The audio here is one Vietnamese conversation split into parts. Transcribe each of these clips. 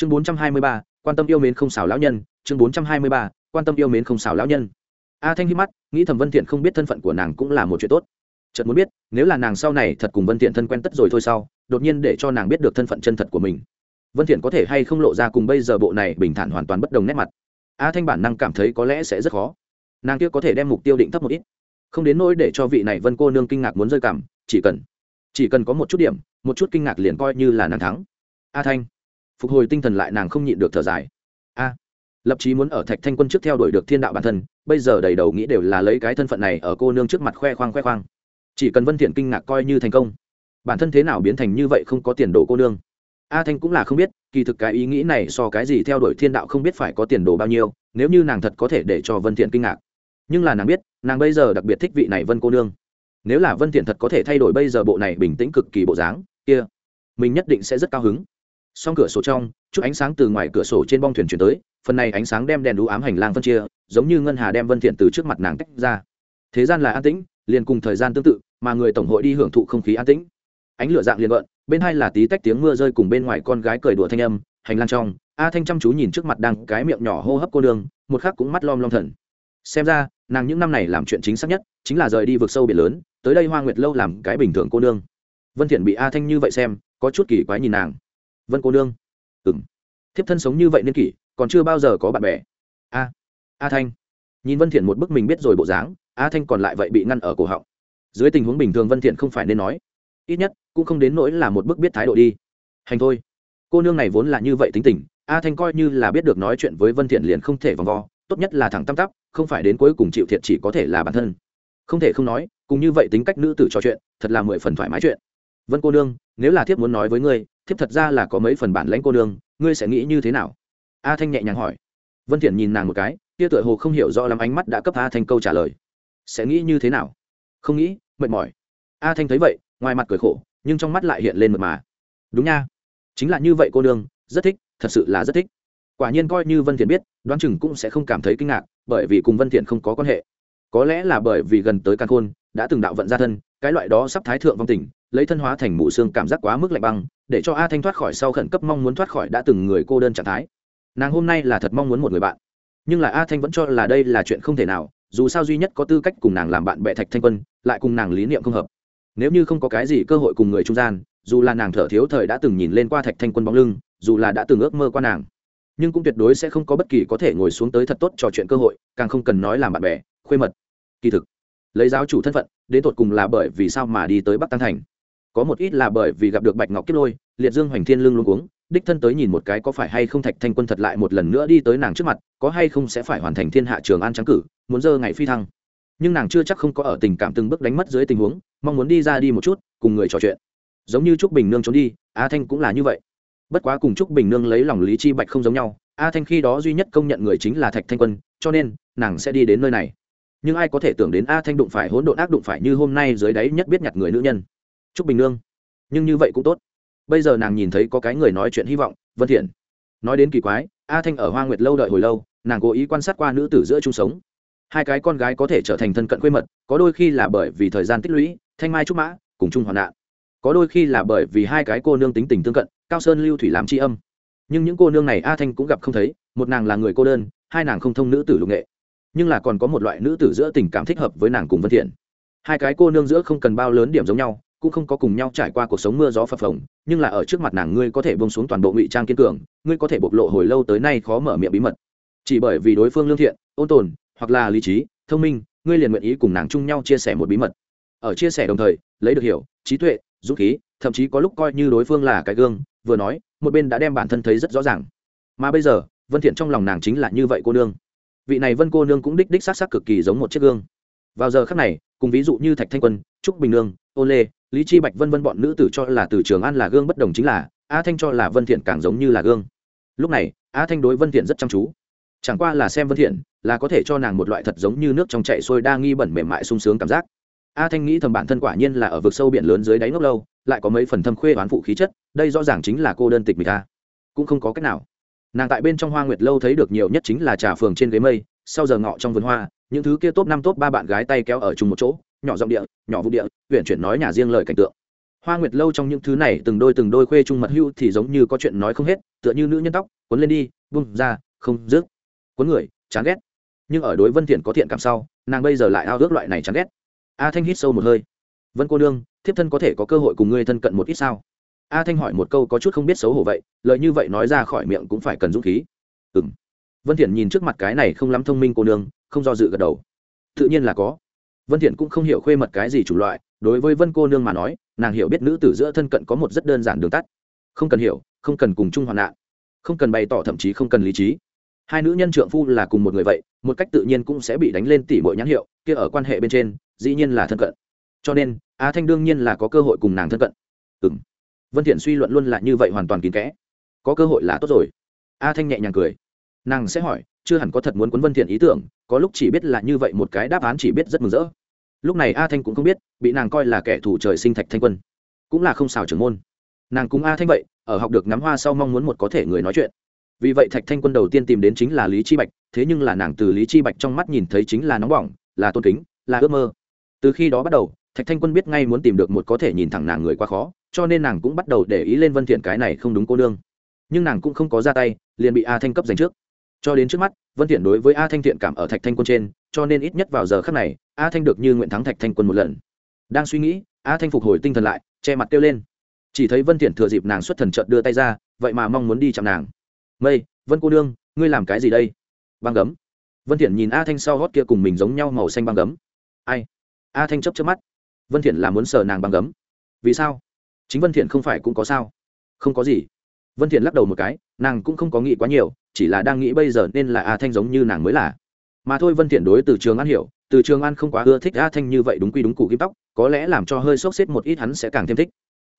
chương bốn trăm hai mươi ba, quan tâm yêu mến không xảo lão nhân, chương bốn trăm hai mươi ba, quan tâm yêu mến không xảo lão nhân. A thanh hít mắt, nghĩ thầm vân thiện không biết thân phận của nàng cũng là một chuyện tốt. Chợt muốn biết, nếu là nàng sau này thật cùng vân thiện thân quen tất rồi thôi sau đột nhiên để cho nàng biết được thân phận chân thật của mình. Vân thiện có thể hay không lộ ra cùng bây giờ bộ này bình thản hoàn toàn bất đồng nét mặt. A thanh bản năng cảm thấy có lẽ sẽ rất khó. Nàng kia có thể đem mục tiêu định thấp một ít. Không đến nỗi để cho vị này vân cô nương kinh ngạc muốn rơi cảm, chỉ cần chỉ cần có một chút điểm, một chút kinh ngạc liền coi như là nàng thắng. A thanh phục hồi tinh thần lại nàng không nhịn được thở dài. A, lập chí muốn ở thạch thanh quân trước theo đuổi được thiên đạo bản thân, bây giờ đầy đầu nghĩ đều là lấy cái thân phận này ở cô nương trước mặt khoe khoang khoe khoang. Chỉ cần vân thiện kinh ngạc coi như thành công, bản thân thế nào biến thành như vậy không có tiền đồ cô nương. A thanh cũng là không biết, kỳ thực cái ý nghĩ này so cái gì theo đuổi thiên đạo không biết phải có tiền đồ bao nhiêu, nếu như nàng thật có thể để cho vân thiện kinh ngạc. Nhưng là nàng biết, nàng bây giờ đặc biệt thích vị này vân cô nương. Nếu là vân thiện thật có thể thay đổi bây giờ bộ này bình tĩnh cực kỳ bộ dáng, kia, mình nhất định sẽ rất cao hứng song cửa sổ trong, chút ánh sáng từ ngoài cửa sổ trên bong thuyền chuyển tới, phần này ánh sáng đem đèn đũ ám hành lang phân chia, giống như ngân hà đem vân thiện từ trước mặt nàng tách ra. Thế gian là an tĩnh, liền cùng thời gian tương tự, mà người tổng hội đi hưởng thụ không khí an tĩnh. Ánh lửa dạng liền gợn, bên hai là tí tách tiếng mưa rơi cùng bên ngoài con gái cười đùa thanh âm, hành lang trong, a thanh chăm chú nhìn trước mặt đang cái miệng nhỏ hô hấp cô đường một khắc cũng mắt lom lom thần. Xem ra, nàng những năm này làm chuyện chính xác nhất, chính là rời đi vượt sâu biển lớn, tới đây hoa nguyệt lâu làm cái bình thường cô nương. Vân thiện bị a thanh như vậy xem, có chút kỳ quái nhìn nàng vân cô nương ừng thiếp thân sống như vậy nên kỷ còn chưa bao giờ có bạn bè a a thanh nhìn vân thiện một bức mình biết rồi bộ dáng a thanh còn lại vậy bị ngăn ở cổ họng dưới tình huống bình thường vân thiện không phải nên nói ít nhất cũng không đến nỗi là một bức biết thái độ đi hành thôi cô nương này vốn là như vậy tính tình a thanh coi như là biết được nói chuyện với vân thiện liền không thể vòng vo tốt nhất là thẳng tăm tắp không phải đến cuối cùng chịu thiệt chỉ có thể là bản thân không thể không nói cùng như vậy tính cách nữ tử trò chuyện thật là mười phần thoải mái chuyện vân cô nương nếu là thiếp muốn nói với ngươi thiếp thật ra là có mấy phần bản lãnh cô nương, ngươi sẽ nghĩ như thế nào? A thanh nhẹ nhàng hỏi. Vân thiện nhìn nàng một cái kia tựa hồ không hiểu rõ lắm ánh mắt đã cấp a thanh câu trả lời. Sẽ nghĩ như thế nào? Không nghĩ, mệt mỏi. A thanh thấy vậy, ngoài mặt cười khổ, nhưng trong mắt lại hiện lên mật mà. Đúng nha. Chính là như vậy cô nương, rất thích, thật sự là rất thích. Quả nhiên coi như vân thiện biết, đoán chừng cũng sẽ không cảm thấy kinh ngạc, bởi vì cùng vân thiện không có quan hệ. Có lẽ là bởi vì gần tới căn khôn, đã từng đạo vận ra thân, cái loại đó sắp thái thượng vong tình lấy thân hóa thành mụ xương cảm giác quá mức lạnh băng, để cho a thanh thoát khỏi sau khẩn cấp mong muốn thoát khỏi đã từng người cô đơn trạng thái. Nàng hôm nay là thật mong muốn một người bạn. Nhưng là a thanh vẫn cho là đây là chuyện không thể nào, dù sao duy nhất có tư cách cùng nàng làm bạn bè thạch thanh quân, lại cùng nàng lý niệm không hợp. Nếu như không có cái gì cơ hội cùng người trung gian, dù là nàng thở thiếu thời đã từng nhìn lên qua thạch thanh quân bóng lưng, dù là đã từng ước mơ qua nàng, nhưng cũng tuyệt đối sẽ không có bất kỳ có thể ngồi xuống tới thật tốt trò chuyện cơ hội, càng không cần nói làm bạn bè, khuê mật, kỳ thực. Lấy giáo chủ thân phận, đến tột cùng là bởi vì sao mà đi tới bắc tăng thành? Có một ít là bởi vì gặp được bạch ngọc kiếp lôi, liệt dương hoành thiên lương luôn uống đích thân tới nhìn một cái có phải hay không thạch thanh quân thật lại một lần nữa đi tới nàng trước mặt, có hay không sẽ phải hoàn thành thiên hạ trường an trắng cử, muốn dơ ngày phi thăng. Nhưng nàng chưa chắc không có ở tình cảm từng bước đánh mất dưới tình huống, mong muốn đi ra đi một chút, cùng người trò chuyện. Giống như trúc bình nương trốn đi, a thanh cũng là như vậy. Bất quá cùng trúc bình nương lấy lòng lý chi bạch không giống nhau, a thanh khi đó duy nhất công nhận người chính là thạch thanh quân, cho nên, nàng sẽ đi đến nơi này. Nhưng ai có thể tưởng đến a thanh đụng phải hỗn độn ác đụng phải như hôm nay dưới đáy nhất biết nhặt người nữ nhân trúc bình nương. Nhưng như vậy cũng tốt. Bây giờ nàng nhìn thấy có cái người nói chuyện hy vọng, vân thiện. Nói đến kỳ quái, a thanh ở hoa nguyệt lâu đợi hồi lâu, nàng cố ý quan sát qua nữ tử giữa chung sống. Hai cái con gái có thể trở thành thân cận quê mật, có đôi khi là bởi vì thời gian tích lũy, thanh mai trúc mã, cùng chung hoạn nạn. Có đôi khi là bởi vì hai cái cô nương tính tình tương cận, cao sơn lưu thủy làm tri âm. Nhưng những cô nương này a thanh cũng gặp không thấy, một nàng là người cô đơn, hai nàng không thông nữ tử lục nghệ. Nhưng là còn có một loại nữ tử giữa tình cảm thích hợp với nàng cùng vân thiện. Hai cái cô nương giữa không cần bao lớn điểm giống nhau cũng không có cùng nhau trải qua cuộc sống mưa gió phập phồng, nhưng là ở trước mặt nàng ngươi có thể bông xuống toàn bộ ngụy trang kiên cường, ngươi có thể bộc lộ hồi lâu tới nay khó mở miệng bí mật. Chỉ bởi vì đối phương lương thiện, ôn tồn, hoặc là lý trí, thông minh, ngươi liền nguyện ý cùng nàng chung nhau chia sẻ một bí mật. Ở chia sẻ đồng thời, lấy được hiểu, trí tuệ, dũng khí, thậm chí có lúc coi như đối phương là cái gương, vừa nói, một bên đã đem bản thân thấy rất rõ ràng. Mà bây giờ, vân thiện trong lòng nàng chính là như vậy cô nương. Vị này vân cô nương cũng đích đích sát sát cực kỳ giống một chiếc gương. Vào giờ khắc này, cùng ví dụ như thạch thanh quân, trúc bình nương, ô lê lý chi bạch vân vân bọn nữ tử cho là từ trường an là gương bất đồng chính là, a thanh cho là vân thiện càng giống như là gương. Lúc này, a thanh đối vân thiện rất chăm chú. Chẳng qua là xem vân thiện, là có thể cho nàng một loại thật giống như nước trong chảy xuôi đa nghi bẩn mềm mại sung sướng cảm giác. A thanh nghĩ thầm bản thân quả nhiên là ở vực sâu biển lớn dưới đáy ngốc lâu, lại có mấy phần thâm khuê oán phụ khí chất, đây rõ ràng chính là cô đơn tịch mịch a. Cũng không có cách nào. Nàng tại bên trong hoa nguyệt lâu thấy được nhiều nhất chính là trà phường trên ghế mây, sau giờ ngọ trong vườn hoa, những thứ kia top năm top ba bạn gái tay kéo ở chung một chỗ nhỏ giọng địa, nhỏ vụ địa huyện chuyển nói nhà riêng lời cảnh tượng. Hoa nguyệt lâu trong những thứ này từng đôi từng đôi khuê trung mật hưu thì giống như có chuyện nói không hết, tựa như nữ nhân tóc, cuốn lên đi, bung ra, không rước cuốn người, chán ghét. Nhưng ở đối vân thiện có thiện cảm sau, nàng bây giờ lại ao ước loại này chán ghét. A thanh hít sâu một hơi. Vân cô nương, thiếp thân có thể có cơ hội cùng ngươi thân cận một ít sao? A thanh hỏi một câu có chút không biết xấu hổ vậy, lời như vậy nói ra khỏi miệng cũng phải cần dũng khí. Ừm. Vân thiện nhìn trước mặt cái này không lắm thông minh cô nương, không do dự gật đầu. Tự nhiên là có vân thiện cũng không hiểu khuê mật cái gì chủ loại, đối với vân cô nương mà nói, nàng hiểu biết nữ tử giữa thân cận có một rất đơn giản đường tắt. Không cần hiểu, không cần cùng chung hoạn nạn, không cần bày tỏ thậm chí không cần lý trí. Hai nữ nhân trượng phu là cùng một người vậy, một cách tự nhiên cũng sẽ bị đánh lên tỉ mọi nhãn hiệu, kia ở quan hệ bên trên, dĩ nhiên là thân cận. Cho nên a thanh đương nhiên là có cơ hội cùng nàng thân cận. Ừ m vân thiện suy luận luôn là như vậy hoàn toàn kín kẽ. Có cơ hội là tốt rồi. A thanh nhẹ nhàng cười. Nàng sẽ hỏi, chưa hẳn có thật muốn quấn vân thiện ý tưởng có lúc chỉ biết là như vậy một cái đáp án chỉ biết rất mừng rỡ. Lúc này a thanh cũng không biết, bị nàng coi là kẻ thù trời sinh thạch thanh quân. Cũng là không xào trưởng môn. Nàng cũng a thanh vậy, ở học được ngắm hoa sau mong muốn một có thể người nói chuyện. Vì vậy thạch thanh quân đầu tiên tìm đến chính là lý chi bạch, thế nhưng là nàng từ lý chi bạch trong mắt nhìn thấy chính là nóng bỏng, là tôn kính, là ước mơ. Từ khi đó bắt đầu, thạch thanh quân biết ngay muốn tìm được một có thể nhìn thẳng nàng người quá khó, cho nên nàng cũng bắt đầu để ý lên vân thiện cái này không đúng cô nương. Nhưng nàng cũng không có ra tay, liền bị a thanh cấp giành trước cho đến trước mắt vân thiện đối với a thanh thiện cảm ở thạch thanh quân trên cho nên ít nhất vào giờ khắc này a thanh được như nguyện thắng thạch thanh quân một lần. Đang suy nghĩ a thanh phục hồi tinh thần lại che mặt kêu lên. Chỉ thấy vân thiện thừa dịp nàng xuất thần chợt đưa tay ra vậy mà mong muốn đi chạm nàng. Mây vân cô đương, ngươi làm cái gì đây? Băng gấm. Vân thiện nhìn a thanh sau gót kia cùng mình giống nhau màu xanh băng gấm. Ai? A thanh chớp chớp mắt. Vân thiện là muốn sờ nàng băng gấm. Vì sao? Chính vân thiện không phải cũng có sao? Không có gì vân thiện lắc đầu một cái, nàng cũng không có nghĩ quá nhiều, chỉ là đang nghĩ bây giờ nên là a thanh giống như nàng mới là. Mà thôi vân thiện đối từ trường an hiểu, từ trường an không quá ưa thích a thanh như vậy đúng quy đúng cụ kim tóc, có lẽ làm cho hơi sốc xếp một ít hắn sẽ càng thêm thích.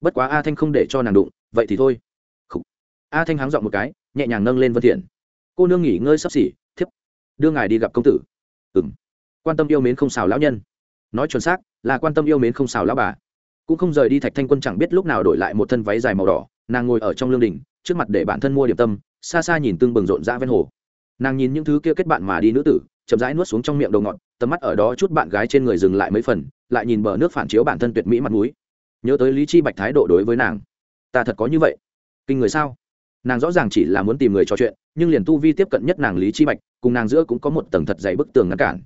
Bất quá a thanh không để cho nàng đụng, vậy thì thôi. Khủ. a thanh háng dọn một cái, nhẹ nhàng nâng lên vân thiện. Cô nương nghỉ ngơi sắp xỉ, thiếp. Đưa ngài đi gặp công tử. Ừm. Quan tâm yêu mến không xào lão nhân. Nói chuẩn xác, là quan tâm yêu mến không xào lão bà. Cũng không rời đi thạch thanh quân chẳng biết lúc nào đổi lại một thân váy dài màu đỏ nàng ngồi ở trong lương đình, trước mặt để bản thân mua điểm tâm, xa xa nhìn tương bừng rộn rã ven hồ. Nàng nhìn những thứ kia kết bạn mà đi nữ tử, chậm rãi nuốt xuống trong miệng đầu ngọt, tầm mắt ở đó chút bạn gái trên người dừng lại mấy phần, lại nhìn bờ nước phản chiếu bản thân tuyệt mỹ mặt mũi. Nhớ tới lý chi bạch thái độ đối với nàng. Ta thật có như vậy. Kinh người sao? Nàng rõ ràng chỉ là muốn tìm người trò chuyện, nhưng liền tu vi tiếp cận nhất nàng lý chi bạch, cùng nàng giữa cũng có một tầng thật dày bức tường ngăn cản.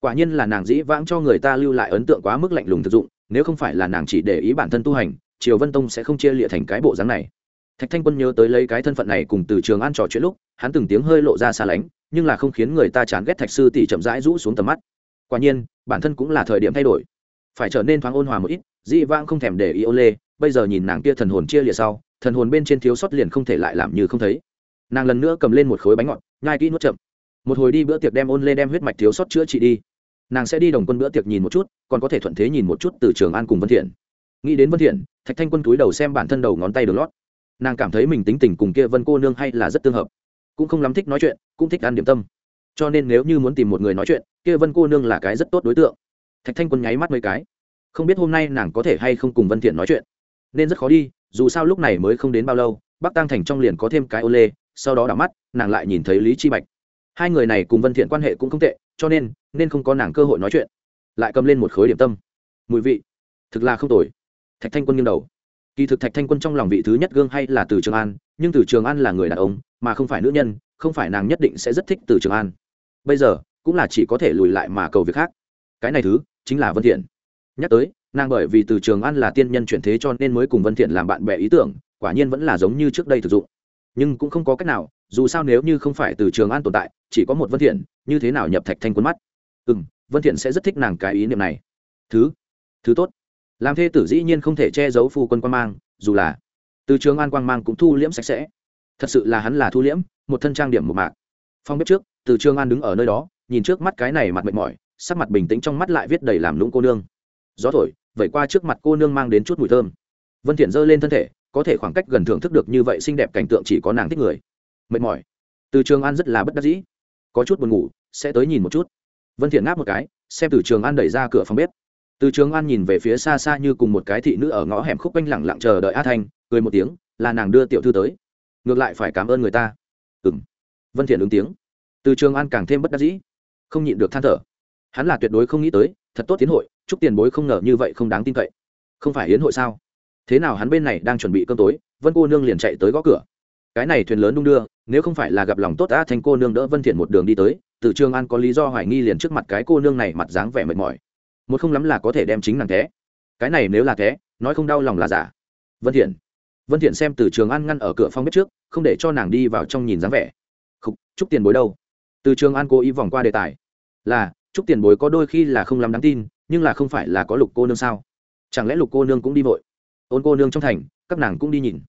Quả nhiên là nàng dĩ vãng cho người ta lưu lại ấn tượng quá mức lạnh lùng thực dụng, nếu không phải là nàng chỉ để ý bản thân tu hành triều vân tông sẽ không chia lịa thành cái bộ dáng này thạch thanh quân nhớ tới lấy cái thân phận này cùng từ trường an trò chuyện lúc hắn từng tiếng hơi lộ ra xa lánh nhưng là không khiến người ta chán ghét thạch sư tỷ chậm rãi rũ xuống tầm mắt quả nhiên bản thân cũng là thời điểm thay đổi phải trở nên thoáng ôn hòa một ít dĩ vãng không thèm để ý ô lê bây giờ nhìn nàng kia thần hồn chia lìa sau thần hồn bên trên thiếu sót liền không thể lại làm như không thấy nàng lần nữa cầm lên một khối bánh ngọt nhai kỹ nuốt chậm một hồi đi bữa tiệc đem ôn lê đem huyết mạch thiếu sót chữa trị đi nàng sẽ đi đồng quân bữa tiệc nhìn một chút còn có thể thuận thế nhìn một chút từ trường an cùng vân thiện nghĩ đến vân thiện thạch thanh quân túi đầu xem bản thân đầu ngón tay đường lót. Nàng cảm thấy mình tính tình cùng kia vân cô nương hay là rất tương hợp. Cũng không lắm thích nói chuyện, cũng thích ăn điểm tâm. Cho nên nếu như muốn tìm một người nói chuyện, kia vân cô nương là cái rất tốt đối tượng. Thạch thanh quân nháy mắt mấy cái. Không biết hôm nay nàng có thể hay không cùng vân thiện nói chuyện. Nên rất khó đi, dù sao lúc này mới không đến bao lâu, bắc tăng thành trong liền có thêm cái ô lê, sau đó đảo mắt, nàng lại nhìn thấy lý chi bạch. Hai người này cùng vân thiện quan hệ cũng không tệ, cho nên nên không có nàng cơ hội nói chuyện. Lại cầm lên một khối điểm tâm. Mùi vị, thực là không tồi thạch thanh quân nghiêng đầu. Kỳ thực thạch thanh quân trong lòng vị thứ nhất gương hay là từ trường an nhưng từ trường an là người đàn ông mà không phải nữ nhân không phải nàng nhất định sẽ rất thích từ trường an. Bây giờ cũng là chỉ có thể lùi lại mà cầu việc khác. Cái này thứ chính là vân thiện. Nhắc tới nàng bởi vì từ trường an là tiên nhân chuyển thế cho nên mới cùng vân thiện làm bạn bè ý tưởng quả nhiên vẫn là giống như trước đây thực dụng. Nhưng cũng không có cách nào dù sao nếu như không phải từ trường an tồn tại chỉ có một vân thiện như thế nào nhập thạch thanh quân mắt? Ừ, vân thiện sẽ rất thích nàng cái ý niệm này. Thứ thứ tốt làm thê tử dĩ nhiên không thể che giấu phu quân quan mang, dù là từ trường an quang mang cũng thu liễm sạch sẽ. Thật sự là hắn là thu liễm, một thân trang điểm một mạc. Phong bếp trước, từ trường an đứng ở nơi đó, nhìn trước mắt cái này mặt mệt mỏi, sắc mặt bình tĩnh trong mắt lại viết đầy làm lũng cô nương. Gió thổi, vẩy qua trước mặt cô nương mang đến chút mùi thơm. Vân thiện giơ lên thân thể, có thể khoảng cách gần thưởng thức được như vậy xinh đẹp cảnh tượng chỉ có nàng thích người. Mệt mỏi. Từ trường an rất là bất đắc dĩ. Có chút buồn ngủ, sẽ tới nhìn một chút. Vân thiện ngáp một cái, xem từ trường an đẩy ra cửa phòng bếp từ trường an nhìn về phía xa xa như cùng một cái thị nữ ở ngõ hẻm khúc quanh lẳng lặng chờ đợi a thanh, cười một tiếng, là nàng đưa tiểu thư tới. Ngược lại phải cảm ơn người ta. Ừm. Vân thiện ứng tiếng. Từ trường an càng thêm bất đắc dĩ, không nhịn được than thở. Hắn là tuyệt đối không nghĩ tới, thật tốt tiến hội, chúc tiền bối không ngờ như vậy không đáng tin cậy. Không phải hiến hội sao? Thế nào hắn bên này đang chuẩn bị cơm tối, vân cô nương liền chạy tới gõ cửa. Cái này thuyền lớn đung đưa, nếu không phải là gặp lòng tốt a thanh cô nương đỡ vân thiện một đường đi tới, từ trường an có lý do hoài nghi liền trước mặt cái cô nương này mặt dáng vẻ mệt mỏi một không lắm là có thể đem chính nàng té. Cái này nếu là té nói không đau lòng là giả. Vân thiện. Vân thiện xem từ trường an ngăn ở cửa phòng bếp trước không để cho nàng đi vào trong nhìn dáng vẻ. Khúc, chúc tiền bối đâu? Từ trường an cố ý vòng qua đề tài. Là chúc tiền bối có đôi khi là không lắm đáng tin nhưng là không phải là có lục cô nương sao? Chẳng lẽ lục cô nương cũng đi vội? Ôn cô nương trong thành các nàng cũng đi nhìn.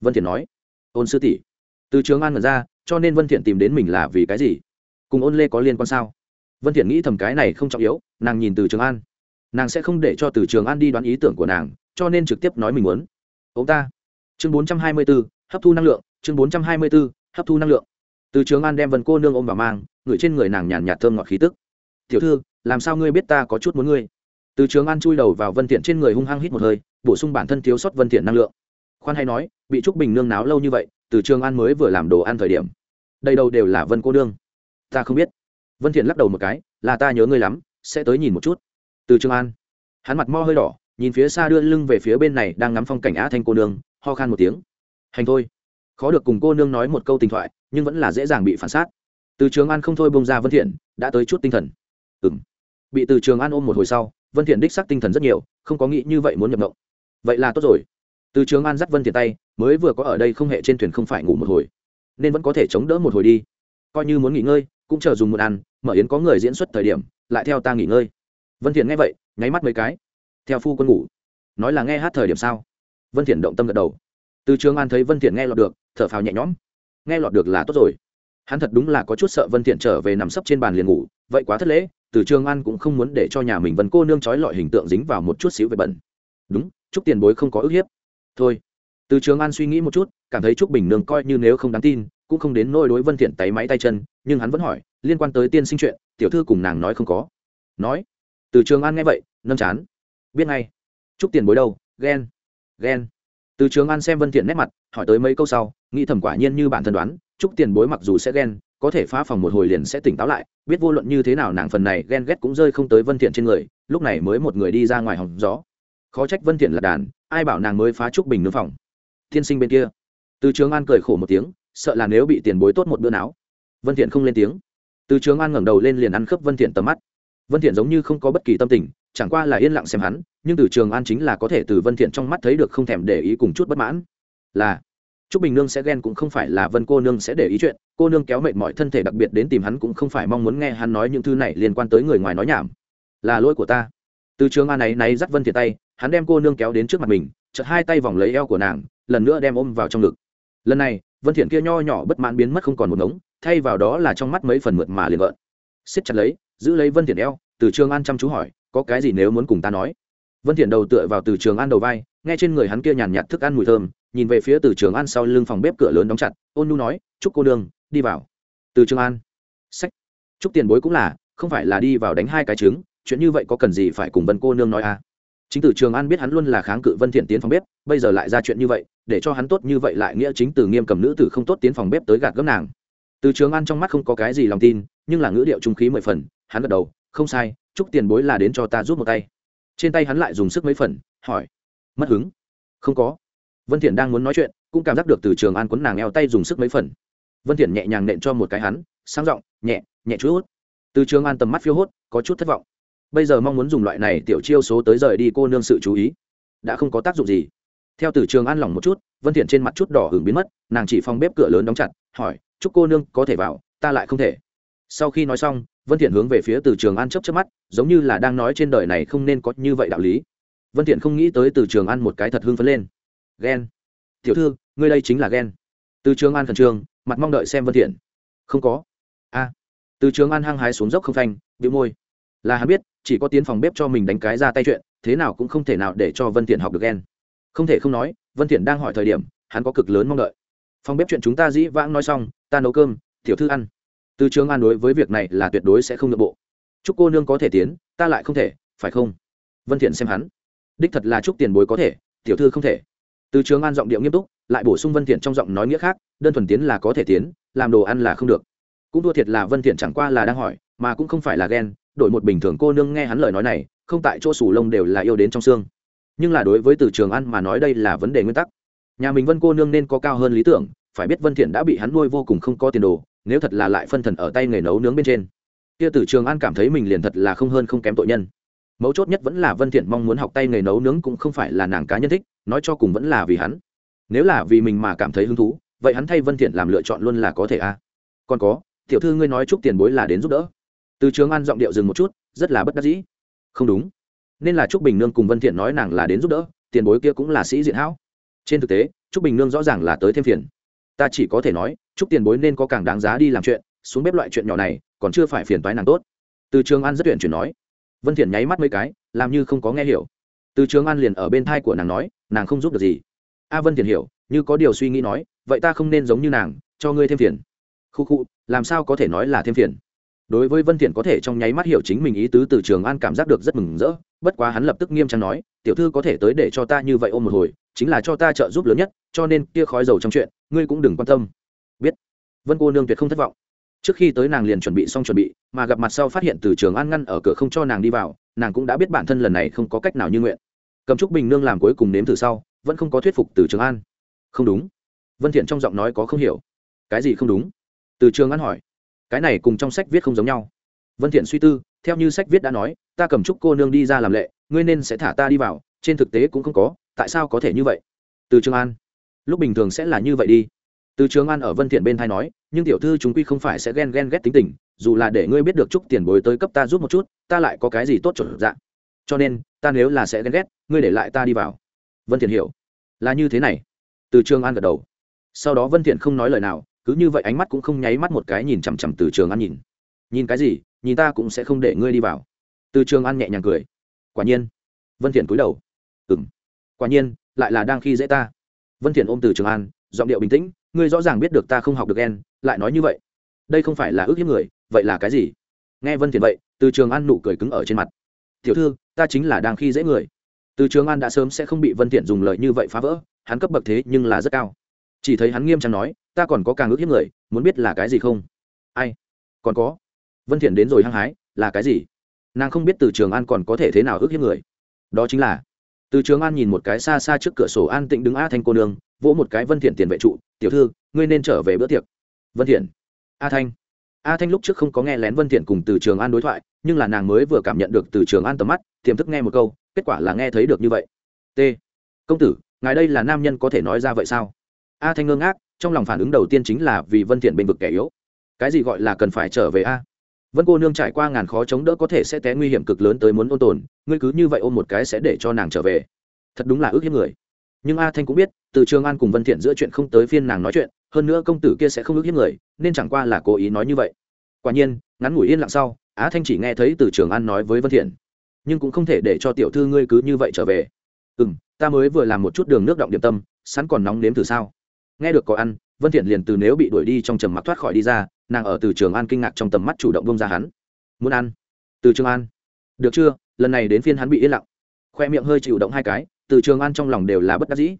Vân thiện nói. Ôn sư tỷ. Từ trường an ngẩn ra cho nên vân thiện tìm đến mình là vì cái gì? Cùng ôn lê có liên quan sao? Vân thiện nghĩ thầm cái này không trọng yếu nàng nhìn từ trường an. Nàng sẽ không để cho từ trường an đi đoán ý tưởng của nàng cho nên trực tiếp nói mình muốn. Ông ta. Chương 424, hấp thu năng lượng chương 424, hấp thu năng lượng. Từ trường an đem vân cô nương ôm vào mang ngửi trên người nàng nhàn nhạt thơm ngọt khí tức. Tiểu thư làm sao ngươi biết ta có chút muốn ngươi? Từ trường an chui đầu vào vân thiện trên người hung hăng hít một hơi bổ sung bản thân thiếu sót vân thiện năng lượng. Khoan hay nói bị trúc bình nương náo lâu như vậy từ trường an mới vừa làm đồ ăn thời điểm. Đây đâu đều là vân cô nương. Ta không biết vân thiện lắc đầu một cái, là ta nhớ ngươi lắm, sẽ tới nhìn một chút. Từ trường an, hắn mặt mo hơi đỏ, nhìn phía xa đưa lưng về phía bên này đang ngắm phong cảnh á thanh cô nương, ho khan một tiếng. Hành thôi. Khó được cùng cô nương nói một câu tình thoại, nhưng vẫn là dễ dàng bị phản sát từ trường an không thôi bông ra vân thiện, đã tới chút tinh thần. Ừm. Bị từ trường an ôm một hồi sau, vân thiện đích xác tinh thần rất nhiều, không có nghĩ như vậy muốn nhập động vậy là tốt rồi. Từ trường an dắt vân thiện tay, mới vừa có ở đây không hệ trên thuyền không phải ngủ một hồi, nên vẫn có thể chống đỡ một hồi đi. Coi như muốn nghỉ ngơi, cũng chờ dùng một ăn mở yến có người diễn xuất thời điểm, lại theo ta nghỉ ngơi. Vân thiện nghe vậy, nháy mắt mấy cái. Theo phu quân ngủ. Nói là nghe hát thời điểm sao? Vân thiện động tâm gật đầu. Từ trường an thấy vân thiện nghe lọt được, thở phào nhẹ nhõm. Nghe lọt được là tốt rồi. Hắn thật đúng là có chút sợ vân thiện trở về nằm sấp trên bàn liền ngủ, vậy quá thất lễ, từ trường an cũng không muốn để cho nhà mình vân cô nương trói lọi hình tượng dính vào một chút xíu về bẩn. Đúng, chúc tiền bối không có ức hiếp. Thôi. Từ trường an suy nghĩ một chút, cảm thấy trúc bình nương coi như nếu không đáng tin cũng không đến nôi đối vân thiện tay máy tay chân, nhưng hắn vẫn hỏi, liên quan tới tiên sinh chuyện, tiểu thư cùng nàng nói không có. Nói, từ trường an nghe vậy, nâng chán. Biết ngay. Trúc tiền bối đâu, ghen ghen. Từ trường an xem vân thiện nét mặt, hỏi tới mấy câu sau, nghĩ thầm quả nhiên như bản thân đoán trúc tiền bối mặc dù sẽ ghen, có thể phá phòng một hồi liền sẽ tỉnh táo lại, biết vô luận như thế nào nàng phần này ghen ghét cũng rơi không tới vân thiện trên người, lúc này mới một người đi ra ngoài hòng gió. Khó trách vân thiện là đàn, ai bảo nàng mới phá trúc bình nương phòng. Thiên sinh bên kia. Từ trường an cười khổ một tiếng sợ là nếu bị tiền bối tốt một bữa não vân thiện không lên tiếng từ trường an ngẩng đầu lên liền ăn khớp vân thiện tầm mắt vân thiện giống như không có bất kỳ tâm tình chẳng qua là yên lặng xem hắn nhưng từ trường an chính là có thể từ vân thiện trong mắt thấy được không thèm để ý cùng chút bất mãn là Trúc Bình Nương sẽ ghen cũng không phải là Vân cô nương sẽ để ý chuyện, cô nương kéo mệt mỏi thân thể đặc biệt đến tìm hắn cũng không phải mong muốn nghe hắn nói những thứ này liên quan tới người ngoài nói nhảm. Là lỗi của ta. Từ Trường An này này dắt Vân Thiện tay, hắn đem cô nương kéo đến trước mặt mình, chợt hai tay vòng lấy eo của nàng, lần nữa đem ôm vào trong ngực. Lần này, Vân Thiện kia nho nhỏ bất mãn biến mất không còn một ngống, thay vào đó là trong mắt mấy phần mượt mà liền vỡ. Siết chặt lấy, giữ lấy Vân Thiện eo, Từ Trường An chăm chú hỏi, có cái gì nếu muốn cùng ta nói? Vân Thiện đầu tựa vào Từ Trường An đầu vai, nghe trên người hắn kia nhàn nhạt thức ăn mùi thơm, nhìn về phía từ trường an sau lưng phòng bếp cửa lớn đóng chặt ôn nu nói chúc cô đường đi vào từ trường an sách chúc tiền bối cũng là không phải là đi vào đánh hai cái trứng chuyện như vậy có cần gì phải cùng vân cô nương nói à chính từ trường an biết hắn luôn là kháng cự vân thiện tiến phòng bếp, bây giờ lại ra chuyện như vậy, để cho hắn tốt như vậy lại nghĩa chính từ nghiêm cầm nữ tử không tốt tiến phòng bếp tới gạt gấp nàng. Từ trường an trong mắt không có cái gì lòng tin, nhưng là ngữ điệu trung khí mười phần, hắn gật đầu, không sai, chúc tiền bối là đến cho ta giúp một tay. Trên tay hắn lại dùng sức mấy phần, hỏi, mất hứng? Không có. Vân thiện đang muốn nói chuyện, cũng cảm giác được từ trường an quấn nàng eo tay dùng sức mấy phần. Vân thiện nhẹ nhàng nện cho một cái hắn, sang giọng, nhẹ nhẹ chút. Hút từ trường an tầm mắt phiêu hốt, có chút thất vọng bây giờ mong muốn dùng loại này tiểu chiêu số tới rời đi cô nương sự chú ý. Đã không có tác dụng gì. Theo từ trường an lòng một chút, vân thiện trên mặt chút đỏ hửng biến mất, nàng chỉ phòng bếp cửa lớn đóng chặt, hỏi, chúc cô nương có thể vào, ta lại không thể. Sau khi nói xong, vân thiện hướng về phía từ trường an chớp chớp mắt, giống như là đang nói trên đời này không nên có như vậy đạo lý. Vân thiện không nghĩ tới từ trường an một cái thật hưng phấn lên. Ghen. Tiểu thư, ngươi đây chính là ghen. Từ trường an khẩn trương, mặt mong đợi xem vân thiện. Không có. A. Từ trường an hăng hái xuống dốc không phanh, bĩu môi là hắn biết, chỉ có tiến phòng bếp cho mình đánh cái ra tay chuyện, thế nào cũng không thể nào để cho vân thiện học được ghen. Không thể không nói, vân thiện đang hỏi thời điểm, hắn có cực lớn mong đợi. Phòng bếp chuyện chúng ta dĩ vãng nói xong, ta nấu cơm, tiểu thư ăn. Từ trường an đối với việc này là tuyệt đối sẽ không nhượng bộ. Chúc cô nương có thể tiến, ta lại không thể, phải không? Vân thiện xem hắn. Đích thật là chúc tiền bối có thể, tiểu thư không thể. Từ trường an giọng điệu nghiêm túc, lại bổ sung vân thiện trong giọng nói nghĩa khác, đơn thuần tiến là có thể tiến, làm đồ ăn là không được. Cũng thua thiệt là vân thiện chẳng qua là đang hỏi, mà cũng không phải là ghen đổi một bình thường cô nương nghe hắn lời nói này, không tại chỗ sủ lông đều là yêu đến trong xương. Nhưng là đối với từ trường an mà nói đây là vấn đề nguyên tắc. Nhà mình vân cô nương nên có cao hơn lý tưởng, phải biết vân thiện đã bị hắn nuôi vô cùng không có tiền đồ, nếu thật là lại phân thần ở tay nghề nấu nướng bên trên. Kia từ trường an cảm thấy mình liền thật là không hơn không kém tội nhân. Mấu chốt nhất vẫn là vân thiện mong muốn học tay nghề nấu nướng cũng không phải là nàng cá nhân thích, nói cho cùng vẫn là vì hắn. Nếu là vì mình mà cảm thấy hứng thú, vậy hắn thay vân thiện làm lựa chọn luôn là có thể a. Còn có, tiểu thư ngươi nói chúc tiền bối là đến giúp đỡ từ trường an giọng điệu dừng một chút, rất là bất đắc dĩ. Không đúng. Nên là trúc bình nương cùng vân thiện nói nàng là đến giúp đỡ, tiền bối kia cũng là sĩ diện hão trên thực tế, trúc bình nương rõ ràng là tới thêm phiền. Ta chỉ có thể nói, trúc tiền bối nên có càng đáng giá đi làm chuyện, xuống bếp loại chuyện nhỏ này, còn chưa phải phiền toái nàng tốt. Từ trường an rất tuyển chuyển nói. Vân thiện nháy mắt mấy cái, làm như không có nghe hiểu. Từ trường an liền ở bên thai của nàng nói, nàng không giúp được gì. A vân thiện hiểu, như có điều suy nghĩ nói, vậy ta không nên giống như nàng, cho ngươi thêm phiền. Khu khu, làm sao có thể nói là thêm phiền? Đối với vân thiện có thể trong nháy mắt hiểu chính mình ý tứ từ trường an cảm giác được rất mừng rỡ, bất quá hắn lập tức nghiêm trang nói, tiểu thư có thể tới để cho ta như vậy ôm một hồi, chính là cho ta trợ giúp lớn nhất, cho nên kia khói dầu trong chuyện, ngươi cũng đừng quan tâm. Biết. Vân cô nương tuyệt không thất vọng. Trước khi tới nàng liền chuẩn bị xong chuẩn bị, mà gặp mặt sau phát hiện từ trường an ngăn ở cửa không cho nàng đi vào, nàng cũng đã biết bản thân lần này không có cách nào như nguyện. Cầm trúc bình nương làm cuối cùng nếm thử sau, vẫn không có thuyết phục từ trường an. Không đúng. Vân thiện trong giọng nói có không hiểu. Cái gì không đúng? Từ trường an hỏi cái này cùng trong sách viết không giống nhau. Vân thiện suy tư, theo như sách viết đã nói, ta cầm trúc cô nương đi ra làm lệ, ngươi nên sẽ thả ta đi vào, trên thực tế cũng không có, tại sao có thể như vậy? Từ trường an. Lúc bình thường sẽ là như vậy đi. Từ trường an ở vân thiện bên thay nói, nhưng tiểu thư chúng quy không phải sẽ ghen ghen ghét tính tình, dù là để ngươi biết được chúc tiền bối tới cấp ta giúp một chút, ta lại có cái gì tốt chuẩn dạng cho nên, ta nếu là sẽ ghen ghét, ngươi để lại ta đi vào. Vân thiện hiểu. Là như thế này. Từ trường an gật đầu. Sau đó vân thiện không nói lời nào cứ như vậy ánh mắt cũng không nháy mắt một cái nhìn chằm chằm từ trường an nhìn. Nhìn cái gì? Nhìn ta cũng sẽ không để ngươi đi vào. Từ trường an nhẹ nhàng cười. Quả nhiên. Vân thiện cúi đầu. Ừm. Quả nhiên, lại là đang khi dễ ta. Vân thiện ôm từ trường an, giọng điệu bình tĩnh, ngươi rõ ràng biết được ta không học được en, lại nói như vậy. Đây không phải là ước hiếp người, vậy là cái gì? Nghe vân thiện vậy, từ trường an nụ cười cứng ở trên mặt. Tiểu thư, ta chính là đang khi dễ người. Từ trường an đã sớm sẽ không bị vân thiện dùng lời như vậy phá vỡ, hắn cấp bậc thế nhưng là rất cao chỉ thấy hắn nghiêm trang nói, ta còn có càng ước hiếp người, muốn biết là cái gì không? Ai? Còn có? Vân thiện đến rồi hăng hái, là cái gì? Nàng không biết từ trường an còn có thể thế nào ước hiếp người. Đó chính là, từ trường an nhìn một cái xa xa trước cửa sổ an tĩnh đứng a thanh cô nương, vỗ một cái vân thiện tiền vệ trụ, tiểu thư, ngươi nên trở về bữa tiệc. Vân thiện a thanh. A thanh lúc trước không có nghe lén vân thiện cùng từ trường an đối thoại, nhưng là nàng mới vừa cảm nhận được từ trường an tầm mắt, tiềm thức nghe một câu, kết quả là nghe thấy được như vậy. T. Công tử, ngài đây là nam nhân có thể nói ra vậy sao? A thanh ngơ ngác, trong lòng phản ứng đầu tiên chính là vì vân thiện bình vực kẻ yếu. Cái gì gọi là cần phải trở về a? Vân cô nương trải qua ngàn khó chống đỡ có thể sẽ té nguy hiểm cực lớn tới muốn ôn tồn, ngươi cứ như vậy ôm một cái sẽ để cho nàng trở về. Thật đúng là ước hiếp người. Nhưng a thanh cũng biết, từ trường an cùng vân thiện giữa chuyện không tới phiên nàng nói chuyện, hơn nữa công tử kia sẽ không ước hiếp người, nên chẳng qua là cố ý nói như vậy. Quả nhiên, ngắn ngủi yên lặng sau á thanh chỉ nghe thấy từ trường an nói với vân thiện. Nhưng cũng không thể để cho tiểu thư ngươi cứ như vậy trở về. Ừm, ta mới vừa làm một chút đường nước động điểm tâm, sẵn còn nóng nếm thử sao? Nghe được có ăn, vân thiện liền từ nếu bị đuổi đi trong trầm mặc thoát khỏi đi ra, nàng ở từ trường an kinh ngạc trong tầm mắt chủ động bông ra hắn. Muốn ăn? Từ trường an. Được chưa? Lần này đến phiên hắn bị yên lặng. Khoe miệng hơi chịu động hai cái, từ trường an trong lòng đều là bất đắc dĩ.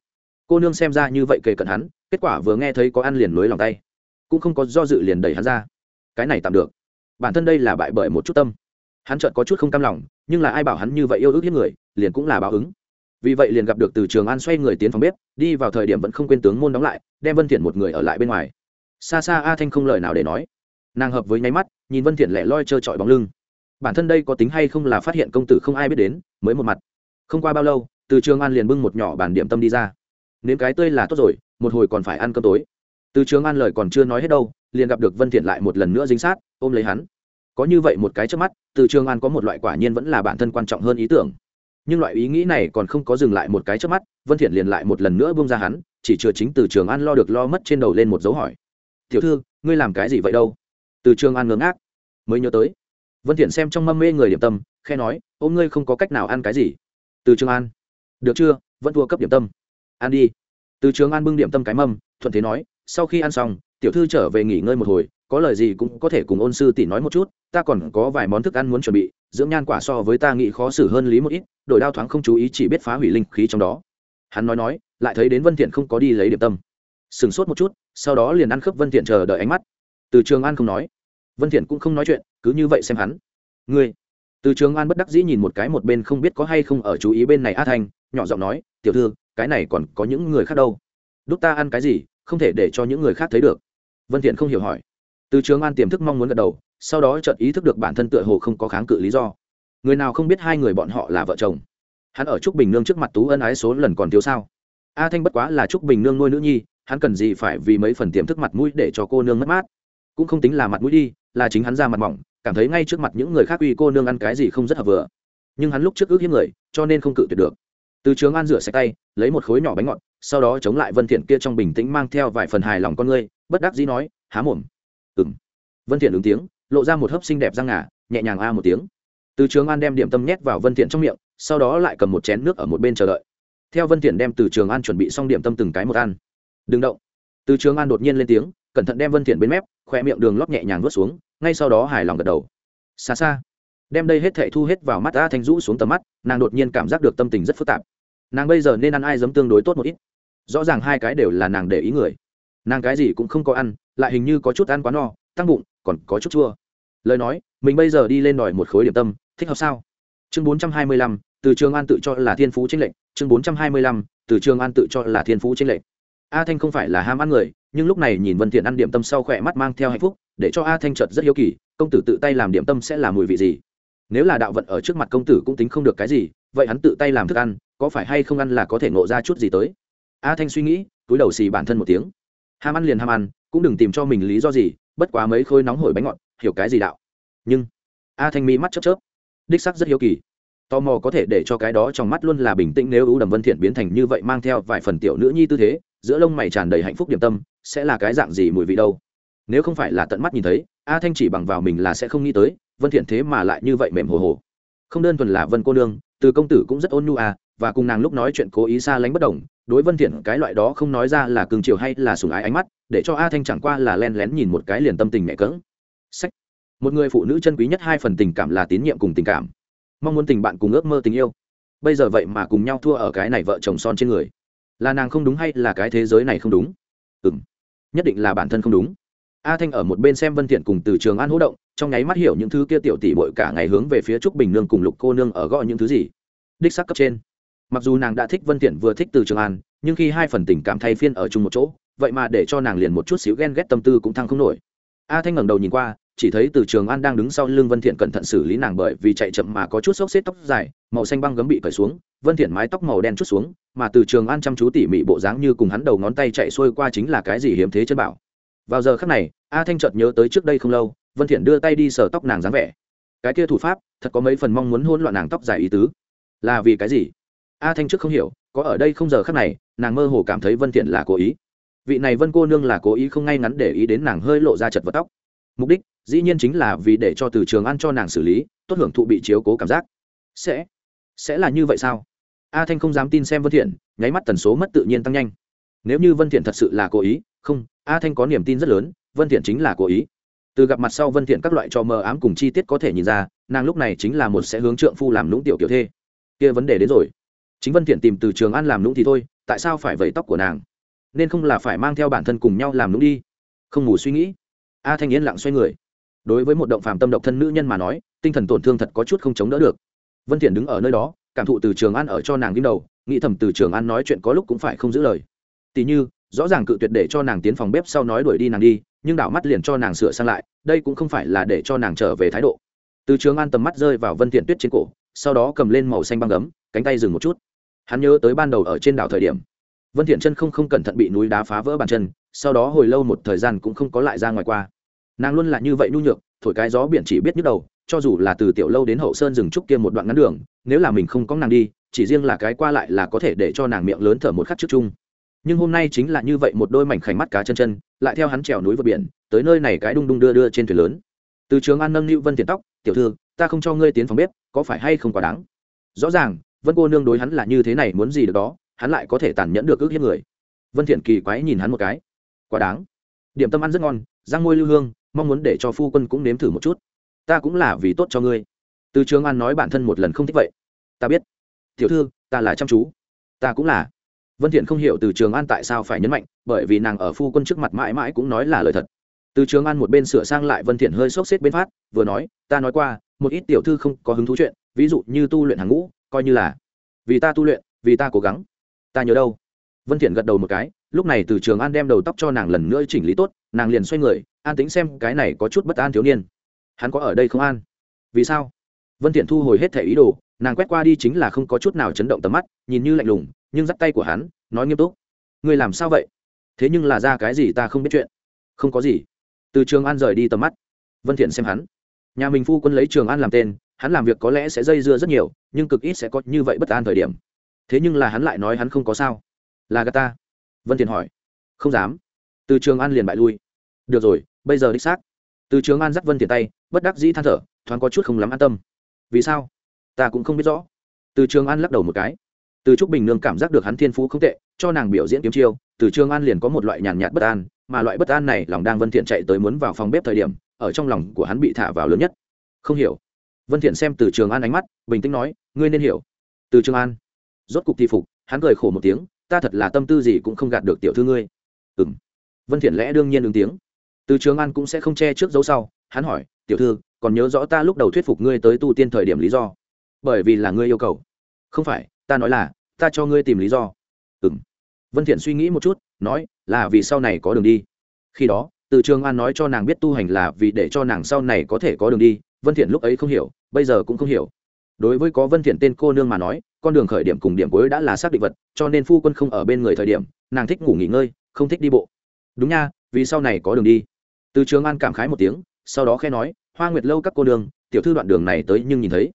Cô nương xem ra như vậy kề cận hắn, kết quả vừa nghe thấy có ăn liền lối lòng tay. Cũng không có do dự liền đẩy hắn ra. Cái này tạm được. Bản thân đây là bại bởi một chút tâm. Hắn chợt có chút không cam lòng, nhưng là ai bảo hắn như vậy yêu ước hiếp người, liền cũng là báo ứng vì vậy liền gặp được từ trường an xoay người tiến phòng bếp, đi vào thời điểm vẫn không quên tướng môn đóng lại, đem vân thiện một người ở lại bên ngoài. Xa xa a thanh không lời nào để nói. Nàng hợp với nháy mắt, nhìn vân thiện lẻ loi trơ trọi bóng lưng. Bản thân đây có tính hay không là phát hiện công tử không ai biết đến, mới một mặt. Không qua bao lâu, từ trường an liền bưng một nhỏ bản điểm tâm đi ra. Nếm cái tươi là tốt rồi, một hồi còn phải ăn cơm tối. Từ trường an lời còn chưa nói hết đâu, liền gặp được vân thiện lại một lần nữa dính sát, ôm lấy hắn. Có như vậy một cái trước mắt, từ trường an có một loại quả nhiên vẫn là bản thân quan trọng hơn ý tưởng nhưng loại ý nghĩ này còn không có dừng lại một cái trước mắt, vân thiện liền lại một lần nữa buông ra hắn, chỉ chưa chính từ trường an lo được lo mất trên đầu lên một dấu hỏi. Tiểu thư, ngươi làm cái gì vậy đâu? Từ trường an ngớ ngác. Mới nhớ tới. Vân thiện xem trong mâm mê người điểm tâm khe nói ôm ngươi không có cách nào ăn cái gì. Từ trường an. Được chưa, vẫn thua cấp điểm tâm. Ăn đi. Từ trường an bưng điểm tâm cái mâm, thuận thế nói, sau khi ăn xong, tiểu thư trở về nghỉ ngơi một hồi, có lời gì cũng có thể cùng ôn sư tỷ nói một chút, ta còn có vài món thức ăn muốn chuẩn bị dưỡng nhan quả so với ta nghĩ khó xử hơn lý một ít đội đao thoáng không chú ý chỉ biết phá hủy linh khí trong đó. Hắn nói nói, lại thấy đến vân thiện không có đi lấy điểm tâm. Sừng sốt một chút, sau đó liền ăn khớp vân thiện chờ đợi ánh mắt. Từ trường an không nói. Vân thiện cũng không nói chuyện, cứ như vậy xem hắn. Ngươi. Từ trường an bất đắc dĩ nhìn một cái một bên không biết có hay không ở chú ý bên này a thanh nhỏ giọng nói, tiểu thư, cái này còn có những người khác đâu? Đút ta ăn cái gì, không thể để cho những người khác thấy được. Vân thiện không hiểu hỏi. Từ trường an tiềm thức mong muốn gật đầu sau đó chợt ý thức được bản thân tựa hồ không có kháng cự lý do. Người nào không biết hai người bọn họ là vợ chồng? Hắn ở trúc bình nương trước mặt tú ân ái số lần còn thiếu sao? A thanh bất quá là trúc bình nương nuôi nữ nhi, hắn cần gì phải vì mấy phần tiềm thức mặt mũi để cho cô nương mất mát? Cũng không tính là mặt mũi đi, là chính hắn ra mặt mỏng, cảm thấy ngay trước mặt những người khác uy cô nương ăn cái gì không rất hợp vừa. Nhưng hắn lúc trước ước hiếp người, cho nên không cự tuyệt được. Từ trường an rửa sạch tay, lấy một khối nhỏ bánh ngọt, sau đó chống lại vân thiện kia trong bình tĩnh mang theo vài phần hài lòng con ngươi bất đắc dĩ nói, há mồm. Ừm. Vân thiện ứng tiếng lộ ra một hớp xinh đẹp răng ngà, nhẹ nhàng a một tiếng. Từ trường an đem điểm tâm nhét vào vân thiện trong miệng, sau đó lại cầm một chén nước ở một bên chờ đợi. Theo vân thiện đem từ trường an chuẩn bị xong điểm tâm từng cái một ăn. Đừng động. Từ trường an đột nhiên lên tiếng, cẩn thận đem vân thiện bên mép khoe miệng đường lót nhẹ nhàng vớt xuống, ngay sau đó hài lòng gật đầu. Xa xa. Đem đây hết thảy thu hết vào mắt a thanh rũ xuống tầm mắt, nàng đột nhiên cảm giác được tâm tình rất phức tạp. Nàng bây giờ nên ăn ai giấm tương đối tốt một ít. Rõ ràng hai cái đều là nàng để ý người. Nàng cái gì cũng không có ăn, lại hình như có chút ăn quá no, tăng bụng còn có chút chua lời nói, mình bây giờ đi lên đòi một khối điểm tâm, thích hợp sao chương bốn trăm hai mươi lăm, từ trường an tự cho là thiên phú chính lệnh. chương bốn trăm hai mươi lăm, từ trường an tự cho là thiên phú chính lệnh. a thanh không phải là ham ăn người, nhưng lúc này nhìn vân thiện ăn điểm tâm sau khỏe mắt mang theo hạnh phúc, để cho a thanh chợt rất hiếu kỳ, công tử tự tay làm điểm tâm sẽ là mùi vị gì nếu là đạo vận ở trước mặt công tử cũng tính không được cái gì, vậy hắn tự tay làm thức ăn, có phải hay không ăn là có thể ngộ ra chút gì tới a thanh suy nghĩ, túi đầu xì bản thân một tiếng ham ăn liền ham ăn, cũng đừng tìm cho mình lý do gì bất quá mấy khối nóng hổi bánh ngọt, hiểu cái gì đạo? Nhưng, a thanh mi mắt chớp chớp. Đích sắc rất hiếu kỳ. Tò mò có thể để cho cái đó trong mắt luôn là bình tĩnh nếu ưu đầm vân thiện biến thành như vậy mang theo vài phần tiểu nữ nhi tư thế, giữa lông mày tràn đầy hạnh phúc điểm tâm, sẽ là cái dạng gì mùi vị đâu? Nếu không phải là tận mắt nhìn thấy, a thanh chỉ bằng vào mình là sẽ không nghĩ tới, vân thiện thế mà lại như vậy mềm hồ hồ. Không đơn thuần là vân cô nương, từ công tử cũng rất ôn nhu à và cùng nàng lúc nói chuyện cố ý xa lánh bất đồng, đối vân thiện cái loại đó không nói ra là cường chiều hay là sủng ái ánh mắt, để cho a thanh chẳng qua là len lén nhìn một cái liền tâm tình mẹ cỡng. Sách. Một người phụ nữ chân quý nhất hai phần tình cảm là tín nhiệm cùng tình cảm. Mong muốn tình bạn cùng ước mơ tình yêu. Bây giờ vậy mà cùng nhau thua ở cái này vợ chồng son trên người. Là nàng không đúng hay là cái thế giới này không đúng? Ừm. Nhất định là bản thân không đúng. A thanh ở một bên xem vân thiện cùng từ trường an hỗ động, trong nháy mắt hiểu những thứ kia tiểu tỷ bội cả ngày hướng về phía trúc bình nương cùng lục cô nương ở gọi những thứ gì. Đích xác cấp trên mặc dù nàng đã thích vân thiện vừa thích từ trường an, nhưng khi hai phần tình cảm thay phiên ở chung một chỗ, vậy mà để cho nàng liền một chút xíu ghen ghét tâm tư cũng thăng không nổi. A thanh ngẩng đầu nhìn qua, chỉ thấy từ trường an đang đứng sau lưng vân thiện cẩn thận xử lý nàng bởi vì chạy chậm mà có chút xốc xếp tóc dài, màu xanh băng gấm bị cởi xuống, vân thiện mái tóc màu đen chút xuống, mà từ trường an chăm chú tỉ mỉ bộ dáng như cùng hắn đầu ngón tay chạy xuôi qua chính là cái gì hiếm thế chân bảo. Vào giờ khắc này, a thanh chợt nhớ tới trước đây không lâu, vân thiện đưa tay đi sờ tóc nàng dáng vẻ. Cái kia thủ pháp, thật có mấy phần mong muốn hôn loạn nàng tóc dài ý tứ. Là vì cái gì? A thanh trước không hiểu, có ở đây không giờ khác này, nàng mơ hồ cảm thấy vân thiện là cố ý. Vị này vân cô nương là cố ý không ngay ngắn để ý đến nàng hơi lộ ra chật vật tóc. Mục đích, dĩ nhiên chính là vì để cho từ trường ăn cho nàng xử lý, tốt hưởng thụ bị chiếu cố cảm giác. Sẽ sẽ là như vậy sao? A thanh không dám tin xem vân thiện, nháy mắt tần số mất tự nhiên tăng nhanh. Nếu như vân thiện thật sự là cố ý, không, a thanh có niềm tin rất lớn, vân thiện chính là cố ý. Từ gặp mặt sau vân thiện các loại trò mờ ám cùng chi tiết có thể nhìn ra, nàng lúc này chính là một sẽ hướng trượng phu làm lũng tiểu tiểu thê. Kia vấn đề đến rồi chính vân thiện tìm từ trường an làm nũng thì thôi, tại sao phải vẩy tóc của nàng? Nên không là phải mang theo bản thân cùng nhau làm nũng đi? Không ngủ suy nghĩ. A thanh yên lặng xoay người. Đối với một động phàm tâm độc thân nữ nhân mà nói, tinh thần tổn thương thật có chút không chống đỡ được. Vân thiện đứng ở nơi đó, cảm thụ từ trường an ở cho nàng kim đầu, nghĩ thầm từ trường an nói chuyện có lúc cũng phải không giữ lời. Tỷ như, rõ ràng cự tuyệt để cho nàng tiến phòng bếp sau nói đuổi đi nàng đi, nhưng đảo mắt liền cho nàng sửa sang lại, đây cũng không phải là để cho nàng trở về thái độ. Từ trường an tầm mắt rơi vào vân thiện tuyết trên cổ, sau đó cầm lên màu xanh băng gấm, cánh tay dừng một chút hắn nhớ tới ban đầu ở trên đảo thời điểm. Vân thiện chân không không cẩn thận bị núi đá phá vỡ bàn chân, sau đó hồi lâu một thời gian cũng không có lại ra ngoài qua. Nàng luôn là như vậy nhu nhược, thổi cái gió biển chỉ biết nhức đầu, cho dù là từ tiểu lâu đến hậu sơn rừng trúc kia một đoạn ngắn đường, nếu là mình không có nàng đi, chỉ riêng là cái qua lại là có thể để cho nàng miệng lớn thở một khắc trước chung. Nhưng hôm nay chính là như vậy một đôi mảnh khảnh mắt cá chân chân, lại theo hắn trèo núi vượt biển, tới nơi này cái đung đung đưa đưa trên thuyền lớn. Từ trường an nâng lưu vân tiền tóc, tiểu thư, ta không cho ngươi tiến phòng bếp, có phải hay không quá đáng? Rõ ràng vân cô nương đối hắn là như thế này muốn gì được đó, hắn lại có thể tàn nhẫn được ước hiếp người. Vân thiện kỳ quái nhìn hắn một cái. Quá đáng. Điểm tâm ăn rất ngon, răng môi lưu hương, mong muốn để cho phu quân cũng nếm thử một chút. Ta cũng là vì tốt cho ngươi. Từ trường an nói bản thân một lần không thích vậy. Ta biết. Tiểu thư, ta là chăm chú. Ta cũng là. Vân thiện không hiểu từ trường an tại sao phải nhấn mạnh, bởi vì nàng ở phu quân trước mặt mãi mãi cũng nói là lời thật. Từ trường an một bên sửa sang lại, vân thiện hơi sốc xếp bên phát, vừa nói, ta nói qua, một ít tiểu thư không có hứng thú chuyện, ví dụ như tu luyện hàng ngũ coi như là. Vì ta tu luyện, vì ta cố gắng. Ta nhớ đâu? Vân thiện gật đầu một cái, lúc này từ trường an đem đầu tóc cho nàng lần nữa chỉnh lý tốt, nàng liền xoay người, an tính xem cái này có chút bất an thiếu niên. Hắn có ở đây không an? Vì sao? Vân thiện thu hồi hết thể ý đồ, nàng quét qua đi chính là không có chút nào chấn động tầm mắt, nhìn như lạnh lùng, nhưng dắt tay của hắn, nói nghiêm túc. Ngươi làm sao vậy? Thế nhưng là ra cái gì ta không biết chuyện. Không có gì. Từ trường an rời đi tầm mắt. Vân thiện xem hắn. Nhà mình phu quân lấy trường an làm tên hắn làm việc có lẽ sẽ dây dưa rất nhiều, nhưng cực ít sẽ có như vậy bất an thời điểm. Thế nhưng là hắn lại nói hắn không có sao. Là gà ta. Vân thiền hỏi. Không dám. Từ trường an liền bại lui. Được rồi, bây giờ đích xác. Từ trường an dắt vân thiền tay, bất đắc dĩ than thở, thoáng có chút không lắm an tâm. Vì sao? Ta cũng không biết rõ. Từ trường an lắc đầu một cái. Từ trúc bình nương cảm giác được hắn thiên phú không tệ, cho nàng biểu diễn kiếm chiêu, từ trường an liền có một loại nhàn nhạt bất an, mà loại bất an này lòng đang vân thiện chạy tới muốn vào phòng bếp thời điểm, ở trong lòng của hắn bị thả vào lớn nhất. Không hiểu vân thiện xem từ trường an ánh mắt, bình tĩnh nói, ngươi nên hiểu. Từ trường an? Rốt cục thì phục, hắn cười khổ một tiếng, ta thật là tâm tư gì cũng không gạt được tiểu thư ngươi. Ừm. Vân thiện lẽ đương nhiên ứng tiếng. Từ trường an cũng sẽ không che trước dấu sau, hắn hỏi, tiểu thư, còn nhớ rõ ta lúc đầu thuyết phục ngươi tới tu tiên thời điểm lý do? Bởi vì là ngươi yêu cầu. Không phải, ta nói là, ta cho ngươi tìm lý do. Ừm. Vân thiện suy nghĩ một chút, nói, là vì sau này có đường đi. Khi đó, từ trường an nói cho nàng biết tu hành là vì để cho nàng sau này có thể có đường đi vân thiện lúc ấy không hiểu bây giờ cũng không hiểu. Đối với có vân thiện tên cô nương mà nói con đường khởi điểm cùng điểm cuối đã là xác định vật cho nên phu quân không ở bên người thời điểm nàng thích ngủ nghỉ ngơi không thích đi bộ. Đúng nha vì sau này có đường đi. Từ trường an cảm khái một tiếng sau đó khe nói hoa nguyệt lâu các cô đường, tiểu thư đoạn đường này tới nhưng nhìn thấy.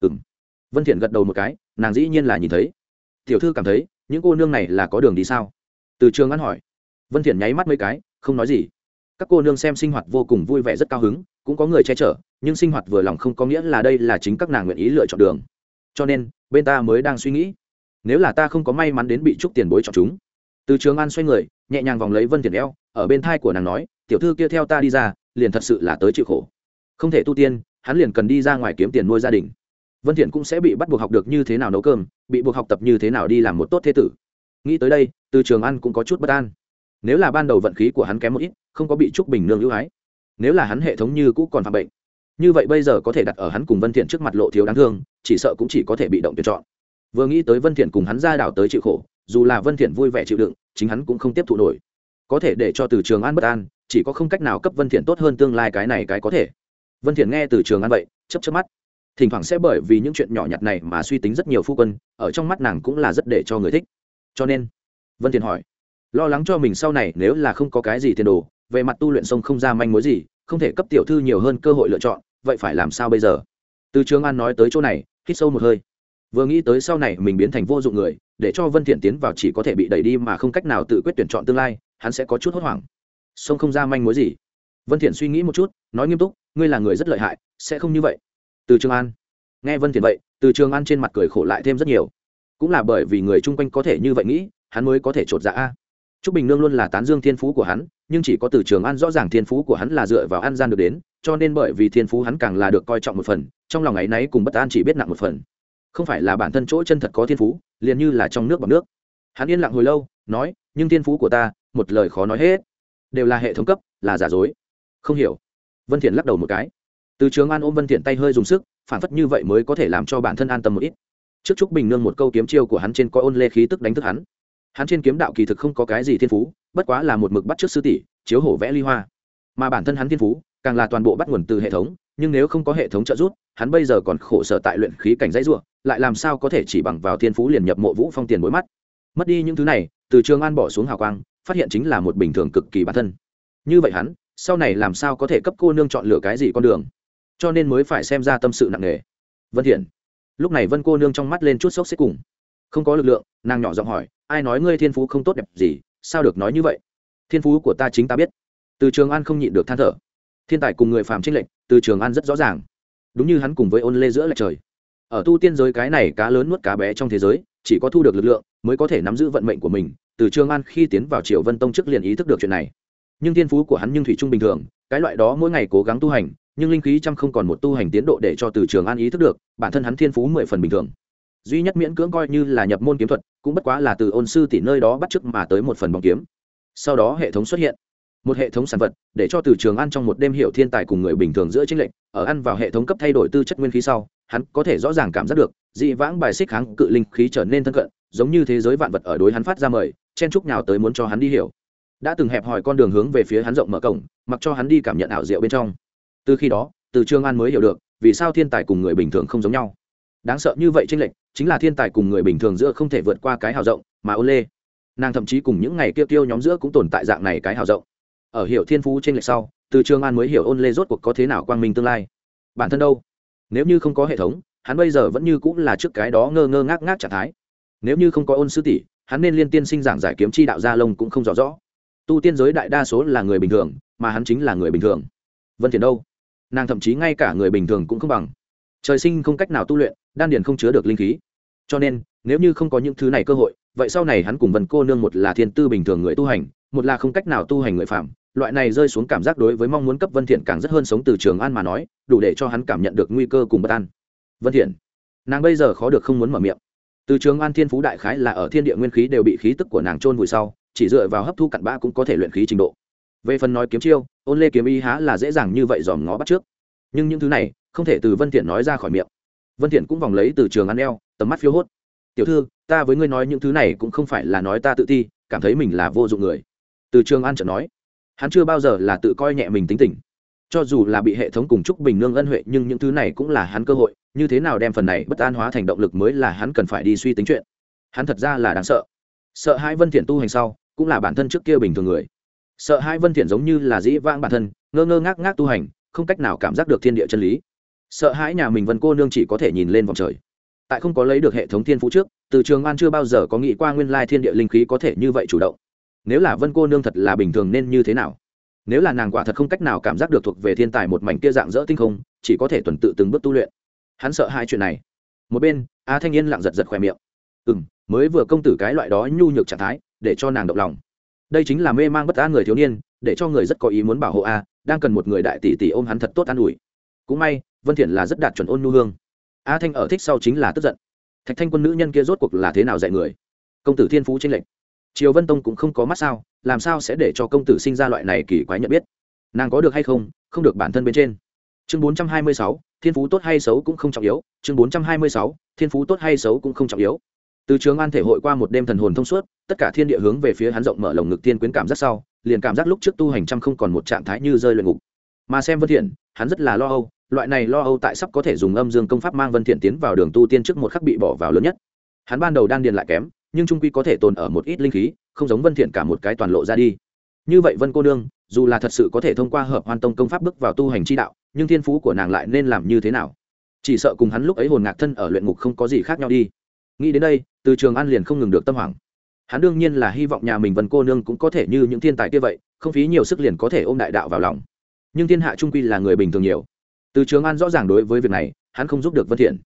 Ừm. Vân thiện gật đầu một cái nàng dĩ nhiên là nhìn thấy. Tiểu thư cảm thấy những cô nương này là có đường đi sao? Từ trường an hỏi. Vân thiện nháy mắt mấy cái không nói gì. Các cô nương xem sinh hoạt vô cùng vui vẻ rất cao hứng cũng có người che chở nhưng sinh hoạt vừa lòng không có nghĩa là đây là chính các nàng nguyện ý lựa chọn đường. Cho nên, bên ta mới đang suy nghĩ, nếu là ta không có may mắn đến bị trúc tiền bối chọn chúng. Từ trường an xoay người, nhẹ nhàng vòng lấy vân tiền eo, ở bên thai của nàng nói, tiểu thư kia theo ta đi ra, liền thật sự là tới chịu khổ. Không thể tu tiên, hắn liền cần đi ra ngoài kiếm tiền nuôi gia đình. Vân thiện cũng sẽ bị bắt buộc học được như thế nào nấu cơm, bị buộc học tập như thế nào đi làm một tốt thế tử. Nghĩ tới đây, từ trường an cũng có chút bất an. Nếu là ban đầu vận khí của hắn kém một ít, không có bị trúc bình nương ưu ái. Nếu là hắn hệ thống như cũ còn phạm bệnh như vậy bây giờ có thể đặt ở hắn cùng vân thiện trước mặt lộ thiếu đáng thương, chỉ sợ cũng chỉ có thể bị động tuyển chọn. Vừa nghĩ tới vân thiện cùng hắn ra đảo tới chịu khổ, dù là vân thiện vui vẻ chịu đựng, chính hắn cũng không tiếp thụ nổi. Có thể để cho từ trường an bất an, chỉ có không cách nào cấp vân thiện tốt hơn tương lai cái này cái có thể. Vân thiện nghe từ trường an vậy, chớp chớp mắt. Thỉnh thoảng sẽ bởi vì những chuyện nhỏ nhặt này mà suy tính rất nhiều phu quân, ở trong mắt nàng cũng là rất để cho người thích. Cho nên, vân thiện hỏi, lo lắng cho mình sau này nếu là không có cái gì tiền đồ, về mặt tu luyện sông không ra manh mối gì, không thể cấp tiểu thư nhiều hơn cơ hội lựa chọn vậy phải làm sao bây giờ? Từ trường an nói tới chỗ này, hít sâu một hơi. Vừa nghĩ tới sau này mình biến thành vô dụng người, để cho vân thiện tiến vào chỉ có thể bị đẩy đi mà không cách nào tự quyết tuyển chọn tương lai, hắn sẽ có chút hốt hoảng. Sông không ra manh mối gì. Vân thiện suy nghĩ một chút, nói nghiêm túc, ngươi là người rất lợi hại, sẽ không như vậy. Từ trường an. Nghe vân thiện vậy, từ trường an trên mặt cười khổ lại thêm rất nhiều. Cũng là bởi vì người chung quanh có thể như vậy nghĩ, hắn mới có thể trột dạ a. Trúc Bình Nương luôn là tán dương thiên phú của hắn, nhưng chỉ có Từ Trường An rõ ràng thiên phú của hắn là dựa vào ăn gian được đến, cho nên bởi vì thiên phú hắn càng là được coi trọng một phần, trong lòng ấy nấy cùng bất an chỉ biết nặng một phần. Không phải là bản thân chỗ chân thật có thiên phú, liền như là trong nước bằng nước. Hắn yên lặng hồi lâu, nói, nhưng thiên phú của ta, một lời khó nói hết, đều là hệ thống cấp, là giả dối. Không hiểu. Vân Thiện lắc đầu một cái. Từ Trường An ôm Vân Thiện tay hơi dùng sức, phản phất như vậy mới có thể làm cho bản thân an tâm một ít. Trước Trúc Bình Nương một câu kiếm chiêu của hắn trên coi ôn lê khí tức đánh thức hắn hắn trên kiếm đạo kỳ thực không có cái gì thiên phú, bất quá là một mực bắt trước sư tỷ, chiếu hổ vẽ ly hoa. Mà bản thân hắn thiên phú, càng là toàn bộ bắt nguồn từ hệ thống, nhưng nếu không có hệ thống trợ giúp, hắn bây giờ còn khổ sở tại luyện khí cảnh dãy ruộng lại làm sao có thể chỉ bằng vào thiên phú liền nhập mộ vũ phong tiền bối mắt. Mất đi những thứ này, từ trường an bỏ xuống hào quang, phát hiện chính là một bình thường cực kỳ bản thân. Như vậy hắn, sau này làm sao có thể cấp cô nương chọn lựa cái gì con đường? Cho nên mới phải xem ra tâm sự nặng nề. Vân thiện. Lúc này vân cô nương trong mắt lên chút sốc xếp cùng. Không có lực lượng, nàng nhỏ giọng hỏi ai nói ngươi thiên phú không tốt đẹp gì, sao được nói như vậy? Thiên phú của ta chính ta biết. Từ trường an không nhịn được than thở. Thiên tài cùng người phàm trinh lệnh từ trường an rất rõ ràng. Đúng như hắn cùng với ôn lê giữa lệch trời. Ở tu tiên giới cái này cá lớn nuốt cá bé trong thế giới, chỉ có thu được lực lượng, mới có thể nắm giữ vận mệnh của mình. Từ trường an khi tiến vào triều vân tông trước liền ý thức được chuyện này. Nhưng thiên phú của hắn nhưng thủy trung bình thường, cái loại đó mỗi ngày cố gắng tu hành, nhưng linh khí chăm không còn một tu hành tiến độ để cho từ trường an ý thức được, bản thân hắn thiên phú mười phần bình thường duy nhất miễn cưỡng coi như là nhập môn kiếm thuật, cũng bất quá là từ ôn sư tỷ nơi đó bắt chước mà tới một phần bóng kiếm. Sau đó hệ thống xuất hiện. Một hệ thống sản vật, để cho từ trường ăn trong một đêm hiệu thiên tài cùng người bình thường giữa chính lệnh ở ăn vào hệ thống cấp thay đổi tư chất nguyên khí sau, hắn có thể rõ ràng cảm giác được, dị vãng bài xích kháng cự linh khí trở nên thân cận, giống như thế giới vạn vật ở đối hắn phát ra mời, chen chúc nào tới muốn cho hắn đi hiểu. Đã từng hẹp hòi con đường hướng về phía hắn rộng mở cổng, mặc cho hắn đi cảm nhận ảo diệu bên trong. Từ khi đó, từ trường an mới hiểu được, vì sao thiên tài cùng người bình thường không giống nhau đáng sợ như vậy tranh lệch, chính là thiên tài cùng người bình thường giữa không thể vượt qua cái hào rộng, mà ôn lê. Nàng thậm chí cùng những ngày kia tiêu nhóm giữa cũng tồn tại dạng này cái hào rộng. Ở hiểu thiên phú tranh lệch sau, từ trường an mới hiểu ôn lê rốt cuộc có thế nào quang minh tương lai. Bản thân đâu? Nếu như không có hệ thống, hắn bây giờ vẫn như cũng là trước cái đó ngơ ngơ ngác ngác trạng thái. Nếu như không có ôn sư tỷ, hắn nên liên tiên sinh giảng giải kiếm chi đạo gia lông cũng không rõ rõ. Tu tiên giới đại đa số là người bình thường, mà hắn chính là người bình thường. Vân thiện đâu? Nàng thậm chí ngay cả người bình thường cũng không bằng. Trời sinh không cách nào tu luyện đan điền không chứa được linh khí. Cho nên, nếu như không có những thứ này cơ hội, vậy sau này hắn cùng vân cô nương một là thiên tư bình thường người tu hành, một là không cách nào tu hành người phạm. Loại này rơi xuống cảm giác đối với mong muốn cấp vân thiện càng rất hơn sống từ trường an mà nói, đủ để cho hắn cảm nhận được nguy cơ cùng bất an. Vân thiện, nàng bây giờ khó được không muốn mở miệng. Từ trường an thiên phú đại khái là ở thiên địa nguyên khí đều bị khí tức của nàng trôn vùi sau, chỉ dựa vào hấp thu cặn bã cũng có thể luyện khí trình độ. Về phần nói kiếm chiêu, ôn lê kiếm y há là dễ dàng như vậy dòm ngó bắt trước. Nhưng những thứ này, không thể từ vân thiện nói ra khỏi miệng vân thiện cũng vòng lấy từ trường ăn eo, tầm mắt phiêu hốt. Tiểu thư, ta với ngươi nói những thứ này cũng không phải là nói ta tự ti, cảm thấy mình là vô dụng người. Từ trường an chợt nói. Hắn chưa bao giờ là tự coi nhẹ mình tính tình. Cho dù là bị hệ thống cùng chúc bình nương ân huệ, nhưng những thứ này cũng là hắn cơ hội, như thế nào đem phần này bất an hóa thành động lực mới là hắn cần phải đi suy tính chuyện. Hắn thật ra là đáng sợ. Sợ hai vân thiện tu hành sau, cũng là bản thân trước kia bình thường người. Sợ hai vân thiện giống như là dĩ vãng bản thân, ngơ ngơ ngác ngác tu hành, không cách nào cảm giác được thiên địa chân lý sợ hãi nhà mình vân cô nương chỉ có thể nhìn lên vòng trời. Tại không có lấy được hệ thống thiên phú trước, từ trường an chưa bao giờ có nghĩ qua nguyên lai thiên địa linh khí có thể như vậy chủ động. Nếu là vân cô nương thật là bình thường nên như thế nào? Nếu là nàng quả thật không cách nào cảm giác được thuộc về thiên tài một mảnh kia dạng dỡ tinh không, chỉ có thể tuần tự từng bước tu luyện. Hắn sợ hai chuyện này. Một bên, a thanh niên lặng giật giật khỏe miệng. Ừ m mới vừa công tử cái loại đó nhu nhược trạng thái, để cho nàng động lòng. Đây chính là mê mang bất an người thiếu niên, để cho người rất có ý muốn bảo hộ a, đang cần một người đại tỷ tỷ ôm hắn thật tốt an ủi cũng may vân thiện là rất đạt chuẩn ôn nhu hương. A thanh ở thích sau chính là tức giận. Thạch thanh quân nữ nhân kia rốt cuộc là thế nào dạy người? Công tử thiên phú tranh lệnh triều vân tông cũng không có mắt sao làm sao sẽ để cho công tử sinh ra loại này kỳ quái nhận biết? Nàng có được hay không không được bản thân bên trên. Chương 426, thiên phú tốt hay xấu cũng không trọng yếu. Chương 426, thiên phú tốt hay xấu cũng không trọng yếu. Từ trường an thể hội qua một đêm thần hồn thông suốt tất cả thiên địa hướng về phía hắn rộng mở lồng ngực tiên quyến cảm giác sau liền cảm giác lúc trước tu hành trăm không còn một trạng thái như rơi luyện ngục. Mà xem vân thiện hắn rất là lo âu loại này lo âu tại sắp có thể dùng âm dương công pháp mang vân thiện tiến vào đường tu tiên trước một khắc bị bỏ vào lớn nhất. Hắn ban đầu đan điền lại kém, nhưng trung quy có thể tồn ở một ít linh khí, không giống vân thiện cả một cái toàn lộ ra đi. Như vậy vân cô nương, dù là thật sự có thể thông qua hợp hoan tông công pháp bước vào tu hành chi đạo, nhưng thiên phú của nàng lại nên làm như thế nào? Chỉ sợ cùng hắn lúc ấy hồn ngạc thân ở luyện ngục không có gì khác nhau đi. Nghĩ đến đây, từ trường an liền không ngừng được tâm hoảng. Hắn đương nhiên là hy vọng nhà mình vân cô nương cũng có thể như những thiên tài kia vậy, không phí nhiều sức liền có thể ôm đại đạo vào lòng. Nhưng thiên hạ trung quy là người bình thường nhiều từ trường an rõ ràng đối với việc này, hắn không giúp được vân thiện.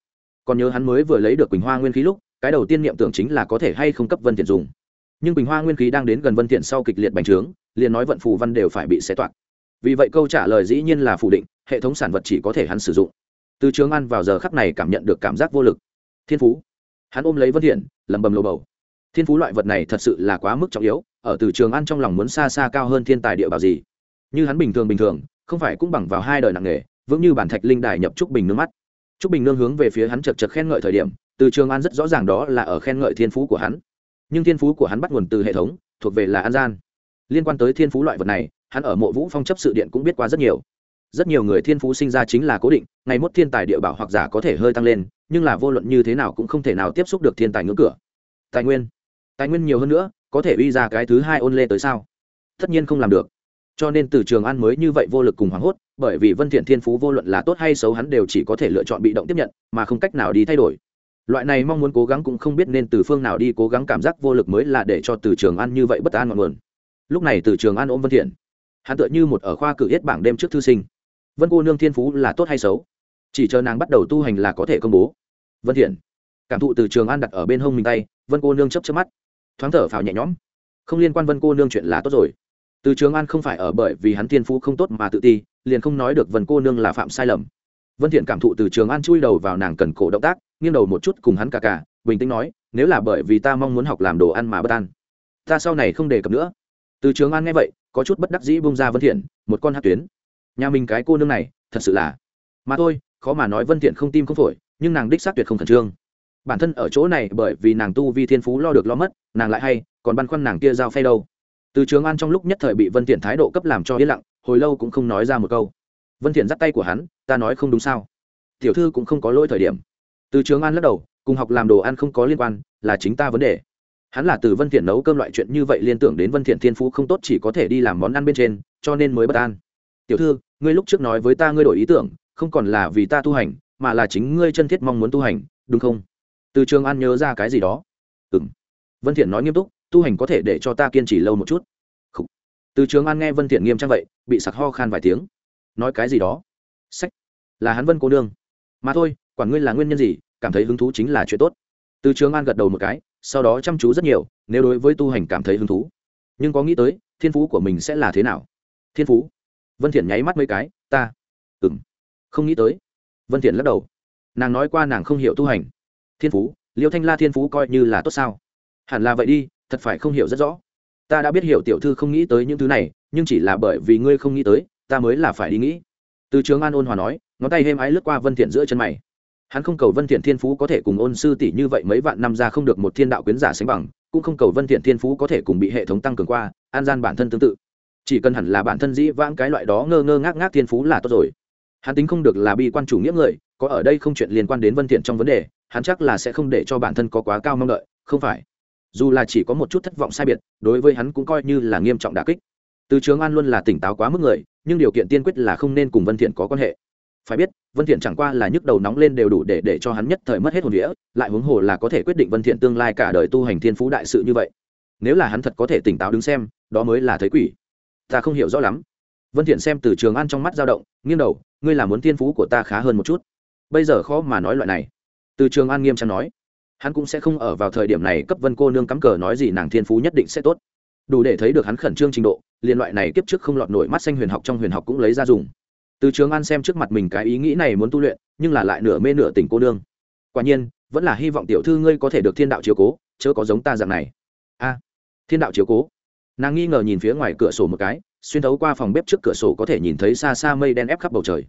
Còn nhớ hắn mới vừa lấy được quỳnh hoa nguyên khí lúc, cái đầu tiên niệm tưởng chính là có thể hay không cấp vân thiện dùng. Nhưng quỳnh hoa nguyên khí đang đến gần vân thiện sau kịch liệt bành trướng, liền nói vận phù văn đều phải bị xé toạc. Vì vậy câu trả lời dĩ nhiên là phủ định, hệ thống sản vật chỉ có thể hắn sử dụng. Từ trường an vào giờ khắc này cảm nhận được cảm giác vô lực. Thiên phú. Hắn ôm lấy vân thiện, lẩm bẩm lồ bầu. Thiên phú loại vật này thật sự là quá mức trọng yếu, ở từ trường an trong lòng muốn xa xa cao hơn thiên tài địa bảo gì. Như hắn bình thường bình thường, không phải cũng bằng vào hai đời nặng nghề vững như bản thạch linh đài nhập trúc bình nương mắt. Trúc bình nương hướng về phía hắn chật chật khen ngợi thời điểm, từ trường an rất rõ ràng đó là ở khen ngợi thiên phú của hắn. Nhưng thiên phú của hắn bắt nguồn từ hệ thống, thuộc về là an gian. Liên quan tới thiên phú loại vật này, hắn ở mộ vũ phong chấp sự điện cũng biết qua rất nhiều. Rất nhiều người thiên phú sinh ra chính là cố định, ngày mốt thiên tài địa bảo hoặc giả có thể hơi tăng lên, nhưng là vô luận như thế nào cũng không thể nào tiếp xúc được thiên tài ngưỡng cửa. Tài nguyên. Tài nguyên nhiều hơn nữa, có thể uy ra cái thứ hai ôn lê tới sao? Tất nhiên không làm được. Cho nên từ trường an mới như vậy vô lực cùng hoảng hốt bởi vì vân thiện thiên phú vô luận là tốt hay xấu hắn đều chỉ có thể lựa chọn bị động tiếp nhận, mà không cách nào đi thay đổi. Loại này mong muốn cố gắng cũng không biết nên từ phương nào đi cố gắng cảm giác vô lực mới là để cho từ trường an như vậy bất an ngọn nguồn. Lúc này từ trường an ôm vân thiện. Hắn tựa như một ở khoa cử yết bảng đêm trước thư sinh. Vân cô nương thiên phú là tốt hay xấu? Chỉ chờ nàng bắt đầu tu hành là có thể công bố. Vân thiện. Cảm thụ từ trường an đặt ở bên hông mình tay, vân cô nương chớp chớp mắt. Thoáng thở phào nhẹ nhõm. Không liên quan vân cô nương chuyện là tốt rồi. Từ trường an không phải ở bởi vì hắn thiên phú không tốt mà tự ti liền không nói được vân cô nương là phạm sai lầm. Vân thiện cảm thụ từ trường an chui đầu vào nàng cần cổ động tác, nghiêng đầu một chút cùng hắn cả cả bình tĩnh nói, nếu là bởi vì ta mong muốn học làm đồ ăn mà bất an, ta sau này không đề cập nữa. Từ trường an nghe vậy, có chút bất đắc dĩ bung ra vân thiện, một con hát tuyến. Nhà mình cái cô nương này, thật sự là mà thôi, khó mà nói vân thiện không tim không phổi, nhưng nàng đích xác tuyệt không khẩn trương. Bản thân ở chỗ này bởi vì nàng tu vi thiên phú lo được lo mất, nàng lại hay, còn băn khoăn nàng kia giao phay đâu. Từ trường an trong lúc nhất thời bị vân thiện thái độ cấp làm cho yên lặng hồi lâu cũng không nói ra một câu. Vân thiện dắt tay của hắn, ta nói không đúng sao? Tiểu thư cũng không có lỗi thời điểm. Từ trường an lắc đầu, cùng học làm đồ ăn không có liên quan, là chính ta vấn đề. Hắn là từ vân thiện nấu cơm loại chuyện như vậy liên tưởng đến vân thiện thiên phú không tốt chỉ có thể đi làm món ăn bên trên, cho nên mới bất an. Tiểu thư, ngươi lúc trước nói với ta ngươi đổi ý tưởng, không còn là vì ta tu hành, mà là chính ngươi chân thiết mong muốn tu hành, đúng không? Từ trường an nhớ ra cái gì đó. Ừm. Vân thiện nói nghiêm túc, tu hành có thể để cho ta kiên trì lâu một chút từ trường an nghe vân thiện nghiêm trang vậy, bị sặc ho khan vài tiếng. Nói cái gì đó? Sách. Là hắn vân cô đương mà thôi quản ngươi là nguyên nhân gì, cảm thấy hứng thú chính là chuyện tốt. Từ trường an gật đầu một cái, sau đó chăm chú rất nhiều, nếu đối với tu hành cảm thấy hứng thú. Nhưng có nghĩ tới, thiên phú của mình sẽ là thế nào? Thiên phú. Vân thiện nháy mắt mấy cái, ta. Ừm. Không nghĩ tới. Vân thiện lắc đầu. Nàng nói qua nàng không hiểu tu hành. Thiên phú. Liêu thanh la thiên phú coi như là tốt sao? Hẳn là vậy đi, thật phải không hiểu rất rõ ta đã biết hiểu tiểu thư không nghĩ tới những thứ này, nhưng chỉ là bởi vì ngươi không nghĩ tới, ta mới là phải đi nghĩ. Từ trường an ôn hòa nói, ngón tay êm ái lướt qua vân thiện giữa chân mày. Hắn không cầu vân thiện thiên phú có thể cùng ôn sư tỷ như vậy mấy vạn năm ra không được một thiên đạo quyến giả sánh bằng, cũng không cầu vân thiện thiên phú có thể cùng bị hệ thống tăng cường qua, an gian bản thân tương tự. Chỉ cần hẳn là bản thân dĩ vãng cái loại đó ngơ ngơ ngác ngác thiên phú là tốt rồi. Hắn tính không được là bi quan chủ nghĩa người, có ở đây không chuyện liên quan đến vân thiện trong vấn đề, hắn chắc là sẽ không để cho bản thân có quá cao mong đợi, không phải dù là chỉ có một chút thất vọng sai biệt, đối với hắn cũng coi như là nghiêm trọng đả kích. Từ trường an luôn là tỉnh táo quá mức người, nhưng điều kiện tiên quyết là không nên cùng vân thiện có quan hệ. Phải biết, vân thiện chẳng qua là nhức đầu nóng lên đều đủ để để cho hắn nhất thời mất hết hồn vía, lại huống hồ là có thể quyết định vân thiện tương lai cả đời tu hành thiên phú đại sự như vậy. Nếu là hắn thật có thể tỉnh táo đứng xem, đó mới là thấy quỷ. Ta không hiểu rõ lắm. Vân thiện xem từ trường an trong mắt dao động, nghiêng đầu, ngươi là muốn thiên phú của ta khá hơn một chút. Bây giờ khó mà nói loại này. Từ trường an nghiêm trang nói hắn cũng sẽ không ở vào thời điểm này cấp vân cô nương cắm cờ nói gì nàng thiên phú nhất định sẽ tốt. Đủ để thấy được hắn khẩn trương trình độ, liên loại này kiếp trước không lọt nổi mắt xanh huyền học trong huyền học cũng lấy ra dùng. Từ trường an xem trước mặt mình cái ý nghĩ này muốn tu luyện, nhưng là lại nửa mê nửa tỉnh cô nương. Quả nhiên, vẫn là hy vọng tiểu thư ngươi có thể được thiên đạo chiếu cố, chớ có giống ta dạng này. A, thiên đạo chiếu cố. Nàng nghi ngờ nhìn phía ngoài cửa sổ một cái, xuyên thấu qua phòng bếp trước cửa sổ có thể nhìn thấy xa xa mây đen ép khắp bầu trời.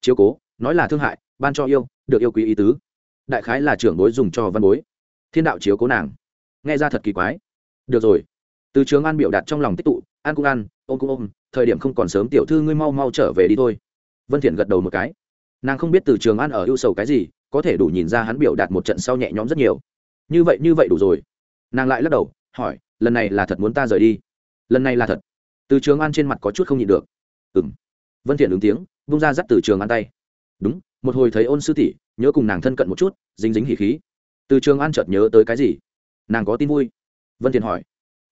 Chiếu cố, nói là thương hại, ban cho yêu, được yêu quý ý tứ đại khái là trưởng bối dùng cho văn bối. Thiên đạo chiếu cố nàng. Nghe ra thật kỳ quái. Được rồi. Từ trường an biểu đạt trong lòng tích tụ ăn cũng ăn, ôm cũng ôm, thời điểm không còn sớm, tiểu thư ngươi mau mau trở về đi thôi. Vân thiện gật đầu một cái. Nàng không biết từ trường an ở ưu sầu cái gì, có thể đủ nhìn ra hắn biểu đạt một trận sau nhẹ nhõm rất nhiều. Như vậy như vậy đủ rồi. Nàng lại lắc đầu, hỏi, lần này là thật muốn ta rời đi? Lần này là thật. Từ trường an trên mặt có chút không nhịn được. Ừm. Vân thiện ứng tiếng, vung ra dắt từ trường an tay. Đúng, một hồi thấy ôn sư tỷ nhớ cùng nàng thân cận một chút, dính dính hỉ khí. Từ trường an chợt nhớ tới cái gì? Nàng có tin vui. Vân thiện hỏi.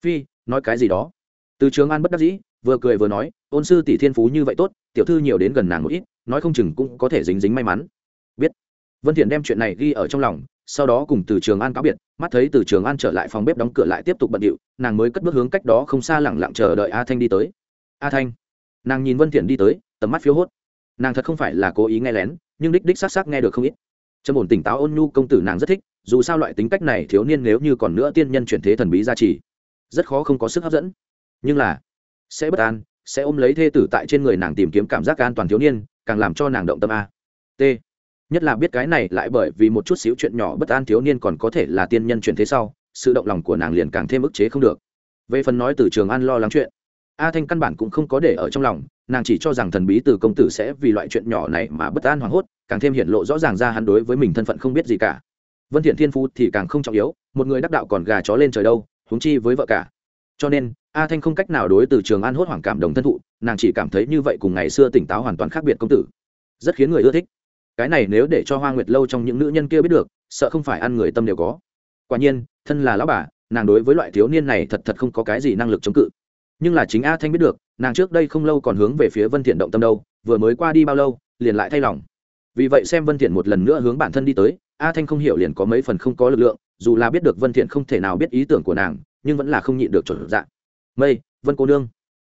Phi, nói cái gì đó? Từ trường an bất đắc dĩ, vừa cười vừa nói, ôn sư tỷ thiên phú như vậy tốt, tiểu thư nhiều đến gần nàng một ít, nói không chừng cũng có thể dính dính may mắn. Biết. Vân thiện đem chuyện này ghi ở trong lòng, sau đó cùng từ trường an cáo biệt, mắt thấy từ trường an trở lại phòng bếp đóng cửa lại tiếp tục bận điệu, nàng mới cất bước hướng cách đó không xa lẳng lặng chờ đợi a thanh đi tới. A thanh. Nàng nhìn vân thiện đi tới, tầm mắt phiếu hốt. Nàng thật không phải là cố ý nghe lén nhưng đích đích xác xác nghe được không ít. Trầm ổn tỉnh táo ôn nhu công tử nàng rất thích, dù sao loại tính cách này thiếu niên nếu như còn nữa tiên nhân chuyển thế thần bí gia trì, rất khó không có sức hấp dẫn. Nhưng là, sẽ bất an, sẽ ôm lấy thê tử tại trên người nàng tìm kiếm cảm giác an toàn thiếu niên, càng làm cho nàng động tâm a. T. Nhất là biết cái này lại bởi vì một chút xíu chuyện nhỏ bất an thiếu niên còn có thể là tiên nhân chuyển thế sau, sự động lòng của nàng liền càng thêm ức chế không được. Về phần nói từ trường an lo lắng chuyện a thanh căn bản cũng không có để ở trong lòng, nàng chỉ cho rằng thần bí từ công tử sẽ vì loại chuyện nhỏ này mà bất an hoảng hốt, càng thêm hiện lộ rõ ràng ra hắn đối với mình thân phận không biết gì cả. Vân thiện thiên phu thì càng không trọng yếu, một người đắc đạo còn gà chó lên trời đâu, huống chi với vợ cả. Cho nên, a thanh không cách nào đối từ trường an hốt hoảng cảm đồng thân thụ, nàng chỉ cảm thấy như vậy cùng ngày xưa tỉnh táo hoàn toàn khác biệt công tử. Rất khiến người ưa thích. Cái này nếu để cho hoa nguyệt lâu trong những nữ nhân kia biết được, sợ không phải ăn người tâm đều có. Quả nhiên, thân là lão bà, nàng đối với loại thiếu niên này thật thật không có cái gì năng lực chống cự nhưng là chính a thanh biết được, nàng trước đây không lâu còn hướng về phía vân thiện động tâm đâu, vừa mới qua đi bao lâu, liền lại thay lòng. Vì vậy xem vân thiện một lần nữa hướng bản thân đi tới, a thanh không hiểu liền có mấy phần không có lực lượng, dù là biết được vân thiện không thể nào biết ý tưởng của nàng, nhưng vẫn là không nhịn được chuẩn dạng mây, vân cô nương.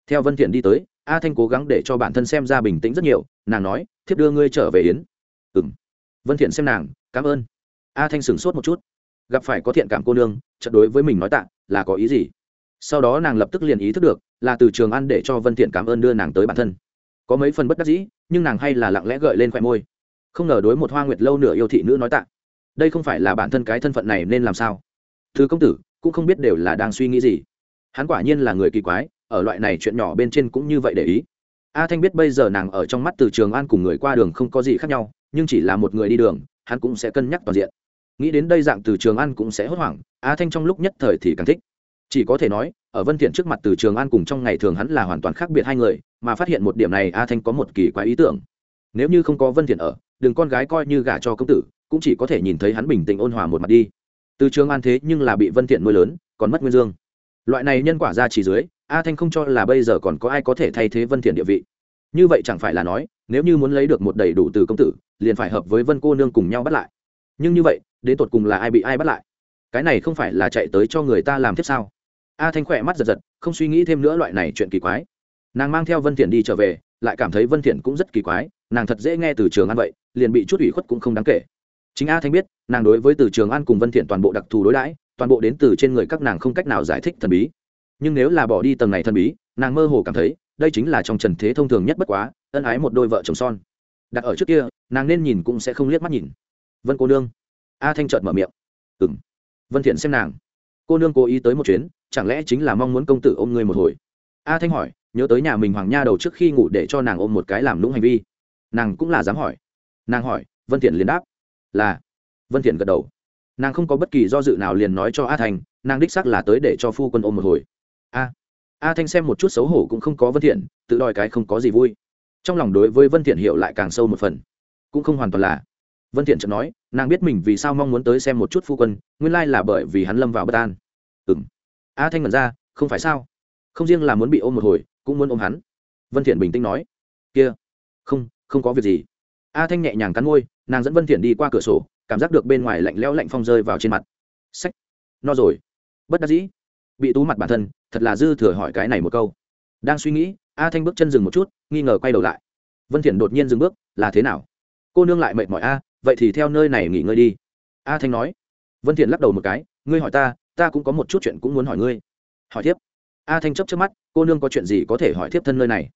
Theo vân thiện đi tới, a thanh cố gắng để cho bản thân xem ra bình tĩnh rất nhiều, nàng nói, thiếp đưa ngươi trở về yến. Ừm. Vân thiện xem nàng, cảm ơn. A thanh sửng sốt một chút. Gặp phải có thiện cảm cô nương trận đối với mình nói tạ, là có ý gì? Sau đó nàng lập tức liền ý thức được, là từ trường ăn để cho vân thiện cảm ơn đưa nàng tới bản thân. Có mấy phần bất đắc dĩ, nhưng nàng hay là lặng lẽ gợi lên khoe môi. Không ngờ đối một hoa nguyệt lâu nửa yêu thị nữ nói tạ. Đây không phải là bản thân cái thân phận này nên làm sao? Thứ công tử, cũng không biết đều là đang suy nghĩ gì. Hắn quả nhiên là người kỳ quái, ở loại này chuyện nhỏ bên trên cũng như vậy để ý. A thanh biết bây giờ nàng ở trong mắt từ trường an cùng người qua đường không có gì khác nhau, nhưng chỉ là một người đi đường, hắn cũng sẽ cân nhắc toàn diện. Nghĩ đến đây dạng từ trường an cũng sẽ hốt hoảng, a thanh trong lúc nhất thời thì càng thích chỉ có thể nói, ở vân thiện trước mặt từ trường an cùng trong ngày thường hắn là hoàn toàn khác biệt hai người, mà phát hiện một điểm này, a thanh có một kỳ quái ý tưởng. Nếu như không có vân thiện ở, đừng con gái coi như gả cho công tử, cũng chỉ có thể nhìn thấy hắn bình tĩnh ôn hòa một mặt đi. Từ trường an thế nhưng là bị vân thiện nuôi lớn, còn mất nguyên dương. Loại này nhân quả ra chỉ dưới, a thanh không cho là bây giờ còn có ai có thể thay thế vân thiện địa vị. Như vậy chẳng phải là nói, nếu như muốn lấy được một đầy đủ từ công tử, liền phải hợp với vân cô nương cùng nhau bắt lại. Nhưng như vậy, đến tột cùng là ai bị ai bắt lại? Cái này không phải là chạy tới cho người ta làm tiếp sao? A thanh khỏe mắt giật giật, không suy nghĩ thêm nữa loại này chuyện kỳ quái. Nàng mang theo vân thiện đi trở về, lại cảm thấy vân thiện cũng rất kỳ quái, nàng thật dễ nghe từ trường an vậy, liền bị chút ủy khuất cũng không đáng kể. Chính a thanh biết, nàng đối với từ trường an cùng vân thiện toàn bộ đặc thù đối đãi, toàn bộ đến từ trên người các nàng không cách nào giải thích thần bí. Nhưng nếu là bỏ đi tầng này thần bí, nàng mơ hồ cảm thấy, đây chính là trong trần thế thông thường nhất bất quá, ân ái một đôi vợ chồng son. Đặt ở trước kia, nàng nên nhìn cũng sẽ không liếc mắt nhìn. Vân cô nương. A thanh chợt mở miệng. Ừ vân thiện xem nàng cô nương cố ý tới một chuyến, chẳng lẽ chính là mong muốn công tử ôm người một hồi? A thanh hỏi, nhớ tới nhà mình hoàng nha đầu trước khi ngủ để cho nàng ôm một cái làm lũng hành vi. Nàng cũng là dám hỏi. Nàng hỏi, vân thiện liền đáp, là. Vân thiện gật đầu. Nàng không có bất kỳ do dự nào liền nói cho a thanh, nàng đích xác là tới để cho phu quân ôm một hồi. A a thanh xem một chút xấu hổ cũng không có vân thiện, tự đòi cái không có gì vui. Trong lòng đối với vân thiện hiểu lại càng sâu một phần. Cũng không hoàn toàn là vân thiện chợt nói, nàng biết mình vì sao mong muốn tới xem một chút phu quân, nguyên lai là bởi vì hắn lâm vào bất an. Ừm. A thanh ngẩn ra, không phải sao? Không riêng là muốn bị ôm một hồi, cũng muốn ôm hắn. Vân thiện bình tĩnh nói, kia, không không có việc gì. A thanh nhẹ nhàng cắn môi, nàng dẫn vân thiện đi qua cửa sổ, cảm giác được bên ngoài lạnh lẽo lạnh phong rơi vào trên mặt. Sách, no rồi. Bất đắc dĩ. Bị tú mặt bản thân, thật là dư thừa hỏi cái này một câu. Đang suy nghĩ, a thanh bước chân dừng một chút, nghi ngờ quay đầu lại. Vân thiện đột nhiên dừng bước, là thế nào? Cô nương lại mệt mỏi a vậy thì theo nơi này nghỉ ngơi đi. A thanh nói. Vân thiện lắc đầu một cái, ngươi hỏi ta ta cũng có một chút chuyện cũng muốn hỏi ngươi. Hỏi tiếp. A thanh chấp chớp mắt, cô nương có chuyện gì có thể hỏi tiếp thân nơi này?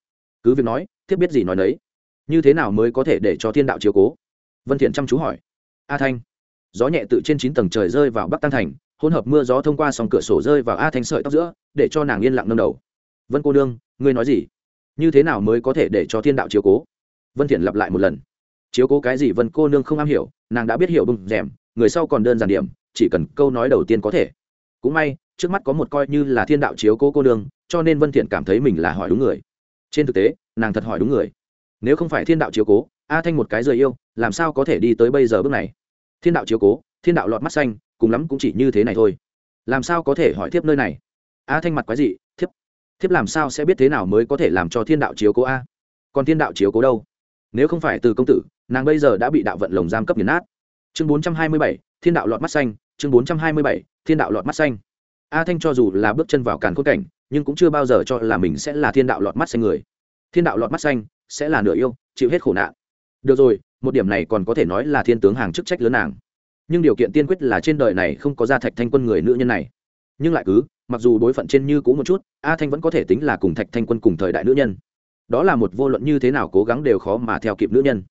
Cứ việc nói tiếp biết gì nói nấy. Như thế nào mới có thể để cho thiên đạo chiếu cố? Vân thiện chăm chú hỏi. A thanh. Gió nhẹ tự trên chín tầng trời rơi vào bắc tăng thành, hỗn hợp mưa gió thông qua sòng cửa sổ rơi vào a thanh sợi tóc giữa, để cho nàng yên lặng nâng đầu. Vân cô nương, ngươi nói gì? Như thế nào mới có thể để cho thiên đạo chiếu cố? Vân thiện lặp lại một lần chiếu cố cái gì vân cô nương không am hiểu, nàng đã biết hiểu bùng rèm, người sau còn đơn giản điểm, chỉ cần câu nói đầu tiên có thể. Cũng may, trước mắt có một coi như là thiên đạo chiếu cố cô nương, cho nên vân thiện cảm thấy mình là hỏi đúng người. Trên thực tế, nàng thật hỏi đúng người. Nếu không phải thiên đạo chiếu cố, a thanh một cái rời yêu, làm sao có thể đi tới bây giờ bước này? Thiên đạo chiếu cố, thiên đạo lọt mắt xanh, cùng lắm cũng chỉ như thế này thôi. Làm sao có thể hỏi tiếp nơi này? A thanh mặt quái gì thiếp thiếp làm sao sẽ biết thế nào mới có thể làm cho thiên đạo chiếu cố a? Còn thiên đạo chiếu cố đâu? Nếu không phải từ công tử nàng bây giờ đã bị đạo vận lồng giam cấp nghiền nát. Chương bốn trăm hai mươi bảy, thiên đạo lọt mắt xanh, chương bốn trăm hai mươi bảy, thiên đạo lọt mắt xanh. A thanh cho dù là bước chân vào càn khôn cảnh, nhưng cũng chưa bao giờ cho là mình sẽ là thiên đạo lọt mắt xanh người. Thiên đạo lọt mắt xanh sẽ là nửa yêu, chịu hết khổ nạn. Được rồi, một điểm này còn có thể nói là thiên tướng hàng chức trách lớn nàng. Nhưng điều kiện tiên quyết là trên đời này không có gia thạch thanh quân người nữ nhân này. Nhưng lại cứ, mặc dù đối phận trên như cũ một chút, a thanh vẫn có thể tính là cùng thạch thanh quân cùng thời đại nữ nhân. Đó là một vô luận như thế nào cố gắng đều khó mà theo kịp nữ nhân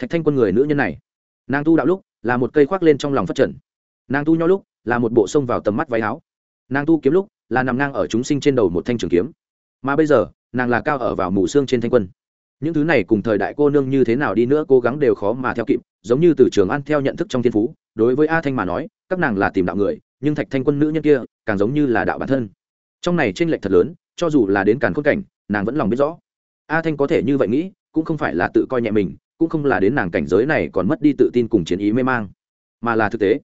thạch thanh quân người nữ nhân này. Nàng tu đạo lúc là một cây khoác lên trong lòng phát trần. Nàng tu nho lúc là một bộ sông vào tầm mắt váy áo. Nàng tu kiếm lúc là nằm ngang ở chúng sinh trên đầu một thanh trường kiếm. Mà bây giờ, nàng là cao ở vào mù xương trên thanh quân. Những thứ này cùng thời đại cô nương như thế nào đi nữa cố gắng đều khó mà theo kịp, giống như từ trường an theo nhận thức trong thiên phú, đối với a thanh mà nói, các nàng là tìm đạo người, nhưng thạch thanh quân nữ nhân kia càng giống như là đạo bản thân. Trong này tranh lệch thật lớn, cho dù là đến càn khôn cảnh, nàng vẫn lòng biết rõ. A thanh có thể như vậy nghĩ, cũng không phải là tự coi nhẹ mình cũng không là đến nàng cảnh giới này còn mất đi tự tin cùng chiến ý mê mang, mà là thực tế.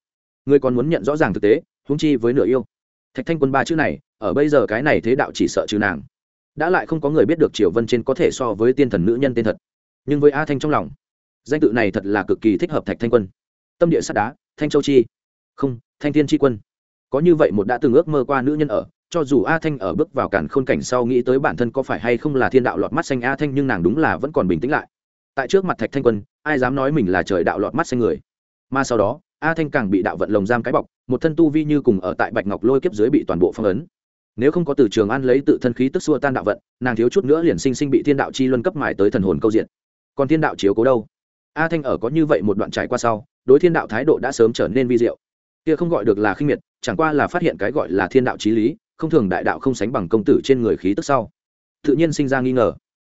Ngươi còn muốn nhận rõ ràng thực tế húng chi với nửa yêu. Thạch thanh quân ba chữ này, ở bây giờ cái này thế đạo chỉ sợ trừ nàng. Đã lại không có người biết được triều vân trên có thể so với tiên thần nữ nhân tên thật. Nhưng với a thanh trong lòng, danh tự này thật là cực kỳ thích hợp thạch thanh quân. Tâm địa sắt đá, thanh châu chi. Không, thanh thiên chi quân. Có như vậy một đã từng ước mơ qua nữ nhân ở, cho dù a thanh ở bước vào cản khôn cảnh sau nghĩ tới bản thân có phải hay không là thiên đạo lọt mắt xanh a thanh nhưng nàng đúng là vẫn còn bình tĩnh lại tại trước mặt thạch thanh quân, ai dám nói mình là trời đạo lọt mắt xanh người. Mà sau đó, a thanh càng bị đạo vận lồng giam cái bọc, một thân tu vi như cùng ở tại bạch ngọc lôi kiếp dưới bị toàn bộ phong ấn. Nếu không có từ trường an lấy tự thân khí tức xua tan đạo vận, nàng thiếu chút nữa liền sinh sinh bị thiên đạo chi luân cấp mài tới thần hồn câu diện. Còn thiên đạo chiếu cố đâu? A thanh ở có như vậy một đoạn trải qua sau, đối thiên đạo thái độ đã sớm trở nên vi diệu. Kia không gọi được là khinh miệt, chẳng qua là phát hiện cái gọi là thiên đạo trí lý, không thường đại đạo không sánh bằng công tử trên người khí tức sau. Tự nhiên sinh ra nghi ngờ.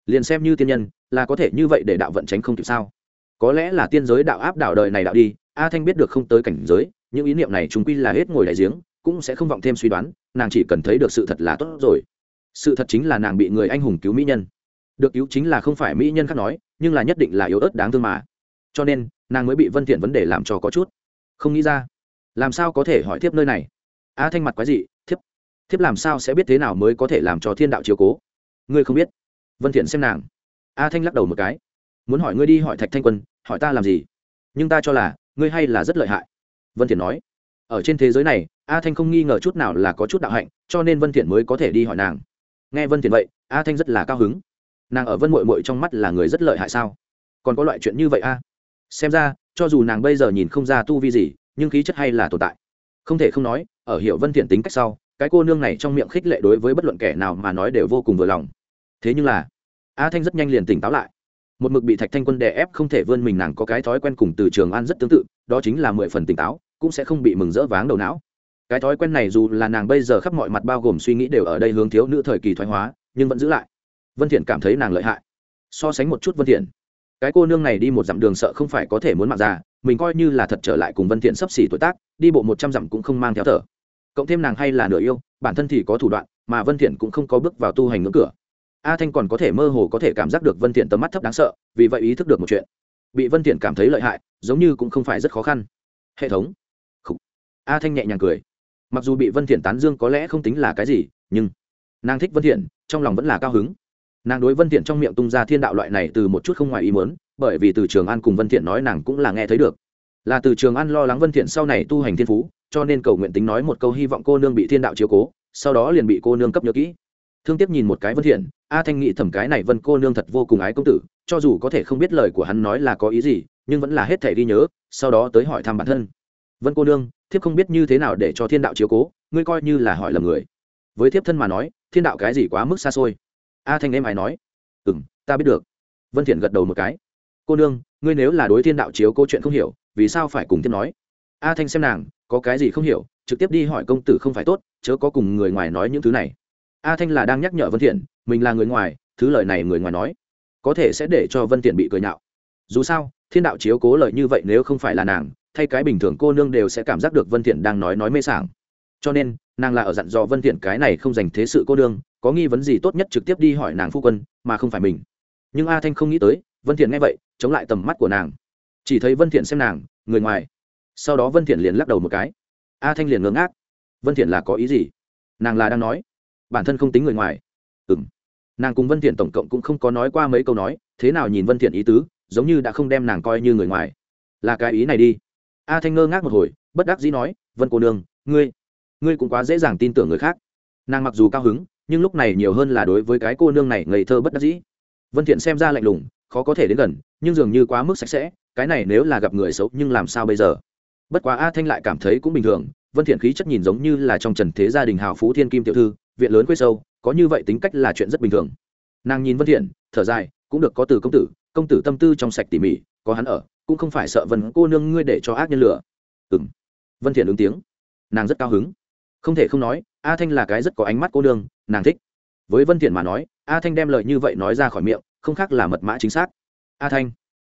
Liền xem như tiên nhân là có thể như vậy để đạo vận tránh không kịp sao? Có lẽ là tiên giới đạo áp đảo đời này đạo đi, a thanh biết được không tới cảnh giới, những ý niệm này chúng quy là hết ngồi đại giếng, cũng sẽ không vọng thêm suy đoán, nàng chỉ cần thấy được sự thật là tốt rồi. Sự thật chính là nàng bị người anh hùng cứu mỹ nhân. Được cứu chính là không phải mỹ nhân khác nói, nhưng là nhất định là yếu ớt đáng thương mà. Cho nên, nàng mới bị vân thiện vấn đề làm cho có chút. Không nghĩ ra. Làm sao có thể hỏi tiếp nơi này? A thanh mặt quái gì thiếp thiếp làm sao sẽ biết thế nào mới có thể làm cho thiên đạo chiếu cố? Ngươi không biết. Vân thiện xem nàng a thanh lắc đầu một cái. Muốn hỏi ngươi đi hỏi thạch thanh quân, hỏi ta làm gì? Nhưng ta cho là, ngươi hay là rất lợi hại. Vân thiện nói. Ở trên thế giới này, a thanh không nghi ngờ chút nào là có chút đạo hạnh, cho nên vân thiện mới có thể đi hỏi nàng. Nghe vân thiện vậy, a thanh rất là cao hứng. Nàng ở vân muội muội trong mắt là người rất lợi hại sao? Còn có loại chuyện như vậy a? Xem ra, cho dù nàng bây giờ nhìn không ra tu vi gì, nhưng khí chất hay là tồn tại. Không thể không nói, ở hiểu vân thiện tính cách sau, cái cô nương này trong miệng khích lệ đối với bất luận kẻ nào mà nói đều vô cùng vừa lòng. Thế nhưng là a thanh rất nhanh liền tỉnh táo lại. Một mực bị thạch thanh quân đè ép không thể vươn mình nàng có cái thói quen cùng từ trường an rất tương tự, đó chính là mười phần tỉnh táo, cũng sẽ không bị mừng rỡ váng đầu não. Cái thói quen này dù là nàng bây giờ khắp mọi mặt bao gồm suy nghĩ đều ở đây hướng thiếu nữ thời kỳ thoái hóa, nhưng vẫn giữ lại. Vân thiện cảm thấy nàng lợi hại. So sánh một chút vân thiện, cái cô nương này đi một dặm đường sợ không phải có thể muốn mạng ra mình coi như là thật trở lại cùng vân thiện sắp xỉ tuổi tác, đi bộ một trăm dặm cũng không mang theo thở. Cộng thêm nàng hay là nửa yêu, bản thân thì có thủ đoạn, mà vân thiện cũng không có bước vào tu hành ngưỡng cửa a thanh còn có thể mơ hồ có thể cảm giác được vân thiện tầm mắt thấp đáng sợ, vì vậy ý thức được một chuyện. Bị vân thiện cảm thấy lợi hại, giống như cũng không phải rất khó khăn. Hệ thống. Khủ. a thanh nhẹ nhàng cười. Mặc dù bị vân thiện tán dương có lẽ không tính là cái gì, nhưng nàng thích vân thiện, trong lòng vẫn là cao hứng. Nàng đối vân thiện trong miệng tung ra thiên đạo loại này từ một chút không ngoài ý muốn, bởi vì từ trường an cùng vân thiện nói nàng cũng là nghe thấy được. Là từ trường an lo lắng vân thiện sau này tu hành thiên phú, cho nên cầu nguyện tính nói một câu hy vọng cô nương bị thiên đạo chiếu cố, sau đó liền bị cô nương cấp nhớ kỹ. Thương tiếp nhìn một cái vân thiện a thanh nghĩ thầm cái này vân cô nương thật vô cùng ái công tử, cho dù có thể không biết lời của hắn nói là có ý gì, nhưng vẫn là hết thể đi nhớ, sau đó tới hỏi thăm bản thân. Vân cô nương, thiếp không biết như thế nào để cho thiên đạo chiếu cố, ngươi coi như là hỏi lầm người. Với thiếp thân mà nói, thiên đạo cái gì quá mức xa xôi. A thanh em ai nói ừ m ta biết được. Vân thiện gật đầu một cái, cô nương, ngươi nếu là đối thiên đạo chiếu câu chuyện không hiểu, vì sao phải cùng thiếp nói? A thanh xem nàng, có cái gì không hiểu, trực tiếp đi hỏi công tử không phải tốt, chớ có cùng người ngoài nói những thứ này a thanh là đang nhắc nhở vân thiện, mình là người ngoài, thứ lời này người ngoài nói. Có thể sẽ để cho vân thiện bị cười nhạo. Dù sao, thiên đạo chiếu cố lợi như vậy nếu không phải là nàng, thay cái bình thường cô nương đều sẽ cảm giác được vân thiện đang nói nói mê sảng. Cho nên, nàng là ở dặn dò vân thiện cái này không dành thế sự cô nương, có nghi vấn gì tốt nhất trực tiếp đi hỏi nàng phu quân, mà không phải mình. Nhưng a thanh không nghĩ tới, vân thiện nghe vậy, chống lại tầm mắt của nàng. Chỉ thấy vân thiện xem nàng, người ngoài. Sau đó vân thiện liền lắc đầu một cái. A thanh liền ngớ ngác. Vân thiện là có ý gì? Nàng là đang nói bản thân không tính người ngoài. Ừm. Nàng cùng vân thiện tổng cộng cũng không có nói qua mấy câu nói, thế nào nhìn vân thiện ý tứ, giống như đã không đem nàng coi như người ngoài. Là cái ý này đi. A thanh ngơ ngác một hồi, bất đắc dĩ nói, vân cô nương, ngươi ngươi cũng quá dễ dàng tin tưởng người khác. Nàng mặc dù cao hứng, nhưng lúc này nhiều hơn là đối với cái cô nương này ngây thơ bất đắc dĩ. Vân thiện xem ra lạnh lùng, khó có thể đến gần, nhưng dường như quá mức sạch sẽ, cái này nếu là gặp người xấu, nhưng làm sao bây giờ? Bất quá a thanh lại cảm thấy cũng bình thường, vân thiện khí chất nhìn giống như là trong trần thế gia đình hào phú thiên kim tiểu thư viện lớn quê sâu, có như vậy tính cách là chuyện rất bình thường. Nàng nhìn vân thiện, thở dài, cũng được có từ công tử công tử tâm tư trong sạch tỉ mỉ, có hắn ở, cũng không phải sợ vân cô nương ngươi để cho ác nhân lửa ừm. Vân thiện ứng tiếng. Nàng rất cao hứng. Không thể không nói, a thanh là cái rất có ánh mắt cô nương, nàng thích. Với vân thiện mà nói, a thanh đem lời như vậy nói ra khỏi miệng, không khác là mật mã chính xác. A thanh.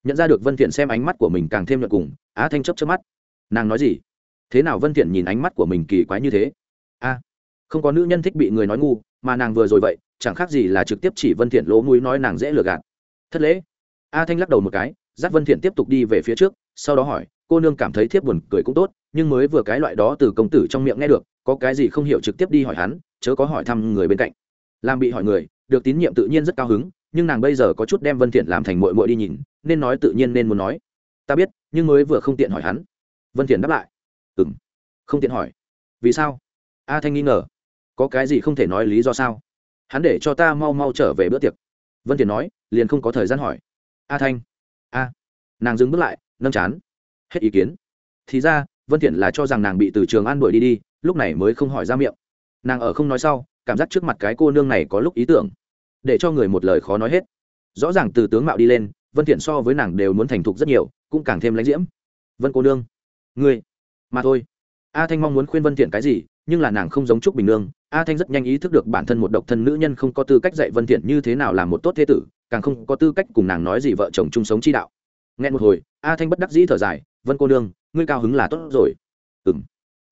Nhận ra được vân thiện xem ánh mắt của mình càng thêm nhợt cùng, a thanh chớp chớp mắt. Nàng nói gì? Thế nào vân thiện nhìn ánh mắt của mình kỳ quái như thế? A không có nữ nhân thích bị người nói ngu, mà nàng vừa rồi vậy, chẳng khác gì là trực tiếp chỉ vân thiện lỗ mũi nói nàng dễ lừa gạt. Thất lễ. A thanh lắc đầu một cái, dắt vân thiện tiếp tục đi về phía trước, sau đó hỏi, cô nương cảm thấy thiếp buồn cười cũng tốt, nhưng mới vừa cái loại đó từ công tử trong miệng nghe được, có cái gì không hiểu trực tiếp đi hỏi hắn, chớ có hỏi thăm người bên cạnh. Làm bị hỏi người, được tín nhiệm tự nhiên rất cao hứng, nhưng nàng bây giờ có chút đem vân thiện làm thành muội muội đi nhìn, nên nói tự nhiên nên muốn nói. Ta biết, nhưng mới vừa không tiện hỏi hắn. Vân thiện đáp lại. Ừm. Không tiện hỏi. Vì sao? A thanh nghi ngờ có cái gì không thể nói lý do sao? Hắn để cho ta mau mau trở về bữa tiệc. Vân tiền nói, liền không có thời gian hỏi. A thanh. A. Nàng dừng bước lại, nâng chán. Hết ý kiến. Thì ra, vân thiện là cho rằng nàng bị từ trường an đuổi đi đi, lúc này mới không hỏi ra miệng. Nàng ở không nói sau, cảm giác trước mặt cái cô nương này có lúc ý tưởng. Để cho người một lời khó nói hết. Rõ ràng từ tướng mạo đi lên, vân thiện so với nàng đều muốn thành thục rất nhiều, cũng càng thêm lãnh diễm. Vân cô nương. Ngươi. Mà thôi. A thanh mong muốn khuyên vân thiện cái gì nhưng là nàng không giống trúc bình nương. A thanh rất nhanh ý thức được bản thân một độc thân nữ nhân không có tư cách dạy vân thiện như thế nào làm một tốt thế tử, càng không có tư cách cùng nàng nói gì vợ chồng chung sống chi đạo. Nghe một hồi, a thanh bất đắc dĩ thở dài, vân cô nương, ngươi cao hứng là tốt rồi. Ừm.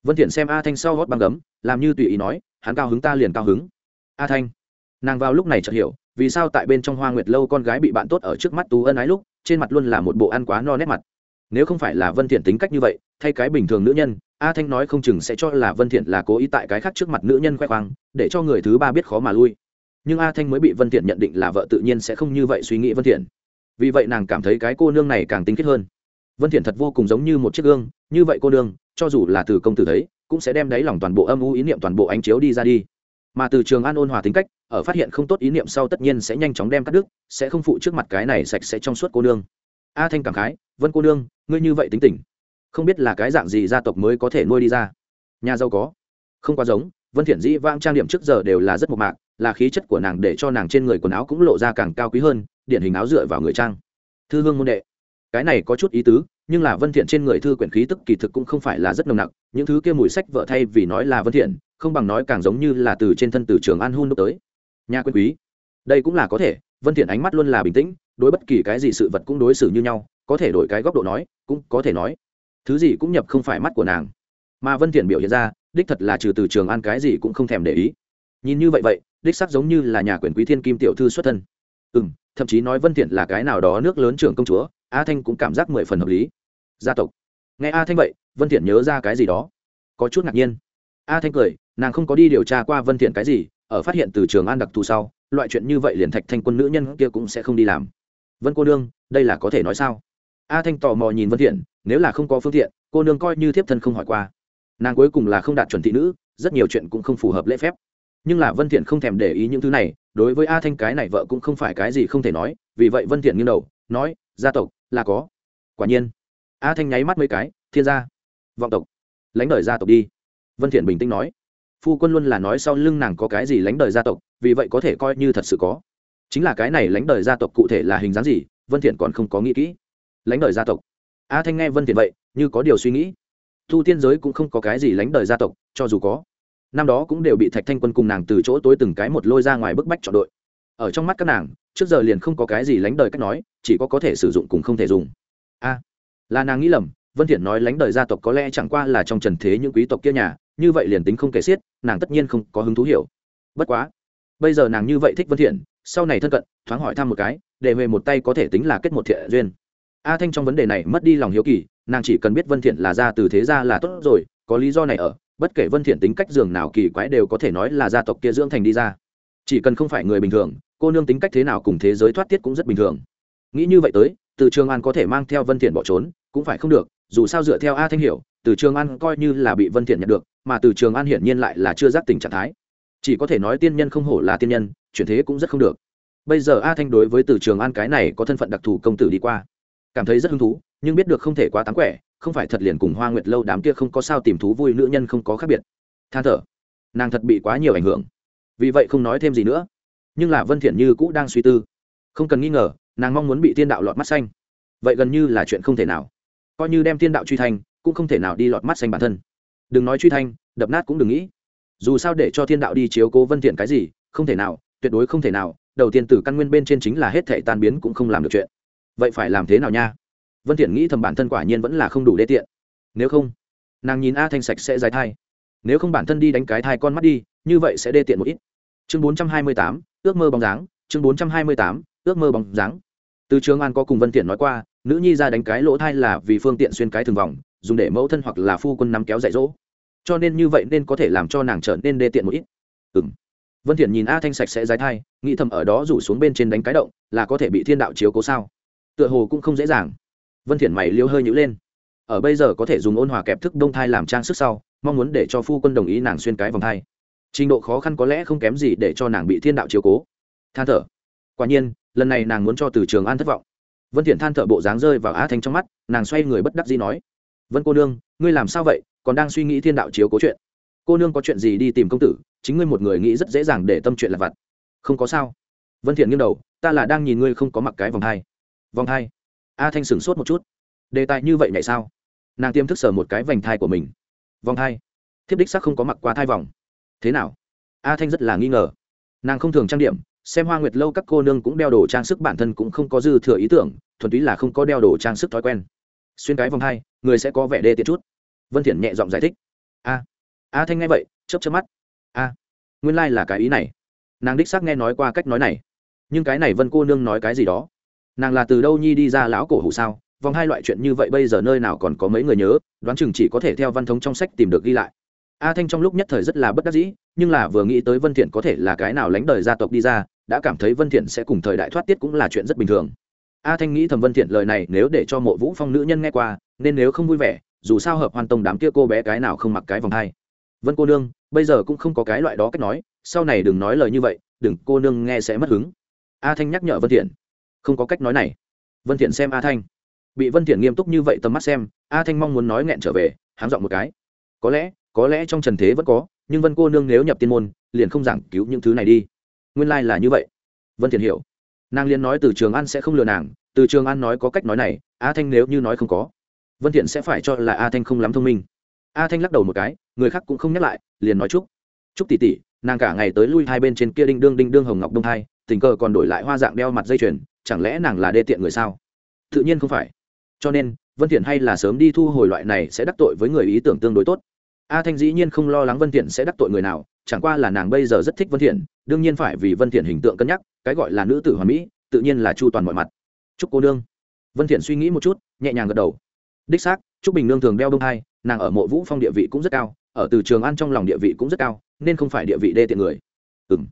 Vân thiện xem a thanh sau gót băng gấm, làm như tùy ý nói, hắn cao hứng ta liền cao hứng. A thanh. Nàng vào lúc này chợt hiểu, vì sao tại bên trong hoa nguyệt lâu con gái bị bạn tốt ở trước mắt tú ân ái lúc, trên mặt luôn là một bộ ăn quá no nét mặt. Nếu không phải là vân thiện tính cách như vậy thay cái bình thường nữ nhân, a thanh nói không chừng sẽ cho là vân thiện là cố ý tại cái khác trước mặt nữ nhân khoe khoang, để cho người thứ ba biết khó mà lui. Nhưng a thanh mới bị vân thiện nhận định là vợ tự nhiên sẽ không như vậy suy nghĩ vân thiện. Vì vậy nàng cảm thấy cái cô nương này càng tinh khiết hơn. Vân thiện thật vô cùng giống như một chiếc gương, như vậy cô nương, cho dù là từ công tử thấy, cũng sẽ đem đáy lòng toàn bộ âm u ý niệm toàn bộ ánh chiếu đi ra đi. Mà từ trường an ôn hòa tính cách, ở phát hiện không tốt ý niệm sau tất nhiên sẽ nhanh chóng đem cắt đứt, sẽ không phụ trước mặt cái này sạch sẽ trong suốt cô nương. A thanh cảm khái, vân cô nương, ngươi như vậy tính tình không biết là cái dạng gì gia tộc mới có thể nuôi đi ra. Nhà giàu có. Không quá giống, vân thiện dĩ vãng trang điểm trước giờ đều là rất mộc mạc, là khí chất của nàng để cho nàng trên người quần áo cũng lộ ra càng cao quý hơn, điển hình áo dựa vào người trang. Thư hương môn đệ. Cái này có chút ý tứ, nhưng là vân thiện trên người thư quyển khí tức kỳ thực cũng không phải là rất nồng nặc, những thứ kia mùi sách vợ thay vì nói là vân thiện, không bằng nói càng giống như là từ trên thân từ trường an hun đúc tới. Nhà quyền quý. Đây cũng là có thể, vân thiện ánh mắt luôn là bình tĩnh, đối bất kỳ cái gì sự vật cũng đối xử như nhau, có thể đổi cái góc độ nói, cũng có thể nói thứ gì cũng nhập không phải mắt của nàng. Mà vân thiện biểu hiện ra đích thật là trừ từ trường an cái gì cũng không thèm để ý. Nhìn như vậy vậy đích sắc giống như là nhà quyền quý thiên kim tiểu thư xuất thân. Ừm thậm chí nói vân thiện là cái nào đó nước lớn trưởng công chúa a thanh cũng cảm giác mười phần hợp lý. Gia tộc. Nghe a thanh vậy vân thiện nhớ ra cái gì đó. Có chút ngạc nhiên. A thanh cười nàng không có đi điều tra qua vân thiện cái gì ở phát hiện từ trường an đặc thù sau loại chuyện như vậy liền thạch thanh quân nữ nhân kia cũng sẽ không đi làm. Vân cô đương, đây là có thể nói sao? A thanh tò mò nhìn vân thiện, nếu là không có phương tiện, cô nương coi như thiếp thân không hỏi qua. Nàng cuối cùng là không đạt chuẩn thị nữ, rất nhiều chuyện cũng không phù hợp lễ phép. Nhưng là vân thiện không thèm để ý những thứ này, đối với a thanh cái này vợ cũng không phải cái gì không thể nói, vì vậy vân thiện nghiêng đầu, nói, gia tộc, là có. Quả nhiên, a thanh nháy mắt mấy cái, thiên gia, vọng tộc, lãnh đời gia tộc đi. Vân thiện bình tĩnh nói, phu quân luôn là nói sau lưng nàng có cái gì lãnh đời gia tộc, vì vậy có thể coi như thật sự có. Chính là cái này lãnh đời gia tộc cụ thể là hình dáng gì, vân thiện còn không có nghĩ kỹ lãnh đời gia tộc. A thanh nghe vân thiện vậy, như có điều suy nghĩ. Thu tiên giới cũng không có cái gì lãnh đời gia tộc, cho dù có. Năm đó cũng đều bị thạch thanh quân cùng nàng từ chỗ tối từng cái một lôi ra ngoài bức bách chọn đội. Ở trong mắt các nàng, trước giờ liền không có cái gì lãnh đời cách nói, chỉ có có thể sử dụng cùng không thể dùng. A, là nàng nghĩ lầm, vân thiện nói lãnh đời gia tộc có lẽ chẳng qua là trong trần thế những quý tộc kia nhà, như vậy liền tính không kể xiết, nàng tất nhiên không có hứng thú hiểu. Bất quá, bây giờ nàng như vậy thích vân thiện, sau này thân cận, thoáng hỏi thăm một cái, để về một tay có thể tính là kết một thiện duyên a thanh trong vấn đề này mất đi lòng hiếu kỳ, nàng chỉ cần biết vân thiện là ra từ thế gia là tốt rồi, có lý do này ở, bất kể vân thiện tính cách dường nào kỳ quái đều có thể nói là gia tộc kia dưỡng thành đi ra. Chỉ cần không phải người bình thường, cô nương tính cách thế nào cùng thế giới thoát tiết cũng rất bình thường. Nghĩ như vậy tới, từ trường an có thể mang theo vân thiện bỏ trốn, cũng phải không được, dù sao dựa theo a thanh hiểu, từ trường an coi như là bị vân thiện nhận được, mà từ trường an hiển nhiên lại là chưa giác tình trạng thái. Chỉ có thể nói tiên nhân không hổ là tiên nhân, chuyển thế cũng rất không được. Bây giờ a thanh đối với từ trường an cái này có thân phận đặc thù công tử đi qua cảm thấy rất hứng thú, nhưng biết được không thể quá tán quẻ, không phải thật liền cùng hoa nguyệt lâu đám kia không có sao tìm thú vui nữ nhân không có khác biệt. Than thở, nàng thật bị quá nhiều ảnh hưởng. Vì vậy không nói thêm gì nữa. Nhưng là vân thiện như cũ đang suy tư. Không cần nghi ngờ, nàng mong muốn bị tiên đạo lọt mắt xanh. Vậy gần như là chuyện không thể nào. Coi như đem tiên đạo truy thành, cũng không thể nào đi lọt mắt xanh bản thân. Đừng nói truy thanh đập nát cũng đừng nghĩ. Dù sao để cho thiên đạo đi chiếu cố vân thiện cái gì, không thể nào, tuyệt đối không thể nào. Đầu tiên từ căn nguyên bên trên chính là hết thể tan biến cũng không làm được chuyện vậy phải làm thế nào nha? Vân thiện nghĩ thầm bản thân quả nhiên vẫn là không đủ đê tiện. Nếu không nàng nhìn a thanh sạch sẽ dài thai. Nếu không bản thân đi đánh cái thai con mắt đi như vậy sẽ đê tiện một ít. Chương 428, ước mơ bóng dáng. Chương 428, ước mơ bóng dáng. Từ trường an có cùng vân thiện nói qua nữ nhi ra đánh cái lỗ thai là vì phương tiện xuyên cái thường vòng dùng để mẫu thân hoặc là phu quân nắm kéo dạy dỗ. Cho nên như vậy nên có thể làm cho nàng trở nên đê tiện một ít. Ừm. Vân thiện nhìn a thanh sạch sẽ dài thai nghĩ thầm ở đó rủ xuống bên trên đánh cái động là có thể bị thiên đạo chiếu cố sao? Tựa hồ cũng không dễ dàng. Vân thiện mày liêu hơi nhữ lên. Ở bây giờ có thể dùng ôn hòa kẹp thức đông thai làm trang sức sau, mong muốn để cho phu quân đồng ý nàng xuyên cái vòng thai. Trình độ khó khăn có lẽ không kém gì để cho nàng bị thiên đạo chiếu cố. Than thở. Quả nhiên, lần này nàng muốn cho từ trường an thất vọng. Vân thiện than thở bộ dáng rơi vào a thanh trong mắt, nàng xoay người bất đắc dĩ nói, vân cô nương, ngươi làm sao vậy? Còn đang suy nghĩ thiên đạo chiếu cố chuyện. Cô nương có chuyện gì đi tìm công tử, chính ngươi một người nghĩ rất dễ dàng để tâm chuyện là vặt. Không có sao. Vân thiện nghiêng đầu, ta là đang nhìn ngươi không có mặc cái vòng hai vòng hai. A thanh sửng sốt một chút. Đề tài như vậy nhảy sao? Nàng tiêm thức sờ một cái vành thai của mình. Vòng thai thiếp đích sắc không có mặc qua thai vòng. Thế nào? A thanh rất là nghi ngờ. Nàng không thường trang điểm, xem hoa nguyệt lâu các cô nương cũng đeo đồ trang sức bản thân cũng không có dư thừa ý tưởng, thuần túy là không có đeo đồ trang sức thói quen. Xuyên cái vòng hai, người sẽ có vẻ đê tiện chút. Vân thiện nhẹ giọng giải thích. A. A thanh nghe vậy, chớp chớp mắt. A. Nguyên lai like là cái ý này. Nàng đích xác nghe nói qua cách nói này. Nhưng cái này vân cô nương nói cái gì đó? Nàng là từ đâu nhi đi ra lão cổ hủ sao? Vòng hai loại chuyện như vậy bây giờ nơi nào còn có mấy người nhớ, đoán chừng chỉ có thể theo văn thống trong sách tìm được ghi lại. A thanh trong lúc nhất thời rất là bất đắc dĩ, nhưng là vừa nghĩ tới vân thiện có thể là cái nào lánh đời gia tộc đi ra, đã cảm thấy vân thiện sẽ cùng thời đại thoát tiết cũng là chuyện rất bình thường. A thanh nghĩ thầm vân thiện lời này nếu để cho mộ vũ phong nữ nhân nghe qua, nên nếu không vui vẻ, dù sao hợp hoàn tông đám kia cô bé cái nào không mặc cái vòng hai. Vân cô nương, bây giờ cũng không có cái loại đó cách nói, sau này đừng nói lời như vậy, đừng cô nương nghe sẽ mất hứng. A thanh nhắc nhở vân thiện không có cách nói này. Vân thiện xem a thanh. Bị vân thiện nghiêm túc như vậy tầm mắt xem, a thanh mong muốn nói nghẹn trở về, háng giọng một cái. Có lẽ có lẽ trong trần thế vẫn có, nhưng vân cô nương nếu nhập tiên môn, liền không giảng cứu những thứ này đi. Nguyên lai like là như vậy. Vân thiện hiểu. Nàng liền nói từ trường an sẽ không lừa nàng, từ trường an nói có cách nói này, a thanh nếu như nói không có, vân thiện sẽ phải cho là a thanh không lắm thông minh. A thanh lắc đầu một cái, người khác cũng không nhắc lại, liền nói chúc. Chúc tỷ tỷ, nàng cả ngày tới lui hai bên trên kia đinh đương đinh đương hồng ngọc đông hai, tình cờ còn đổi lại hoa dạng đeo mặt dây chuyền chẳng lẽ nàng là đê tiện người sao? Tự nhiên không phải. Cho nên, vân thiện hay là sớm đi thu hồi loại này sẽ đắc tội với người ý tưởng tương đối tốt. A thanh dĩ nhiên không lo lắng vân thiện sẽ đắc tội người nào, chẳng qua là nàng bây giờ rất thích vân thiện đương nhiên phải vì vân thiện hình tượng cân nhắc, cái gọi là nữ tử hoàn mỹ, tự nhiên là chu toàn mọi mặt. Chúc cô nương. Vân thiện suy nghĩ một chút, nhẹ nhàng gật đầu. Đích xác, trúc bình nương thường đeo đông hai, nàng ở mộ vũ phong địa vị cũng rất cao, ở từ trường an trong lòng địa vị cũng rất cao, nên không phải địa vị đê tiện người. Ừm.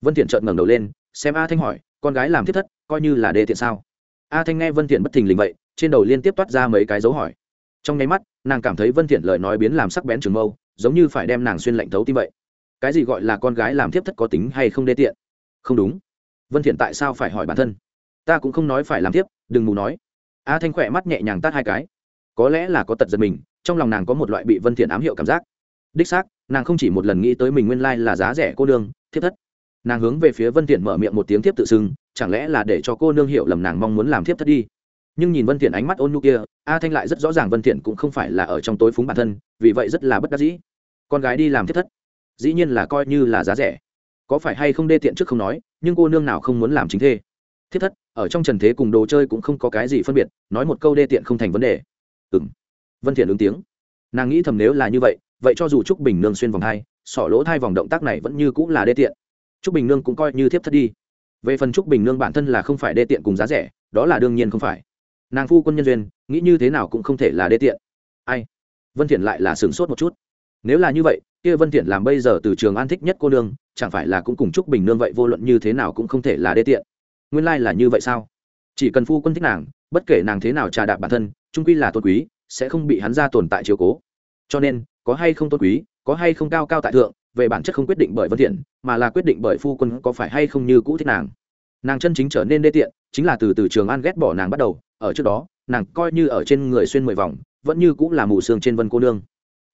Vân thiện chợt ngẩng đầu lên, xem a thanh hỏi con gái làm thiết thất, coi như là đê tiện sao? A thanh nghe vân thiện bất thình lình vậy, trên đầu liên tiếp toát ra mấy cái dấu hỏi. Trong nháy mắt, nàng cảm thấy vân thiện lời nói biến làm sắc bén trường mâu, giống như phải đem nàng xuyên lạnh thấu tim vậy. Cái gì gọi là con gái làm thiếp thất có tính hay không đê tiện? Không đúng. Vân thiện tại sao phải hỏi bản thân? Ta cũng không nói phải làm tiếp, đừng mù nói. A thanh khỏe mắt nhẹ nhàng tát hai cái. Có lẽ là có tật giật mình, trong lòng nàng có một loại bị vân thiện ám hiệu cảm giác. Đích xác, nàng không chỉ một lần nghĩ tới mình nguyên lai là giá rẻ cô đương thiếp thất nàng hướng về phía vân tiện mở miệng một tiếng thiếp tự xưng, chẳng lẽ là để cho cô nương hiểu lầm nàng mong muốn làm thiếp thất đi? Nhưng nhìn vân tiện ánh mắt ôn nhu kia, a thanh lại rất rõ ràng vân tiện cũng không phải là ở trong tối phúng bản thân, vì vậy rất là bất đắc dĩ. Con gái đi làm thiếp thất, dĩ nhiên là coi như là giá rẻ. Có phải hay không đê tiện trước không nói, nhưng cô nương nào không muốn làm chính thê? Thiết thất, ở trong trần thế cùng đồ chơi cũng không có cái gì phân biệt, nói một câu đê tiện không thành vấn đề. Ừ m vân thiện ứng tiếng. Nàng nghĩ thầm nếu là như vậy vậy cho dù trúc bình nương xuyên vòng hai, sỏ lỗ thai vòng động tác này vẫn như cũng là đê tiện trúc bình nương cũng coi như thiếp thất đi. Về phần trúc bình nương bản thân là không phải đê tiện cùng giá rẻ, đó là đương nhiên không phải. Nàng phu quân nhân duyên, nghĩ như thế nào cũng không thể là đê tiện. Ai? Vân thiện lại là sửng sốt một chút. Nếu là như vậy, kia vân thiện làm bây giờ từ trường an thích nhất cô nương, chẳng phải là cũng cùng trúc bình nương vậy vô luận như thế nào cũng không thể là đê tiện? Nguyên lai là như vậy sao? Chỉ cần phu quân thích nàng, bất kể nàng thế nào trà đạp bản thân, trung quy là tôn quý, sẽ không bị hắn ra tồn tại chiếu cố. Cho nên, có hay không tôn quý, có hay không cao cao tại thượng về bản chất không quyết định bởi vân thiện, mà là quyết định bởi phu quân có phải hay không như cũ thích nàng. Nàng chân chính trở nên đê tiện, chính là từ từ trường an ghét bỏ nàng bắt đầu, ở trước đó, nàng coi như ở trên người xuyên mười vòng, vẫn như cũng là mù sương trên vân cô nương.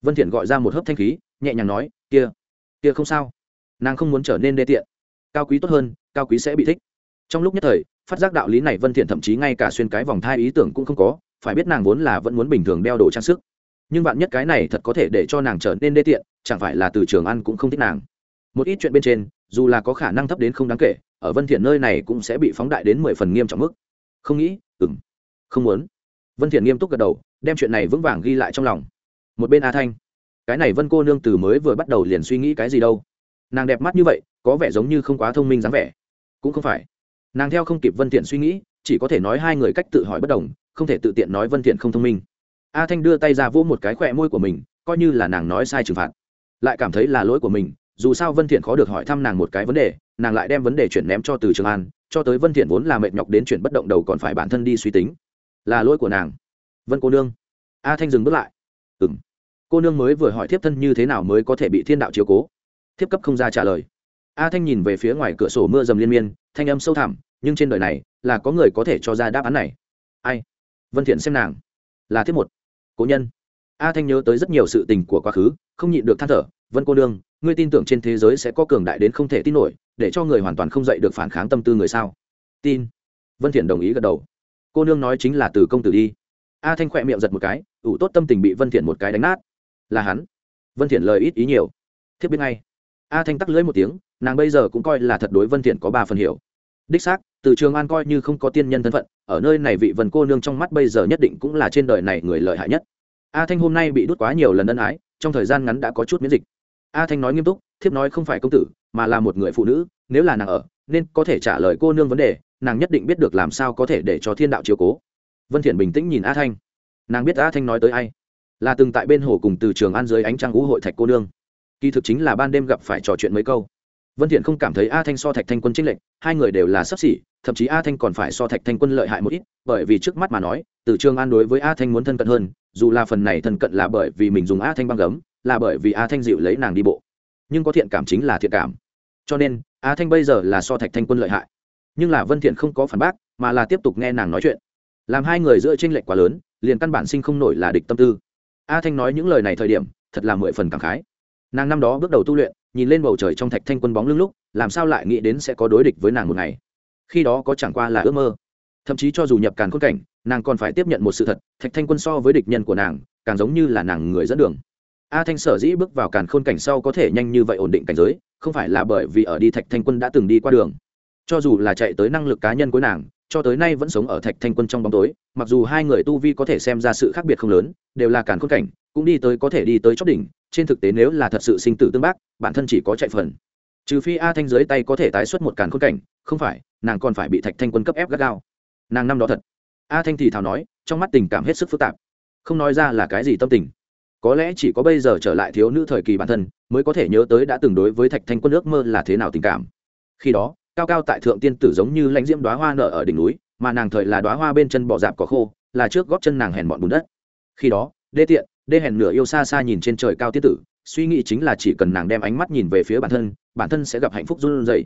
Vân thiện gọi ra một hớp thanh khí, nhẹ nhàng nói, kia kia không sao. Nàng không muốn trở nên đê tiện. Cao quý tốt hơn, cao quý sẽ bị thích. Trong lúc nhất thời, phát giác đạo lý này, vân thiện thậm chí ngay cả xuyên cái vòng thai ý tưởng cũng không có, phải biết nàng vốn là vẫn muốn bình thường đeo đồ trang sức nhưng bạn nhất cái này thật có thể để cho nàng trở nên đê tiện, chẳng phải là từ trường ăn cũng không thích nàng. Một ít chuyện bên trên, dù là có khả năng thấp đến không đáng kể, ở vân thiện nơi này cũng sẽ bị phóng đại đến mười phần nghiêm trọng mức. Không nghĩ, ừm, không muốn. Vân thiện nghiêm túc gật đầu, đem chuyện này vững vàng ghi lại trong lòng. Một bên a thanh, cái này vân cô nương từ mới vừa bắt đầu liền suy nghĩ cái gì đâu. Nàng đẹp mắt như vậy, có vẻ giống như không quá thông minh dáng vẻ. Cũng không phải. Nàng theo không kịp vân thiện suy nghĩ, chỉ có thể nói hai người cách tự hỏi bất đồng, không thể tự tiện nói vân thiện không thông minh a thanh đưa tay ra vỗ một cái khỏe môi của mình, coi như là nàng nói sai trừng phạt. Lại cảm thấy là lỗi của mình, dù sao vân thiện khó được hỏi thăm nàng một cái vấn đề, nàng lại đem vấn đề chuyển ném cho từ trường an, cho tới vân thiện vốn là mệt nhọc đến chuyện bất động đầu còn phải bản thân đi suy tính. Là lỗi của nàng. Vân cô nương. A thanh dừng bước lại. Ừm. Cô nương mới vừa hỏi thiếp thân như thế nào mới có thể bị thiên đạo chiếu cố? Thiếp cấp không ra trả lời. A thanh nhìn về phía ngoài cửa sổ mưa dầm liên miên, thanh âm sâu thẳm, nhưng trên đời này là có người có thể cho ra đáp án này. Ai? Vân thiện xem nàng. Là thiếp một cố nhân. A thanh nhớ tới rất nhiều sự tình của quá khứ, không nhịn được than thở, vân cô nương, ngươi tin tưởng trên thế giới sẽ có cường đại đến không thể tin nổi, để cho người hoàn toàn không dậy được phản kháng tâm tư người sao? Tin. Vân thiện đồng ý gật đầu. Cô nương nói chính là từ công tử đi. A thanh khỏe miệng giật một cái, ủ tốt tâm tình bị vân thiện một cái đánh nát. Là hắn. Vân thiện lời ít ý nhiều. Thiết biết ngay. A thanh tắc lưỡi một tiếng, nàng bây giờ cũng coi là thật đối vân thiện có ba phần hiểu. Đích xác từ trường an coi như không có tiên nhân thân phận, ở nơi này vị vân cô nương trong mắt bây giờ nhất định cũng là trên đời này người lợi hại nhất. A thanh hôm nay bị đút quá nhiều lần ân ái, trong thời gian ngắn đã có chút miễn dịch. A thanh nói nghiêm túc, thiếp nói không phải công tử, mà là một người phụ nữ, nếu là nàng ở, nên có thể trả lời cô nương vấn đề, nàng nhất định biết được làm sao có thể để cho thiên đạo chiếu cố. Vân thiện bình tĩnh nhìn a thanh. Nàng biết a thanh nói tới ai? Là từng tại bên hồ cùng từ trường an dưới ánh trăng ngũ hội thạch cô nương. Kỳ thực chính là ban đêm gặp phải trò chuyện mấy câu vân thiện không cảm thấy a thanh so thạch thanh quân trinh lệnh hai người đều là sắp xỉ, thậm chí a thanh còn phải so thạch thanh quân lợi hại một ít, bởi vì trước mắt mà nói, từ trường an đối với a thanh muốn thân cận hơn, dù là phần này thân cận là bởi vì mình dùng a thanh băng gấm, là bởi vì a thanh dịu lấy nàng đi bộ. Nhưng có thiện cảm chính là thiện cảm. Cho nên, a thanh bây giờ là so thạch thanh quân lợi hại. Nhưng là vân thiện không có phản bác, mà là tiếp tục nghe nàng nói chuyện. Làm hai người giữa tranh lệch quá lớn, liền căn bản sinh không nổi là địch tâm tư. A thanh nói những lời này thời điểm, thật là mười phần cảm khái. Nàng năm đó bước đầu tu luyện nhìn lên bầu trời trong thạch thanh quân bóng lưng lúc, làm sao lại nghĩ đến sẽ có đối địch với nàng một ngày? Khi đó có chẳng qua là ước mơ. Thậm chí cho dù nhập càn khôn cảnh, nàng còn phải tiếp nhận một sự thật, thạch thanh quân so với địch nhân của nàng, càng giống như là nàng người dẫn đường. A thanh sở dĩ bước vào càn khôn cảnh sau có thể nhanh như vậy ổn định cảnh giới, không phải là bởi vì ở đi thạch thanh quân đã từng đi qua đường. Cho dù là chạy tới năng lực cá nhân của nàng, cho tới nay vẫn sống ở thạch thanh quân trong bóng tối, mặc dù hai người tu vi có thể xem ra sự khác biệt không lớn, đều là càn khôn cảnh, cũng đi tới có thể đi tới chót đỉnh trên thực tế nếu là thật sự sinh tử tương bác, bản thân chỉ có chạy phần. Trừ phi a thanh dưới tay có thể tái xuất một càn khôn cảnh, không phải, nàng còn phải bị thạch thanh quân cấp ép gắt gao. Nàng năm đó thật. A thanh thì thào nói, trong mắt tình cảm hết sức phức tạp. Không nói ra là cái gì tâm tình. Có lẽ chỉ có bây giờ trở lại thiếu nữ thời kỳ bản thân, mới có thể nhớ tới đã từng đối với thạch thanh quân ước mơ là thế nào tình cảm. Khi đó, cao cao tại thượng tiên tử giống như lãnh diễm đoá hoa nở ở đỉnh núi, mà nàng thời là đoá hoa bên chân bỏ dạp có khô, là trước góp chân nàng hèn bọn bùn đất. Khi đó, đê tiện đê hèn nửa yêu xa xa nhìn trên trời cao tiết tử, suy nghĩ chính là chỉ cần nàng đem ánh mắt nhìn về phía bản thân bản thân sẽ gặp hạnh phúc run rẩy.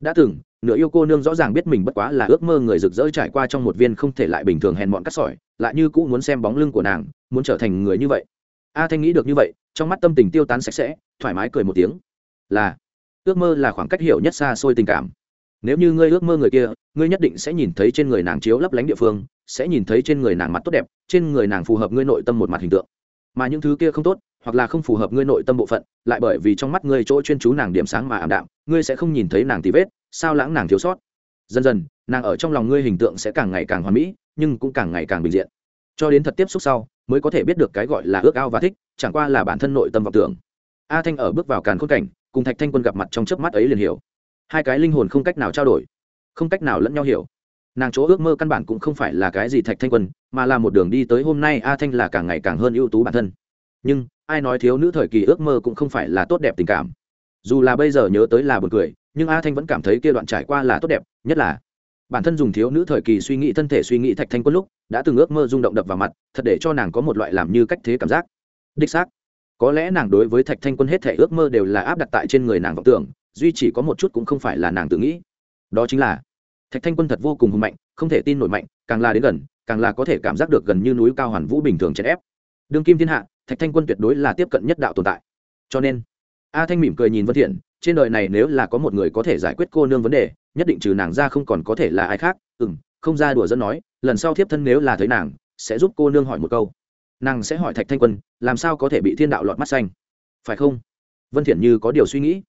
Đã từng, nửa yêu cô nương rõ ràng biết mình bất quá là ước mơ người rực rỡ trải qua trong một viên không thể lại bình thường hèn mọn cắt sỏi, lại như cũ muốn xem bóng lưng của nàng, muốn trở thành người như vậy. A thanh nghĩ được như vậy, trong mắt tâm tình tiêu tán sạch sẽ, thoải mái cười một tiếng. Là, ước mơ là khoảng cách hiểu nhất xa xôi tình cảm. Nếu như ngươi ước mơ người kia, ngươi nhất định sẽ nhìn thấy trên người nàng chiếu lấp lánh địa phương, sẽ nhìn thấy trên người nàng mặt tốt đẹp, trên người nàng phù hợp ngươi nội tâm một mặt hình tượng mà những thứ kia không tốt, hoặc là không phù hợp ngươi nội tâm bộ phận, lại bởi vì trong mắt ngươi chỗ chuyên chú nàng điểm sáng mà ảm đạm, ngươi sẽ không nhìn thấy nàng tì vết, sao lãng nàng thiếu sót. Dần dần, nàng ở trong lòng ngươi hình tượng sẽ càng ngày càng hoàn mỹ, nhưng cũng càng ngày càng bình diện. Cho đến thật tiếp xúc sau, mới có thể biết được cái gọi là ước ao và thích, chẳng qua là bản thân nội tâm vọng tưởng. A thanh ở bước vào càn khôn cảnh, cùng thạch thanh quân gặp mặt trong chớp mắt ấy liền hiểu. Hai cái linh hồn không cách nào trao đổi, không cách nào lẫn nhau hiểu nàng chỗ ước mơ căn bản cũng không phải là cái gì thạch thanh quân, mà là một đường đi tới hôm nay a thanh là càng ngày càng hơn ưu tú bản thân. Nhưng, ai nói thiếu nữ thời kỳ ước mơ cũng không phải là tốt đẹp tình cảm. Dù là bây giờ nhớ tới là buồn cười, nhưng a thanh vẫn cảm thấy kia đoạn trải qua là tốt đẹp, nhất là bản thân dùng thiếu nữ thời kỳ suy nghĩ thân thể suy nghĩ thạch thanh quân lúc, đã từng ước mơ rung động đập vào mặt, thật để cho nàng có một loại làm như cách thế cảm giác. Đích xác, có lẽ nàng đối với thạch thanh quân hết thể ước mơ đều là áp đặt tại trên người nàng vọng tưởng, duy chỉ có một chút cũng không phải là nàng tự nghĩ. Đó chính là thạch thanh quân thật vô cùng hùng mạnh, không thể tin nổi mạnh, càng là đến gần, càng là có thể cảm giác được gần như núi cao hoàn vũ bình thường chèn ép. Đương kim thiên hạ, thạch thanh quân tuyệt đối là tiếp cận nhất đạo tồn tại. Cho nên, a thanh mỉm cười nhìn vân thiện, trên đời này nếu là có một người có thể giải quyết cô nương vấn đề, nhất định trừ nàng ra không còn có thể là ai khác, ừm, không ra đùa dẫn nói, lần sau thiếp thân nếu là thấy nàng, sẽ giúp cô nương hỏi một câu. Nàng sẽ hỏi thạch thanh quân, làm sao có thể bị thiên đạo lọt mắt xanh? Phải không? Vân thiện như có điều suy nghĩ.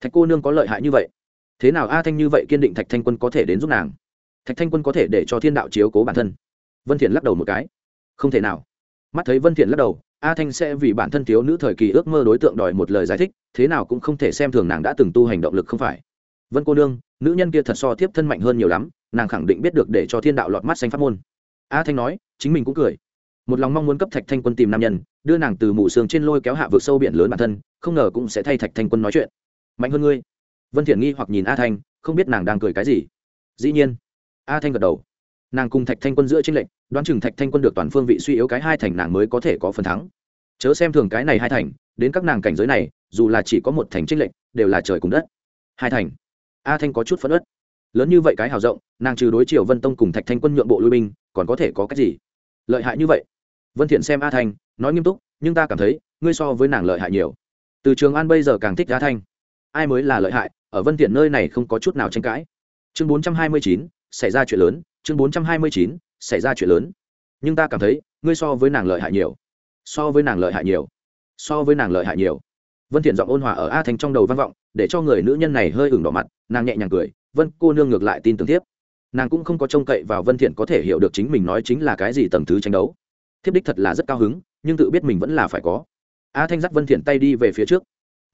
Thạch cô nương có lợi hại như vậy thế nào a thanh như vậy kiên định thạch thanh quân có thể đến giúp nàng? Thạch thanh quân có thể để cho thiên đạo chiếu cố bản thân. Vân thiện lắc đầu một cái. Không thể nào. Mắt thấy vân thiện lắc đầu, a thanh sẽ vì bản thân thiếu nữ thời kỳ ước mơ đối tượng đòi một lời giải thích, thế nào cũng không thể xem thường nàng đã từng tu hành động lực không phải. Vân cô nương, nữ nhân kia thật so tiếp thân mạnh hơn nhiều lắm, nàng khẳng định biết được để cho thiên đạo lọt mắt xanh pháp môn. A thanh nói, chính mình cũng cười. Một lòng mong muốn cấp thạch thanh quân tìm nam nhân, đưa nàng từ mù sương trên lôi kéo hạ vực sâu biển lớn bản thân, không ngờ cũng sẽ thay thạch thanh quân nói chuyện. Mạnh hơn ngươi vân thiện nghi hoặc nhìn a thanh, không biết nàng đang cười cái gì. Dĩ nhiên, a thanh gật đầu. Nàng cùng thạch thanh quân giữa tranh lệnh đoán chừng thạch thanh quân được toàn phương vị suy yếu cái hai thành nàng mới có thể có phần thắng. Chớ xem thường cái này hai thành, đến các nàng cảnh giới này, dù là chỉ có một thành tranh lệnh đều là trời cùng đất. Hai thành. A thanh có chút phấn ớt lớn như vậy cái hào rộng, nàng trừ đối triều vân tông cùng thạch thanh quân nhượng bộ lui binh, còn có thể có cái gì? Lợi hại như vậy. Vân thiện xem a thanh, nói nghiêm túc, nhưng ta cảm thấy, ngươi so với nàng lợi hại nhiều. Từ trường an bây giờ càng thích a thanh ai mới là lợi hại ở vân thiện nơi này không có chút nào tranh cãi. Chương 429, xảy ra chuyện lớn chương 429, xảy ra chuyện lớn. Nhưng ta cảm thấy ngươi so với nàng lợi hại nhiều. So với nàng lợi hại nhiều. So với nàng lợi hại nhiều. Vân thiện giọng ôn hòa ở a thanh trong đầu vang vọng để cho người nữ nhân này hơi ửng đỏ mặt nàng nhẹ nhàng cười vân cô nương ngược lại tin tưởng tiếp. Nàng cũng không có trông cậy vào vân thiện có thể hiểu được chính mình nói chính là cái gì tầng thứ tranh đấu. Thiếp đích thật là rất cao hứng nhưng tự biết mình vẫn là phải có. A thanh dắt vân thiện tay đi về phía trước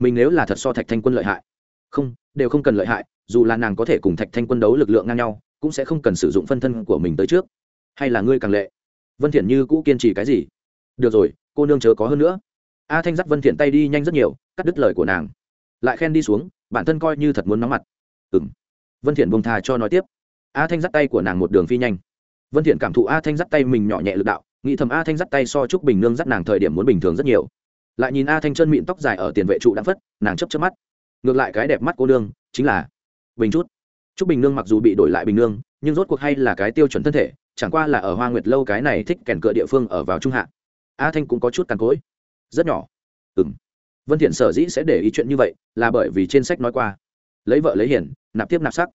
mình nếu là thật so thạch thanh quân lợi hại. Không, đều không cần lợi hại, dù là nàng có thể cùng thạch thanh quân đấu lực lượng ngang nhau, cũng sẽ không cần sử dụng phân thân của mình tới trước. Hay là ngươi càng lệ? Vân thiện như cũ kiên trì cái gì? Được rồi, cô nương chớ có hơn nữa. A thanh dắt vân thiện tay đi nhanh rất nhiều, cắt đứt lời của nàng. Lại khen đi xuống, bản thân coi như thật muốn nóng mặt. Ừm. Vân thiện buông thà cho nói tiếp. A thanh dắt tay của nàng một đường phi nhanh. Vân thiện cảm thụ a thanh dắt tay mình nhỏ nhẹ lực đạo, nghĩ thầm a thanh dắt tay so trúc bình nương dắt nàng thời điểm muốn bình thường rất nhiều lại nhìn a thanh chân mịn tóc dài ở tiền vệ trụ đã phất, nàng chấp chấp mắt. Ngược lại cái đẹp mắt cô nương chính là bình chút trúc bình nương mặc dù bị đổi lại bình nương, nhưng rốt cuộc hay là cái tiêu chuẩn thân thể, chẳng qua là ở hoa nguyệt lâu cái này thích kèn cựa địa phương ở vào trung hạ. A thanh cũng có chút càn cối rất nhỏ. Ừ m vân thiện sở dĩ sẽ để ý chuyện như vậy là bởi vì trên sách nói qua. Lấy vợ lấy hiền, nạp tiếp nạp sắc.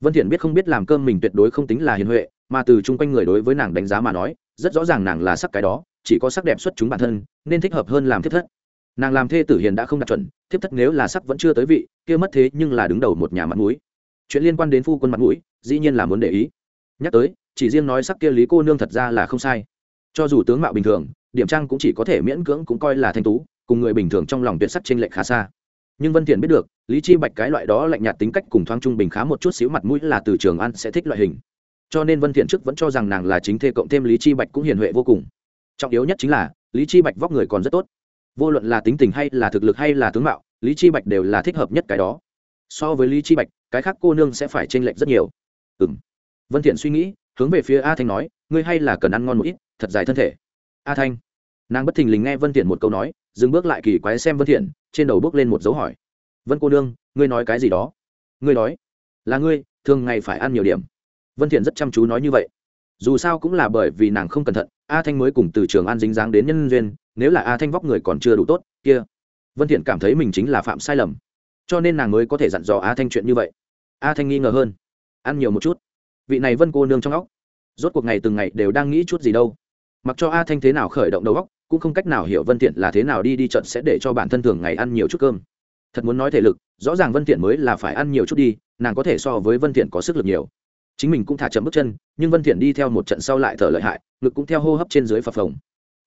Vân thiện biết không biết làm cơm mình tuyệt đối không tính là hiền huệ, mà từ chung quanh người đối với nàng đánh giá mà nói, rất rõ ràng nàng là sắc cái đó chỉ có sắc đẹp xuất chúng bản thân, nên thích hợp hơn làm thiết thất. Nàng làm thê tử hiền đã không đạt chuẩn, thiếp thất nếu là sắc vẫn chưa tới vị, kia mất thế nhưng là đứng đầu một nhà mặt mũi. Chuyện liên quan đến phu quân mặt mũi, dĩ nhiên là muốn để ý. Nhắc tới, chỉ riêng nói sắc kia lý cô nương thật ra là không sai. Cho dù tướng mạo bình thường, điểm trang cũng chỉ có thể miễn cưỡng cũng coi là thanh tú, cùng người bình thường trong lòng tuyệt sắc trên lệch khá xa. Nhưng vân thiện biết được, lý chi bạch cái loại đó lạnh nhạt tính cách cùng thoáng trung bình khá một chút xíu mặt mũi là từ trường ăn sẽ thích loại hình. Cho nên vân thiện trước vẫn cho rằng nàng là chính thê cộng thêm lý chi bạch cũng hiền huệ vô cùng trọng yếu nhất chính là, lý chi bạch vóc người còn rất tốt. Vô luận là tính tình hay là thực lực hay là tướng mạo, lý chi bạch đều là thích hợp nhất cái đó. So với lý chi bạch, cái khác cô nương sẽ phải chênh lệch rất nhiều. Ừm. Vân thiện suy nghĩ, hướng về phía a thanh nói, ngươi hay là cần ăn ngon một ít, thật dài thân thể. A thanh. Nàng bất thình lình nghe vân thiện một câu nói, dừng bước lại kỳ quái xem vân thiện, trên đầu bước lên một dấu hỏi. Vân cô nương, ngươi nói cái gì đó? Ngươi nói. Là ngươi, thường ngày phải ăn nhiều điểm. Vân thiện rất chăm chú nói như vậy. Dù sao cũng là bởi vì nàng không cẩn thận a thanh mới cùng từ trường an dính dáng đến nhân duyên, nếu là a thanh vóc người còn chưa đủ tốt, kia. Vân thiện cảm thấy mình chính là phạm sai lầm, cho nên nàng mới có thể dặn dò a thanh chuyện như vậy. A thanh nghi ngờ hơn, ăn nhiều một chút. Vị này vân cô nương trong óc, rốt cuộc ngày từng ngày đều đang nghĩ chút gì đâu. Mặc cho a thanh thế nào khởi động đầu óc, cũng không cách nào hiểu vân thiện là thế nào đi đi trận sẽ để cho bản thân thường ngày ăn nhiều chút cơm. Thật muốn nói thể lực, rõ ràng vân thiện mới là phải ăn nhiều chút đi, nàng có thể so với vân thiện có sức lực nhiều chính mình cũng thả chậm bước chân, nhưng vân thiện đi theo một trận sau lại thở lợi hại, ngực cũng theo hô hấp trên dưới phập phồng.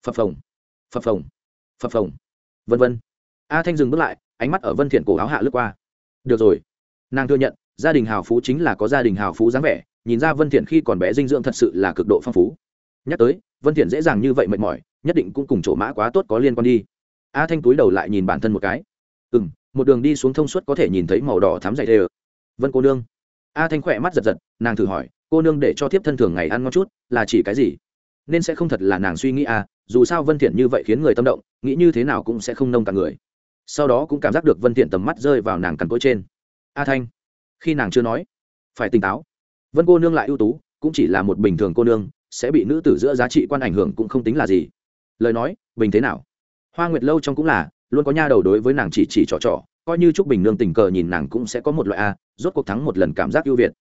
Phập phồng phập phồng phập phồng. Vân vân. A thanh dừng bước lại, ánh mắt ở vân thiện cổ áo hạ lướt qua. Được rồi. Nàng thừa nhận, gia đình hào phú chính là có gia đình hào phú dáng vẻ, nhìn ra vân thiện khi còn bé dinh dưỡng thật sự là cực độ phong phú. Nhắc tới, vân thiện dễ dàng như vậy mệt mỏi, nhất định cũng cùng chỗ mã quá tốt có liên quan đi. A thanh túi đầu lại nhìn bản thân một cái. Ừm, một đường đi xuống thông suốt có thể nhìn thấy màu đỏ thắm dày đều vân cô nương a thanh khỏe mắt giật giật, nàng thử hỏi, cô nương để cho thiếp thân thường ngày ăn ngon chút, là chỉ cái gì? Nên sẽ không thật là nàng suy nghĩ à dù sao vân thiện như vậy khiến người tâm động, nghĩ như thế nào cũng sẽ không nông cả người. Sau đó cũng cảm giác được vân thiện tầm mắt rơi vào nàng cằn cỗi trên. A thanh, khi nàng chưa nói, phải tỉnh táo. Vân cô nương lại ưu tú, cũng chỉ là một bình thường cô nương, sẽ bị nữ tử giữa giá trị quan ảnh hưởng cũng không tính là gì. Lời nói, bình thế nào? Hoa nguyệt lâu trong cũng là, luôn có nha đầu đối với nàng chỉ chỉ trò trò, coi như trúc bình nương tình cờ nhìn nàng cũng sẽ có một loại a rốt cuộc thắng một lần cảm giác ưu việt.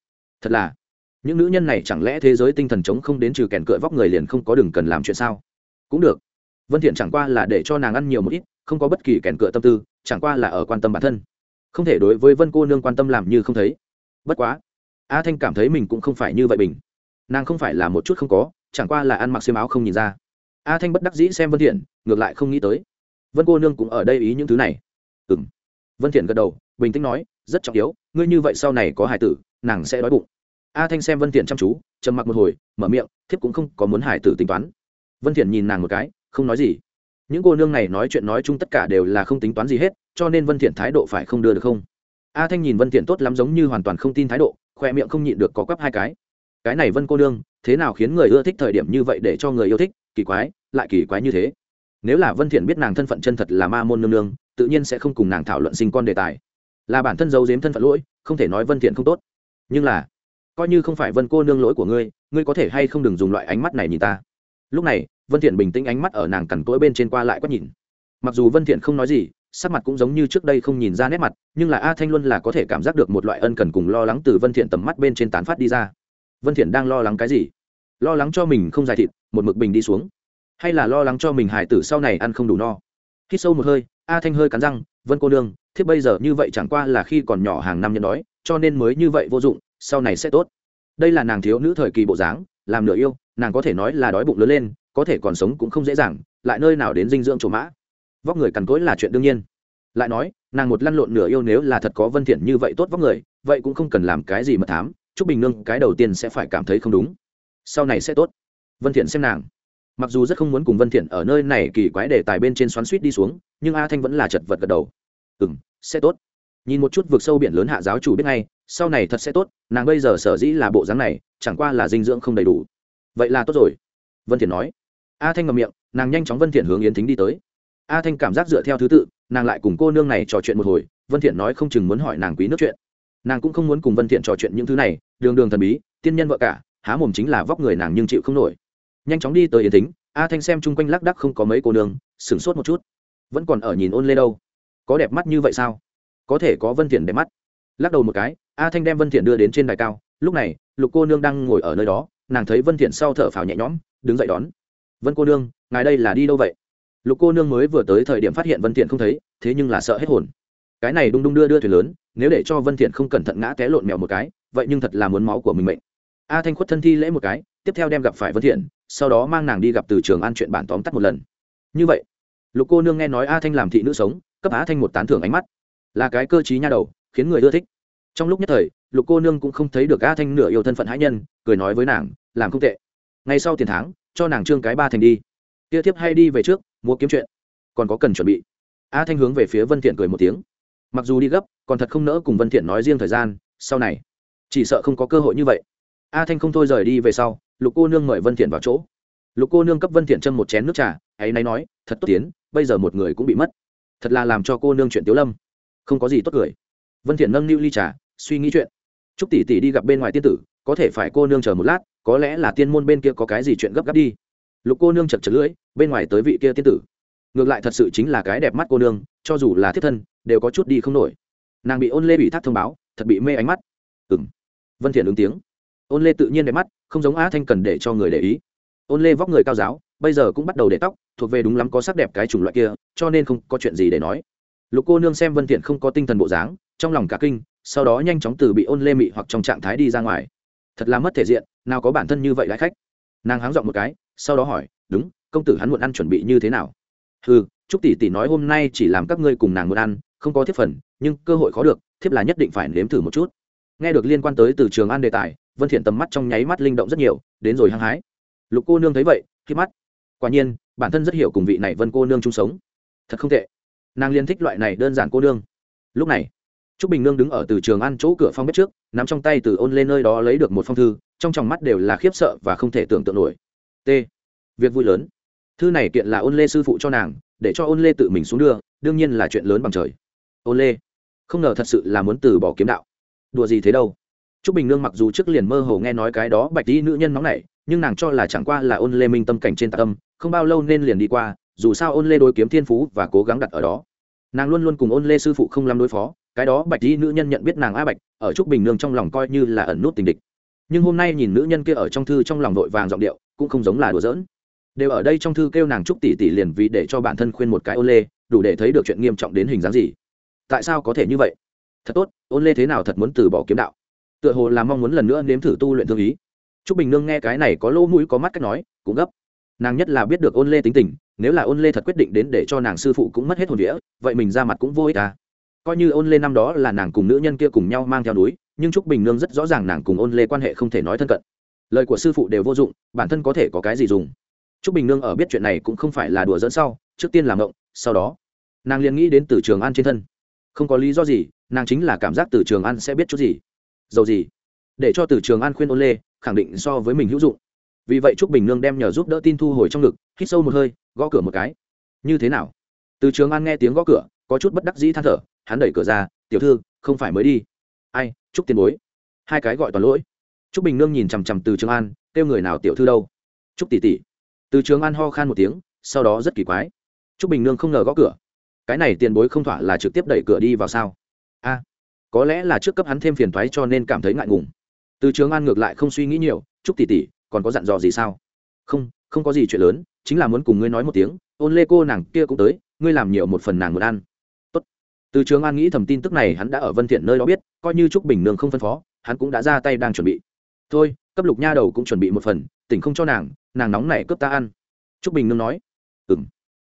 Thật là, những nữ nhân này chẳng lẽ thế giới tinh thần chống không đến trừ kèn cựa vóc người liền không có đừng cần làm chuyện sao? Cũng được. Vân thiện chẳng qua là để cho nàng ăn nhiều một ít, không có bất kỳ kèn cựa tâm tư, chẳng qua là ở quan tâm bản thân. Không thể đối với vân cô nương quan tâm làm như không thấy. Bất quá, a thanh cảm thấy mình cũng không phải như vậy bình. Nàng không phải là một chút không có, chẳng qua là ăn mặc xiêm áo không nhìn ra. A thanh bất đắc dĩ xem vân thiện, ngược lại không nghĩ tới. Vân cô nương cũng ở đây ý những thứ này. Ừm. Vân thiện gật đầu, bình tĩnh nói rất trọng yếu, ngươi như vậy sau này có hải tử, nàng sẽ đói bụng. A thanh xem vân thiện chăm chú, trầm mặc một hồi, mở miệng, thiếp cũng không có muốn hải tử tính toán. Vân thiện nhìn nàng một cái, không nói gì. Những cô nương này nói chuyện nói chung tất cả đều là không tính toán gì hết, cho nên vân thiện thái độ phải không đưa được không? A thanh nhìn vân thiện tốt lắm giống như hoàn toàn không tin thái độ, khoe miệng không nhịn được có quắp hai cái. Cái này vân cô nương, thế nào khiến người ưa thích thời điểm như vậy để cho người yêu thích? Kỳ quái, lại kỳ quái như thế. Nếu là vân thiện biết nàng thân phận chân thật là ma môn nương nương, tự nhiên sẽ không cùng nàng thảo luận sinh con đề tài là bản thân giấu giếm thân phận lỗi, không thể nói vân thiện không tốt. Nhưng là, coi như không phải vân cô nương lỗi của ngươi ngươi có thể hay không đừng dùng loại ánh mắt này nhìn ta. Lúc này, vân thiện bình tĩnh ánh mắt ở nàng cằn cỗi bên trên qua lại quét nhìn. Mặc dù vân thiện không nói gì, sắc mặt cũng giống như trước đây không nhìn ra nét mặt, nhưng là a thanh luôn là có thể cảm giác được một loại ân cần cùng lo lắng từ vân thiện tầm mắt bên trên tán phát đi ra. Vân thiện đang lo lắng cái gì? Lo lắng cho mình không dài thịt, một mực bình đi xuống. Hay là lo lắng cho mình hải tử sau này ăn không đủ no? Khi sâu một hơi, a thanh hơi cắn răng vân cô nương, thiếp bây giờ như vậy chẳng qua là khi còn nhỏ hàng năm nhân đói, cho nên mới như vậy vô dụng, sau này sẽ tốt. Đây là nàng thiếu nữ thời kỳ bộ dáng, làm nửa yêu, nàng có thể nói là đói bụng lớn lên, có thể còn sống cũng không dễ dàng, lại nơi nào đến dinh dưỡng chỗ mã. Vóc người cằn cỗi là chuyện đương nhiên. Lại nói, nàng một lăn lộn nửa yêu nếu là thật có vân thiện như vậy tốt vóc người, vậy cũng không cần làm cái gì mà thám, chúc bình nương cái đầu tiên sẽ phải cảm thấy không đúng. Sau này sẽ tốt. Vân thiện xem nàng. Mặc dù rất không muốn cùng vân thiện ở nơi này kỳ quái để tài bên trên xoắn suýt đi xuống nhưng a thanh vẫn là chật vật gật đầu. Ừm, sẽ tốt. Nhìn một chút vượt sâu biển lớn hạ giáo chủ biết ngay, sau này thật sẽ tốt, nàng bây giờ sở dĩ là bộ dáng này, chẳng qua là dinh dưỡng không đầy đủ. Vậy là tốt rồi. Vân thiện nói. A thanh ngậm miệng, nàng nhanh chóng vân thiện hướng yến thính đi tới. A thanh cảm giác dựa theo thứ tự, nàng lại cùng cô nương này trò chuyện một hồi, vân thiện nói không chừng muốn hỏi nàng quý nước chuyện. Nàng cũng không muốn cùng vân thiện trò chuyện những thứ này, đường đường thần bí, tiên nhân vợ cả, há mồm chính là vóc người nàng nhưng chịu không nổi. Nhanh chóng đi tới yến thính, a thanh xem chung quanh lác đắc không có mấy cô nương, sửng sốt một chút vẫn còn ở nhìn ôn lê đâu. Có đẹp mắt như vậy sao? Có thể có vân thiện đẹp mắt. Lắc đầu một cái, a thanh đem vân thiện đưa đến trên đài cao. Lúc này, lục cô nương đang ngồi ở nơi đó, nàng thấy vân thiện sau thở phào nhẹ nhõm, đứng dậy đón. Vân cô nương, ngài đây là đi đâu vậy? Lục cô nương mới vừa tới thời điểm phát hiện vân thiện không thấy, thế nhưng là sợ hết hồn. Cái này đung đung đưa đưa thuyền lớn, nếu để cho vân thiện không cẩn thận ngã té lộn mèo một cái, vậy nhưng thật là muốn máu của mình mệnh. A thanh khuất thân thi lễ một cái, tiếp theo đem gặp phải vân thiện sau đó mang nàng đi gặp từ trường an chuyện bản tóm tắt một lần. Như vậy lục cô nương nghe nói a thanh làm thị nữ sống, cấp Á thanh một tán thưởng ánh mắt. Là cái cơ trí nha đầu, khiến người ưa thích. Trong lúc nhất thời, lục cô nương cũng không thấy được a thanh nửa yêu thân phận hãi nhân, cười nói với nàng, làm không tệ. Ngay sau tiền tháng, cho nàng trương cái ba thành đi. Tia tiếp hay đi về trước, mua kiếm chuyện. Còn có cần chuẩn bị. A thanh hướng về phía vân thiện cười một tiếng. Mặc dù đi gấp, còn thật không nỡ cùng vân thiện nói riêng thời gian, sau này. Chỉ sợ không có cơ hội như vậy. A thanh không thôi rời đi về sau, lục cô nương mời vân thiện vào chỗ. Lục cô nương cấp vân thiện châm một chén nước trà, ấy nay nói, thật tốt tiến bây giờ một người cũng bị mất. Thật là làm cho cô nương chuyện tiếu lâm. Không có gì tốt cười. Vân thiện nâng niu ly trà, suy nghĩ chuyện. Trúc tỷ tỷ đi gặp bên ngoài tiên tử, có thể phải cô nương chờ một lát, có lẽ là tiên môn bên kia có cái gì chuyện gấp gáp đi. Lục cô nương chật chật lưỡi, bên ngoài tới vị kia tiên tử. Ngược lại thật sự chính là cái đẹp mắt cô nương, cho dù là thiết thân, đều có chút đi không nổi. Nàng bị ôn lê bị thác thông báo, thật bị mê ánh mắt. Ừng vân thiện ứng tiếng. Ôn lê tự nhiên đẹp mắt, không giống á thanh cần để cho người để ý. Ôn lê vóc người cao giáo bây giờ cũng bắt đầu để tóc, thuộc về đúng lắm có sắc đẹp cái chủng loại kia, cho nên không có chuyện gì để nói. Lục cô nương xem vân thiện không có tinh thần bộ dáng, trong lòng cả kinh, sau đó nhanh chóng từ bị ôn lê mị hoặc trong trạng thái đi ra ngoài. Thật là mất thể diện, nào có bản thân như vậy lại khách. Nàng háng dọn một cái, sau đó hỏi, đúng, công tử hắn muộn ăn chuẩn bị như thế nào? Hừ trúc tỷ tỷ nói hôm nay chỉ làm các ngươi cùng nàng muộn ăn, không có thiết phần, nhưng cơ hội khó được, thiếp là nhất định phải nếm thử một chút. Nghe được liên quan tới từ trường an đề tài, vân thiện tầm mắt trong nháy mắt linh động rất nhiều, đến rồi hăng hái. Lục cô nương thấy vậy khi mắt quả nhiên bản thân rất hiểu cùng vị này vân cô nương chung sống thật không tệ nàng liên thích loại này đơn giản cô nương lúc này Trúc Bình Nương đứng ở từ trường ăn chỗ cửa phong bếp trước, nắm trong tay từ ôn lên nơi đó lấy được một phong thư, trong tròng mắt đều là khiếp sợ và không thể tưởng tượng nổi. T. Việc vui lớn. Thư này kiện là ôn lê sư phụ cho nàng, để cho ôn lê tự mình xuống đưa, đương nhiên là chuyện lớn bằng trời. Ôn lê, không ngờ thật sự là muốn từ bỏ kiếm đạo. Đùa gì thế đâu? Trúc Bình Nương mặc dù trước liền mơ hồ nghe nói cái đó bạch y nữ nhân nóng nảy, nhưng nàng cho là chẳng qua là ôn lê minh tâm cảnh trên tạc âm, không bao lâu nên liền đi qua, dù sao ôn lê đối kiếm thiên phú và cố gắng đặt ở đó. Nàng luôn luôn cùng ôn lê sư phụ không làm đối phó, cái đó bạch y nữ nhân nhận biết nàng a bạch ở trúc bình nương trong lòng coi như là ẩn nút tình địch. Nhưng hôm nay nhìn nữ nhân kia ở trong thư trong lòng vội vàng giọng điệu cũng không giống là đùa giỡn. Đều ở đây trong thư kêu nàng trúc tỷ tỷ liền vì để cho bản thân khuyên một cái ôn lê đủ để thấy được chuyện nghiêm trọng đến hình dáng gì. Tại sao có thể như vậy? Thật tốt ôn lê thế nào thật muốn từ bỏ kiếm đạo? Tựa hồ là mong muốn lần nữa nếm thử tu luyện thương ý. Trúc bình nương nghe cái này có lỗ mũi có mắt cách nói, cũng gấp. Nàng nhất là biết được ôn lê tính tình, nếu là ôn lê thật quyết định đến để cho nàng sư phụ cũng mất hết hồn đĩa vậy mình ra mặt cũng vô ích à. Coi như ôn lê năm đó là nàng cùng nữ nhân kia cùng nhau mang theo núi, nhưng trúc bình nương rất rõ ràng nàng cùng ôn lê quan hệ không thể nói thân cận. Lời của sư phụ đều vô dụng, bản thân có thể có cái gì dùng. Trúc bình nương ở biết chuyện này cũng không phải là đùa dẫn sau, trước tiên làm ngộng, sau đó, nàng liền nghĩ đến từ trường an trên thân. Không có lý do gì, nàng chính là cảm giác từ trường an sẽ biết chút gì dầu gì. Để cho từ trường an khuyên ôn lê, khẳng định so với mình hữu dụng. Vì vậy trúc bình nương đem nhờ giúp đỡ tin thu hồi trong ngực, hít sâu một hơi, gõ cửa một cái. Như thế nào? Từ trường an nghe tiếng gõ cửa, có chút bất đắc dĩ than thở, hắn đẩy cửa ra, tiểu thư, không phải mới đi. Ai chúc tiền bối. Hai cái gọi toàn lỗi. Chúc bình nương nhìn chằm chằm từ trường an, kêu người nào tiểu thư đâu? Chúc tỷ tỷ. Từ trường an ho khan một tiếng, sau đó rất kỳ quái. Chúc bình nương không ngờ gõ cửa. Cái này tiền bối không thỏa là trực tiếp đẩy cửa đi vào sao? A có lẽ là trước cấp hắn thêm phiền thoái cho nên cảm thấy ngại ngùng. Từ trường an ngược lại không suy nghĩ nhiều, chúc tỷ tỷ, còn có dặn dò gì sao? Không không có gì chuyện lớn, chính là muốn cùng ngươi nói một tiếng, ôn lê cô nàng kia cũng tới, ngươi làm nhiều một phần nàng muốn ăn. Tốt. từ trường an nghĩ thầm tin tức này hắn đã ở vân thiện nơi đó biết, coi như trúc bình nương không phân phó, hắn cũng đã ra tay đang chuẩn bị. Thôi, cấp lục nha đầu cũng chuẩn bị một phần, tỉnh không cho nàng nàng nóng này cướp ta ăn. Trúc bình nương nói. Ừm.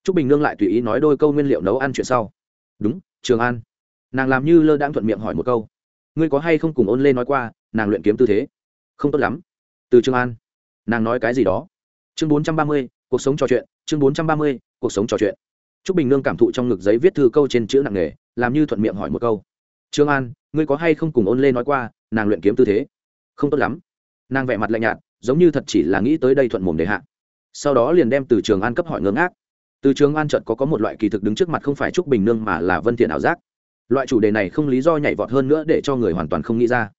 Trúc bình nương lại tùy ý nói đôi câu nguyên liệu nấu ăn chuyện sau. Đúng, trường an nàng làm như lơ đang thuận miệng hỏi một câu. Ngươi có hay không cùng ôn lê nói qua, nàng luyện kiếm tư thế? Không tốt lắm. Từ trường an. Nàng nói cái gì đó? Chương bốn trăm ba mươi, cuộc sống trò chuyện, chương bốn trăm ba mươi, cuộc sống trò chuyện. T r ú c bình nương cảm thụ trong ngực giấy viết thư câu trên chữ nặng nghề làm như thuận miệng hỏi một câu. Trương an, ngươi có hay không cùng ôn lê nói qua, nàng luyện kiếm tư thế? Không tốt lắm. Nàng vẻ mặt lạnh nhạt, giống như thật chỉ là nghĩ tới đây thuận mồm để hạ. Sau đó liền đem từ trường an cấp hỏi ngưỡng ác từ trường an chợt có có một loại kỳ thực đứng trước mặt không phải trúc bình nương mà là vân thiện ảo giác loại chủ đề này không lý do nhảy vọt hơn nữa để cho người hoàn toàn không nghĩ ra.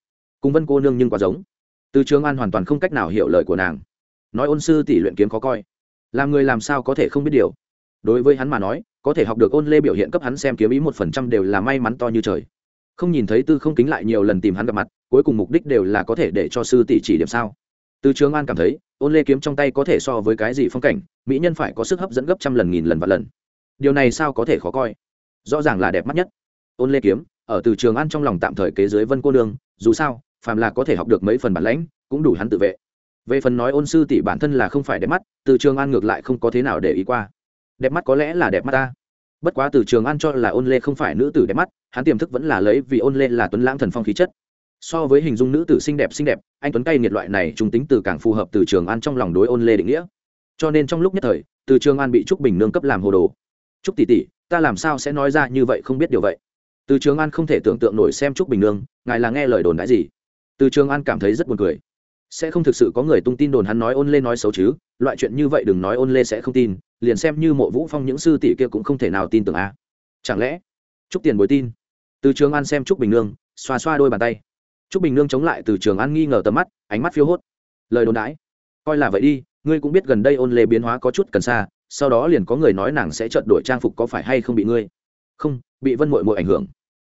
Cùng vân cô nương nhưng quá giống. Từ trường an hoàn toàn không cách nào hiểu lời của nàng. Nói ôn sư tỷ luyện kiếm khó coi. Làm người làm sao có thể không biết điều? Đối với hắn mà nói, có thể học được ôn lê biểu hiện cấp hắn xem kiếm ý một phần trăm đều là may mắn to như trời. Không nhìn thấy tư không kính lại nhiều lần tìm hắn gặp mặt, cuối cùng mục đích đều là có thể để cho sư tỷ chỉ điểm sao? Từ trường an cảm thấy, ôn lê kiếm trong tay có thể so với cái gì phong cảnh, mỹ nhân phải có sức hấp dẫn gấp trăm lần, nghìn lần và lần. Điều này sao có thể khó coi? Rõ ràng là đẹp mắt nhất ôn lê kiếm, ở từ trường an trong lòng tạm thời kế dưới vân cô nương, dù sao, phàm là có thể học được mấy phần bản lãnh, cũng đủ hắn tự vệ. Về phần nói ôn sư tỷ bản thân là không phải đẹp mắt, từ trường an ngược lại không có thế nào để ý qua. Đẹp mắt có lẽ là đẹp mắt ta. Bất quá từ trường an cho là ôn lê không phải nữ tử đẹp mắt, hắn tiềm thức vẫn là lấy vì ôn lê là tuấn lãng thần phong khí chất. So với hình dung nữ tử xinh đẹp xinh đẹp, anh tuấn cay nghiệt loại này trung tính từ càng phù hợp từ trường an trong lòng đối ôn lê định nghĩa. Cho nên trong lúc nhất thời, từ trường an bị trúc bình nương cấp làm hồ đồ. Trúc tỷ tỷ, ta làm sao sẽ nói ra như vậy không biết điều vậy? Từ trường an không thể tưởng tượng nổi xem trúc bình nương, ngài là nghe lời đồn đãi gì? Từ trường an cảm thấy rất buồn cười. Sẽ không thực sự có người tung tin đồn hắn nói ôn lê nói xấu chứ, loại chuyện như vậy đừng nói ôn lê sẽ không tin, liền xem như mộ vũ phong những sư tỷ kia cũng không thể nào tin tưởng a. À. chẳng lẽ, Trúc tiền bối tin? Từ trường an xem Trúc bình nương, xoa xoa đôi bàn tay. Trúc bình nương chống lại từ trường an nghi ngờ tầm mắt, ánh mắt phiêu hốt. Lời đồn đãi coi là vậy đi, ngươi cũng biết gần đây ôn lê biến hóa có chút cần xa, sau đó liền có người nói nàng sẽ trợn đổi trang phục có phải hay không bị ngươi? Không, bị vân mội mội ảnh hưởng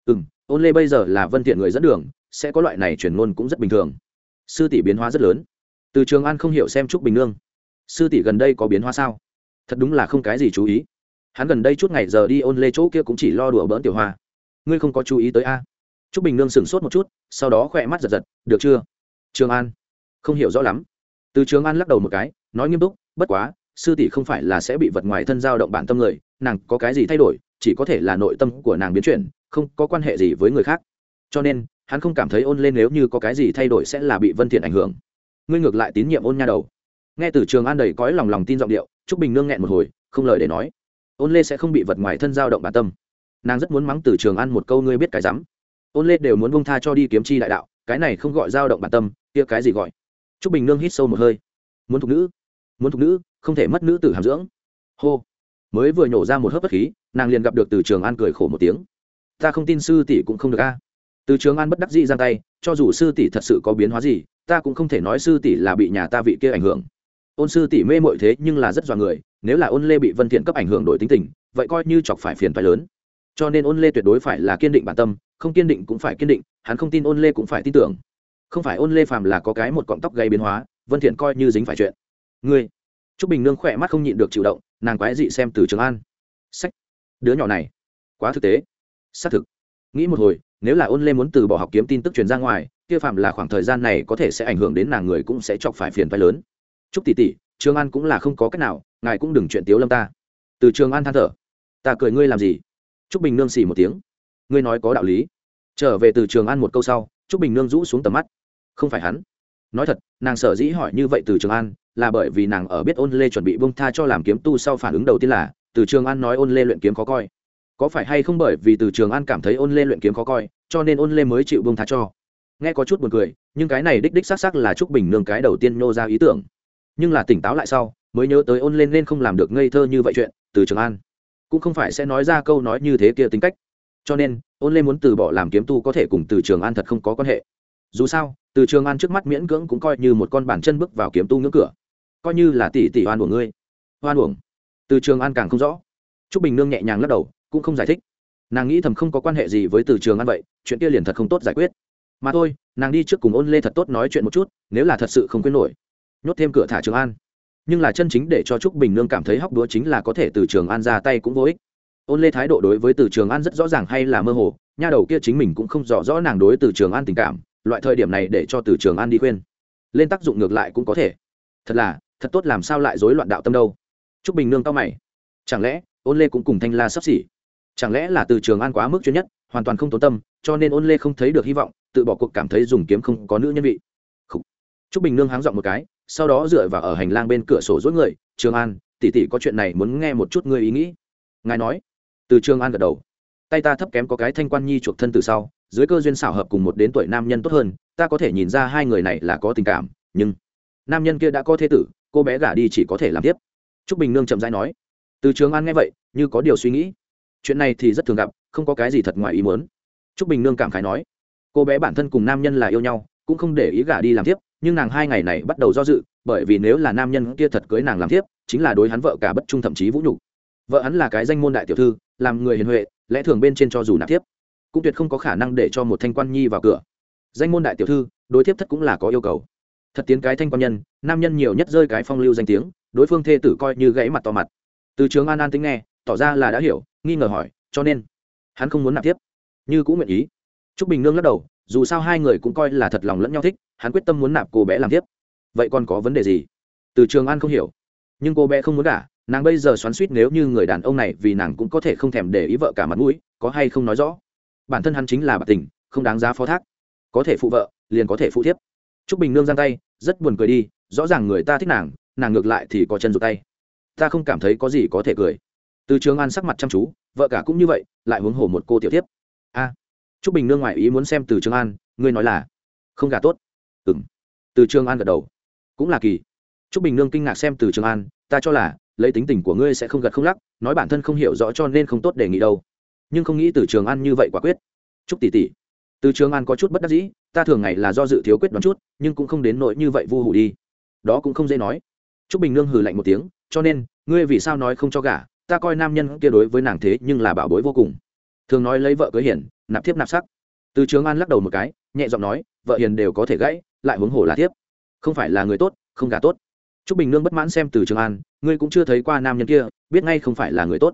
ừ m ôn lê bây giờ là vân thiện người dẫn đường, sẽ có loại này chuyển ngôn cũng rất bình thường. Sư tỷ biến hóa rất lớn. Từ trường an không hiểu xem trúc bình nương. Sư tỷ gần đây có biến hóa sao? Thật đúng là không cái gì chú ý. Hắn gần đây chút ngày giờ đi ôn lê chỗ kia cũng chỉ lo đùa bỡn tiểu hoa. Ngươi không có chú ý tới a? Trúc bình nương sửng sốt một chút, sau đó khỏe mắt giật giật, được chưa? Trường an. Không hiểu rõ lắm. Từ trường an lắc đầu một cái, nói nghiêm túc, bất quá, sư tỷ không phải là sẽ bị vật ngoài thân giao động bản tâm người, nàng có cái gì thay đổi? Chỉ có thể là nội tâm của nàng biến chuyển, không có quan hệ gì với người khác. Cho nên, hắn không cảm thấy ôn lên nếu như có cái gì thay đổi sẽ là bị vân thiện ảnh hưởng. Ngươi ngược lại tín nhiệm ôn nha đầu. Nghe từ trường an đầy cõi lòng lòng tin giọng điệu, trúc bình nương nghẹn một hồi, không lời để nói. Ôn lê sẽ không bị vật ngoài thân dao động bản tâm. Nàng rất muốn mắng từ trường an một câu ngươi biết cái rắm. Ôn lê đều muốn bông tha cho đi kiếm chi đại đạo, cái này không gọi dao động bản tâm, kia cái gì gọi? Trúc bình nương hít sâu một hơi. Muốn thục nữ, muốn thục nữ, không thể mất nữ tử hàm dưỡng. Hô mới vừa nhổ ra một hớp bất khí, nàng liền gặp được từ trường an cười khổ một tiếng. Ta không tin sư tỷ cũng không được a. Từ trường an bất đắc dĩ giang tay, cho dù sư tỷ thật sự có biến hóa gì, ta cũng không thể nói sư tỷ là bị nhà ta vị kia ảnh hưởng. Ôn sư tỷ mê mội thế nhưng là rất dọa người, nếu là ôn lê bị vân thiện cấp ảnh hưởng đổi tính tình, vậy coi như chọc phải phiền phải lớn. Cho nên ôn lê tuyệt đối phải là kiên định bản tâm, không kiên định cũng phải kiên định, hắn không tin ôn lê cũng phải tin tưởng. Không phải ôn lê phàm là có cái một cọng tóc gây biến hóa, vân thiện coi như dính phải chuyện. Ngươi trúc bình nương khỏe mắt không nhịn được chịu động, nàng quái dị xem từ trường an. Sách. Đứa nhỏ này. Quá thực tế. Xác thực. Nghĩ một hồi, nếu là ôn lê muốn từ bỏ học kiếm tin tức truyền ra ngoài, kia phạm là khoảng thời gian này có thể sẽ ảnh hưởng đến nàng người cũng sẽ chọc phải phiền phái lớn. Chúc tỷ tỷ, trường an cũng là không có cách nào, ngài cũng đừng chuyện tiếu lâm ta. Từ trường an than thở. Ta cười ngươi làm gì? Trúc bình nương xì một tiếng. Ngươi nói có đạo lý. Trở về từ trường an một câu sau, trúc bình nương rũ xuống tầm mắt. Không phải hắn. Nói thật, nàng sở dĩ hỏi như vậy từ trường an là bởi vì nàng ở biết ôn lê chuẩn bị bông tha cho làm kiếm tu sau phản ứng đầu tiên là, từ trường an nói ôn lê luyện kiếm khó coi. Có phải hay không bởi vì từ trường an cảm thấy ôn lê luyện kiếm khó coi, cho nên ôn lê mới chịu bông tha cho? Nghe có chút buồn cười, nhưng cái này đích đích xác xác là trúc bình nương cái đầu tiên nô ra ý tưởng. Nhưng là tỉnh táo lại sau, mới nhớ tới ôn lên nên không làm được ngây thơ như vậy chuyện, từ trường an. Cũng không phải sẽ nói ra câu nói như thế kia tính cách. Cho nên, ôn lên muốn từ bỏ làm kiếm tu có thể cùng từ trường an thật không có quan hệ. Dù sao, từ trường an trước mắt miễn cưỡng cũng coi như một con bản chân bước vào kiếm tu ngưỡng cửa coi như là tỷ tỷ oan của ngươi. Oan uổng. Từ trường an càng không rõ. T r ú c bình nương nhẹ nhàng lắc đầu, cũng không giải thích. Nàng nghĩ thầm không có quan hệ gì với từ trường an vậy, chuyện kia liền thật không tốt giải quyết. Mà thôi, nàng đi trước cùng ôn lê thật tốt nói chuyện một chút, nếu là thật sự không quên nổi. Nhốt thêm cửa thả trường an. Nhưng là chân chính để cho trúc bình nương cảm thấy hóc đúa chính là có thể từ trường an ra tay cũng vô ích. Ôn lê thái độ đối với từ trường an rất rõ ràng hay là mơ hồ, nha đầu kia chính mình cũng không rõ rõ nàng đối từ trường an tình cảm, loại thời điểm này để cho từ trường an đi khuyên. Lên tác dụng ngược lại cũng có thể. Thật là thật tốt làm sao lại rối loạn đạo tâm đâu trúc bình nương cao mày chẳng lẽ ôn lê cũng cùng thanh la sắp xỉ chẳng lẽ là từ trường an quá mức chuyên nhất hoàn toàn không tốn tâm cho nên ôn lê không thấy được hy vọng tự bỏ cuộc cảm thấy dùng kiếm không có nữ nhân vị Trúc Bình Nương háng dọn một cái, sau đó dựa vào ở hành lang bên cửa sổ rối người, "Trường An, tỷ tỷ có chuyện này muốn nghe một chút ngươi ý nghĩ." Ngài nói. Từ Trường An gật đầu. Tay ta thấp kém có cái thanh quan nhi chuộc thân từ sau, dưới cơ duyên xảo hợp cùng một đến tuổi nam nhân tốt hơn, ta có thể nhìn ra hai người này là có tình cảm, nhưng nam nhân kia đã có thế tử, cô bé gả đi chỉ có thể làm tiếp. Trúc Bình Nương chậm rãi nói. Từ Trường An nghe vậy, như có điều suy nghĩ. Chuyện này thì rất thường gặp, không có cái gì thật ngoài ý muốn. Trúc Bình Nương cảm khái nói, cô bé bản thân cùng nam nhân là yêu nhau, cũng không để ý gả đi làm tiếp, nhưng nàng hai ngày này bắt đầu do dự bởi vì nếu là nam nhân kia thật cưới nàng làm tiếp chính là đối hắn vợ cả bất trung thậm chí vũ nhục vợ hắn là cái danh môn đại tiểu thư làm người hiền huệ lẽ thường bên trên cho dù nạp tiếp cũng tuyệt không có khả năng để cho một thanh quan nhi vào cửa danh môn đại tiểu thư đối tiếp thất cũng là có yêu cầu thật tiến cái thanh quan nhân, nam nhân nhiều nhất rơi cái phong lưu danh tiếng, đối phương thê tử coi như gãy mặt to mặt. Từ trường an an tính nghe, tỏ ra là đã hiểu, nghi ngờ hỏi, cho nên, hắn không muốn nạp tiếp. Như cũng nguyện ý. T r ú c bình nương lắc đầu, dù sao hai người cũng coi là thật lòng lẫn nhau thích, hắn quyết tâm muốn nạp cô bé làm tiếp. Vậy còn có vấn đề gì? Từ trường an không hiểu. Nhưng cô bé không muốn cả nàng bây giờ xoắn suýt nếu như người đàn ông này vì nàng cũng có thể không thèm để ý vợ cả mặt mũi, có hay không nói rõ? Bản thân hắn chính là bạc tình, không đáng giá phó thác. Có thể phụ vợ, liền có thể phụ thiếp t r ú c bình nương giang tay rất buồn cười đi rõ ràng người ta thích nàng nàng ngược lại thì có chân rụt tay. Ta không cảm thấy có gì có thể cười. Từ trường an sắc mặt chăm chú vợ cả cũng như vậy lại huống hồ một cô tiểu thiếp. A à, t r ú c bình nương ngoại ý muốn xem từ trường an ngươi nói là không gà tốt. Ừng từ trường an gật đầu. Cũng là kỳ. T r ú c bình nương kinh ngạc xem từ trường an ta cho là lấy tính tình của ngươi sẽ không gật không lắc nói bản thân không hiểu rõ cho nên không tốt đề nghị đâu. Nhưng không nghĩ từ trường an như vậy quả quyết. T r ú c tỷ tỷ từ trường an có chút bất đắc dĩ, ta thường ngày là do dự thiếu quyết đoán chút, nhưng cũng không đến nỗi như vậy vu hủ đi. Đó cũng không dễ nói. T r ú c bình nương hừ lạnh một tiếng, cho nên, ngươi vì sao nói không cho gả? Ta coi nam nhân kia đối với nàng thế nhưng là bảo bối vô cùng. Thường nói lấy vợ cưới hiển nạp thiếp nạp sắc. Từ trường an lắc đầu một cái, nhẹ giọng nói, vợ hiền đều có thể gãy, lại huống hồ là thiếp. không phải là người tốt, không gả tốt. T bình nương bất mãn xem từ trường an, ngươi cũng chưa thấy qua nam nhân kia, biết ngay không phải là người tốt.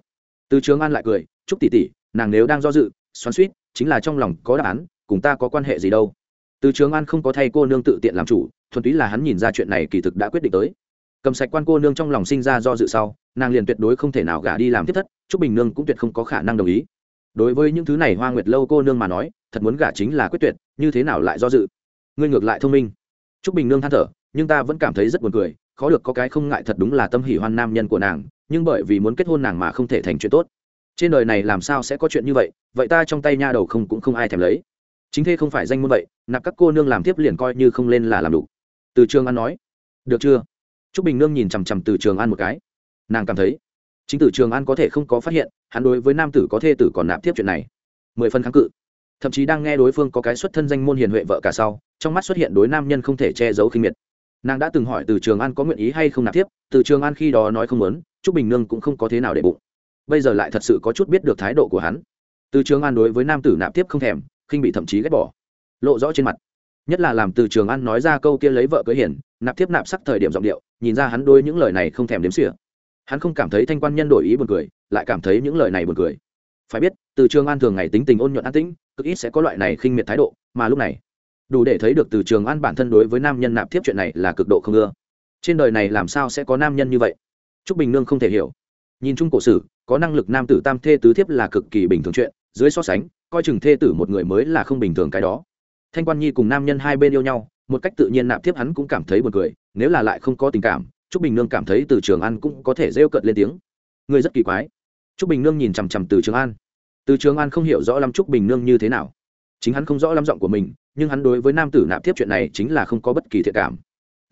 Từ trường an lại cười chúc tỷ tỷ, nàng nếu đang do dự, xoắn suýt chính là trong lòng có đáp án, cùng ta có quan hệ gì đâu. Từ trường an không có thay cô nương tự tiện làm chủ, thuần túy là hắn nhìn ra chuyện này kỳ thực đã quyết định tới. Cầm sạch quan cô nương trong lòng sinh ra do dự sau, nàng liền tuyệt đối không thể nào gả đi làm tiếp thất, chúc bình nương cũng tuyệt không có khả năng đồng ý. Đối với những thứ này hoa nguyệt lâu cô nương mà nói, thật muốn gả chính là quyết tuyệt, như thế nào lại do dự? Ngươi ngược lại thông minh. Chúc bình nương than thở, nhưng ta vẫn cảm thấy rất buồn cười, khó được có cái không ngại thật đúng là tâm hỉ hoan nam nhân của nàng, nhưng bởi vì muốn kết hôn nàng mà không thể thành chuyện tốt trên đời này làm sao sẽ có chuyện như vậy vậy ta trong tay nha đầu không cũng không ai thèm lấy. Chính thế không phải danh môn vậy, nạp các cô nương làm tiếp liền coi như không lên là làm đủ. Từ trường an nói. Được chưa? T r ú c bình nương nhìn chằm chằm từ trường an một cái. Nàng cảm thấy, chính từ trường an có thể không có phát hiện, hắn đối với nam tử có thê tử còn nạp tiếp chuyện này. Mười phân kháng cự. Thậm chí đang nghe đối phương có cái xuất thân danh môn hiền huệ vợ cả sau, trong mắt xuất hiện đối nam nhân không thể che giấu khinh miệt. Nàng đã từng hỏi từ trường an có nguyện ý hay không nạp tiếp từ trường an khi đó nói không muốn chúc bình nương cũng không có thế nào để bụng bây giờ lại thật sự có chút biết được thái độ của hắn. Từ trường an đối với nam tử nạp tiếp không thèm, khinh bị thậm chí ghét bỏ. Lộ rõ trên mặt. Nhất là làm từ trường an nói ra câu kia lấy vợ cưới hiển nạp tiếp nạp sắc thời điểm giọng điệu, nhìn ra hắn đôi những lời này không thèm đếm xỉa. Hắn không cảm thấy thanh quan nhân đổi ý buồn cười, lại cảm thấy những lời này buồn cười. Phải biết, từ trường an thường ngày tính tình ôn nhuận an tĩnh, cực ít sẽ có loại này khinh miệt thái độ, mà lúc này, đủ để thấy được từ trường an bản thân đối với nam nhân nạp tiếp chuyện này là cực độ không ưa. Trên đời này làm sao sẽ có nam nhân như vậy? T r ú c bình nương không thể hiểu nhìn chung cổ sử, có năng lực nam tử tam thê tứ thiếp là cực kỳ bình thường chuyện, dưới so sánh, coi chừng thê tử một người mới là không bình thường cái đó. Thanh quan nhi cùng nam nhân hai bên yêu nhau, một cách tự nhiên nạp thiếp hắn cũng cảm thấy buồn cười, nếu là lại không có tình cảm t r ú c bình nương cảm thấy từ trường an cũng có thể rêu cợt lên tiếng. Người rất kỳ quái. T r ú c bình nương nhìn chằm chằm từ trường an. Từ trường an không hiểu rõ lắm trúc bình nương như thế nào. Chính hắn không rõ lắm giọng của mình, nhưng hắn đối với nam tử nạp tiếp chuyện này chính là không có bất kỳ thiện cảm.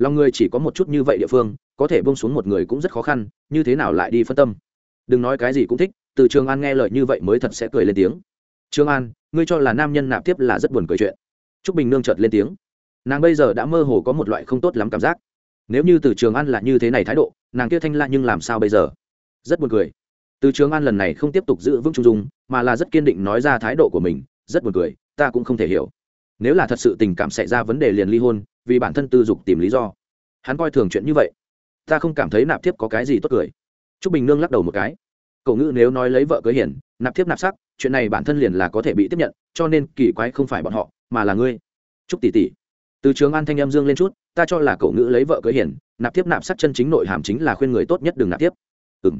Lòng người chỉ có một chút như vậy địa phương có thể bông xuống một người cũng rất khó khăn, như thế nào lại đi phân tâm? Đừng nói cái gì cũng thích, từ trường an nghe lời như vậy mới thật sẽ cười lên tiếng. Trương an, ngươi cho là nam nhân nạp tiếp là rất buồn cười chuyện. Trúc bình nương chợt lên tiếng. Nàng bây giờ đã mơ hồ có một loại không tốt lắm cảm giác. Nếu như từ trường an là như thế này thái độ, nàng kia thanh la nhưng làm sao bây giờ? Rất buồn cười. Từ trường an lần này không tiếp tục giữ vững trung dung, mà là rất kiên định nói ra thái độ của mình, rất buồn cười, ta cũng không thể hiểu. Nếu là thật sự tình cảm xảy ra vấn đề liền ly hôn, vì bản thân tư dục tìm lý do. Hắn coi thường chuyện như vậy ta không cảm thấy nạp thiếp có cái gì tốt cười. T bình nương lắc đầu một cái. Cậu ngữ nếu nói lấy vợ cưới hiển nạp thiếp nạp sắc, chuyện này bản thân liền là có thể bị tiếp nhận, cho nên kỳ quái không phải bọn họ, mà là ngươi. T tỷ tỷ. Từ trường an thanh em dương lên chút, ta cho là cậu ngữ lấy vợ cưới hiển nạp thiếp nạp sắc chân chính nội hàm chính là khuyên người tốt nhất đừng nạp thiếp. Ừ m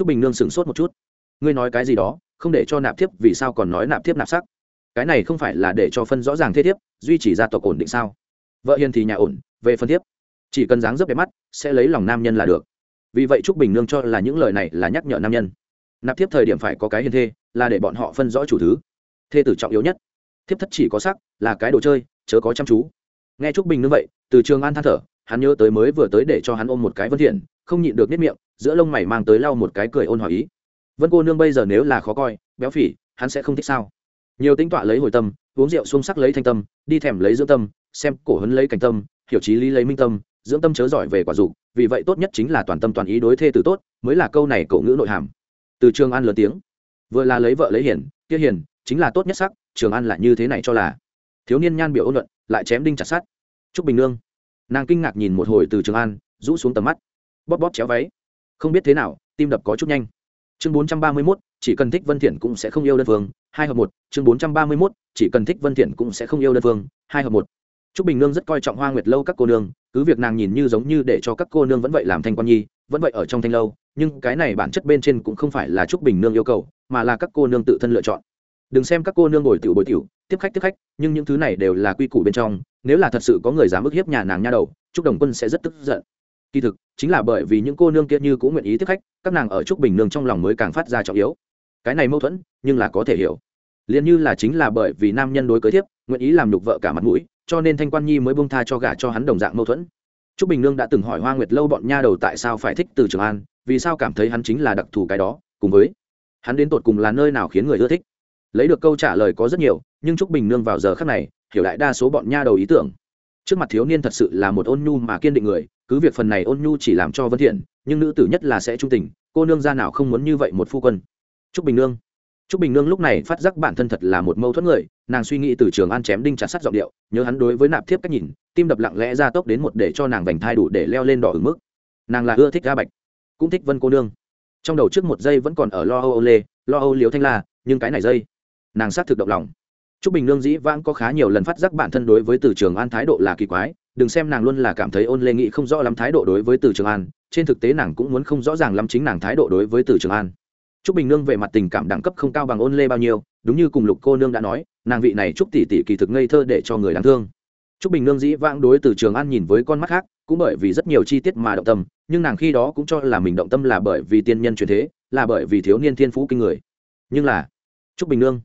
t bình nương sửng sốt một chút. Ngươi nói cái gì đó, không để cho nạp thiếp, vì sao còn nói nạp thiếp nạp sắc? Cái này không phải là để cho phân rõ ràng thế thiếp, duy trì gia tộc ổn định sao? Vợ hiền thì nhà ổn, về phân thiếp chỉ cần dáng dấp đẹp mắt, sẽ lấy lòng nam nhân là được. Vì vậy trúc bình nương cho là những lời này là nhắc nhở nam nhân. Nạp thiếp thời điểm phải có cái hiền thê, là để bọn họ phân rõ chủ thứ. Thê tử trọng yếu nhất. Thiếp thất chỉ có sắc, là cái đồ chơi, chớ có chăm chú. Nghe trúc bình nương vậy, từ trường an than thở, hắn nhớ tới mới vừa tới để cho hắn ôm một cái vân thiện, không nhịn được nếp miệng, giữa lông mày mang tới lau một cái cười ôn hòa ý. Vân cô nương bây giờ nếu là khó coi, béo phì, hắn sẽ không thích sao? Nhiều tính tọa lấy hồi tâm, uống rượu xung sắc lấy thanh tâm, đi thèm lấy dưỡng tâm, xem cổ hấn lấy cảnh tâm, hiểu trí lý lấy minh tâm dưỡng tâm chớ giỏi về quả dục, vì vậy tốt nhất chính là toàn tâm toàn ý đối thê tử tốt, mới là câu này cậu ngữ nội hàm. Từ trường an lớn tiếng. Vừa là lấy vợ lấy hiền, kia hiền, chính là tốt nhất sắc, trường an lại như thế này cho là. Thiếu niên nhan biểu ôn luận, lại chém đinh chặt sát trúc bình nương. Nàng kinh ngạc nhìn một hồi từ trường an, rũ xuống tầm mắt. Bóp bóp chéo váy. Không biết thế nào, tim đập có chút nhanh. Chương bốn trăm ba mươi mốt, chỉ cần thích vân thiện cũng sẽ không yêu đơn phương. Hai hợp một, chương bốn trăm ba mươi mốt, chỉ cần thích vân thiện cũng sẽ không yêu đơn phương. Hai hợp một. Trúc Bình Nương rất coi trọng Hoa Nguyệt lâu các cô nương, cứ việc nàng nhìn như giống như để cho các cô nương vẫn vậy làm thanh quan nhi, vẫn vậy ở trong thanh lâu, nhưng cái này bản chất bên trên cũng không phải là Trúc Bình Nương yêu cầu, mà là các cô nương tự thân lựa chọn. Đừng xem các cô nương ngồi tiểu bồi tiểu, tiếp khách tiếp khách, nhưng những thứ này đều là quy củ bên trong, nếu là thật sự có người dám ức hiếp nhà nàng nha đầu, Trúc Đồng Quân sẽ rất tức giận. Kỳ thực, chính là bởi vì những cô nương kia như cũng nguyện ý tiếp khách, các nàng ở Trúc Bình Nương trong lòng mới càng phát ra trọng yếu. Cái này mâu thuẫn, nhưng là có thể hiểu. Liên như là chính là bởi vì nam nhân đối cưới tiếp, nguyện ý làm nhục vợ cả mặt mũi, cho nên thanh quan nhi mới bông tha cho gả cho hắn đồng dạng mâu thuẫn. T r ú c bình nương đã từng hỏi hoa nguyệt lâu bọn nha đầu tại sao phải thích từ trường an, vì sao cảm thấy hắn chính là đặc thù cái đó, cùng với hắn đến tột cùng là nơi nào khiến người ưa thích. Lấy được câu trả lời có rất nhiều, nhưng t r ú c bình nương vào giờ khác này, hiểu lại đa số bọn nha đầu ý tưởng. Trước mặt thiếu niên thật sự là một ôn nhu mà kiên định người, cứ việc phần này ôn nhu chỉ làm cho vân thiện, nhưng nữ tử nhất là sẽ trung tình, cô nương ra nào không muốn như vậy một phu quân. T r ú c bình nương. Trúc bình nương lúc này phát giác bản thân thật là một mâu thuẫn người nàng suy nghĩ từ trường an chém đinh chặt sắt giọng điệu nhớ hắn đối với nạp thiếp cách nhìn tim đập lặng lẽ ra tốc đến một để cho nàng vành thai đủ để leo lên đỏ ứng mức. Nàng là ưa thích ga bạch cũng thích vân cô nương. Trong đầu trước một giây vẫn còn ở lo âu, lê lo âu liếu thanh la nhưng cái này dây nàng xác thực động lòng. Trúc bình nương dĩ vãng có khá nhiều lần phát giác bản thân đối với từ trường an thái độ là kỳ quái đừng xem nàng luôn là cảm thấy ôn lê nghĩ không rõ lắm thái độ đối với từ trường an trên thực tế nàng cũng muốn không rõ ràng lắm chính nàng thái độ đối với từ trường an. Trúc Bình Nương về mặt tình cảm đẳng cấp không cao bằng ôn lê bao nhiêu, đúng như cùng Lục cô nương đã nói, nàng vị này Trúc tỷ tỷ kỳ thực ngây thơ để cho người đáng thương. Trúc Bình Nương dĩ vãng đối từ Trường An nhìn với con mắt khác, cũng bởi vì rất nhiều chi tiết mà động tâm, nhưng nàng khi đó cũng cho là mình động tâm là bởi vì tiên nhân truyền thế, là bởi vì thiếu niên thiên phú kinh người. Nhưng là, Trúc Bình Nương,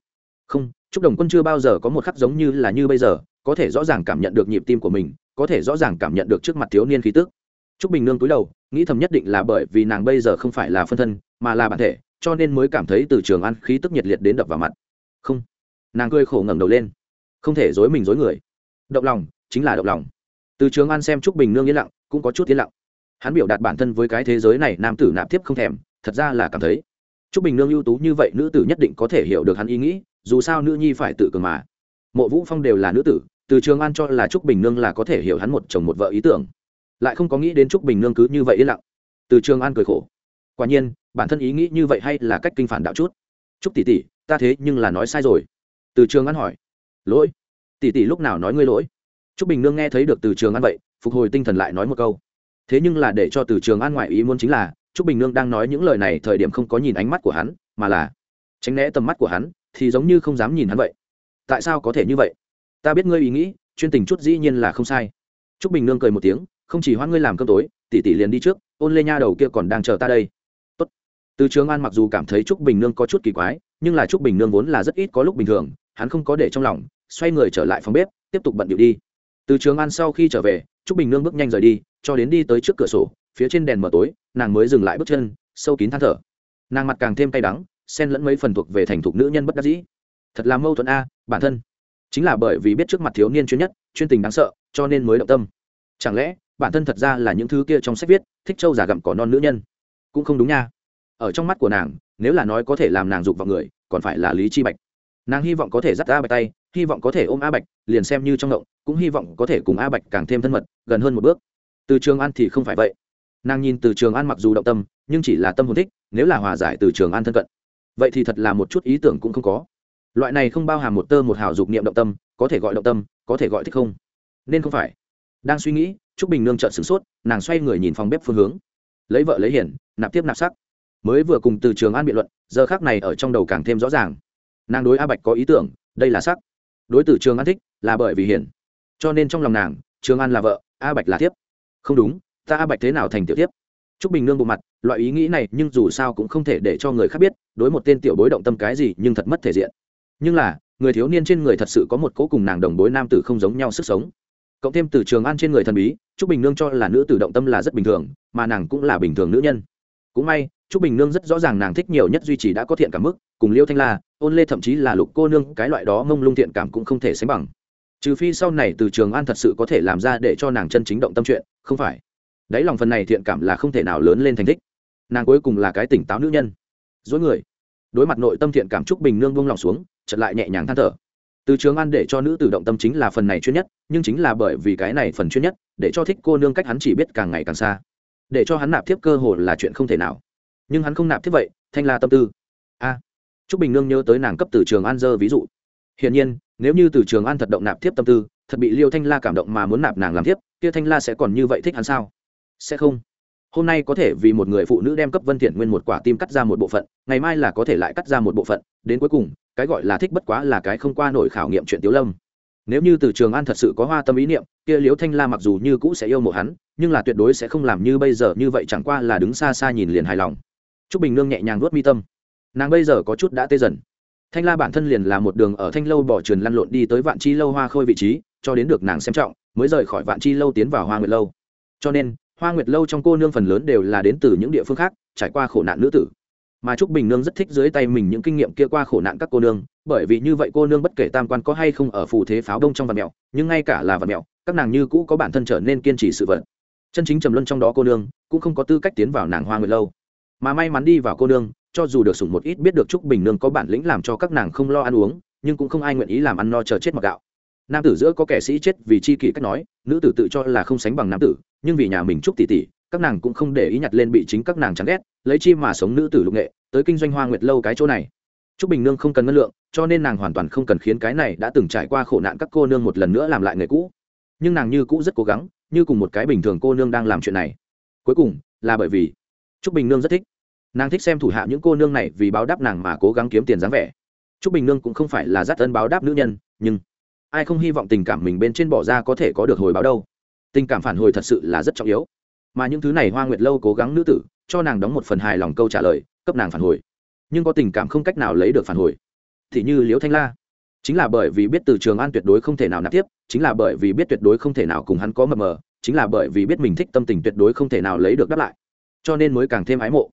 không, Trúc Đồng Quân chưa bao giờ có một khắc giống như là như bây giờ, có thể rõ ràng cảm nhận được nhịp tim của mình, có thể rõ ràng cảm nhận được trước mặt thiếu niên khí tức. Trúc Bình Nương cúi đầu, nghĩ thầm nhất định là bởi vì nàng bây giờ không phải là phân thân, mà là bản thể, cho nên mới cảm thấy từ trường ăn khí tức nhiệt liệt đến đập vào mặt. Không. Nàng cười khổ ngẩng đầu lên. Không thể dối mình dối người. Động lòng, chính là động lòng. Từ trường an xem trúc bình nương yên lặng, cũng có chút yên lặng. Hắn biểu đạt bản thân với cái thế giới này nam tử nạp tiếp không thèm, thật ra là cảm thấy. Trúc bình nương ưu tú như vậy, nữ tử nhất định có thể hiểu được hắn ý nghĩ, dù sao nữ nhi phải tự cường mà. Mộ vũ phong đều là nữ tử, từ trường an cho là trúc bình nương là có thể hiểu hắn một chồng một vợ ý tưởng. Lại không có nghĩ đến trúc bình nương cứ như vậy yên lặng. Từ trường an cười khổ quả nhiên, bản thân ý nghĩ như vậy hay là cách kinh phản đạo chút. Chúc tỷ tỷ, ta thế nhưng là nói sai rồi. Từ trường ăn hỏi. Lỗi. Tỷ tỷ lúc nào nói ngươi lỗi? Chúc bình nương nghe thấy được từ trường ăn vậy, phục hồi tinh thần lại nói một câu. Thế nhưng là để cho từ trường an ngoại ý muốn chính là chúc bình nương đang nói những lời này thời điểm không có nhìn ánh mắt của hắn, mà là tránh né tầm mắt của hắn, thì giống như không dám nhìn hắn vậy. Tại sao có thể như vậy? Ta biết ngươi ý nghĩ, chuyên tình chút dĩ nhiên là không sai. Chúc bình nương cười một tiếng, không chỉ hoan ngươi làm cơm tối, tỷ tỷ liền đi trước, ôn lê nha đầu kia còn đang chờ ta đây từ trường an mặc dù cảm thấy trúc bình nương có chút kỳ quái, nhưng là trúc bình nương vốn là rất ít có lúc bình thường, hắn không có để trong lòng, xoay người trở lại phòng bếp, tiếp tục bận điệu đi. Từ trường an sau khi trở về, trúc bình nương bước nhanh rời đi, cho đến đi tới trước cửa sổ, phía trên đèn mở tối, nàng mới dừng lại bước chân, sâu kín than thở. Nàng mặt càng thêm cay đắng, xen lẫn mấy phần thuộc về thành thục nữ nhân bất đắc dĩ. Thật là mâu thuẫn a, bản thân. Chính là bởi vì biết trước mặt thiếu niên chuyên nhất, chuyên tình đáng sợ, cho nên mới động tâm. Chẳng lẽ, bản thân thật ra là những thứ kia trong sách viết, thích trâu giả gặm cỏ non nữ nhân? Cũng không đúng nha ở trong mắt của nàng, nếu là nói có thể làm nàng dục vào người, còn phải là lý chi bạch. Nàng hy vọng có thể dắt a bạch tay, hy vọng có thể ôm a bạch, liền xem như trong động cũng hy vọng có thể cùng a bạch càng thêm thân mật, gần hơn một bước. Từ trường an thì không phải vậy. Nàng nhìn từ trường an mặc dù động tâm, nhưng chỉ là tâm hồn thích, nếu là hòa giải từ trường an thân cận, vậy thì thật là một chút ý tưởng cũng không có. Loại này không bao hàm một tơ một hào dục niệm động tâm, có thể gọi động tâm, có thể gọi thích không. Nên không phải. Đang suy nghĩ, trúc bình nương trợn sửng sốt, nàng xoay người nhìn phòng bếp phương hướng. Lấy vợ lấy hiển nạp tiếp nạp sắc mới vừa cùng từ trường an biện luận giờ khác này ở trong đầu càng thêm rõ ràng nàng đối a bạch có ý tưởng đây là sắc đối từ trường an thích là bởi vì hiển cho nên trong lòng nàng trường an là vợ a bạch là tiếp không đúng ta a bạch thế nào thành tiểu tiếp Trúc Bình Nương bộ mặt, loại ý nghĩ này nhưng dù sao cũng không thể để cho người khác biết, đối một tên tiểu bối động tâm cái gì nhưng thật mất thể diện. Nhưng là, người thiếu niên trên người thật sự có một cố cùng nàng đồng bối nam tử không giống nhau sức sống. Cộng thêm từ trường an trên người thần bí, Trúc Bình Nương cho là nữ tử động tâm là rất bình thường, mà nàng cũng là bình thường nữ nhân. Cũng may, Trúc Bình Nương rất rõ ràng nàng thích nhiều nhất duy trì đã có thiện cảm mức, cùng Liêu Thanh La, Ôn Lê thậm chí là Lục cô nương, cái loại đó ngông lung thiện cảm cũng không thể sánh bằng. Trừ phi sau này từ Trường An thật sự có thể làm ra để cho nàng chân chính động tâm chuyện, không phải. Đấy lòng phần này thiện cảm là không thể nào lớn lên thành thích. Nàng cuối cùng là cái tỉnh táo nữ nhân. Dối người. Đối mặt nội tâm thiện cảm Trúc Bình Nương buông lòng xuống, chợt lại nhẹ nhàng than thở. Từ Trường An để cho nữ tử động tâm chính là phần này chuyên nhất, nhưng chính là bởi vì cái này phần chuyên nhất, để cho thích cô nương cách hắn chỉ biết càng ngày càng xa. Để cho hắn nạp tiếp cơ hội là chuyện không thể nào nhưng hắn không nạp thiết vậy thanh la tâm tư. A à, t bình nương nhớ tới nàng cấp từ trường an dơ ví dụ. Hiển nhiên nếu như từ trường an thật động nạp thiếp tâm tư thật bị liêu thanh la cảm động mà muốn nạp nàng làm thiếp kia thanh la sẽ còn như vậy thích hắn sao? Sẽ không. Hôm nay có thể vì một người phụ nữ đem cấp vân thiện nguyên một quả tim cắt ra một bộ phận ngày mai là có thể lại cắt ra một bộ phận đến cuối cùng cái gọi là thích bất quá là cái không qua nổi khảo nghiệm chuyện tiếu lâm. Nếu như từ trường an thật sự có hoa tâm ý niệm kia liễu thanh la mặc dù như cũ sẽ yêu mộ hắn nhưng là tuyệt đối sẽ không làm như bây giờ như vậy chẳng qua là đứng xa xa nhìn liền hài lòng. Trúc Bình Nương nhẹ nhàng nuốt mi tâm. Nàng bây giờ có chút đã tê dần. Thanh La bản thân liền là một đường ở Thanh lâu bỏ truyền lăn lộn đi tới Vạn Chi lâu Hoa Khôi vị trí, cho đến được nàng xem trọng, mới rời khỏi Vạn Chi lâu tiến vào Hoa Nguyệt lâu. Cho nên, Hoa Nguyệt lâu trong cô nương phần lớn đều là đến từ những địa phương khác, trải qua khổ nạn nữ tử. Mà Trúc Bình Nương rất thích dưới tay mình những kinh nghiệm kia qua khổ nạn các cô nương, bởi vì như vậy cô nương bất kể tam quan có hay không ở phù thế pháo đông trong vạn mèo, nhưng ngay cả là vạn mèo, các nàng như cũ có bản thân trở nên kiên trì sự vận. Chân chính trầm luân trong đó cô nương, cũng không có tư cách tiến vào nàng Hoa Nguyệt lâu mà may mắn đi vào cô nương, cho dù được sủng một ít biết được trúc bình nương có bản lĩnh làm cho các nàng không lo ăn uống, nhưng cũng không ai nguyện ý làm ăn no chờ chết mặc gạo. Nam tử giữa có kẻ sĩ chết vì chi kỷ cách nói, nữ tử tự cho là không sánh bằng nam tử, nhưng vì nhà mình trúc tỷ tỷ, các nàng cũng không để ý nhặt lên bị chính các nàng chán ghét, lấy chi mà sống nữ tử lục nghệ, tới kinh doanh hoa nguyệt lâu cái chỗ này. Trúc bình nương không cần ngân lượng, cho nên nàng hoàn toàn không cần khiến cái này đã từng trải qua khổ nạn các cô nương một lần nữa làm lại nghề cũ. Nhưng nàng như cũ rất cố gắng, như cùng một cái bình thường cô nương đang làm chuyện này. Cuối cùng, là bởi vì Trúc Bình Nương rất thích. Nàng thích xem thủ hạ những cô nương này vì báo đáp nàng mà cố gắng kiếm tiền dáng vẻ. Trúc Bình Nương cũng không phải là rất ân báo đáp nữ nhân, nhưng ai không hy vọng tình cảm mình bên trên bỏ ra có thể có được hồi báo đâu. Tình cảm phản hồi thật sự là rất trọng yếu. Mà những thứ này Hoa Nguyệt lâu cố gắng nữ tử, cho nàng đóng một phần hài lòng câu trả lời, cấp nàng phản hồi. Nhưng có tình cảm không cách nào lấy được phản hồi. Thì như Liễu Thanh La, chính là bởi vì biết từ Trường An tuyệt đối không thể nào nạp tiếp, chính là bởi vì biết tuyệt đối không thể nào cùng hắn có mập mờ, chính là bởi vì biết mình thích tâm tình tuyệt đối không thể nào lấy được đáp lại cho nên mới càng thêm ái mộ.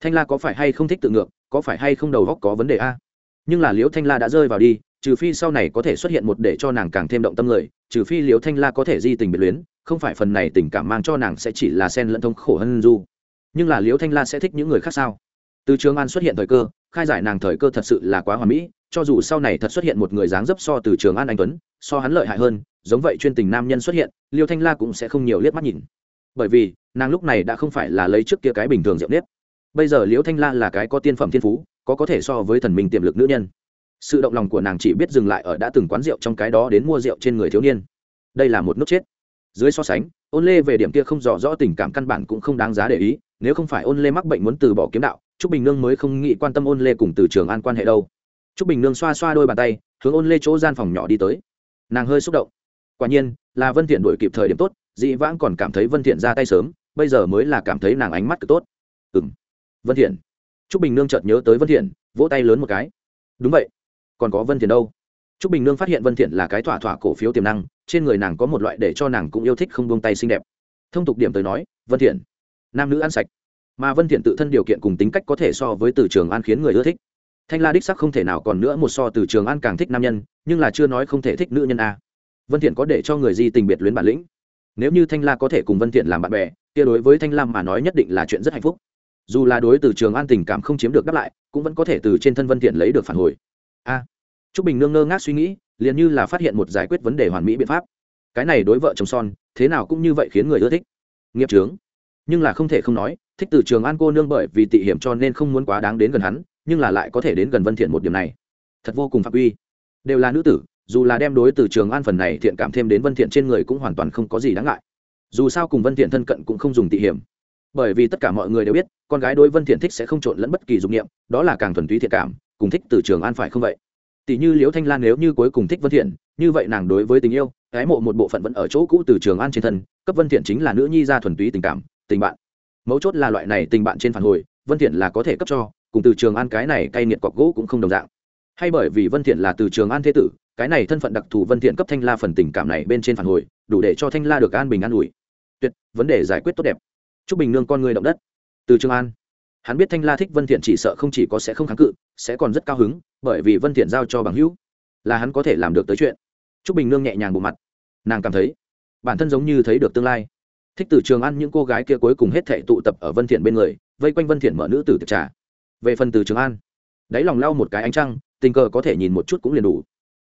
Thanh la có phải hay không thích tự ngược, có phải hay không đầu góc có vấn đề a? Nhưng là liễu thanh la đã rơi vào đi, trừ phi sau này có thể xuất hiện một để cho nàng càng thêm động tâm người, trừ phi liễu thanh la có thể di tình biệt luyến, không phải phần này tình cảm mang cho nàng sẽ chỉ là sen lẫn thông khổ hơn du. Nhưng là liễu thanh la sẽ thích những người khác sao? Từ trường an xuất hiện thời cơ, khai giải nàng thời cơ thật sự là quá hoàn mỹ, cho dù sau này thật xuất hiện một người dáng dấp so từ trường an anh tuấn, so hắn lợi hại hơn, giống vậy chuyên tình nam nhân xuất hiện liêu thanh la cũng sẽ không nhiều liếc mắt nhìn bởi vì nàng lúc này đã không phải là lấy trước kia cái bình thường rượu nếp. Bây giờ liễu thanh la là cái có tiên phẩm thiên phú, có có thể so với thần minh tiềm lực nữ nhân. Sự động lòng của nàng chỉ biết dừng lại ở đã từng quán rượu trong cái đó đến mua rượu trên người thiếu niên. Đây là một nút chết. Dưới so sánh, ôn lê về điểm kia không rõ rõ tình cảm căn bản cũng không đáng giá để ý, nếu không phải ôn lê mắc bệnh muốn từ bỏ kiếm đạo, trúc bình nương mới không nghĩ quan tâm ôn lê cùng từ trường an quan hệ đâu. Trúc bình nương xoa xoa đôi bàn tay, hướng ôn lê chỗ gian phòng nhỏ đi tới. Nàng hơi xúc động. Quả nhiên, là vân thiện đuổi kịp thời điểm tốt dĩ vãng còn cảm thấy vân thiện ra tay sớm, bây giờ mới là cảm thấy nàng ánh mắt cực tốt. Ừ m vân thiện. T r ú c bình nương chợt nhớ tới vân thiện, vỗ tay lớn một cái. Đúng vậy. Còn có vân thiện đâu? T r ú c bình nương phát hiện vân thiện là cái thỏa thỏa cổ phiếu tiềm năng, trên người nàng có một loại để cho nàng cũng yêu thích không buông tay xinh đẹp. Thông tục điểm tới nói, vân thiện. Nam nữ ăn sạch. Mà vân thiện tự thân điều kiện cùng tính cách có thể so với từ trường an khiến người ưa thích. Thanh la đích sắc không thể nào còn nữa một so từ trường an càng thích nam nhân, nhưng là chưa nói không thể thích nữ nhân a. Vân thiện có để cho người di tình biệt luyến bản lĩnh nếu như thanh la có thể cùng vân thiện làm bạn bè kia đối với thanh lam mà nói nhất định là chuyện rất hạnh phúc dù là đối từ trường an tình cảm không chiếm được đáp lại cũng vẫn có thể từ trên thân vân thiện lấy được phản hồi a à, trúc bình nương ngơ ngác suy nghĩ liền như là phát hiện một giải quyết vấn đề hoàn mỹ biện pháp cái này đối vợ chồng son thế nào cũng như vậy khiến người ưa thích nghiệp trướng nhưng là không thể không nói thích từ trường an cô nương bởi vì tị hiểm cho nên không muốn quá đáng đến gần hắn nhưng là lại có thể đến gần vân thiện một điểm này thật vô cùng phạm uy đều là nữ tử dù là đem đối từ trường an phần này thiện cảm thêm đến vân thiện trên người cũng hoàn toàn không có gì đáng ngại. Dù sao cùng vân thiện thân cận cũng không dùng tị hiểm. Bởi vì tất cả mọi người đều biết, con gái đối vân thiện thích sẽ không trộn lẫn bất kỳ dục niệm, đó là càng thuần túy thiện cảm, cùng thích từ trường an phải không vậy? Tỷ như liễu thanh lan nếu như cuối cùng thích vân thiện, như vậy nàng đối với tình yêu cái mộ một bộ phận vẫn ở chỗ cũ từ trường an trên thân, cấp vân thiện chính là nữ nhi ra thuần túy tình cảm, tình bạn. Mấu chốt là loại này tình bạn trên phản hồi, vân thiện là có thể cấp cho, cùng từ trường an cái này cay nghiệt cọc gỗ cũng không đồng dạng. Hay bởi vì vân thiện là từ trường an thế tử cái này thân phận đặc thù vân thiện cấp thanh la phần tình cảm này bên trên phản hồi, đủ để cho thanh la được an bình an ủi. Tuyệt, vấn đề giải quyết tốt đẹp. Chúc bình nương con người động đất. Từ trường an. Hắn biết thanh la thích vân thiện chỉ sợ không chỉ có sẽ không kháng cự, sẽ còn rất cao hứng, bởi vì vân thiện giao cho bằng hữu là hắn có thể làm được tới chuyện. Chúc bình nương nhẹ nhàng bộ mặt. Nàng cảm thấy, bản thân giống như thấy được tương lai. Thích từ trường ăn những cô gái kia cuối cùng hết thệ tụ tập ở vân thiện bên người, vây quanh vân thiện mở nữ tử tiệc trà. Về phần từ trường an, đáy lòng lau một cái ánh trăng, tình cờ có thể nhìn một chút cũng liền đủ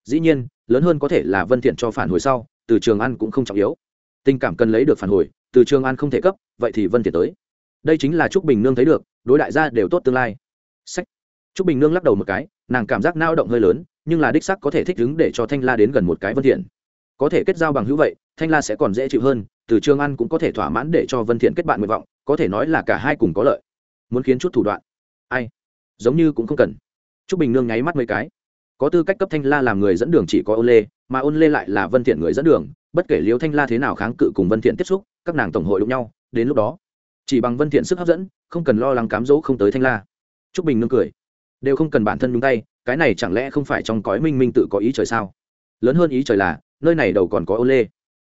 dĩ nhiên, lớn hơn có thể là vân thiện cho phản hồi sau, từ trường an cũng không trọng yếu. Tình cảm cần lấy được phản hồi, từ trường an không thể cấp, vậy thì vân thiện tới. Đây chính là trúc bình nương thấy được, đối đại gia đều tốt tương lai. Sách. Trúc bình nương lắc đầu một cái, nàng cảm giác nao động hơi lớn, nhưng là đích sắc có thể thích ứng để cho thanh la đến gần một cái vân thiện. Có thể kết giao bằng hữu vậy, thanh la sẽ còn dễ chịu hơn, từ trường an cũng có thể thỏa mãn để cho vân thiện kết bạn nguyện vọng, có thể nói là cả hai cùng có lợi. Muốn khiến chút thủ đoạn. Ai? Giống như cũng không cần. Trúc bình nương nháy mắt mấy cái có tư cách cấp thanh la làm người dẫn đường chỉ có ôn lê, mà ôn lê lại là vân thiện người dẫn đường, bất kể liêu thanh la thế nào kháng cự cùng vân thiện tiếp xúc, các nàng tổng hội đụng nhau, đến lúc đó, chỉ bằng vân thiện sức hấp dẫn, không cần lo lắng cám dỗ không tới thanh la. Trúc bình nương cười. Đều không cần bản thân nhúng tay, cái này chẳng lẽ không phải trong cõi minh minh tự có ý trời sao? Lớn hơn ý trời là, nơi này đầu còn có ôn lê.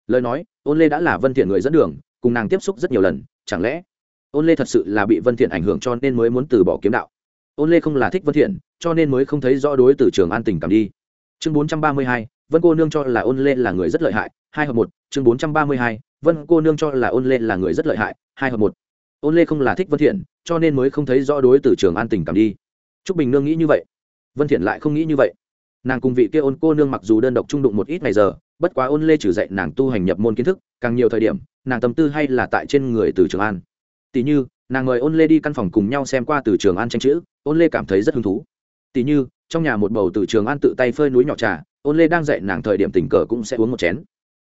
Lời nói, ôn lê đã là vân thiện người dẫn đường, cùng nàng tiếp xúc rất nhiều lần, chẳng lẽ ôn lê thật sự là bị vân thiện ảnh hưởng cho nên mới muốn từ bỏ kiếm đạo? Ôn lê không là thích vân thiện cho nên mới không thấy rõ đối từ trường an tình cảm đi. Chương 432, vân cô nương cho là ôn lê là người rất lợi hại hai hợp một. Chương 432, vân cô nương cho là ôn lê là người rất lợi hại hai hợp một. Ôn lê không là thích vân thiện cho nên mới không thấy rõ đối từ trường an tình cảm đi. Trúc bình nương nghĩ như vậy. Vân thiện lại không nghĩ như vậy. Nàng cùng vị kia ôn cô nương mặc dù đơn độc trung đụng một ít ngày giờ bất quá ôn lê trừ dạy nàng tu hành nhập môn kiến thức càng nhiều thời điểm nàng tâm tư hay là tại trên người từ trường an. Tỷ như nàng mời ôn lê đi căn phòng cùng nhau xem qua từ trường an tranh chữ, ôn lê cảm thấy rất hứng thú. Tỷ như, trong nhà một bầu từ trường an tự tay phơi núi nhỏ trà, ôn lê đang dạy nàng thời điểm tình cờ cũng sẽ uống một chén.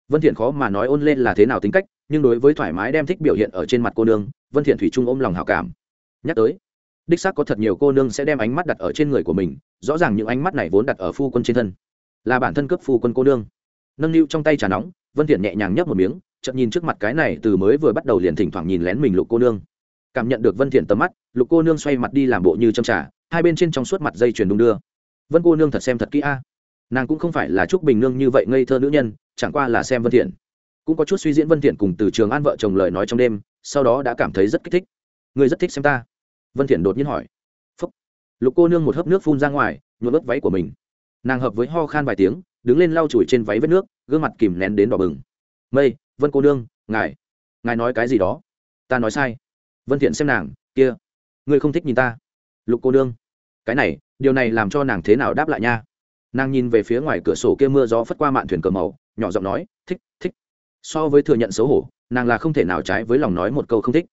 Vân thiện khó mà nói ôn lê là thế nào tính cách, nhưng đối với thoải mái đem thích biểu hiện ở trên mặt cô nương, vân thiện thủy chung ôm lòng hảo cảm. Nhắc tới, đích xác có thật nhiều cô nương sẽ đem ánh mắt đặt ở trên người của mình, rõ ràng những ánh mắt này vốn đặt ở phu quân trên thân. Là bản thân cấp phu quân cô nương. Nâng niu trong tay trà nóng, vân thiện nhẹ nhàng nhấp một miếng, chợt nhìn trước mặt cái này từ mới vừa bắt đầu liền thỉnh thoảng nhìn lén mình lục cô nương cảm nhận được vân thiện tầm mắt, lục cô nương xoay mặt đi làm bộ như châm trà, hai bên trên trong suốt mặt dây chuyền đung đưa. Vân cô nương thật xem thật kỹ a. Nàng cũng không phải là trúc bình nương như vậy ngây thơ nữ nhân, chẳng qua là xem vân thiện. Cũng có chút suy diễn vân thiện cùng từ trường an vợ chồng lời nói trong đêm, sau đó đã cảm thấy rất kích thích. Người rất thích xem ta? Vân thiện đột nhiên hỏi. Phúc. lục cô nương một hớp nước phun ra ngoài, nhuộm ướt váy của mình. Nàng hợp với ho khan vài tiếng, đứng lên lau chùi trên váy vết nước, gương mặt kìm nén đến đỏ bừng. Mây, vân cô nương, ngài ngài nói cái gì đó? Ta nói sai vân thiện xem nàng, kia, ngươi không thích nhìn ta. Lục cô nương, cái này, điều này làm cho nàng thế nào đáp lại nha? Nàng nhìn về phía ngoài cửa sổ kia mưa gió phất qua mạn thuyền cờ màu, nhỏ giọng nói, thích thích. So với thừa nhận xấu hổ, nàng là không thể nào trái với lòng nói một câu không thích.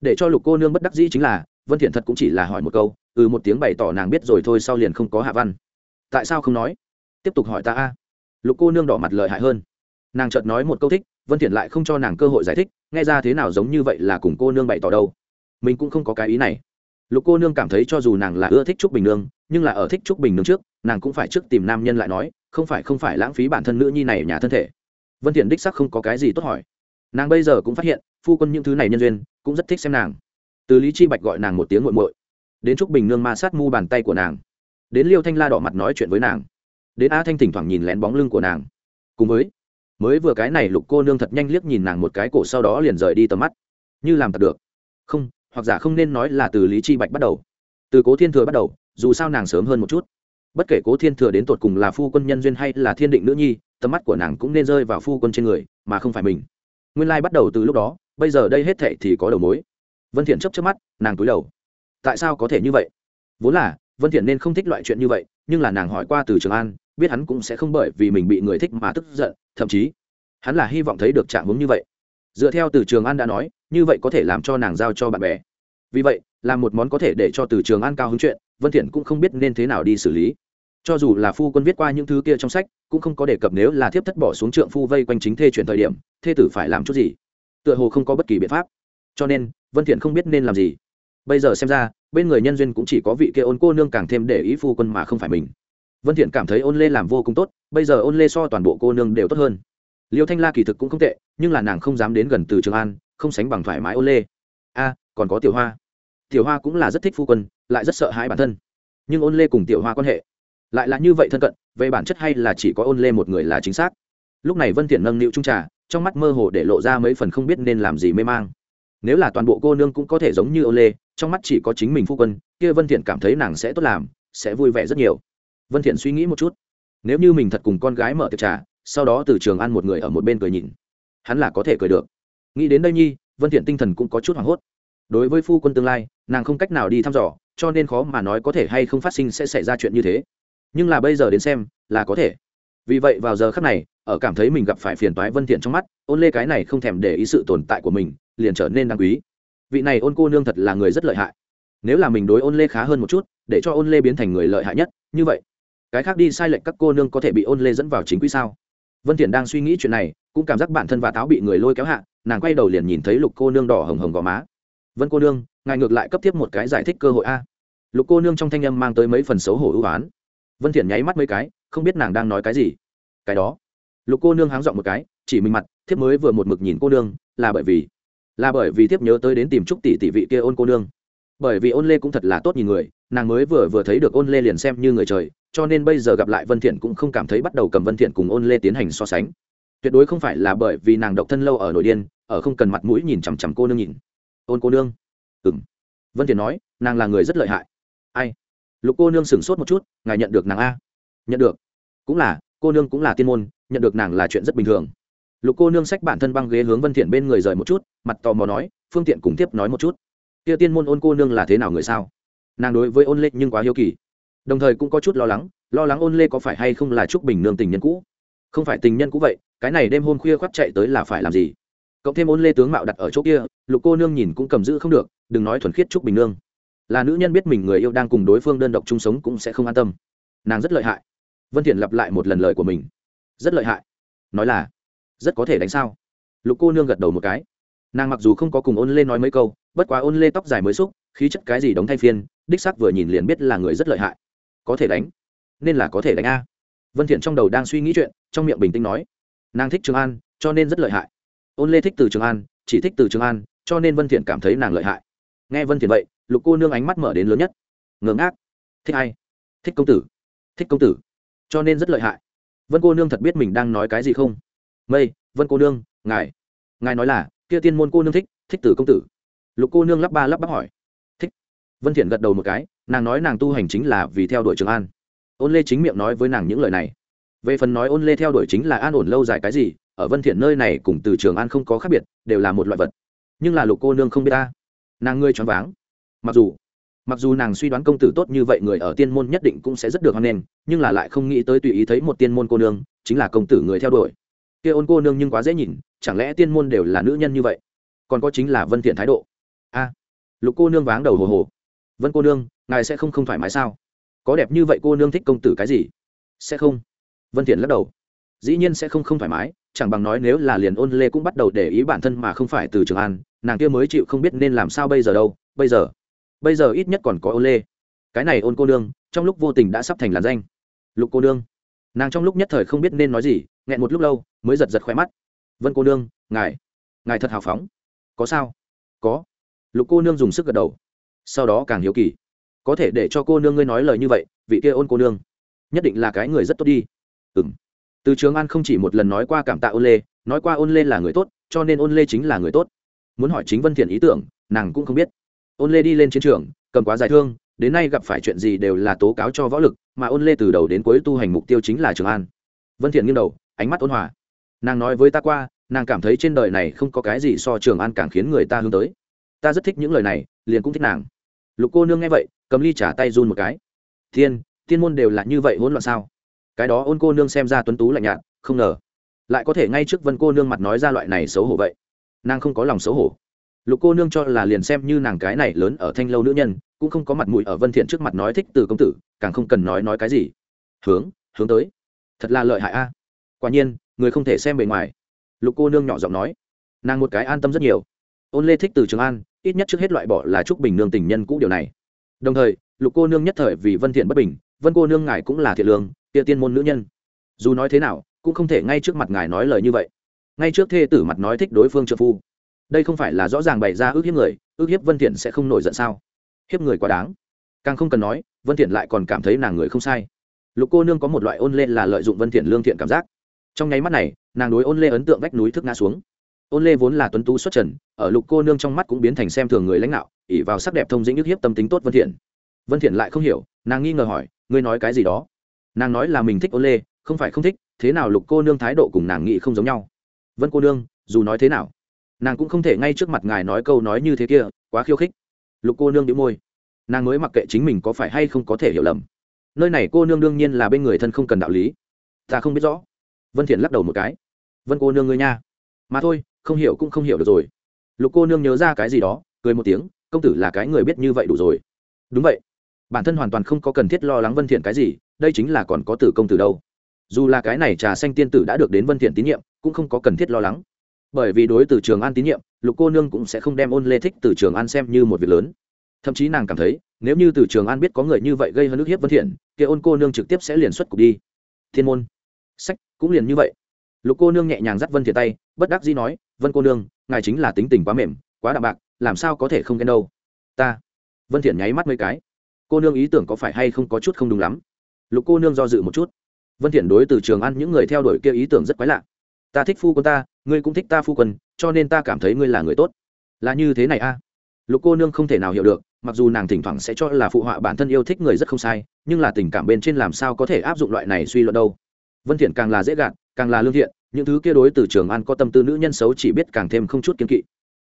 Để cho lục cô nương bất đắc dĩ chính là, vân thiện thật cũng chỉ là hỏi một câu ừ một tiếng bày tỏ nàng biết rồi thôi sau liền không có hạ văn. Tại sao không nói? Tiếp tục hỏi ta a. Lục cô nương đỏ mặt lợi hại hơn. Nàng chợt nói một câu thích vân thiện lại không cho nàng cơ hội giải thích, nghe ra thế nào giống như vậy là cùng cô nương bày tỏ đâu. Mình cũng không có cái ý này. Lục cô nương cảm thấy cho dù nàng là ưa thích trúc bình nương, nhưng là ở thích trúc bình nương trước, nàng cũng phải trước tìm nam nhân lại nói, không phải không phải, lãng phí bản thân nữ nhi này nhà thân thể. Vân thiện đích sắc không có cái gì tốt hỏi. Nàng bây giờ cũng phát hiện, phu quân những thứ này nhân duyên, cũng rất thích xem nàng. Từ lý chi bạch gọi nàng một tiếng muội muội. Đến trúc bình nương ma sát mu bàn tay của nàng. Đến liêu thanh la đỏ mặt nói chuyện với nàng. Đến a thanh thỉnh thoảng nhìn lén bóng lưng của nàng. Cùng với mới vừa cái này lục cô nương thật nhanh liếc nhìn nàng một cái cổ sau đó liền rời đi tầm mắt. Như làm thật được. Không, hoặc giả không nên nói là từ lý chi bạch bắt đầu. Từ cố thiên thừa bắt đầu, dù sao nàng sớm hơn một chút. Bất kể cố thiên thừa đến tột cùng là phu quân nhân duyên hay là thiên định nữ nhi, tầm mắt của nàng cũng nên rơi vào phu quân trên người, mà không phải mình. Nguyên lai bắt đầu từ lúc đó, bây giờ đây hết thệ thì có đầu mối. Vân thiện chấp chớp mắt, nàng cúi đầu. Tại sao có thể như vậy? Vốn là, vân thiện nên không thích loại chuyện như vậy, nhưng là nàng hỏi qua từ trường an biết hắn cũng sẽ không bởi vì mình bị người thích mà tức giận, thậm chí, hắn là hy vọng thấy được trạng hướng như vậy. Dựa theo từ trường an đã nói, như vậy có thể làm cho nàng giao cho bạn bè. Vì vậy là một món có thể để cho từ trường an cao hứng chuyện, vân thiện cũng không biết nên thế nào đi xử lý. Cho dù là phu quân viết qua những thứ kia trong sách, cũng không có đề cập nếu là thiếp thất bỏ xuống trượng phu vây quanh chính thê chuyển thời điểm, thê tử phải làm chút gì. Tựa hồ không có bất kỳ biện pháp. Cho nên, vân thiện không biết nên làm gì. Bây giờ xem ra, bên người nhân duyên cũng chỉ có vị kia ôn cô nương càng thêm để ý phu quân mà không phải mình vân thiện cảm thấy ôn lê làm vô cùng tốt, bây giờ ôn lê so toàn bộ cô nương đều tốt hơn. Liêu thanh la kỳ thực cũng không tệ, nhưng là nàng không dám đến gần từ trường an, không sánh bằng thoải mái ôn lê. A, còn có tiểu hoa. Tiểu hoa cũng là rất thích phu quân, lại rất sợ hãi bản thân. Nhưng ôn lê cùng tiểu hoa quan hệ lại là như vậy thân cận, về bản chất hay là chỉ có ôn lê một người là chính xác. Lúc này vân thiện nâng liễu trung trà, trong mắt mơ hồ để lộ ra mấy phần không biết nên làm gì mê mang. Nếu là toàn bộ cô nương cũng có thể giống như ôn lê, trong mắt chỉ có chính mình phu quân, kia vân thiện cảm thấy nàng sẽ tốt làm, sẽ vui vẻ rất nhiều vân thiện suy nghĩ một chút. Nếu như mình thật cùng con gái mở tiệc trà, sau đó từ trường ăn một người ở một bên cười nhìn, hắn là có thể cười được. Nghĩ đến đây nhi, vân thiện tinh thần cũng có chút hoảng hốt. Đối với phu quân tương lai, nàng không cách nào đi thăm dò, cho nên khó mà nói có thể hay không phát sinh sẽ xảy ra chuyện như thế. Nhưng là bây giờ đến xem, là có thể. Vì vậy vào giờ khắc này, ở cảm thấy mình gặp phải phiền toái vân thiện trong mắt, ôn lê cái này không thèm để ý sự tồn tại của mình, liền trở nên đáng quý. Vị này ôn cô nương thật là người rất lợi hại. Nếu là mình đối ôn lê khá hơn một chút, để cho ôn lê biến thành người lợi hại nhất, như vậy cái khác đi sai lệch các cô nương có thể bị ôn lê dẫn vào chính quy sao? Vân thiện đang suy nghĩ chuyện này, cũng cảm giác bản thân và táo bị người lôi kéo hạ, nàng quay đầu liền nhìn thấy lục cô nương đỏ hồng hồng gò má. Vân cô nương, ngài ngược lại cấp tiếp một cái giải thích cơ hội a. Lục cô nương trong thanh âm mang tới mấy phần xấu hổ ưu ái vân thiện nháy mắt mấy cái, không biết nàng đang nói cái gì. Cái đó. Lục cô nương háng dọn một cái, chỉ mình mặt, thiếp mới vừa một mực nhìn cô nương, là bởi vì, là bởi vì thiếp nhớ tới đến tìm trúc tỷ tỷ vị kia ôn cô nương. Bởi vì ôn lê cũng thật là tốt nhìn người, nàng mới vừa vừa thấy được ôn lê liền xem như người trời cho nên bây giờ gặp lại vân thiện cũng không cảm thấy bắt đầu cầm vân thiện cùng ôn lê tiến hành so sánh. Tuyệt đối không phải là bởi vì nàng độc thân lâu ở nội điên, ở không cần mặt mũi nhìn chằm chằm cô nương nhìn. Ôn cô nương? Ừm. Vân thiện nói, nàng là người rất lợi hại. Ai? Lục cô nương sửng sốt một chút, ngài nhận được nàng a? Nhận được. Cũng là, cô nương cũng là tiên môn, nhận được nàng là chuyện rất bình thường. Lục cô nương xách bản thân băng ghế hướng vân thiện bên người rời một chút, mặt tò mò nói, phương tiện cùng tiếp nói một chút. Kia tiên môn ôn cô nương là thế nào người sao? Nàng đối với ôn Lệ nhưng quá hiếu kỳ đồng thời cũng có chút lo lắng lo lắng ôn lê có phải hay không là trúc bình nương tình nhân cũ. Không phải tình nhân cũ vậy, cái này đêm hôm khuya khoác chạy tới là phải làm gì? Cộng thêm ôn lê tướng mạo đặt ở chỗ kia, lục cô nương nhìn cũng cầm giữ không được, đừng nói thuần khiết trúc bình nương. Là nữ nhân biết mình người yêu đang cùng đối phương đơn độc chung sống cũng sẽ không an tâm. Nàng rất lợi hại. Vân thiện lặp lại một lần lời của mình. Rất lợi hại. Nói là, rất có thể đánh sao? Lục cô nương gật đầu một cái. Nàng mặc dù không có cùng ôn lê nói mấy câu, bất quá ôn lê tóc dài mới xúc, khí chất cái gì đóng thay phiên, đích sắc vừa nhìn liền biết là người rất lợi hại có thể đánh. Nên là có thể đánh a. Vân thiện trong đầu đang suy nghĩ chuyện, trong miệng bình tĩnh nói. Nàng thích trường an, cho nên rất lợi hại. Ôn lê thích từ trường an, chỉ thích từ trường an, cho nên vân thiện cảm thấy nàng lợi hại. Nghe vân thiện vậy, lục cô nương ánh mắt mở đến lớn nhất. Ngớ ngác. Thích ai? Thích công tử. Thích công tử. Cho nên rất lợi hại. Vân cô nương thật biết mình đang nói cái gì không? Mây, vân cô nương, ngài. Ngài nói là, kia tiên môn cô nương thích thích tử công tử. Lục cô nương lắp ba lắp bắp hỏi. Thích. Vân thiện gật đầu một cái nàng nói nàng tu hành chính là vì theo đuổi trường an. Ôn lê chính miệng nói với nàng những lời này. Về phần nói ôn lê theo đuổi chính là an ổn lâu dài cái gì, ở vân thiện nơi này cùng từ trường an không có khác biệt, đều là một loại vật. Nhưng là lục cô nương không biết ta. Nàng ngươi choáng váng. Mặc dù mặc dù nàng suy đoán công tử tốt như vậy người ở tiên môn nhất định cũng sẽ rất được hoan nghênh, nhưng là lại không nghĩ tới tùy ý thấy một tiên môn cô nương, chính là công tử người theo đuổi. Kia ôn cô nương nhưng quá dễ nhìn, chẳng lẽ tiên môn đều là nữ nhân như vậy? Còn có chính là vân thiện thái độ. A. Lục cô nương váng đầu hồ hồ. Vân cô nương ngài sẽ không không thoải mái sao? Có đẹp như vậy cô nương thích công tử cái gì? Sẽ không. Vân thiện lắc đầu. Dĩ nhiên sẽ không không thoải mái, chẳng bằng nói nếu là liền ôn lê cũng bắt đầu để ý bản thân mà không phải từ trường an, nàng kia mới chịu không biết nên làm sao bây giờ đâu, bây giờ. Bây giờ ít nhất còn có ôn lê. Cái này ôn cô nương, trong lúc vô tình đã sắp thành làn danh. Lục cô nương. Nàng trong lúc nhất thời không biết nên nói gì, nghẹn một lúc lâu, mới giật giật khỏe mắt. Vân cô nương, ngài. Ngài thật hào phóng. Có sao? Có. Lục cô nương dùng sức gật đầu. Sau đó càng hiếu kỳ có thể để cho cô nương ngươi nói lời như vậy, vị kia ôn cô nương, nhất định là cái người rất tốt đi. Ừ m từ trường an không chỉ một lần nói qua cảm tạ ôn lê, nói qua ôn lê là người tốt, cho nên ôn lê chính là người tốt. Muốn hỏi chính vân thiện ý tưởng, nàng cũng không biết. Ôn lê đi lên chiến trường, cầm quá dài thương, đến nay gặp phải chuyện gì đều là tố cáo cho võ lực, mà ôn lê từ đầu đến cuối tu hành mục tiêu chính là trường an. Vân thiện nghiêng đầu, ánh mắt ôn hòa. Nàng nói với ta qua, nàng cảm thấy trên đời này không có cái gì so trường an càng khiến người ta hướng tới. Ta rất thích những lời này, liền cũng thích nàng. Lục cô nương nghe vậy cầm ly trả tay run một cái. Thiên thiên môn đều là như vậy hỗn loạn sao? Cái đó ôn cô nương xem ra tuấn tú lạnh nhạt, không ngờ. Lại có thể ngay trước vân cô nương mặt nói ra loại này xấu hổ vậy. Nàng không có lòng xấu hổ. Lục cô nương cho là liền xem như nàng cái này lớn ở thanh lâu nữ nhân, cũng không có mặt mũi ở vân thiện trước mặt nói thích từ công tử, càng không cần nói nói cái gì. Hướng hướng tới. Thật là lợi hại a. Quả nhiên, người không thể xem bề ngoài. Lục cô nương nhỏ giọng nói. Nàng một cái an tâm rất nhiều. Ôn lê thích từ trường an, ít nhất trước hết loại bỏ là trúc bình nương tình nhân cũ điều này đồng thời, lục cô nương nhất thời vì vân thiện bất bình, vân cô nương ngài cũng là thiện lương tia tiên môn nữ nhân. Dù nói thế nào, cũng không thể ngay trước mặt ngài nói lời như vậy. Ngay trước thê tử mặt nói thích đối phương trợ phu. Đây không phải là rõ ràng bày ra ước hiếp người, ước hiếp vân thiện sẽ không nổi giận sao? Hiếp người quá đáng. Càng không cần nói, vân thiện lại còn cảm thấy nàng người không sai. Lục cô nương có một loại ôn lê là lợi dụng vân thiện lương thiện cảm giác. Trong nháy mắt này, nàng đối ôn lê ấn tượng vách núi thức ngã xuống ôn lê vốn là tuấn tú xuất trần, ở lục cô nương trong mắt cũng biến thành xem thường người lãnh đạo ỉ vào sắc đẹp thông dĩnh nhức hiếp tâm tính tốt vân thiện. Vân thiện lại không hiểu, nàng nghi ngờ hỏi, ngươi nói cái gì đó? Nàng nói là mình thích ôn lê, không phải không thích, thế nào lục cô nương thái độ cùng nàng nghĩ không giống nhau? Vân cô nương, dù nói thế nào, nàng cũng không thể ngay trước mặt ngài nói câu nói như thế kia, quá khiêu khích. Lục cô nương đĩu môi. Nàng mới mặc kệ chính mình có phải hay không có thể hiểu lầm. Nơi này cô nương đương nhiên là bên người thân không cần đạo lý. Ta không biết rõ. Vân thiện lắc đầu một cái. Vân cô nương ngươi nha. Mà thôi không hiểu cũng không hiểu được rồi. Lục cô nương nhớ ra cái gì đó, cười một tiếng, công tử là cái người biết như vậy đủ rồi. Đúng vậy. Bản thân hoàn toàn không có cần thiết lo lắng vân thiện cái gì, đây chính là còn có tử công tử đâu. Dù là cái này trà xanh tiên tử đã được đến vân thiện tín nhiệm, cũng không có cần thiết lo lắng. Bởi vì đối từ trường an tín nhiệm, lục cô nương cũng sẽ không đem ôn lê thích từ trường an xem như một việc lớn. Thậm chí nàng cảm thấy, nếu như từ trường an biết có người như vậy gây hơn nước hiếp vân thiện, kia ôn cô nương trực tiếp sẽ liền xuất cục đi. Thiên môn. Sách, cũng liền như vậy. Lục cô nương nhẹ nhàng dắt vân thiện tay, bất đắc dĩ nói vân cô nương, ngài chính là tính tình quá mềm, quá đạm bạc, làm sao có thể không ghen đâu? Ta. Vân thiện nháy mắt mấy cái. Cô nương ý tưởng có phải hay không có chút không đúng lắm. Lục cô nương do dự một chút. Vân thiện đối từ trường ăn những người theo đuổi kia ý tưởng rất quái lạ. Ta thích phu quân ta, ngươi cũng thích ta phu quân, cho nên ta cảm thấy ngươi là người tốt. Là như thế này a. À? lục cô nương không thể nào hiểu được, mặc dù nàng thỉnh thoảng sẽ cho là phụ họa bản thân yêu thích người rất không sai, nhưng là tình cảm bên trên làm sao có thể áp dụng loại này suy luận đâu? Vân thiện càng là dễ gạt, càng là lương thiện những thứ kia đối từ trường an có tâm tư nữ nhân xấu chỉ biết càng thêm không chút kiên kỵ.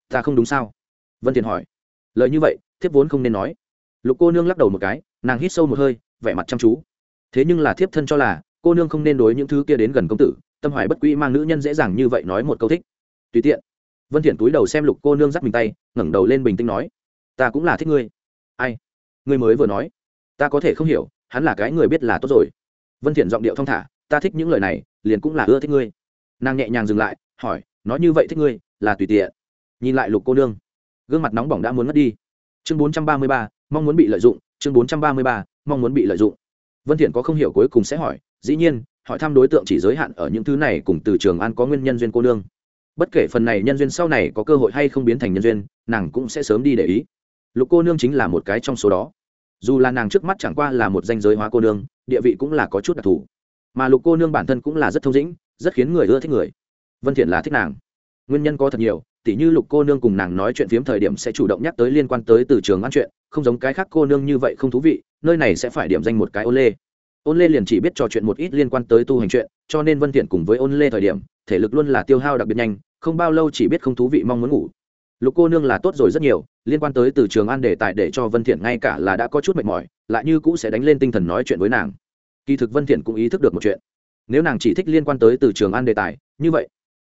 Ta không đúng sao? Vân thiện hỏi. Lời như vậy, thiếp vốn không nên nói. Lục cô nương lắc đầu một cái, nàng hít sâu một hơi, vẻ mặt chăm chú. Thế nhưng là thiếp thân cho là, cô nương không nên đối những thứ kia đến gần công tử, tâm hoài bất quỹ mang nữ nhân dễ dàng như vậy nói một câu thích. Tùy tiện. Vân thiện túi đầu xem lục cô nương dắt mình tay, ngẩng đầu lên bình tĩnh nói. Ta cũng là thích ngươi. Ai? Ngươi mới vừa nói. Ta có thể không hiểu, hắn là cái người biết là tốt rồi. Vân thiện giọng điệu thong thả. Ta thích những lời này, liền cũng là ưa thích ngươi nàng nhẹ nhàng dừng lại, hỏi, nói như vậy thích ngươi, là tùy tiện. Nhìn lại lục cô nương, gương mặt nóng bỏng đã muốn mất đi. Chương bốn trăm ba mươi ba, mong muốn bị lợi dụng, chương bốn trăm ba mươi ba, mong muốn bị lợi dụng. Vân thiện có không hiểu cuối cùng sẽ hỏi, dĩ nhiên, hỏi thăm đối tượng chỉ giới hạn ở những thứ này cùng từ trường an có nguyên nhân duyên cô nương. Bất kể phần này nhân duyên sau này có cơ hội hay không biến thành nhân duyên, nàng cũng sẽ sớm đi để ý. Lục cô nương chính là một cái trong số đó. Dù là nàng trước mắt chẳng qua là một danh giới hóa cô nương, địa vị cũng là có chút đặc thù mà lục cô nương bản thân cũng là rất thông dĩnh, rất khiến người ưa thích người. Vân thiện là thích nàng. Nguyên nhân có thật nhiều, tỉ như lục cô nương cùng nàng nói chuyện phiếm thời điểm sẽ chủ động nhắc tới liên quan tới từ trường ăn chuyện, không giống cái khác cô nương như vậy không thú vị, nơi này sẽ phải điểm danh một cái ôn lê. Ôn lê liền chỉ biết trò chuyện một ít liên quan tới tu hành chuyện, cho nên vân thiện cùng với ôn lê thời điểm, thể lực luôn là tiêu hao đặc biệt nhanh, không bao lâu chỉ biết không thú vị mong muốn ngủ. Lục cô nương là tốt rồi rất nhiều, liên quan tới từ trường an đề tài để cho vân thiện ngay cả là đã có chút mệt mỏi, lại như cũ sẽ đánh lên tinh thần nói chuyện với nàng kỳ thực vân thiện cũng ý thức được một chuyện. Nếu nàng chỉ thích liên quan tới từ trường an đề tài, như vậy,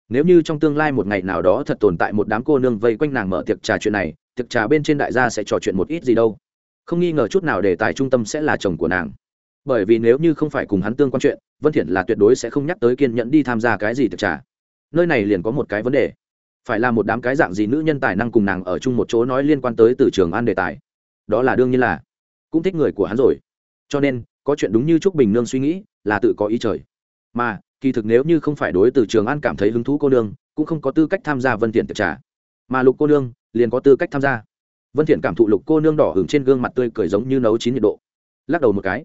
nếu như trong tương lai một ngày nào đó thật tồn tại một đám cô nương vây quanh nàng mở tiệc trà chuyện này, tiệc trà bên trên đại gia sẽ trò chuyện một ít gì đâu. Không nghi ngờ chút nào đề tài trung tâm sẽ là chồng của nàng. Bởi vì nếu như không phải cùng hắn tương quan chuyện, vân thiện là tuyệt đối sẽ không nhắc tới kiên nhẫn đi tham gia cái gì tiệc trà. Nơi này liền có một cái vấn đề. Phải là một đám cái dạng gì nữ nhân tài năng cùng nàng ở chung một chỗ nói liên quan tới từ trường an đề tài. Đó là đương nhiên là, cũng thích người của hắn rồi. Cho nên có chuyện đúng như trúc bình nương suy nghĩ, là tự có ý trời. Mà, kỳ thực nếu như không phải đối từ trường an cảm thấy hứng thú cô nương, cũng không có tư cách tham gia vân thiện tiệc trà. Mà lục cô nương, liền có tư cách tham gia. Vân thiện cảm thụ lục cô nương đỏ hửng trên gương mặt tươi cười giống như nấu chín nhiệt độ. Lắc đầu một cái.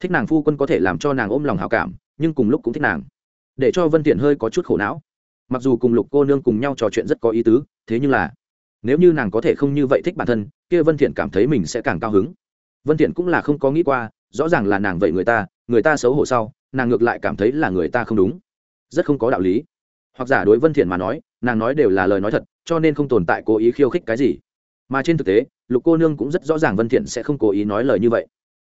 Thích nàng phu quân có thể làm cho nàng ôm lòng hảo cảm, nhưng cùng lúc cũng thích nàng. Để cho vân thiện hơi có chút khổ não. Mặc dù cùng lục cô nương cùng nhau trò chuyện rất có ý tứ, thế nhưng là, nếu như nàng có thể không như vậy thích bản thân, kia vân thiện cảm thấy mình sẽ càng cao hứng. Vân thiện cũng là không có nghĩ qua rõ ràng là nàng vậy người ta người ta xấu hổ sau, nàng ngược lại cảm thấy là người ta không đúng. Rất không có đạo lý. Hoặc giả đối vân thiện mà nói, nàng nói đều là lời nói thật, cho nên không tồn tại cố ý khiêu khích cái gì. Mà trên thực tế, lục cô nương cũng rất rõ ràng vân thiện sẽ không cố ý nói lời như vậy.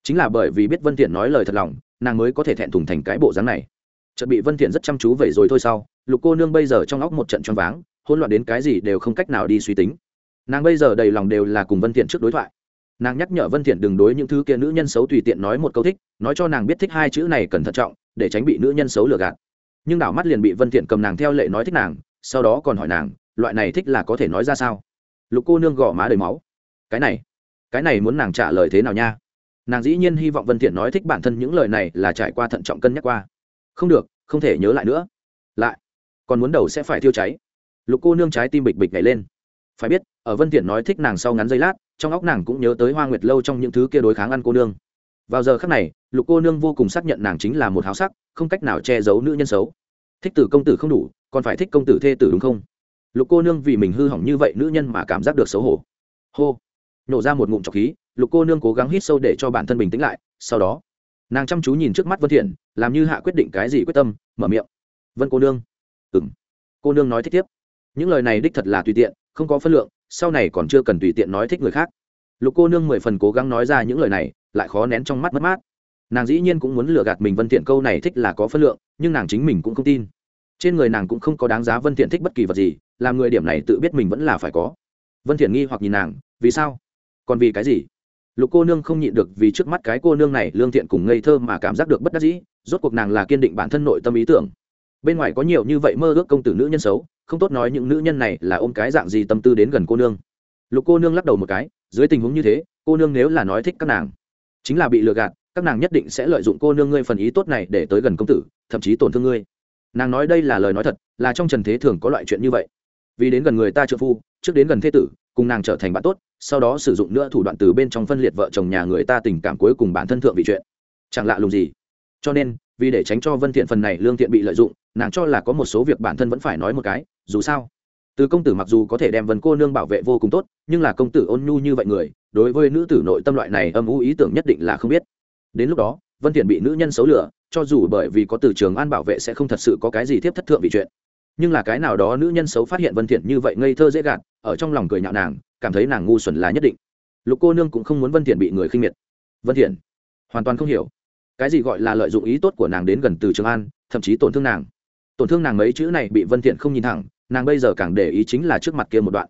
Chính là bởi vì biết vân thiện nói lời thật lòng, nàng mới có thể thẹn thùng thành cái bộ dáng này. Chợt bị vân thiện rất chăm chú vậy rồi thôi sau, lục cô nương bây giờ trong óc một trận choáng váng, hỗn loạn đến cái gì đều không cách nào đi suy tính. Nàng bây giờ đầy lòng đều là cùng vân thiện trước đối thoại nàng nhắc nhở vân thiện đừng đối những thứ kia nữ nhân xấu tùy tiện nói một câu thích, nói cho nàng biết thích hai chữ này cần thận trọng, để tránh bị nữ nhân xấu lừa gạt. Nhưng đảo mắt liền bị vân thiện cầm nàng theo lệ nói thích nàng, sau đó còn hỏi nàng, loại này thích là có thể nói ra sao? Lục cô nương gò má đầy máu. Cái này cái này muốn nàng trả lời thế nào nha? Nàng dĩ nhiên hy vọng vân thiện nói thích bản thân những lời này là trải qua thận trọng cân nhắc qua. Không được, không thể nhớ lại nữa. Lại, còn muốn đầu sẽ phải thiêu cháy. Lục cô nương trái tim bịch bịch nhảy lên phải biết, ở vân thiện nói thích nàng sau ngắn giây lát, trong óc nàng cũng nhớ tới hoa nguyệt lâu trong những thứ kia đối kháng ăn cô nương. Vào giờ khắc này, lục cô nương vô cùng xác nhận nàng chính là một háo sắc, không cách nào che giấu nữ nhân xấu. Thích tử công tử không đủ, còn phải thích công tử thê tử đúng không? Lục cô nương vì mình hư hỏng như vậy nữ nhân mà cảm giác được xấu hổ. Hô! Nổ ra một ngụm trọc khí, lục cô nương cố gắng hít sâu để cho bản thân bình tĩnh lại, sau đó, nàng chăm chú nhìn trước mắt vân thiện, làm như hạ quyết định cái gì quyết tâm, mở miệng. Vân cô nương. Ừm. Cô nương nói thích tiếp. Những lời này đích thật là tùy tiện không có phân lượng, sau này còn chưa cần tùy tiện nói thích người khác. Lục cô nương mười phần cố gắng nói ra những lời này, lại khó nén trong mắt mất mát. Nàng dĩ nhiên cũng muốn lừa gạt mình vân thiện câu này thích là có phân lượng, nhưng nàng chính mình cũng không tin. Trên người nàng cũng không có đáng giá vân thiện thích bất kỳ vật gì, làm người điểm này tự biết mình vẫn là phải có. Vân thiện nghi hoặc nhìn nàng, vì sao? Còn vì cái gì? Lục cô nương không nhịn được vì trước mắt cái cô nương này, lương thiện cùng ngây thơ mà cảm giác được bất đắc dĩ, rốt cuộc nàng là kiên định bản thân nội tâm ý tưởng. Bên ngoài có nhiều như vậy mơ ước công tử nữ nhân xấu không tốt nói những nữ nhân này là ôm cái dạng gì tâm tư đến gần cô nương. Lục cô nương lắc đầu một cái, dưới tình huống như thế, cô nương nếu là nói thích các nàng, chính là bị lừa gạt, các nàng nhất định sẽ lợi dụng cô nương ngươi phần ý tốt này để tới gần công tử, thậm chí tổn thương ngươi. Nàng nói đây là lời nói thật, là trong trần thế thường có loại chuyện như vậy. Vì đến gần người ta trợ phu, trước đến gần thế tử, cùng nàng trở thành bạn tốt, sau đó sử dụng nữa thủ đoạn từ bên trong phân liệt vợ chồng nhà người ta tình cảm cuối cùng bản thân thượng vị chuyện. Chẳng lạ lùng gì. Cho nên vì để tránh cho vân thiện phần này lương thiện bị lợi dụng, nàng cho là có một số việc bản thân vẫn phải nói một cái, dù sao. Từ công tử mặc dù có thể đem vân cô nương bảo vệ vô cùng tốt, nhưng là công tử ôn nhu như vậy người, đối với nữ tử nội tâm loại này âm u ý tưởng nhất định là không biết. Đến lúc đó, vân thiện bị nữ nhân xấu lửa, cho dù bởi vì có từ trường an bảo vệ sẽ không thật sự có cái gì tiếp thất thượng vì chuyện. Nhưng là cái nào đó nữ nhân xấu phát hiện vân thiện như vậy ngây thơ dễ gạt, ở trong lòng cười nhạo nàng, cảm thấy nàng ngu xuẩn là nhất định. Lục cô nương cũng không muốn vân thiện bị người khinh miệt. Vân thiện, hoàn toàn không hiểu cái gì gọi là lợi dụng ý tốt của nàng đến gần từ trường an, thậm chí tổn thương nàng. Tổn thương nàng mấy chữ này bị vân thiện không nhìn thẳng, nàng bây giờ càng để ý chính là trước mặt kia một đoạn.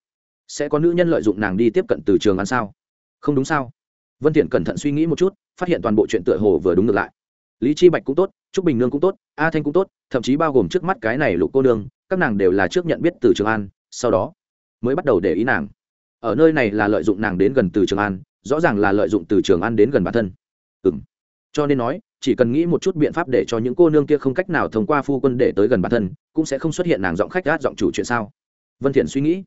Sẽ có nữ nhân lợi dụng nàng đi tiếp cận từ trường an sao? Không đúng sao? Vân thiện cẩn thận suy nghĩ một chút, phát hiện toàn bộ chuyện tựa hồ vừa đúng ngược lại. Lý chi bạch cũng tốt, trúc bình nương cũng tốt, a thanh cũng tốt, thậm chí bao gồm trước mắt cái này lục cô nương, các nàng đều là trước nhận biết từ trường an, sau đó mới bắt đầu để ý nàng. Ở nơi này là lợi dụng nàng đến gần từ trường an, rõ ràng là lợi dụng từ trường an đến gần bản thân. Ừm cho nên nói, chỉ cần nghĩ một chút biện pháp để cho những cô nương kia không cách nào thông qua phu quân để tới gần bản thân, cũng sẽ không xuất hiện nàng giọng khách gát giọng chủ chuyện sao? Vân thiện suy nghĩ.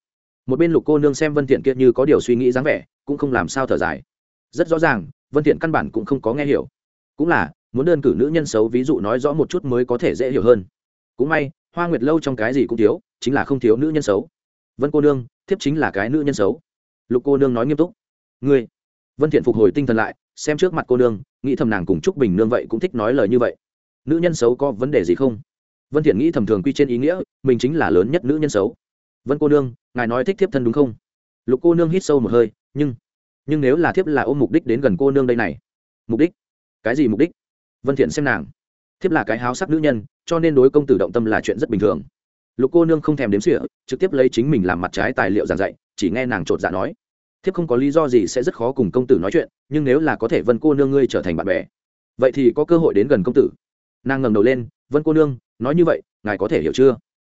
Một bên lục cô nương xem vân thiện kia như có điều suy nghĩ dáng vẻ, cũng không làm sao thở dài. Rất rõ ràng, vân thiện căn bản cũng không có nghe hiểu. Cũng là, muốn đơn cử nữ nhân xấu ví dụ nói rõ một chút mới có thể dễ hiểu hơn. Cũng may, hoa nguyệt lâu trong cái gì cũng thiếu, chính là không thiếu nữ nhân xấu. Vân cô nương, thiếp chính là cái nữ nhân xấu. Lục cô nương nói nghiêm túc. Ngươi. Vân thiện phục hồi tinh thần lại xem trước mặt cô nương, nghĩ thầm nàng cùng trúc bình nương vậy cũng thích nói lời như vậy. Nữ nhân xấu có vấn đề gì không? Vân thiện nghĩ thầm thường quy trên ý nghĩa, mình chính là lớn nhất nữ nhân xấu. Vân cô nương, ngài nói thích thiếp thân đúng không? Lục cô nương hít sâu một hơi, nhưng nhưng nếu là thiếp là ôm mục đích đến gần cô nương đây này. Mục đích? Cái gì mục đích? Vân thiện xem nàng. Thiếp là cái háo sắc nữ nhân, cho nên đối công tử động tâm là chuyện rất bình thường. Lục cô nương không thèm đếm xỉa, trực tiếp lấy chính mình làm mặt trái tài liệu giảng dạy, chỉ nghe nàng trột dạ nói thiếp không có lý do gì sẽ rất khó cùng công tử nói chuyện, nhưng nếu là có thể vân cô nương ngươi trở thành bạn bè, vậy thì có cơ hội đến gần công tử. Nàng ngẩng đầu lên, vân cô nương, nói như vậy, ngài có thể hiểu chưa?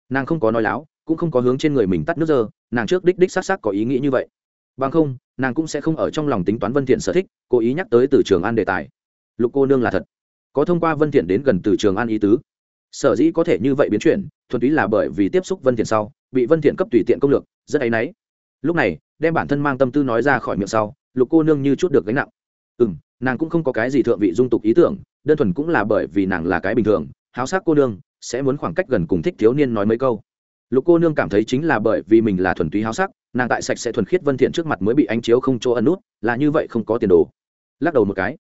Nàng không có nói láo, cũng không có hướng trên người mình tắt nước giờ nàng trước đích đích s á c s á c có ý nghĩ như vậy. Bằng không, nàng cũng sẽ không ở trong lòng tính toán vân thiện sở thích, cố ý nhắc tới từ trường an đề tài. Lục cô nương là thật. Có thông qua vân thiện đến gần từ trường an ý tứ. Sở dĩ có thể như vậy biến chuyển, thuần túy là bởi vì tiếp xúc vân thiện sau, bị vân thiện cấp tùy tiện công lược, rất áy náy lúc này, đem bản thân mang tâm tư nói ra khỏi miệng sau, lục cô nương như chút được gánh nặng. Ừ m nàng cũng không có cái gì thượng vị dung tục ý tưởng, đơn thuần cũng là bởi vì nàng là cái bình thường, háo sắc cô nương, sẽ muốn khoảng cách gần cùng thích thiếu niên nói mấy câu. Lục cô nương cảm thấy chính là bởi vì mình là thuần túy háo sắc, nàng tại sạch sẽ thuần khiết vân thiện trước mặt mới bị ánh chiếu không chỗ ẩn nút, là như vậy không có tiền đồ. Lắc đầu một cái.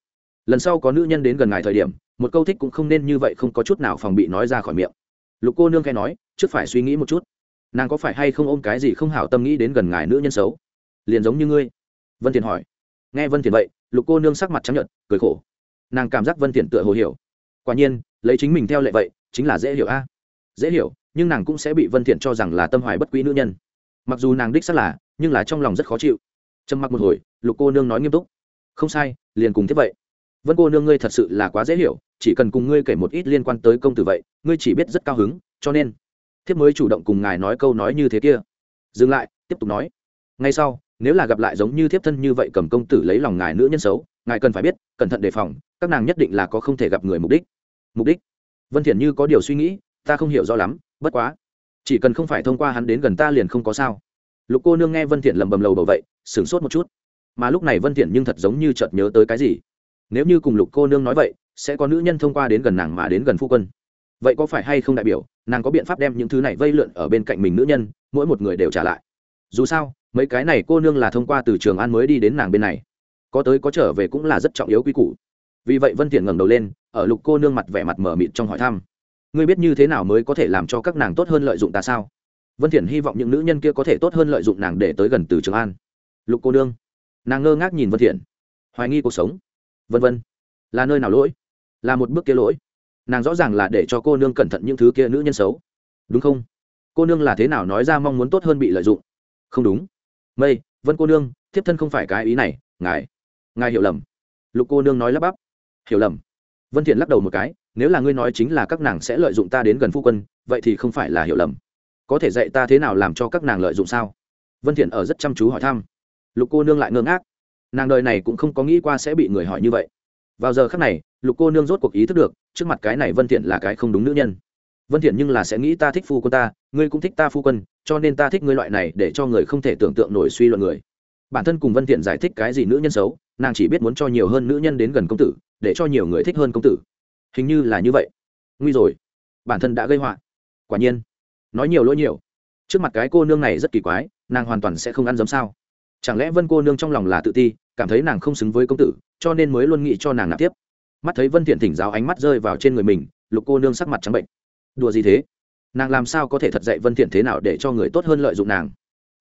Lần sau có nữ nhân đến gần ngài thời điểm, một câu thích cũng không nên như vậy không có chút nào phòng bị nói ra khỏi miệng. Lục cô nương khai nói, trước phải suy nghĩ một chút nàng có phải hay không ôm cái gì không hảo tâm nghĩ đến gần ngài nữ nhân xấu? Liền giống như ngươi. Vân thiện hỏi. Nghe vân thiện vậy, lục cô nương sắc mặt trắng nhợt, cười khổ. Nàng cảm giác vân thiện tựa hồ hiểu. Quả nhiên, lấy chính mình theo lệ vậy, chính là dễ hiểu a. Dễ hiểu, nhưng nàng cũng sẽ bị vân thiện cho rằng là tâm hoài bất quý nữ nhân. Mặc dù nàng đích xác là, nhưng là trong lòng rất khó chịu. Trầm mặc một hồi, lục cô nương nói nghiêm túc. Không sai, liền cùng thế vậy. Vân cô nương ngươi thật sự là quá dễ hiểu, chỉ cần cùng ngươi kể một ít liên quan tới công tử vậy, ngươi chỉ biết rất cao hứng, cho nên thiếp mới chủ động cùng ngài nói câu nói như thế kia. Dừng lại, tiếp tục nói. Ngay sau, nếu là gặp lại giống như thiếp thân như vậy cầm công tử lấy lòng ngài nữ nhân xấu, ngài cần phải biết, cẩn thận đề phòng, các nàng nhất định là có không thể gặp người mục đích. Mục đích? Vân thiện như có điều suy nghĩ, ta không hiểu rõ lắm, bất quá. Chỉ cần không phải thông qua hắn đến gần ta liền không có sao. Lục cô nương nghe vân thiện lầm bầm lầu bầu vậy, sửng sốt một chút. Mà lúc này vân thiện nhưng thật giống như chợt nhớ tới cái gì. Nếu như cùng lục cô nương nói vậy, sẽ có nữ nhân thông qua đến gần nàng mà đến gần phu quân vậy có phải hay không đại biểu, nàng có biện pháp đem những thứ này vây lượn ở bên cạnh mình nữ nhân, mỗi một người đều trả lại? Dù sao, mấy cái này cô nương là thông qua từ trường an mới đi đến nàng bên này. Có tới có trở về cũng là rất trọng yếu quy củ. Vì vậy vân thiện ngẩng đầu lên, ở lục cô nương mặt vẻ mặt mở mịt trong hỏi thăm. Ngươi biết như thế nào mới có thể làm cho các nàng tốt hơn lợi dụng ta sao? Vân thiện hy vọng những nữ nhân kia có thể tốt hơn lợi dụng nàng để tới gần từ trường an. Lục cô nương. Nàng ngơ ngác nhìn vân thiện. Hoài nghi cuộc sống. Vân vân. Là nơi nào lỗi? Là một bước kia lỗi nàng rõ ràng là để cho cô nương cẩn thận những thứ kia nữ nhân xấu. Đúng không? Cô nương là thế nào nói ra mong muốn tốt hơn bị lợi dụng? Không đúng. Mây, vân cô nương, thiếp thân không phải cái ý này, ngài ngài hiểu lầm. Lục cô nương nói lắp bắp. Hiểu lầm. Vân thiện lắc đầu một cái, nếu là ngươi nói chính là các nàng sẽ lợi dụng ta đến gần phu quân, vậy thì không phải là hiểu lầm. Có thể dạy ta thế nào làm cho các nàng lợi dụng sao? Vân thiện ở rất chăm chú hỏi thăm. Lục cô nương lại ngơ ngác. Nàng đời này cũng không có nghĩ qua sẽ bị người hỏi như vậy. Vào giờ khắc này lục cô nương rốt cuộc ý thức được, trước mặt cái này vân thiện là cái không đúng nữ nhân. Vân thiện nhưng là sẽ nghĩ ta thích phu quân ta, ngươi cũng thích ta phu quân, cho nên ta thích ngươi loại này để cho người không thể tưởng tượng nổi suy luận người. Bản thân cùng vân thiện giải thích cái gì nữ nhân xấu, nàng chỉ biết muốn cho nhiều hơn nữ nhân đến gần công tử, để cho nhiều người thích hơn công tử. Hình như là như vậy. Nguy rồi. Bản thân đã gây họa. Quả nhiên. Nói nhiều lỗi nhiều. Trước mặt cái cô nương này rất kỳ quái, nàng hoàn toàn sẽ không ăn giống sao. Chẳng lẽ vân cô nương trong lòng là tự ti, cảm thấy nàng không xứng với công tử, cho nên mới luôn nghĩ cho nàng nạp tiếp mắt thấy vân thiện thỉnh giáo ánh mắt rơi vào trên người mình lục cô nương sắc mặt trắng bệnh đùa gì thế nàng làm sao có thể thật dạy vân thiện thế nào để cho người tốt hơn lợi dụng nàng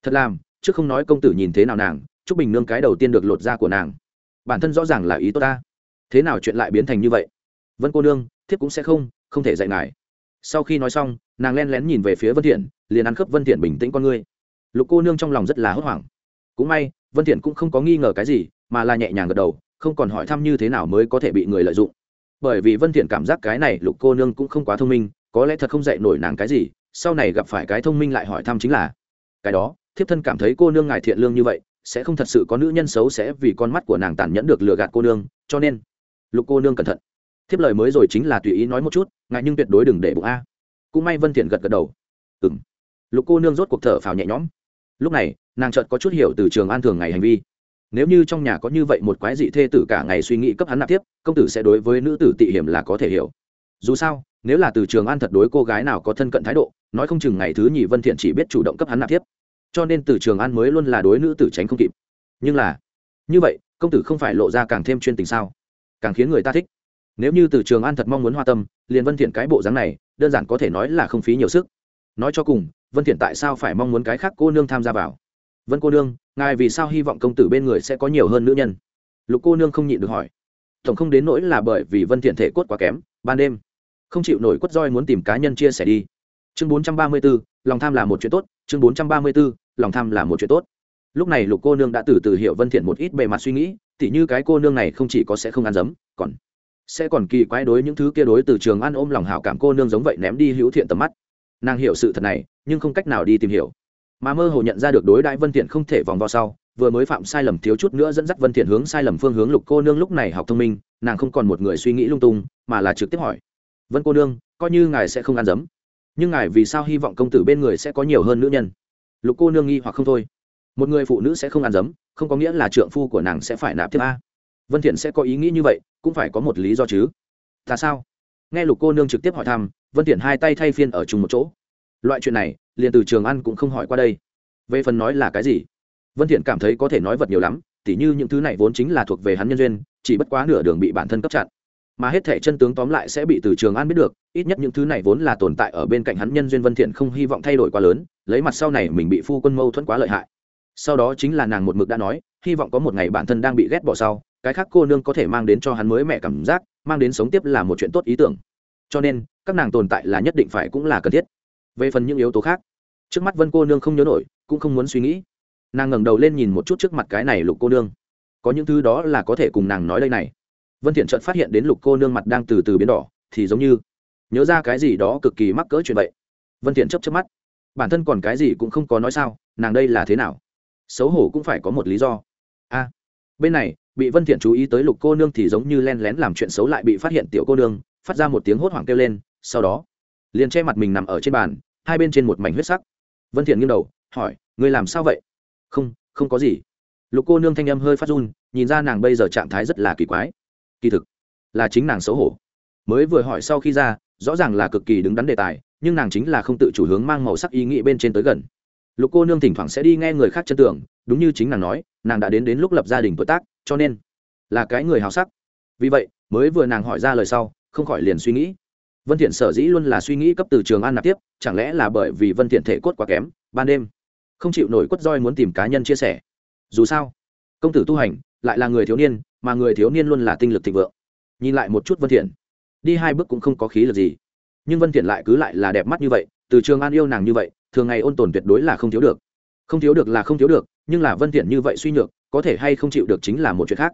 thật làm chứ không nói công tử nhìn thế nào nàng chúc bình nương cái đầu tiên được lột da của nàng bản thân rõ ràng là ý tốt ta thế nào chuyện lại biến thành như vậy vân cô nương thiếp cũng sẽ không không thể dạy ngài sau khi nói xong nàng len lén nhìn về phía vân thiện liền ăn khớp vân thiện bình tĩnh con ngươi lục cô nương trong lòng rất là hốt hoảng cũng may vân thiện cũng không có nghi ngờ cái gì mà là nhẹ nhàng gật đầu không còn hỏi thăm như thế nào mới có thể bị người lợi dụng. Bởi vì vân thiện cảm giác cái này lục cô nương cũng không quá thông minh, có lẽ thật không dạy nổi nàng cái gì, sau này gặp phải cái thông minh lại hỏi thăm chính là, cái đó, thiếp thân cảm thấy cô nương ngài thiện lương như vậy, sẽ không thật sự có nữ nhân xấu sẽ vì con mắt của nàng tàn nhẫn được lừa gạt cô nương, cho nên lục cô nương cẩn thận. Thiếp lời mới rồi chính là tùy ý nói một chút ngại nhưng tuyệt đối đừng để bụng a. Cũng may vân thiện gật gật đầu. Ừm. Lục cô nương rốt cuộc thở phào nhẹ nhõm. Lúc này, nàng chợt có chút hiểu từ trường an thường ngày hành vi nếu như trong nhà có như vậy một quái dị thê tử cả ngày suy nghĩ cấp hắn nạp tiếp, công tử sẽ đối với nữ tử tị hiểm là có thể hiểu. Dù sao, nếu là từ trường an thật đối cô gái nào có thân cận thái độ, nói không chừng ngày thứ nhì vân thiện chỉ biết chủ động cấp hắn nạp tiếp. Cho nên từ trường an mới luôn là đối nữ tử tránh không kịp. Nhưng là, như vậy, công tử không phải lộ ra càng thêm chuyên tình sao? Càng khiến người ta thích. Nếu như từ trường an thật mong muốn hoa tâm, liền vân thiện cái bộ dáng này, đơn giản có thể nói là không phí nhiều sức. Nói cho cùng, vân thiện tại sao phải mong muốn cái khác cô nương tham gia vào? Vân cô nương ngài vì sao hy vọng công tử bên người sẽ có nhiều hơn nữ nhân? Lục cô nương không nhịn được hỏi. Tổng không đến nỗi là bởi vì vân thiện thể cốt quá kém ban đêm không chịu nổi quất roi muốn tìm cá nhân chia sẻ đi. Chương 434, lòng tham là một chuyện tốt chương 434, lòng tham là một chuyện tốt. Lúc này lục cô nương đã từ từ hiểu vân thiện một ít bề mặt suy nghĩ tỉ như cái cô nương này không chỉ có sẽ không ăn dấm còn sẽ còn kỳ quái đối những thứ kia đối từ trường ăn ôm lòng hảo cảm cô nương giống vậy ném đi hữu thiện tầm mắt. Nàng hiểu sự thật này nhưng không cách nào đi tìm hiểu mà mơ hồ nhận ra được đối đại vân thiện không thể vòng vào sau, vừa mới phạm sai lầm thiếu chút nữa dẫn dắt vân thiện hướng sai lầm phương hướng lục cô nương lúc này học thông minh, nàng không còn một người suy nghĩ lung tung, mà là trực tiếp hỏi. Vân cô nương, coi như ngài sẽ không ăn dấm, nhưng ngài vì sao hy vọng công tử bên người sẽ có nhiều hơn nữ nhân? Lục cô nương nghi hoặc không thôi. Một người phụ nữ sẽ không ăn dấm, không có nghĩa là trượng phu của nàng sẽ phải nạp tiếp a. Vân thiện sẽ có ý nghĩ như vậy, cũng phải có một lý do chứ. Ta sao? Nghe lục cô nương trực tiếp hỏi thăm, vân thiện hai tay thay phiên ở chung một chỗ. Loại chuyện này liền từ trường ăn cũng không hỏi qua đây. Về phần nói là cái gì? Vân thiện cảm thấy có thể nói vật nhiều lắm, tỉ như những thứ này vốn chính là thuộc về hắn nhân duyên, chỉ bất quá nửa đường bị bản thân cấp chặn. Mà hết thể chân tướng tóm lại sẽ bị từ trường an biết được, ít nhất những thứ này vốn là tồn tại ở bên cạnh hắn nhân duyên vân thiện không hy vọng thay đổi quá lớn, lấy mặt sau này mình bị phu quân mâu thuẫn quá lợi hại. Sau đó chính là nàng một mực đã nói, hy vọng có một ngày bản thân đang bị ghét bỏ sau, cái khác cô nương có thể mang đến cho hắn mới mẹ cảm giác, mang đến sống tiếp là một chuyện tốt ý tưởng. Cho nên, các nàng tồn tại là nhất định phải cũng là cần thiết về phần những yếu tố khác. Trước mắt vân cô nương không nhớ nổi, cũng không muốn suy nghĩ. Nàng ngẩng đầu lên nhìn một chút trước mặt cái này lục cô nương. Có những thứ đó là có thể cùng nàng nói đây này. Vân thiện chợt phát hiện đến lục cô nương mặt đang từ từ biến đỏ, thì giống như nhớ ra cái gì đó cực kỳ mắc cỡ chuyện vậy. Vân thiện chớp chớp mắt. Bản thân còn cái gì cũng không có nói sao, nàng đây là thế nào? Xấu hổ cũng phải có một lý do. A. Bên này, bị vân thiện chú ý tới lục cô nương thì giống như len lén làm chuyện xấu lại bị phát hiện tiểu cô nương, phát ra một tiếng hốt hoảng kêu lên, sau đó, liền che mặt mình nằm ở trên bàn hai bên trên một mảnh huyết sắc. Vân thiện nghiêng đầu, hỏi, ngươi làm sao vậy? Không không có gì. Lục cô nương thanh âm hơi phát run, nhìn ra nàng bây giờ trạng thái rất là kỳ quái. Kỳ thực, là chính nàng xấu hổ. Mới vừa hỏi sau khi ra, rõ ràng là cực kỳ đứng đắn đề tài, nhưng nàng chính là không tự chủ hướng mang màu sắc ý nghĩ bên trên tới gần. Lục cô nương thỉnh thoảng sẽ đi nghe người khác chân tưởng, đúng như chính nàng nói, nàng đã đến đến lúc lập gia đình tuổi tác, cho nên là cái người hào sắc. Vì vậy, mới vừa nàng hỏi ra lời sau, không khỏi liền suy nghĩ vân thiện sở dĩ luôn là suy nghĩ cấp từ trường an nạp tiếp, chẳng lẽ là bởi vì vân thiện thể cốt quá kém, ban đêm, không chịu nổi quất roi muốn tìm cá nhân chia sẻ. Dù sao, công tử tu hành lại là người thiếu niên, mà người thiếu niên luôn là tinh lực thịnh vượng. Nhìn lại một chút vân thiện, đi hai bước cũng không có khí lực gì. Nhưng vân thiện lại cứ lại là đẹp mắt như vậy, từ trường an yêu nàng như vậy, thường ngày ôn tồn tuyệt đối là không thiếu được. Không thiếu được là không thiếu được, nhưng là vân thiện như vậy suy nhược, có thể hay không chịu được chính là một chuyện khác.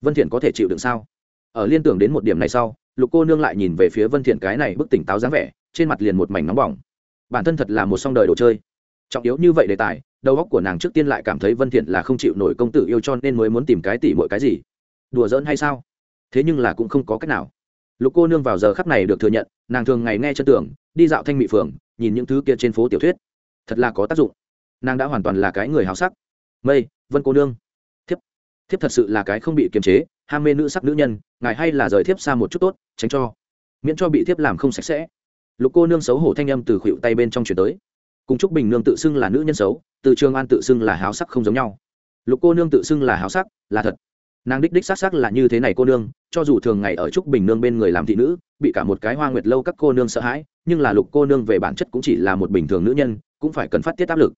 Vân thiện có thể chịu được sao? Ở liên tưởng đến một điểm này sau lục cô nương lại nhìn về phía vân thiện cái này bức tỉnh táo dáng vẻ, trên mặt liền một mảnh nóng bỏng. Bản thân thật là một song đời đồ chơi. Trọng yếu như vậy đề tài, đầu óc của nàng trước tiên lại cảm thấy vân thiện là không chịu nổi công tử yêu cho nên mới muốn tìm cái tỷ muội cái gì. Đùa giỡn hay sao? Thế nhưng là cũng không có cách nào. Lục cô nương vào giờ khắc này được thừa nhận, nàng thường ngày nghe chân tưởng đi dạo thanh mỹ phường, nhìn những thứ kia trên phố tiểu thuyết. Thật là có tác dụng. Nàng đã hoàn toàn là cái người hào sắc. Mây, vân cô nương. Thiếp thiếp thật sự là cái không bị kiềm chế ham mê nữ sắc nữ nhân, ngài hay là rời thiếp xa một chút tốt, tránh cho. Miễn cho bị thiếp làm không sạch sẽ. Lục cô nương xấu hổ thanh âm từ khuỵu tay bên trong chuyển tới. Cùng chúc bình nương tự xưng là nữ nhân xấu, từ trường an tự xưng là háo sắc không giống nhau. Lục cô nương tự xưng là háo sắc, là thật. Nàng đích đích s á c s á c là như thế này cô nương, cho dù thường ngày ở trúc bình nương bên người làm thị nữ, bị cả một cái hoa nguyệt lâu các cô nương sợ hãi, nhưng là lục cô nương về bản chất cũng chỉ là một bình thường nữ nhân, cũng phải cần phát tiết áp lực.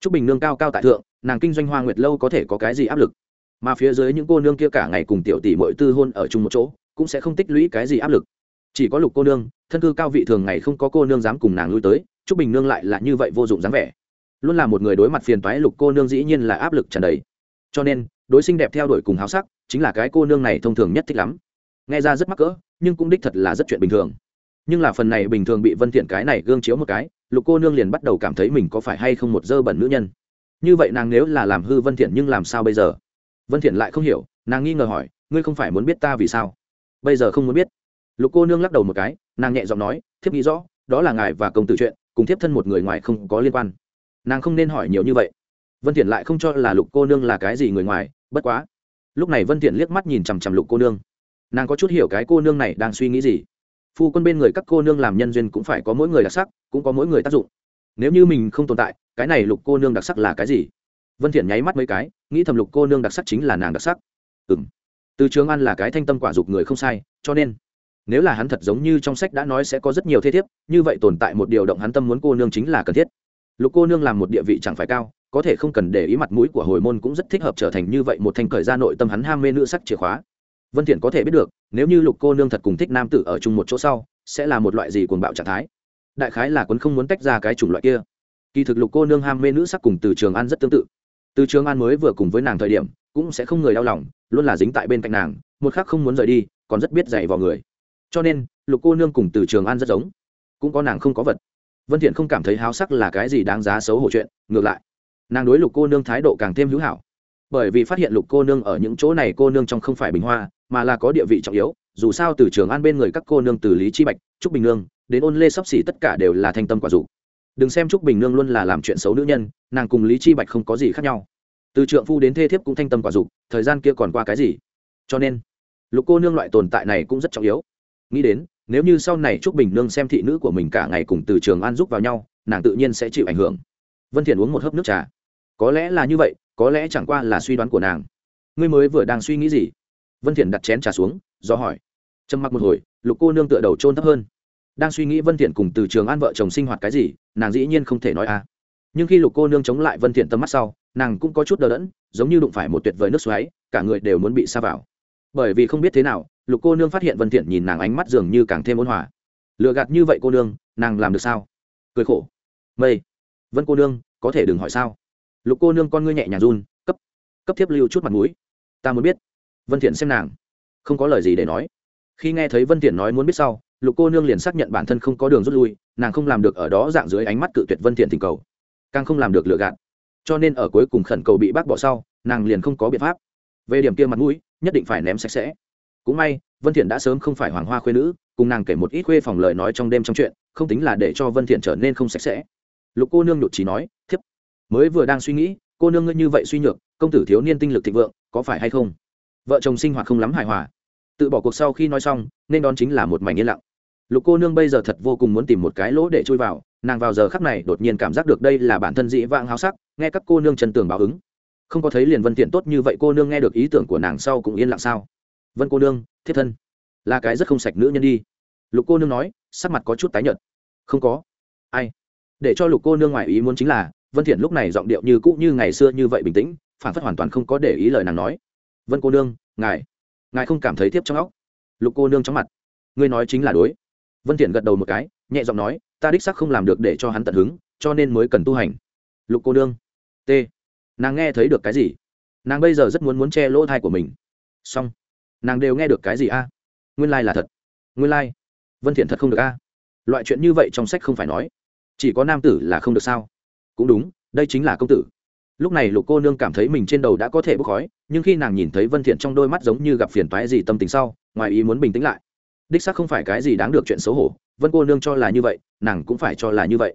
Trúc bình nương cao cao tại thượng, nàng kinh doanh hoa nguyệt lâu có thể có cái gì áp lực? Mà phía dưới những cô nương kia cả ngày cùng tiểu tỷ mỗi tư hôn ở chung một chỗ, cũng sẽ không tích lũy cái gì áp lực. Chỉ có lục cô nương, thân cư cao vị thường ngày không có cô nương dám cùng nàng lui tới chúc bình nương lại là như vậy vô dụng dáng vẻ. Luôn là một người đối mặt phiền toái lục cô nương dĩ nhiên là áp lực tràn đầy. Cho nên, đối xinh đẹp theo đuổi cùng háo sắc, chính là cái cô nương này thông thường nhất thích lắm. Nghe ra rất mắc cỡ, nhưng cũng đích thật là rất chuyện bình thường. Nhưng là phần này bình thường bị vân thiện cái này gương chiếu một cái, lục cô nương liền bắt đầu cảm thấy mình có phải hay không một dơ bẩn nữ nhân. Như vậy nàng nếu là làm hư vân thiện nhưng làm sao bây giờ? Vân thiện lại không hiểu, nàng nghi ngờ hỏi, ngươi không phải muốn biết ta vì sao? Bây giờ không muốn biết. Lục cô nương lắc đầu một cái, nàng nhẹ giọng nói, thiếp nghĩ rõ, đó là ngài và công tử chuyện, cùng thiếp thân một người ngoài không có liên quan. Nàng không nên hỏi nhiều như vậy. Vân thiện lại không cho là lục cô nương là cái gì người ngoài, bất quá. Lúc này vân thiện liếc mắt nhìn chằm chằm lục cô nương. Nàng có chút hiểu cái cô nương này đang suy nghĩ gì. Phu quân bên người các cô nương làm nhân duyên cũng phải có mỗi người đặc sắc, cũng có mỗi người tác dụng. Nếu như mình không tồn tại, cái này lục cô nương đặc sắc là cái gì? Vân thiện nháy mắt mấy cái, nghĩ thầm lục cô nương đặc sắc chính là nàng đặc sắc. Ừm. Từ trường an là cái thanh tâm quả dục người không sai, cho nên, nếu là hắn thật giống như trong sách đã nói sẽ có rất nhiều thế thiếp, như vậy tồn tại một điều động hắn tâm muốn cô nương chính là cần thiết. Lục cô nương làm một địa vị chẳng phải cao, có thể không cần để ý mặt mũi của hồi môn cũng rất thích hợp trở thành như vậy một thanh cởi ra nội tâm hắn ham mê nữ sắc chìa khóa. Vân thiện có thể biết được, nếu như lục cô nương thật cùng thích nam tử ở chung một chỗ sau, sẽ là một loại gì cuồng bạo trạng thái? Đại khái là cuốn không muốn tách ra cái chủng loại kia. Kỳ thực lục cô nương ham mê nữ sắc cùng từ trường an rất tương tự từ trường an mới vừa cùng với nàng thời điểm, cũng sẽ không người đau lòng, luôn là dính tại bên cạnh nàng, một khắc không muốn rời đi, còn rất biết dạy vào người. Cho nên, lục cô nương cùng từ trường an rất giống. Cũng có nàng không có vật. Vân thiện không cảm thấy háo sắc là cái gì đáng giá xấu hổ chuyện, ngược lại, nàng đối lục cô nương thái độ càng thêm hữu hảo. Bởi vì phát hiện lục cô nương ở những chỗ này cô nương trong không phải bình hoa, mà là có địa vị trọng yếu, dù sao từ trường an bên người các cô nương từ lý chi bạch, trúc bình nương, đến ôn lê sắp xỉ tất cả đều là thanh tâm quả dục đừng xem trúc bình nương luôn là làm chuyện xấu nữ nhân, nàng cùng lý chi bạch không có gì khác nhau. Từ trượng phu đến thê thiếp cũng thanh tâm quả dục, thời gian kia còn qua cái gì? Cho nên, lục cô nương loại tồn tại này cũng rất trọng yếu. Nghĩ đến, nếu như sau này trúc bình nương xem thị nữ của mình cả ngày cùng từ trường an giúp vào nhau, nàng tự nhiên sẽ chịu ảnh hưởng. Vân thiện uống một hớp nước trà. Có lẽ là như vậy, có lẽ chẳng qua là suy đoán của nàng. Ngươi mới vừa đang suy nghĩ gì? Vân thiện đặt chén trà xuống, do hỏi. Trầm mặc một hồi, lục cô nương tựa đầu trôn thấp hơn đang suy nghĩ vân thiện cùng từ trường an vợ chồng sinh hoạt cái gì, nàng dĩ nhiên không thể nói à nhưng khi lục cô nương chống lại vân thiện tâm mắt sau, nàng cũng có chút đờ đẫn, giống như đụng phải một tuyệt vời nước xoáy, cả người đều muốn bị sa vào. Bởi vì không biết thế nào, lục cô nương phát hiện vân thiện nhìn nàng ánh mắt dường như càng thêm ôn hòa. Lừa gạt như vậy cô nương, nàng làm được sao? Cười khổ. Mây. Vân cô nương, có thể đừng hỏi sao? Lục cô nương con ngươi nhẹ nhàng run, cấp cấp tiếp lưu chút mặt mũi. Ta muốn biết. Vân thiện xem nàng. Không có lời gì để nói. Khi nghe thấy vân thiện nói muốn biết sau lục cô nương liền xác nhận bản thân không có đường rút lui, nàng không làm được ở đó dạng dưới ánh mắt cự tuyệt vân thiện tình cầu, càng không làm được lựa gạt. Cho nên ở cuối cùng khẩn cầu bị bác bỏ sau, nàng liền không có biện pháp. Về điểm kia mặt mũi, nhất định phải ném sạch sẽ. Cũng may, vân thiện đã sớm không phải hoàng hoa khuê nữ, cùng nàng kể một ít khuê phòng lời nói trong đêm trong chuyện, không tính là để cho vân thiện trở nên không sạch sẽ. Lục cô nương nhụt chỉ nói, thiếp, mới vừa đang suy nghĩ, cô nương ngươi như vậy suy nhược, công tử thiếu niên tinh lực thịnh vượng, có phải hay không? Vợ chồng sinh hoạt không lắm hài hòa. Tự bỏ cuộc sau khi nói xong, nên đón chính là một mảnh yên lặng lục cô nương bây giờ thật vô cùng muốn tìm một cái lỗ để chui vào, nàng vào giờ khắc này đột nhiên cảm giác được đây là bản thân dĩ vãng háo sắc, nghe các cô nương chân tường báo ứng. Không có thấy liền vân Tiện tốt như vậy, cô nương nghe được ý tưởng của nàng sau cũng yên lặng sao? Vân cô nương, thiết thân. Là cái rất không sạch nữ nhân đi. Lục cô nương nói, sắc mặt có chút tái nhợt. Không có. Ai? Để cho lục cô nương ngoài ý muốn chính là, vân thiện lúc này giọng điệu như cũ như ngày xưa như vậy bình tĩnh, phản phất hoàn toàn không có để ý lời nàng nói. Vân cô nương, ngài. Ngài không cảm thấy tiếp trong óc. Lục cô nương trong mặt. Ngươi nói chính là đối vân thiện gật đầu một cái, nhẹ giọng nói, ta đích xác không làm được để cho hắn tận hứng, cho nên mới cần tu hành. Lục cô nương. T. Nàng nghe thấy được cái gì? Nàng bây giờ rất muốn muốn che lỗ thai của mình. Xong. Nàng đều nghe được cái gì a? Nguyên lai là thật. Nguyên lai? Vân thiện thật không được a. Loại chuyện như vậy trong sách không phải nói. Chỉ có nam tử là không được sao? Cũng đúng, đây chính là công tử. Lúc này lục cô nương cảm thấy mình trên đầu đã có thể bốc khói, nhưng khi nàng nhìn thấy vân thiện trong đôi mắt giống như gặp phiền toái gì tâm tình sau, ngoài ý muốn bình tĩnh lại đích xác không phải cái gì đáng được chuyện xấu hổ, vân cô nương cho là như vậy, nàng cũng phải cho là như vậy.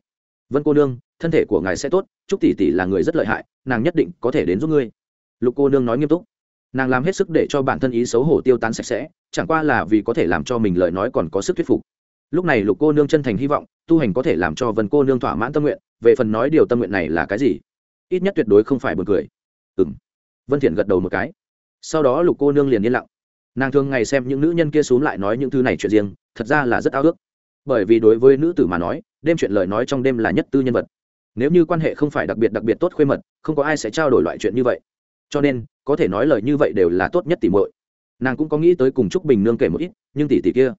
Vân cô nương, thân thể của ngài sẽ tốt, chúc tỷ tỷ là người rất lợi hại, nàng nhất định có thể đến giúp ngươi. Lục cô nương nói nghiêm túc. Nàng làm hết sức để cho bản thân ý xấu hổ tiêu tán sạch sẽ, chẳng qua là vì có thể làm cho mình lời nói còn có sức thuyết phục. Lúc này lục cô nương chân thành hy vọng, tu hành có thể làm cho vân cô nương thỏa mãn tâm nguyện, về phần nói điều tâm nguyện này là cái gì? Ít nhất tuyệt đối không phải buồn cười. Ừng vân thiện gật đầu một cái. Sau đó lục cô nương liền yên lặng nàng thường ngày xem những nữ nhân kia xuống lại nói những thứ này chuyện riêng, thật ra là rất ao ước. Bởi vì đối với nữ tử mà nói, đêm chuyện lời nói trong đêm là nhất tư nhân vật. Nếu như quan hệ không phải đặc biệt đặc biệt tốt khuê mật, không có ai sẽ trao đổi loại chuyện như vậy. Cho nên, có thể nói lời như vậy đều là tốt nhất tỉ muội. Nàng cũng có nghĩ tới cùng trúc bình nương kể một ít, nhưng tỷ tỷ kia,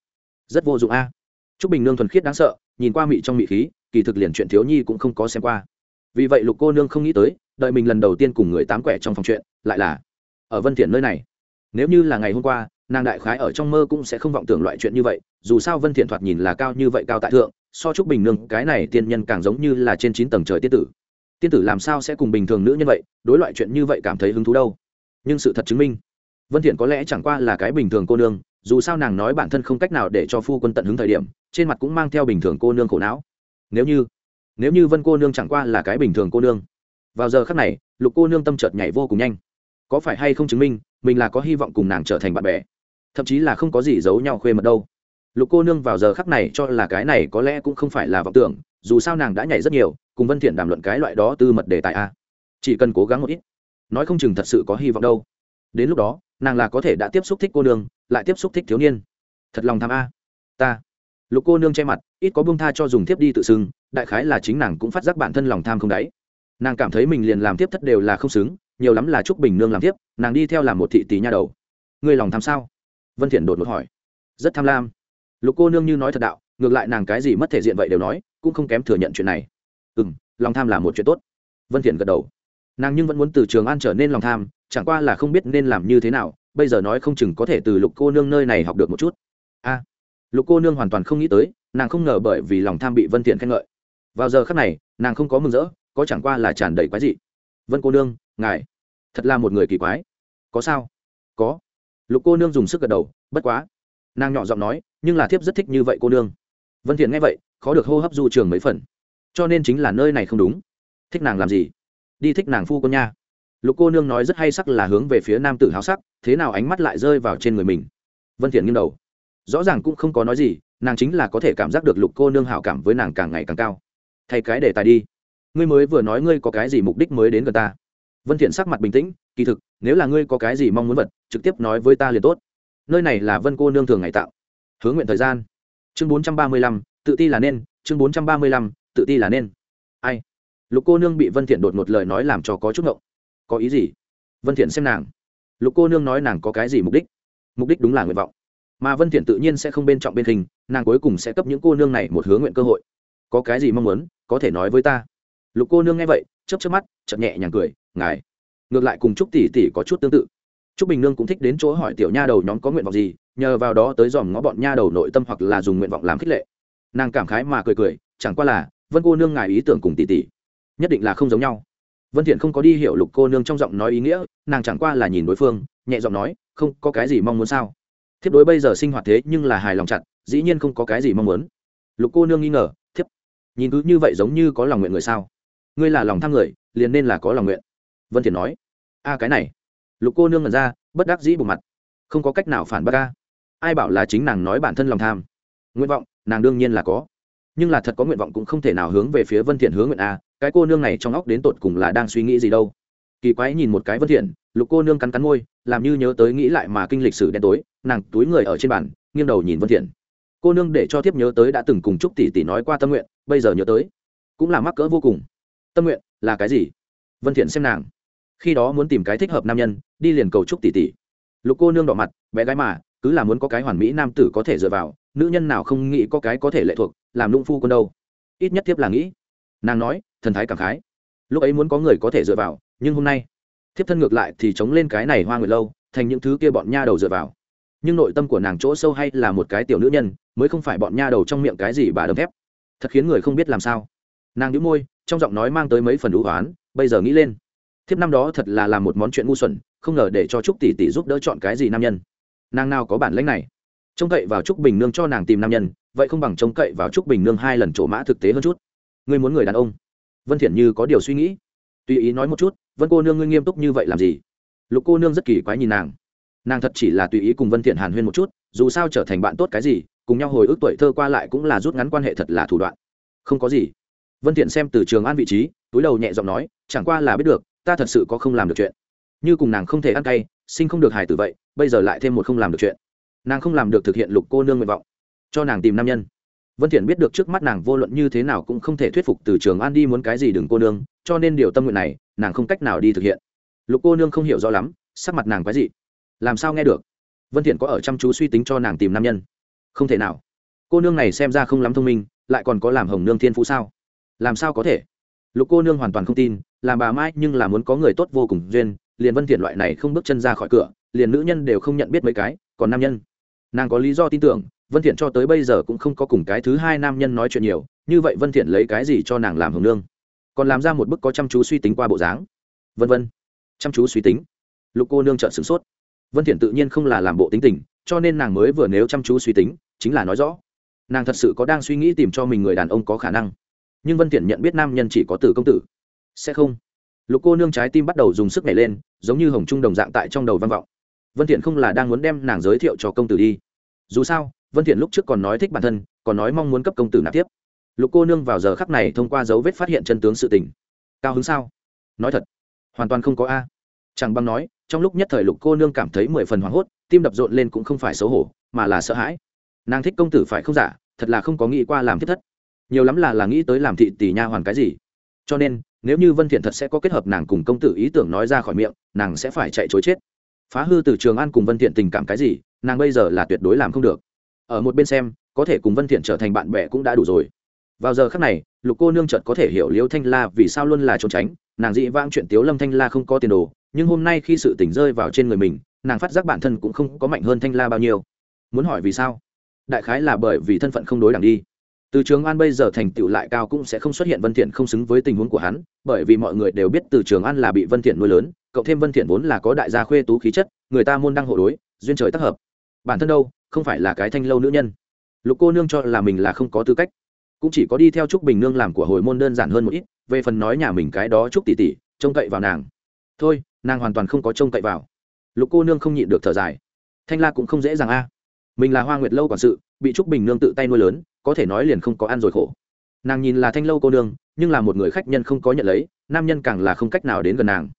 rất vô dụng a. Trúc bình nương thuần khiết đáng sợ, nhìn qua mị trong mị khí, kỳ thực liền chuyện thiếu nhi cũng không có xem qua. Vì vậy lục cô nương không nghĩ tới, đợi mình lần đầu tiên cùng người tám quẻ trong phòng chuyện, lại là ở vân thiện nơi này nếu như là ngày hôm qua, nàng đại khái ở trong mơ cũng sẽ không vọng tưởng loại chuyện như vậy, dù sao vân thiện thoạt nhìn là cao như vậy cao tại thượng, so chúc bình nương, cái này tiên nhân càng giống như là trên chín tầng trời tiên tử. Tiên tử làm sao sẽ cùng bình thường nữ nhân vậy, đối loại chuyện như vậy cảm thấy hứng thú đâu? Nhưng sự thật chứng minh, vân thiện có lẽ chẳng qua là cái bình thường cô nương, dù sao nàng nói bản thân không cách nào để cho phu quân tận hứng thời điểm, trên mặt cũng mang theo bình thường cô nương khổ não. Nếu như nếu như vân cô nương chẳng qua là cái bình thường cô nương, vào giờ khắc này, lục cô nương tâm chợt nhảy vô cùng nhanh. Có phải hay không chứng minh mình là có hy vọng cùng nàng trở thành bạn bè. Thậm chí là không có gì giấu nhau khuê mật đâu. Lục cô nương vào giờ khắc này cho là cái này có lẽ cũng không phải là vọng tưởng, dù sao nàng đã nhảy rất nhiều, cùng vân thiện đàm luận cái loại đó tư mật đề tài a. Chỉ cần cố gắng một ít. Nói không chừng thật sự có hy vọng đâu. Đến lúc đó, nàng là có thể đã tiếp xúc thích cô nương, lại tiếp xúc thích thiếu niên. Thật lòng tham a. Ta. Lục cô nương che mặt, ít có bông tha cho dùng tiếp đi tự xưng, đại khái là chính nàng cũng phát giác bản thân lòng tham không đáy. Nàng cảm thấy mình liền làm tiếp thất đều là không xứng nhiều lắm là chúc bình nương làm tiếp, nàng đi theo làm một thị tỷ nha đầu. Ngươi lòng tham sao? Vân thiện đột ngột hỏi. Rất tham lam. Lục cô nương như nói thật đạo, ngược lại nàng cái gì mất thể diện vậy đều nói, cũng không kém thừa nhận chuyện này. Ừm, lòng tham là một chuyện tốt. Vân thiện gật đầu. Nàng nhưng vẫn muốn từ trường an trở nên lòng tham, chẳng qua là không biết nên làm như thế nào, bây giờ nói không chừng có thể từ lục cô nương nơi này học được một chút. A. Lục cô nương hoàn toàn không nghĩ tới, nàng không ngờ bởi vì lòng tham bị vân thiện khen ngợi. Vào giờ khắc này, nàng không có mừng rỡ, có chẳng qua là tràn đầy quái dị vân cô nương, ngài, thật là một người kỳ quái. Có sao? Có. Lục cô nương dùng sức gật đầu, bất quá. Nàng nhỏ giọng nói, nhưng là thiếp rất thích như vậy cô nương. Vân thiện nghe vậy, khó được hô hấp du trường mấy phần. Cho nên chính là nơi này không đúng. Thích nàng làm gì? Đi thích nàng phu con nha. Lục cô nương nói rất hay sắc là hướng về phía nam tử háo sắc, thế nào ánh mắt lại rơi vào trên người mình? Vân thiện nghiêng đầu. Rõ ràng cũng không có nói gì, nàng chính là có thể cảm giác được lục cô nương hảo cảm với nàng càng ngày càng cao. Thay cái đề tài đi ngươi mới vừa nói ngươi có cái gì mục đích mới đến gần ta. Vân thiện sắc mặt bình tĩnh kỳ thực nếu là ngươi có cái gì mong muốn vật trực tiếp nói với ta liền tốt. Nơi này là vân cô nương thường ngày tạo. Hướng nguyện thời gian. Chương 435, tự ti là nên chương 435, tự ti là nên. Ai? Lục cô nương bị vân thiện đột một lời nói làm cho có chút ngộng. Có ý gì? Vân thiện xem nàng. Lục cô nương nói nàng có cái gì mục đích? Mục đích đúng là nguyện vọng. Mà vân thiện tự nhiên sẽ không bên trọng bên hình nàng cuối cùng sẽ cấp những cô nương này một hướng nguyện cơ hội. Có cái gì mong muốn có thể nói với ta lục cô nương nghe vậy, chớp chớp mắt chậm nhẹ nhàng cười, ngài. Ngược lại cùng trúc tỷ tỷ có chút tương tự. Trúc bình nương cũng thích đến chỗ hỏi tiểu nha đầu nhóm có nguyện vọng gì, nhờ vào đó tới dòm ngó bọn nha đầu nội tâm hoặc là dùng nguyện vọng làm khích lệ. Nàng cảm khái mà cười cười, chẳng qua là, vân cô nương ngài ý tưởng cùng tỷ tỷ, nhất định là không giống nhau. Vân thiện không có đi hiểu lục cô nương trong giọng nói ý nghĩa, nàng chẳng qua là nhìn đối phương, nhẹ giọng nói, không, có cái gì mong muốn sao? Thiếp đối bây giờ sinh hoạt thế nhưng là hài lòng chặt, dĩ nhiên không có cái gì mong muốn. Lục cô nương nghi ngờ, thiếp, nhìn cứ như vậy giống như có lòng nguyện người sao? Ngươi là lòng tham người, liền nên là có lòng nguyện. Vân thiện nói. A, cái này. Lục cô nương ngẩn ra, bất đắc dĩ bù mặt. Không có cách nào phản bác a. Ai bảo là chính nàng nói bản thân lòng tham. Nguyện vọng, nàng đương nhiên là có. Nhưng là thật có nguyện vọng cũng không thể nào hướng về phía vân thiện hướng nguyện a. Cái cô nương này trong óc đến tột cùng là đang suy nghĩ gì đâu. Kỳ quái nhìn một cái vân thiện, lục cô nương cắn cắn môi, làm như nhớ tới nghĩ lại mà kinh lịch sử đen tối, nàng túi người ở trên bàn, nghiêng đầu nhìn vân thiện. Cô nương để cho tiếp nhớ tới đã từng cùng trúc tỷ tỷ nói qua tâm nguyện, bây giờ nhớ tới. Cũng là mắc cỡ vô cùng tâm nguyện là cái gì? Vân thiện xem nàng. Khi đó muốn tìm cái thích hợp nam nhân, đi liền cầu trúc tỷ tỷ. Lục cô nương đỏ mặt, bé gái mà, cứ là muốn có cái hoàn mỹ nam tử có thể dựa vào, nữ nhân nào không nghĩ có cái có thể lệ thuộc, làm lũng phu quân đâu. Ít nhất tiếp là nghĩ. Nàng nói, thần thái cảm khái. Lúc ấy muốn có người có thể dựa vào, nhưng hôm nay, thiếp thân ngược lại thì chống lên cái này hoa nguyệt lâu, thành những thứ kia bọn nha đầu dựa vào. Nhưng nội tâm của nàng chỗ sâu hay là một cái tiểu nữ nhân, mới không phải bọn nha đầu trong miệng cái gì bà đấm thép. Thật khiến người không biết làm sao nàng đĩu môi, trong giọng nói mang tới mấy phần đũ oán bây giờ nghĩ lên. Thiếp năm đó thật là làm một món chuyện ngu xuẩn, không ngờ để cho trúc tỷ tỷ giúp đỡ chọn cái gì nam nhân. Nàng nào có bản lãnh này? Trông cậy vào trúc bình nương cho nàng tìm nam nhân, vậy không bằng trông cậy vào trúc bình nương hai lần trổ mã thực tế hơn chút. Ngươi muốn người đàn ông? Vân thiện như có điều suy nghĩ. Tùy ý nói một chút, vân cô nương ngươi nghiêm túc như vậy làm gì? Lục cô nương rất kỳ quái nhìn nàng. Nàng thật chỉ là tùy ý cùng vân thiện hàn huyên một chút, dù sao trở thành bạn tốt cái gì, cùng nhau hồi ức tuổi thơ qua lại cũng là rút ngắn quan hệ thật là thủ đoạn. Không có gì vân thiện xem từ trường an vị trí, túi đầu nhẹ giọng nói, chẳng qua là biết được, ta thật sự có không làm được chuyện. Như cùng nàng không thể ăn cay, sinh không được hài tử vậy, bây giờ lại thêm một không làm được chuyện. Nàng không làm được thực hiện lục cô nương nguyện vọng. Cho nàng tìm nam nhân. Vân thiện biết được trước mắt nàng vô luận như thế nào cũng không thể thuyết phục từ trường an đi muốn cái gì đừng cô nương, cho nên điều tâm nguyện này, nàng không cách nào đi thực hiện. Lục cô nương không hiểu rõ lắm, sắc mặt nàng quái gì làm sao nghe được? Vân thiện có ở chăm chú suy tính cho nàng tìm nam nhân. Không thể nào. Cô nương này xem ra không lắm thông minh, lại còn có làm hồng nương thiên phú sao? Làm sao có thể? Lục cô nương hoàn toàn không tin, làm bà mai nhưng là muốn có người tốt vô cùng duyên, liền vân thiện loại này không bước chân ra khỏi cửa, liền nữ nhân đều không nhận biết mấy cái, còn nam nhân. Nàng có lý do tin tưởng, vân thiện cho tới bây giờ cũng không có cùng cái thứ hai nam nhân nói chuyện nhiều, như vậy vân thiện lấy cái gì cho nàng làm hưởng nương còn làm ra một bức có chăm chú suy tính qua bộ dáng. Vân vân. Chăm chú suy tính. Lục cô nương trợn sửng sốt. Vân thiện tự nhiên không là làm bộ tính tình, cho nên nàng mới vừa nếu chăm chú suy tính, chính là nói rõ. Nàng thật sự có đang suy nghĩ tìm cho mình người đàn ông có khả năng nhưng vân Tiện nhận biết nam nhân chỉ có tử công tử sẽ không lục cô nương trái tim bắt đầu dùng sức nhảy lên giống như hồng trung đồng dạng tại trong đầu văn vọng vân thiện không là đang muốn đem nàng giới thiệu cho công tử đi dù sao vân thiện lúc trước còn nói thích bản thân còn nói mong muốn cấp công tử nạp tiếp lục cô nương vào giờ khắc này thông qua dấu vết phát hiện chân tướng sự tình cao hứng sao nói thật hoàn toàn không có a chẳng băng nói trong lúc nhất thời lục cô nương cảm thấy mười phần hoảng hốt tim đập rộn lên cũng không phải xấu hổ mà là sợ hãi nàng thích công tử phải không giả thật là không có nghĩ qua làm thiết thất nhiều lắm là là nghĩ tới làm thị tỷ nha hoàn cái gì. Cho nên, nếu như vân thiện thật sẽ có kết hợp nàng cùng công tử ý tưởng nói ra khỏi miệng, nàng sẽ phải chạy chối chết. Phá hư từ trường an cùng vân thiện tình cảm cái gì, nàng bây giờ là tuyệt đối làm không được. Ở một bên xem, có thể cùng vân thiện trở thành bạn bè cũng đã đủ rồi. Vào giờ khắc này, lục cô nương chợt có thể hiểu liêu thanh la vì sao luôn là trốn tránh. Nàng dị vãng chuyện tiếu lâm thanh la không có tiền đồ, nhưng hôm nay khi sự tỉnh rơi vào trên người mình, nàng phát giác bản thân cũng không có mạnh hơn thanh la bao nhiêu. Muốn hỏi vì sao? Đại khái là bởi vì thân phận không đối đẳng đi từ trường an bây giờ thành tựu lại cao cũng sẽ không xuất hiện vân thiện không xứng với tình huống của hắn, bởi vì mọi người đều biết từ trường an là bị vân thiện nuôi lớn Cậu thêm vân thiện vốn là có đại gia khuê tú khí chất, người ta môn đăng hộ đối, duyên trời tác hợp. Bản thân đâu, không phải là cái thanh lâu nữ nhân. Lục cô nương cho là mình là không có tư cách. Cũng chỉ có đi theo trúc bình nương làm của hồi môn đơn giản hơn một ít, về phần nói nhà mình cái đó trúc tỷ tỷ, trông cậy vào nàng. Thôi, nàng hoàn toàn không có trông cậy vào. Lục cô nương không nhịn được thở dài. Thanh la cũng không dễ dàng a. Mình là hoa nguyệt lâu quản sự, bị trúc bình nương tự tay nuôi lớn có thể nói liền không có ăn rồi khổ. Nàng nhìn là thanh lâu cô nương, nhưng là một người khách nhân không có nhận lấy, nam nhân càng là không cách nào đến gần nàng.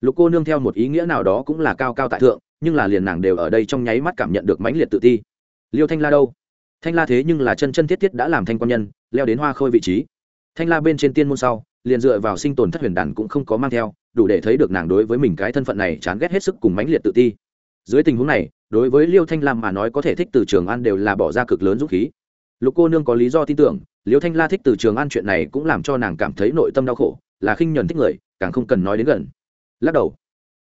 Lục cô nương theo một ý nghĩa nào đó cũng là cao cao tại thượng, nhưng là liền nàng đều ở đây trong nháy mắt cảm nhận được mãnh liệt tự ti. Liêu thanh la đâu? Thanh la thế nhưng là chân chân thiết thiết đã làm thanh quan nhân, leo đến hoa khôi vị trí. Thanh la bên trên tiên môn sau, liền dựa vào sinh tồn thất huyền đàn cũng không có mang theo, đủ để thấy được nàng đối với mình cái thân phận này chán ghét hết sức cùng mãnh liệt tự ti. Dưới tình huống này, đối với liêu thanh lam mà nói có thể thích từ trường an đều là bỏ ra cực lớn dũng khí lục cô nương có lý do tin tưởng liêu thanh la thích từ trường an chuyện này cũng làm cho nàng cảm thấy nội tâm đau khổ, là khinh nhuần thích người, càng không cần nói đến gần. Lắc đầu.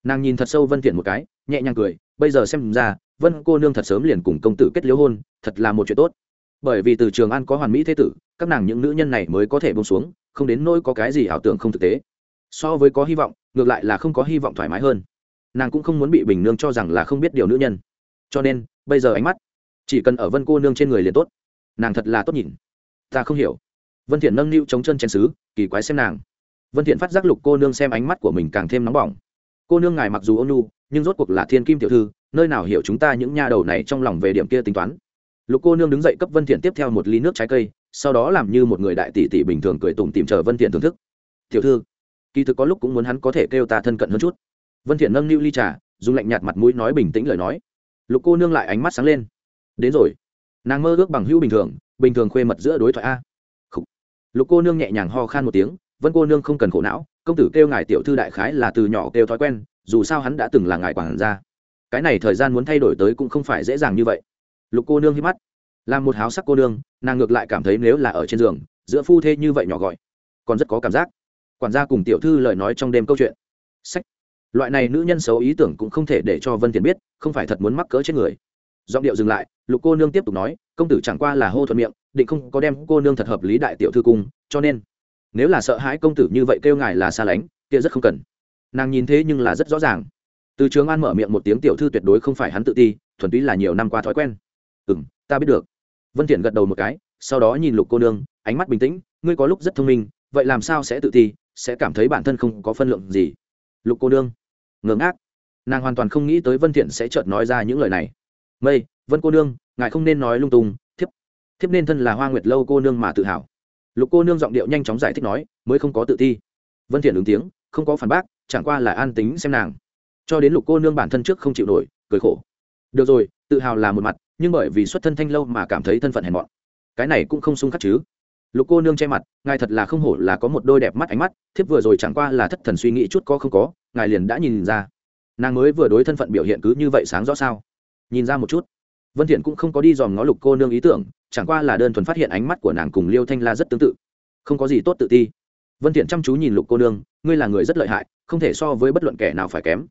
Nàng nhìn thật sâu vân thiện một cái, nhẹ nhàng cười, bây giờ xem ra, vân cô nương thật sớm liền cùng công tử kết liễu hôn, thật là một chuyện tốt. Bởi vì từ trường an có hoàn mỹ thế tử, các nàng những nữ nhân này mới có thể buông xuống, không đến nỗi có cái gì ảo tưởng không thực tế. So với có hy vọng, ngược lại là không có hy vọng thoải mái hơn. Nàng cũng không muốn bị bình nương cho rằng là không biết điều nữ nhân. Cho nên, bây giờ ánh mắt chỉ cần ở vân cô nương trên người liền tốt nàng thật là tốt nhìn. Ta không hiểu. Vân thiện nâng niu chống chân chén xứ kỳ quái xem nàng. Vân thiện phát giác lục cô nương xem ánh mắt của mình càng thêm nóng bỏng. Cô nương ngài mặc dù ôn nhu, nhưng rốt cuộc là thiên kim tiểu thư, nơi nào hiểu chúng ta những nha đầu này trong lòng về điểm kia tính toán. Lục cô nương đứng dậy cấp vân thiện tiếp theo một ly nước trái cây, sau đó làm như một người đại tỷ tỷ bình thường cười tủm tỉm chờ vân thiện thưởng thức. Tiểu thư, kỳ thực có lúc cũng muốn hắn có thể kêu ta thân cận hơn chút. Vân thiện nâng niu ly trà, dùng lạnh nhạt mặt mũi nói bình tĩnh lời nói. Lục cô nương lại ánh mắt sáng lên. Đến rồi nàng mơ ước bằng hữu bình thường bình thường khuê mật giữa đối thoại a. Khủ. lục cô nương nhẹ nhàng ho khan một tiếng, vân cô nương không cần khổ não, công tử kêu ngài tiểu thư đại khái là từ nhỏ kêu thói quen, dù sao hắn đã từng là ngài quản gia. Cái này thời gian muốn thay đổi tới cũng không phải dễ dàng như vậy. Lục cô nương hít mắt. Làm một háo sắc cô nương, nàng ngược lại cảm thấy nếu là ở trên giường, giữa phu thê như vậy nhỏ gọi, còn rất có cảm giác. Quản gia cùng tiểu thư lời nói trong đêm câu chuyện. Sách. Loại này nữ nhân xấu ý tưởng cũng không thể để cho vân tiền biết, không phải thật muốn mắc cỡ trên người giọng điệu dừng lại, lục cô nương tiếp tục nói, công tử chẳng qua là hô thuận miệng, định không có đem cô nương thật hợp lý đại tiểu thư cung, cho nên, nếu là sợ hãi công tử như vậy kêu ngài là xa lánh, kia rất không cần. Nàng nhìn thế nhưng là rất rõ ràng. Từ trường an mở miệng một tiếng tiểu thư tuyệt đối không phải hắn tự ti, thuần túy là nhiều năm qua thói quen. Ừ m ta biết được. Vân thiện gật đầu một cái, sau đó nhìn lục cô nương, ánh mắt bình tĩnh, ngươi có lúc rất thông minh, vậy làm sao sẽ tự ti, sẽ cảm thấy bản thân không có phân lượng gì? Lục cô nương ngưỡng ác nàng hoàn toàn không nghĩ tới vân thiện sẽ chợt nói ra những lời này mây, vân cô nương, ngài không nên nói lung tung, thiếp thiếp nên thân là hoa nguyệt lâu cô nương mà tự hào. Lục cô nương giọng điệu nhanh chóng giải thích nói, mới không có tự ti. Vân thiện ứng tiếng, không có phản bác, chẳng qua là an tính xem nàng. Cho đến lục cô nương bản thân trước không chịu nổi, cười khổ. Được rồi, tự hào là một mặt, nhưng bởi vì xuất thân thanh lâu mà cảm thấy thân phận hèn mọn. Cái này cũng không xung khắc chứ. Lục cô nương che mặt, ngài thật là không hổ là có một đôi đẹp mắt ánh mắt, thiếp vừa rồi chẳng qua là thất thần suy nghĩ chút có không có, ngài liền đã nhìn ra. Nàng mới vừa đối thân phận biểu hiện cứ như vậy sáng rõ sao nhìn ra một chút. Vân thiện cũng không có đi dòm ngó lục cô nương ý tưởng, chẳng qua là đơn thuần phát hiện ánh mắt của nàng cùng liêu thanh la rất tương tự. Không có gì tốt tự ti. Vân thiện chăm chú nhìn lục cô nương, ngươi là người rất lợi hại, không thể so với bất luận kẻ nào phải kém.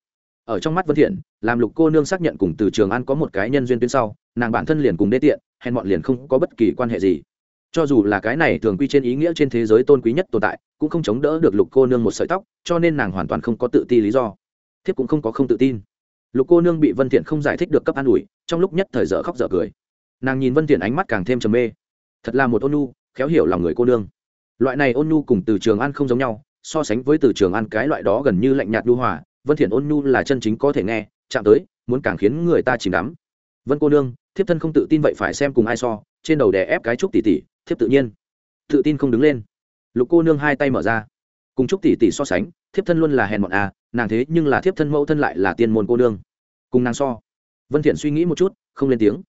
Ở trong mắt vân thiện, làm lục cô nương xác nhận cùng từ trường an có một cái nhân duyên tuyến sau, nàng bản thân liền cùng đê tiện hèn mọn liền không có bất kỳ quan hệ gì. Cho dù là cái này thường quy trên ý nghĩa trên thế giới tôn quý nhất tồn tại, cũng không chống đỡ được lục cô nương một sợi tóc, cho nên nàng hoàn toàn không có tự ti lý do. Thiếp cũng không có không tự tin lục cô nương bị vân thiện không giải thích được cấp an ủi, trong lúc nhất thời dở khóc dở cười. Nàng nhìn vân thiện ánh mắt càng thêm trầm mê. Thật là một ôn nhu, khéo hiểu lòng người cô nương. Loại này ôn nhu cùng từ trường an không giống nhau, so sánh với từ trường an cái loại đó gần như lạnh nhạt nhu hòa, vân thiện ôn nhu là chân chính có thể nghe, chạm tới, muốn càng khiến người ta chìm đắm. Vân cô nương, thiếp thân không tự tin vậy phải xem cùng ai so, trên đầu đè ép cái trúc tỷ tỷ thiếp tự nhiên. Tự tin không đứng lên. Lục cô nương hai tay mở ra cùng chúc tỷ tỷ so sánh, thiếp thân luôn là hèn mọn à nàng thế nhưng là thiếp thân mẫu thân lại là tiên môn cô nương. Cùng nàng so, vân thiện suy nghĩ một chút, không lên tiếng.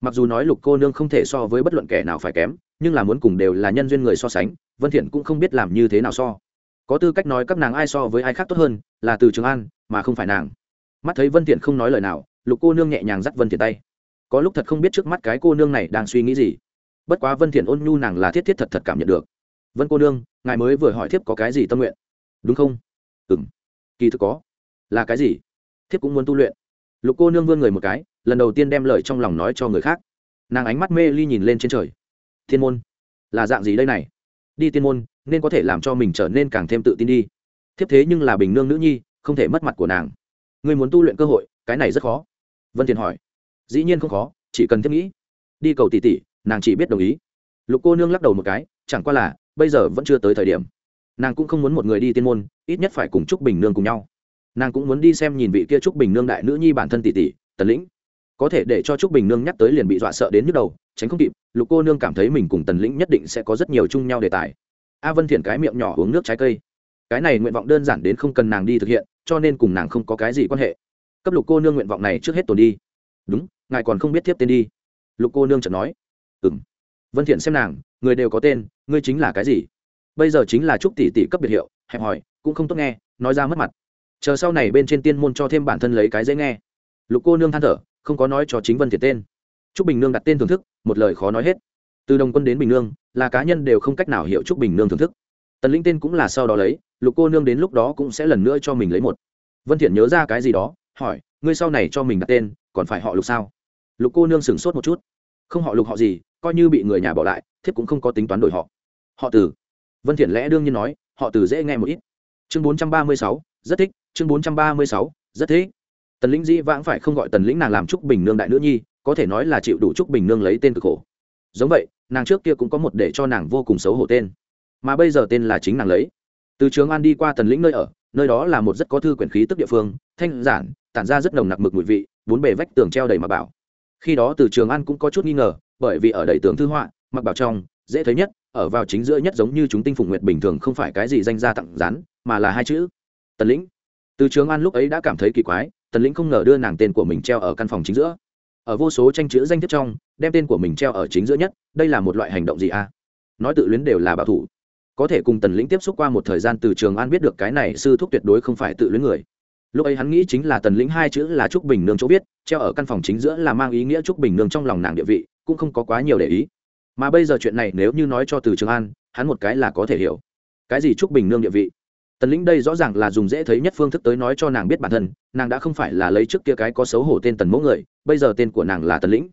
Mặc dù nói lục cô nương không thể so với bất luận kẻ nào phải kém, nhưng là muốn cùng đều là nhân duyên người so sánh, vân thiện cũng không biết làm như thế nào so. Có tư cách nói các nàng ai so với ai khác tốt hơn, là từ trường an, mà không phải nàng. Mắt thấy vân thiện không nói lời nào, lục cô nương nhẹ nhàng dắt vân thiện tay. Có lúc thật không biết trước mắt cái cô nương này đang suy nghĩ gì. Bất quá vân thiện ôn nhu nàng là thiết thiết thật thật cảm nhận được vân cô nương, ngài mới vừa hỏi thiếp có cái gì tâm nguyện? Đúng không? Ừm. Kỳ thực có. Là cái gì? Thiếp cũng muốn tu luyện. Lục cô nương vươn người một cái, lần đầu tiên đem lời trong lòng nói cho người khác. Nàng ánh mắt mê ly nhìn lên trên trời. Thiên môn. Là dạng gì đây này? Đi tiên môn, nên có thể làm cho mình trở nên càng thêm tự tin đi. Thiếp thế nhưng là bình nương nữ nhi, không thể mất mặt của nàng. Người muốn tu luyện cơ hội, cái này rất khó. Vân thiền hỏi. Dĩ nhiên không khó, chỉ cần thiếp nghĩ. Đi cầu tỷ tỷ, nàng chỉ biết đồng ý. Lục cô nương lắc đầu một cái chẳng qua là, bây giờ vẫn chưa tới thời điểm. Nàng cũng không muốn một người đi tiên môn, ít nhất phải cùng trúc bình nương cùng nhau. Nàng cũng muốn đi xem nhìn vị kia trúc bình nương đại nữ nhi bản thân tỷ tỷ, tần lĩnh. Có thể để cho trúc bình nương nhắc tới liền bị dọa sợ đến nhức đầu, tránh không kịp, lục cô nương cảm thấy mình cùng tần lĩnh nhất định sẽ có rất nhiều chung nhau đề tài. A vân thiện cái miệng nhỏ uống nước trái cây. Cái này nguyện vọng đơn giản đến không cần nàng đi thực hiện, cho nên cùng nàng không có cái gì quan hệ. Cấp lục cô nương nguyện vọng này trước hết tồn đi. Đúng, ngài còn không biết tiếp tên đi. Lục cô nương chợt nói. Ừm vân thiện xem nàng, người đều có tên, ngươi chính là cái gì? Bây giờ chính là trúc tỷ tỷ cấp biệt hiệu, hẹp hỏi cũng không tốt nghe, nói ra mất mặt. Chờ sau này bên trên tiên môn cho thêm bản thân lấy cái dễ nghe. Lục cô nương than thở, không có nói cho chính vân thiện tên. Trúc bình nương đặt tên thưởng thức, một lời khó nói hết. Từ đồng quân đến bình nương, là cá nhân đều không cách nào hiểu trúc bình nương thưởng thức. Tần linh tên cũng là sau đó lấy, lục cô nương đến lúc đó cũng sẽ lần nữa cho mình lấy một. Vân thiện nhớ ra cái gì đó, hỏi, ngươi sau này cho mình đặt tên, còn phải họ lục sao? Lục cô nương sửng sốt một chút. Không họ lục họ gì coi như bị người nhà bỏ lại thiếp cũng không có tính toán đổi họ. Họ từ. Vân thiện lẽ đương nhiên nói họ từ dễ nghe một ít. Chương 436, rất thích. Chương 436, rất thích. Tần lĩnh dĩ vãng phải không gọi tần lĩnh nàng làm trúc bình nương đại nữ nhi có thể nói là chịu đủ trúc bình nương lấy tên cực khổ. Giống vậy nàng trước kia cũng có một để cho nàng vô cùng xấu hổ tên. Mà bây giờ tên là chính nàng lấy. Từ trường an đi qua tần lĩnh nơi ở nơi đó là một rất có thư quyển khí tức địa phương thanh giản tản ra rất nồng nặc mực mùi vị bốn bề vách tường treo đầy mà bảo. Khi đó từ trường an cũng có chút nghi ngờ bởi vì ở đầy tường thư họa, mặc bảo trong, dễ thấy nhất, ở vào chính giữa nhất giống như chúng tinh phụng nguyệt bình thường không phải cái gì danh gia tặng rán, mà là hai chữ. Tần lĩnh. Từ trường an lúc ấy đã cảm thấy kỳ quái, tần lĩnh không ngờ đưa nàng tên của mình treo ở căn phòng chính giữa. Ở vô số tranh chữ danh thiếp trong, đem tên của mình treo ở chính giữa nhất, đây là một loại hành động gì a à? nói tự luyến đều là bảo thủ. Có thể cùng tần lĩnh tiếp xúc qua một thời gian, từ trường an biết được cái này sư thúc tuyệt đối không phải tự luyến người lúc ấy hắn nghĩ chính là tần lĩnh hai chữ là trúc bình nương chỗ viết, treo ở căn phòng chính giữa là mang ý nghĩa trúc bình nương trong lòng nàng địa vị, cũng không có quá nhiều để ý. Mà bây giờ chuyện này nếu như nói cho từ trường an, hắn một cái là có thể hiểu. Cái gì trúc bình nương địa vị? Tần lĩnh đây rõ ràng là dùng dễ thấy nhất phương thức tới nói cho nàng biết bản thân, nàng đã không phải là lấy trước kia cái có xấu hổ tên tần mẫu người, bây giờ tên của nàng là tần lĩnh.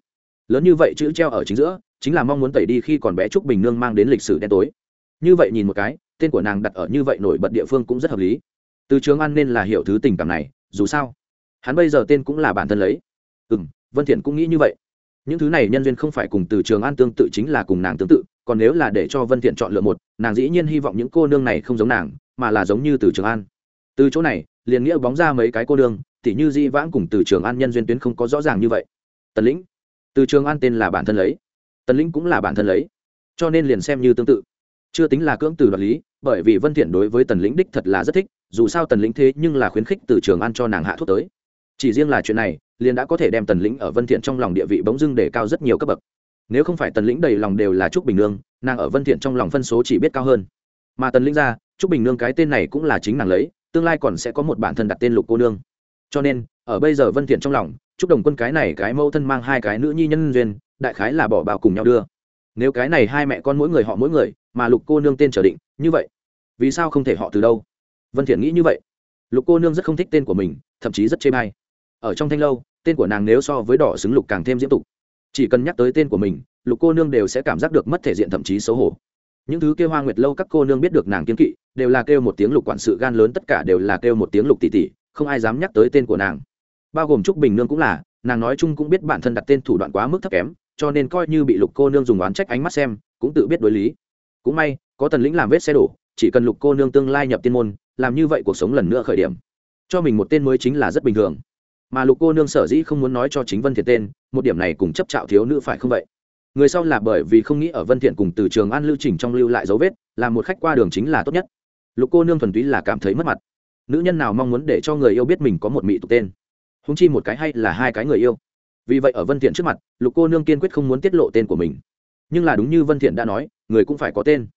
Lớn như vậy chữ treo ở chính giữa, chính là mong muốn tẩy đi khi còn bé trúc bình nương mang đến lịch sử đen tối. Như vậy nhìn một cái, tên của nàng đặt ở như vậy nổi bật địa phương cũng rất hợp lý từ trường an nên là hiểu thứ tình cảm này, dù sao, hắn bây giờ tên cũng là bản thân lấy. Ừ m vân thiện cũng nghĩ như vậy. Những thứ này nhân duyên không phải cùng từ trường an tương tự chính là cùng nàng tương tự, còn nếu là để cho vân thiện chọn lựa một, nàng dĩ nhiên hy vọng những cô nương này không giống nàng, mà là giống như từ trường an. Từ chỗ này, liền nghĩa bóng ra mấy cái cô nương, tỉ như di vãng cùng từ trường an nhân duyên tuyến không có rõ ràng như vậy. Tần lĩnh, từ trường an tên là bản thân lấy. Tần lĩnh cũng là bản thân lấy. Cho nên liền xem như tương tự. Chưa tính là cưỡng từ đoạt lý, bởi vì vân thiện đối với tần lĩnh đích thật là rất thích dù sao tần lĩnh thế nhưng là khuyến khích từ trường ăn cho nàng hạ thuốc tới. Chỉ riêng là chuyện này, liền đã có thể đem tần lĩnh ở vân thiện trong lòng địa vị bỗng dưng để cao rất nhiều cấp bậc. Nếu không phải tần lĩnh đầy lòng đều là trúc bình nương, nàng ở vân thiện trong lòng phân số chỉ biết cao hơn. Mà tần lĩnh ra, trúc bình nương cái tên này cũng là chính nàng lấy, tương lai còn sẽ có một bản thân đặt tên lục cô nương. Cho nên, ở bây giờ vân thiện trong lòng, trúc đồng quân cái này cái mẫu thân mang hai cái nữ nhi nhân duyên, đại khái là bỏ bao cùng nhau đưa. Nếu cái này hai mẹ con mỗi người họ mỗi người, mà lục cô nương tên trở định, như vậy, vì sao không thể họ từ đâu? Vân thiện nghĩ như vậy. Lục cô nương rất không thích tên của mình, thậm chí rất chê bai. Ở trong thanh lâu, tên của nàng nếu so với đỏ xứng lục càng thêm diễm tục. Chỉ cần nhắc tới tên của mình, lục cô nương đều sẽ cảm giác được mất thể diện thậm chí xấu hổ. Những thứ kêu hoa nguyệt lâu các cô nương biết được nàng kiên kỵ, đều là kêu một tiếng lục quản sự gan lớn, tất cả đều là kêu một tiếng lục tỷ tỷ, không ai dám nhắc tới tên của nàng. Bao gồm trúc bình nương cũng là, nàng nói chung cũng biết bản thân đặt tên thủ đoạn quá mức thấp kém, cho nên coi như bị lục cô nương dùng oán trách ánh mắt xem, cũng tự biết đối lý. Cũng may, có tần lĩnh làm vết xe đổ, chỉ cần lục cô nương tương lai nhập tiên môn làm như vậy cuộc sống lần nữa khởi điểm. Cho mình một tên mới chính là rất bình thường. Mà lục cô nương sở dĩ không muốn nói cho chính vân thiện tên, một điểm này cùng chấp trạo thiếu nữ phải không vậy? Người sau là bởi vì không nghĩ ở vân thiện cùng từ trường an lưu trình trong lưu lại dấu vết, làm một khách qua đường chính là tốt nhất. Lục cô nương thuần túy là cảm thấy mất mặt. Nữ nhân nào mong muốn để cho người yêu biết mình có một mỹ tục tên? Húng chi một cái hay là hai cái người yêu. Vì vậy ở vân thiện trước mặt, lục cô nương kiên quyết không muốn tiết lộ tên của mình. Nhưng là đúng như vân thiện đã nói, người cũng phải có tên.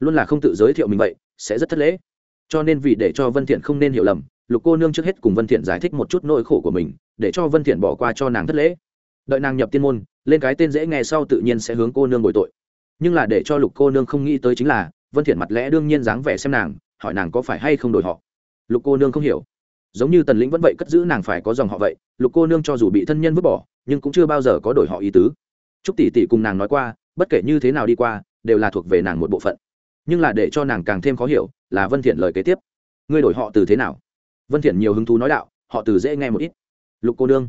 Luôn là không tự giới thiệu mình vậy, sẽ rất thất lễ cho nên vì để cho vân thiện không nên hiểu lầm, lục cô nương trước hết cùng vân thiện giải thích một chút nỗi khổ của mình, để cho vân thiện bỏ qua cho nàng thất lễ. Đợi nàng nhập tiên môn, lên cái tên dễ nghe sau tự nhiên sẽ hướng cô nương bồi tội. Nhưng là để cho lục cô nương không nghĩ tới chính là, vân thiện mặt lẽ đương nhiên dáng vẻ xem nàng, hỏi nàng có phải hay không đổi họ. Lục cô nương không hiểu. Giống như tần lĩnh vẫn vậy cất giữ nàng phải có dòng họ vậy, lục cô nương cho dù bị thân nhân vứt bỏ, nhưng cũng chưa bao giờ có đổi họ ý tứ. Trúc tỷ tỷ cùng nàng nói qua, bất kể như thế nào đi qua, đều là thuộc về nàng một bộ phận nhưng là để cho nàng càng thêm khó hiểu là vân thiện lời kế tiếp ngươi đổi họ từ thế nào vân thiện nhiều hứng thú nói đạo họ từ dễ nghe một ít lục cô nương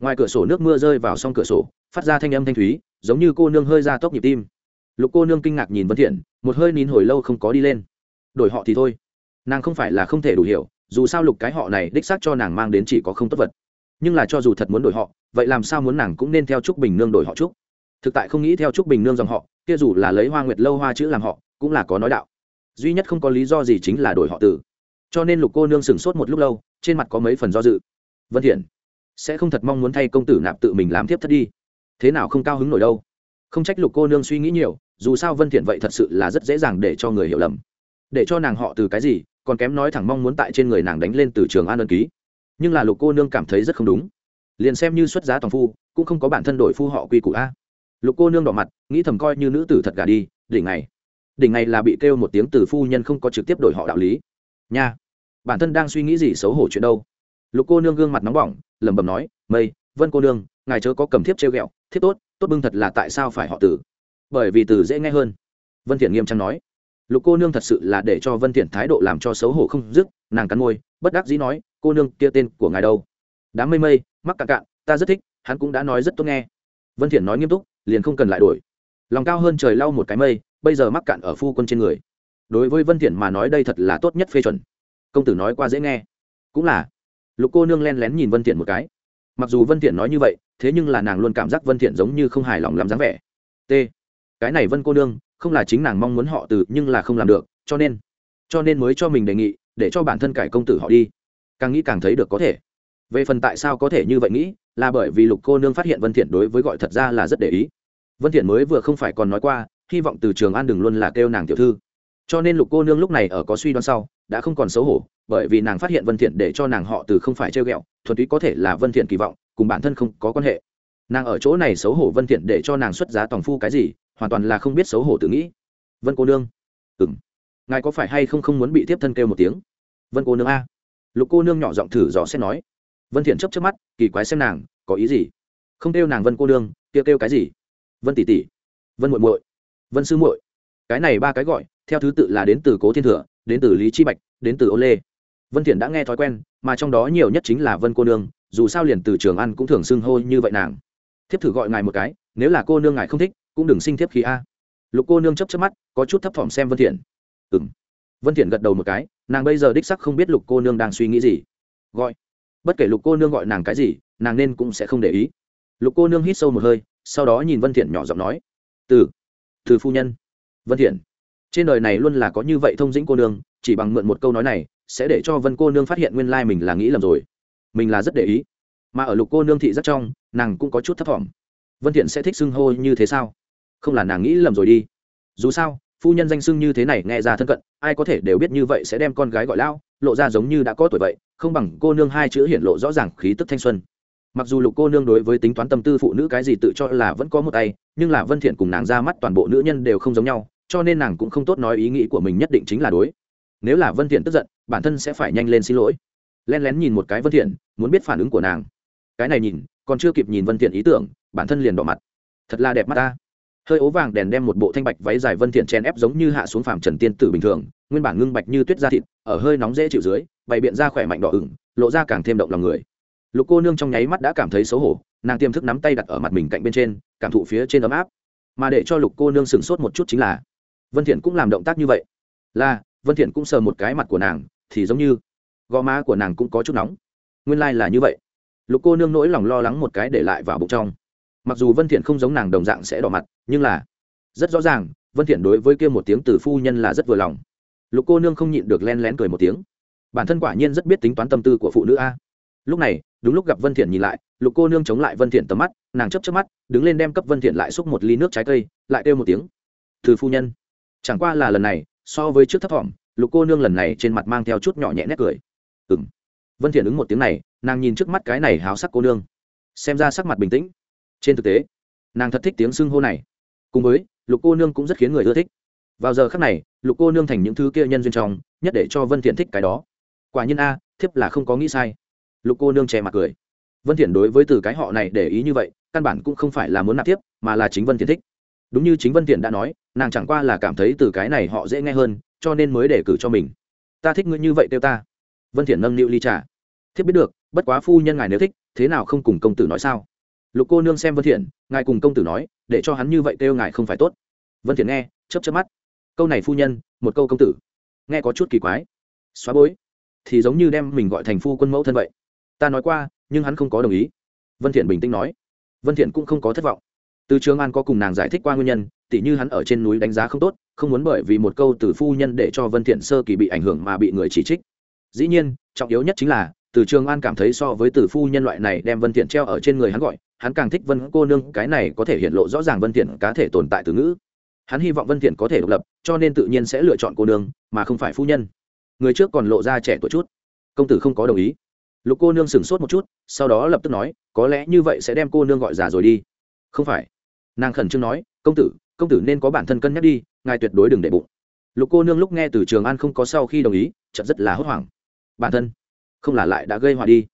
ngoài cửa sổ nước mưa rơi vào song cửa sổ phát ra thanh âm thanh thúy giống như cô nương hơi ra tốc nhịp tim lục cô nương kinh ngạc nhìn vân thiện một hơi nín hồi lâu không có đi lên đổi họ thì thôi nàng không phải là không thể đủ hiểu dù sao lục cái họ này đích xác cho nàng mang đến chỉ có không tốt vật nhưng là cho dù thật muốn đổi họ vậy làm sao muốn nàng cũng nên theo trúc bình nương đổi họ trúc? Thực tại không nghĩ theo trúc bình nương dòng họ, kia dù là lấy hoa nguyệt lâu hoa chữ làm họ cũng là có nói đạo. Duy nhất không có lý do gì chính là đổi họ từ. Cho nên lục cô nương sửng sốt một lúc lâu, trên mặt có mấy phần do dự. Vân thiện, sẽ không thật mong muốn thay công tử nạp tự mình làm tiếp thất đi. Thế nào không cao hứng nổi đâu? Không trách lục cô nương suy nghĩ nhiều, dù sao vân thiện vậy thật sự là rất dễ dàng để cho người hiểu lầm. Để cho nàng họ từ cái gì, còn kém nói thẳng mong muốn tại trên người nàng đánh lên từ trường an ân ký. Nhưng là lục cô nương cảm thấy rất không đúng. Liền xem như xuất giá toàn phu, cũng không có bản thân đổi phu họ quy củ a. Lục cô nương đỏ mặt, nghĩ thầm coi như nữ tử thật gà đi, đỉnh này đỉnh này là bị kêu một tiếng từ phu nhân không có trực tiếp đổi họ đạo lý. Nha, bản thân đang suy nghĩ gì xấu hổ chuyện đâu? Lục cô nương gương mặt nóng bỏng, lẩm bẩm nói, mây, vân cô nương, ngài chớ có cầm thiếp treo ghẹo, thiếp tốt tốt bưng thật là tại sao phải họ tử? Bởi vì từ dễ nghe hơn. Vân thiện nghiêm trang nói, lục cô nương thật sự là để cho vân thiện thái độ làm cho xấu hổ không dứt, nàng cắn môi, bất đắc dĩ nói, cô nương kia tên của ngài đâu? Đám mây mây, mắc cạn cạn, ta rất thích, hắn cũng đã nói rất tốt nghe. Vân thiện nói nghiêm túc, liền không cần lại đổi. Lòng cao hơn trời lau một cái mây bây giờ mắc cạn ở phu quân trên người. Đối với vân thiện mà nói đây thật là tốt nhất phê chuẩn. Công tử nói qua dễ nghe. Cũng là. Lục cô nương len lén nhìn vân thiện một cái. Mặc dù vân thiện nói như vậy, thế nhưng là nàng luôn cảm giác vân thiện giống như không hài lòng làm dáng vẻ. T. Cái này vân cô nương, không là chính nàng mong muốn họ từ, nhưng là không làm được, cho nên cho nên mới cho mình đề nghị, để cho bản thân cải công tử họ đi. Càng nghĩ càng thấy được có thể. Về phần tại sao có thể như vậy nghĩ, là bởi vì lục cô nương phát hiện vân thiện đối với gọi thật ra là rất để ý. Vân thiện mới vừa không phải còn nói qua hy vọng từ trường an đừng luôn là kêu nàng tiểu thư. Cho nên lục cô nương lúc này ở có suy đoán sau, đã không còn xấu hổ, bởi vì nàng phát hiện vân thiện để cho nàng họ từ không phải treo ghẹo, thuần túy có thể là vân thiện kỳ vọng, cùng bản thân không có quan hệ. Nàng ở chỗ này xấu hổ vân thiện để cho nàng xuất giá toàn phu cái gì, hoàn toàn là không biết xấu hổ tự nghĩ. Vân cô nương. Ừm. Ngài có phải hay không không muốn bị tiếp thân kêu một tiếng? Vân cô nương a. Lục cô nương nhỏ giọng thử dò xét nói. Vân thiện chớp chớp mắt, kỳ quái xem nàng, có ý gì? Không kêu nàng vân cô nương, kia kêu cái gì? Vân tỷ tỷ. Vân muội muội vân sư muội, cái này ba cái gọi, theo thứ tự là đến từ cố thiên thừa, đến từ lý chi bạch, đến từ ô lê. Vân thiện đã nghe thói quen, mà trong đó nhiều nhất chính là vân cô nương, dù sao liền từ trường ăn cũng thường xưng hô như vậy nàng. Thiếp thử gọi ngài một cái, nếu là cô nương ngài không thích, cũng đừng sinh thiếp khí a. Lục cô nương chấp chớp mắt, có chút thấp thỏm xem vân thiện ừm. Vân thiện gật đầu một cái, nàng bây giờ đích sắc không biết lục cô nương đang suy nghĩ gì. Gọi. Bất kể lục cô nương gọi nàng cái gì, nàng nên cũng sẽ không để ý. Lục cô nương hít sâu một hơi, sau đó nhìn vân thiện nhỏ giọng nói. Từ từ phu nhân. Vân thiện. Trên đời này luôn là có như vậy thông dĩnh cô nương, chỉ bằng mượn một câu nói này, sẽ để cho vân cô nương phát hiện nguyên lai mình là nghĩ lầm rồi. Mình là rất để ý. Mà ở lục cô nương thị rất trong, nàng cũng có chút thấp thỏm. Vân thiện sẽ thích xưng hô như thế sao? Không là nàng nghĩ lầm rồi đi. Dù sao, phu nhân danh xưng như thế này nghe ra thân cận, ai có thể đều biết như vậy sẽ đem con gái gọi lao lộ ra giống như đã có tuổi vậy, không bằng cô nương hai chữ hiển lộ rõ ràng khí tức thanh xuân mặc dù lục cô nương đối với tính toán tâm tư phụ nữ cái gì tự cho là vẫn có một tay, nhưng là vân thiện cùng nàng ra mắt toàn bộ nữ nhân đều không giống nhau, cho nên nàng cũng không tốt nói ý nghĩ của mình nhất định chính là đối. Nếu là vân thiện tức giận, bản thân sẽ phải nhanh lên xin lỗi. Len lén nhìn một cái vân thiện, muốn biết phản ứng của nàng. Cái này nhìn, còn chưa kịp nhìn vân thiện ý tưởng, bản thân liền đỏ mặt. Thật là đẹp mắt ta. Hơi ố vàng đèn đem một bộ thanh bạch váy dài vân thiện chen ép giống như hạ xuống phàm trần tiên tử bình thường, nguyên bản ngưng bạch như tuyết da thịt, ở hơi nóng dễ chịu dưới, bày biện ra khỏe mạnh đỏ ửng, lộ ra càng thêm động lòng người lục cô nương trong nháy mắt đã cảm thấy xấu hổ, nàng tiềm thức nắm tay đặt ở mặt mình cạnh bên trên, cảm thụ phía trên ấm áp. Mà để cho lục cô nương sửng sốt một chút chính là, vân thiện cũng làm động tác như vậy. Là, vân thiện cũng sờ một cái mặt của nàng, thì giống như, gò má của nàng cũng có chút nóng. Nguyên lai like là như vậy. Lục cô nương nỗi lòng lo lắng một cái để lại vào bụng trong. Mặc dù vân thiện không giống nàng đồng dạng sẽ đỏ mặt, nhưng là, rất rõ ràng, vân thiện đối với kia một tiếng từ phu nhân là rất vừa lòng. Lục cô nương không nhịn được len lén cười một tiếng. Bản thân quả nhiên rất biết tính toán tâm tư của phụ nữ a lúc này, đúng lúc gặp vân thiện nhìn lại, lục cô nương chống lại vân thiện tầm mắt, nàng chớp chớp mắt, đứng lên đem cấp vân thiện lại xúc một ly nước trái cây, lại kêu một tiếng, từ phu nhân. Chẳng qua là lần này, so với trước thấp thỏm, lục cô nương lần này trên mặt mang theo chút nhỏ nhẹ nét cười. Ừm. Vân thiện ứng một tiếng này, nàng nhìn trước mắt cái này háo sắc cô nương, xem ra sắc mặt bình tĩnh. Trên thực tế, nàng thật thích tiếng xưng hô này. Cùng với, lục cô nương cũng rất khiến người ưa thích. Vào giờ khắc này, lục cô nương thành những thứ kia nhân duyên trong, nhất để cho vân thiện thích cái đó. Quả nhiên a, thiếp là không có nghĩ sai lục cô nương che mặt cười. Vân thiện đối với từ cái họ này để ý như vậy, căn bản cũng không phải là muốn nạp tiếp, mà là chính vân thiện thích. Đúng như chính vân thiện đã nói, nàng chẳng qua là cảm thấy từ cái này họ dễ nghe hơn, cho nên mới để cử cho mình. Ta thích ngươi như vậy tiêu ta. Vân thiện nâng niu ly trà. Thiếp biết được, bất quá phu nhân ngài nếu thích, thế nào không cùng công tử nói sao? Lục cô nương xem vân thiện ngài cùng công tử nói, để cho hắn như vậy kêu ngài không phải tốt. Vân thiện nghe, chớp chớp mắt. Câu này phu nhân, một câu công tử. Nghe có chút kỳ quái. Xóa bối. Thì giống như đem mình gọi thành phu quân mẫu thân vậy ta nói qua, nhưng hắn không có đồng ý. Vân thiện bình tĩnh nói. Vân thiện cũng không có thất vọng. Từ trường an có cùng nàng giải thích qua nguyên nhân, tỉ như hắn ở trên núi đánh giá không tốt, không muốn bởi vì một câu từ phu nhân để cho vân thiện sơ kỳ bị ảnh hưởng mà bị người chỉ trích. Dĩ nhiên, trọng yếu nhất chính là, từ trường an cảm thấy so với từ phu nhân loại này đem vân thiện treo ở trên người hắn gọi, hắn càng thích vân cô nương, cái này có thể hiện lộ rõ ràng vân thiện cá thể tồn tại từ ngữ. Hắn hy vọng vân thiện có thể độc lập, cho nên tự nhiên sẽ lựa chọn cô nương, mà không phải phu nhân. Người trước còn lộ ra trẻ tuổi chút. Công tử không có đồng ý lục cô nương sửng sốt một chút, sau đó lập tức nói, có lẽ như vậy sẽ đem cô nương gọi già rồi đi. Không phải. Nàng khẩn trương nói, công tử công tử nên có bản thân cân nhắc đi, ngài tuyệt đối đừng để bụng. Lục cô nương lúc nghe từ trường an không có sau khi đồng ý, chợt rất là hốt hoảng. Bản thân? Không là lại đã gây họa đi?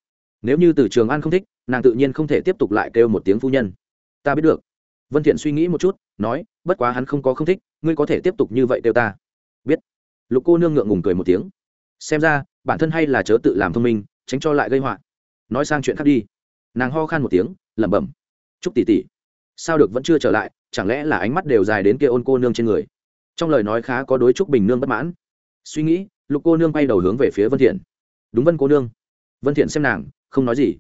Nếu như từ trường an không thích, nàng tự nhiên không thể tiếp tục lại kêu một tiếng phu nhân. Ta biết được. Vân thiện suy nghĩ một chút, nói, bất quá hắn không có không thích, ngươi có thể tiếp tục như vậy kêu ta. Biết. Lục cô nương ngượng ngùng cười một tiếng. Xem ra, bản thân hay là chớ tự làm thông minh tránh cho lại gây họa. Nói sang chuyện khác đi. Nàng ho khan một tiếng lẩm bẩm. Chúc tỷ tỷ. Sao được vẫn chưa trở lại chẳng lẽ là ánh mắt đều dài đến kia ôn cô nương trên người? Trong lời nói khá có đối trúc bình nương bất mãn. Suy nghĩ lục cô nương bay đầu hướng về phía vân thiện. Đúng vân cô nương. Vân thiện xem nàng không nói gì.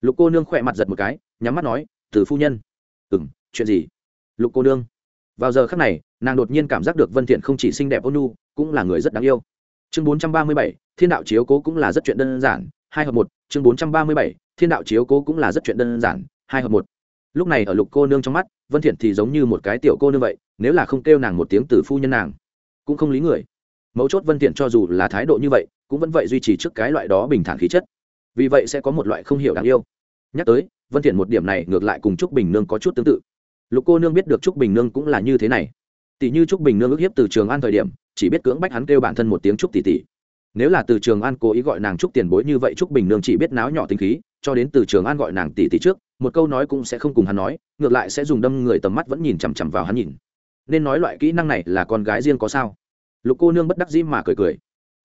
Lục cô nương khỏe mặt giật một cái nhắm mắt nói từ phu nhân. Ừm chuyện gì? Lục cô nương. Vào giờ khắc này nàng đột nhiên cảm giác được vân thiện không chỉ xinh đẹp ôn nhu cũng là người rất đáng yêu. Chương 437, thiên đạo chiếu cố cũng là rất chuyện đơn giản hai hợp một chương 437, thiên đạo chiếu cố cũng là rất chuyện đơn giản hai hợp một. Lúc này ở lục cô nương trong mắt vân thiện thì giống như một cái tiểu cô nương vậy nếu là không kêu nàng một tiếng từ phu nhân nàng cũng không lý người. Mấu chốt vân thiện cho dù là thái độ như vậy cũng vẫn vậy duy trì trước cái loại đó bình thản khí chất. Vì vậy sẽ có một loại không hiểu đáng yêu. Nhắc tới vân thiện một điểm này ngược lại cùng trúc bình nương có chút tương tự. Lục cô nương biết được trúc bình nương cũng là như thế này. Tỷ như trúc bình nương ước hiếp từ trường an thời điểm chỉ biết cưỡng bách hắn kêu bản thân một tiếng trúc tỷ tỷ nếu là từ trường an cố ý gọi nàng trúc tiền bối như vậy, trúc bình nương chỉ biết náo nhỏ tính khí, cho đến từ trường an gọi nàng tỷ tỷ trước, một câu nói cũng sẽ không cùng hắn nói, ngược lại sẽ dùng đâm người tầm mắt vẫn nhìn chằm chằm vào hắn nhìn. Nên nói loại kỹ năng này là con gái riêng có sao? Lục cô nương bất đắc dĩ mà cười cười.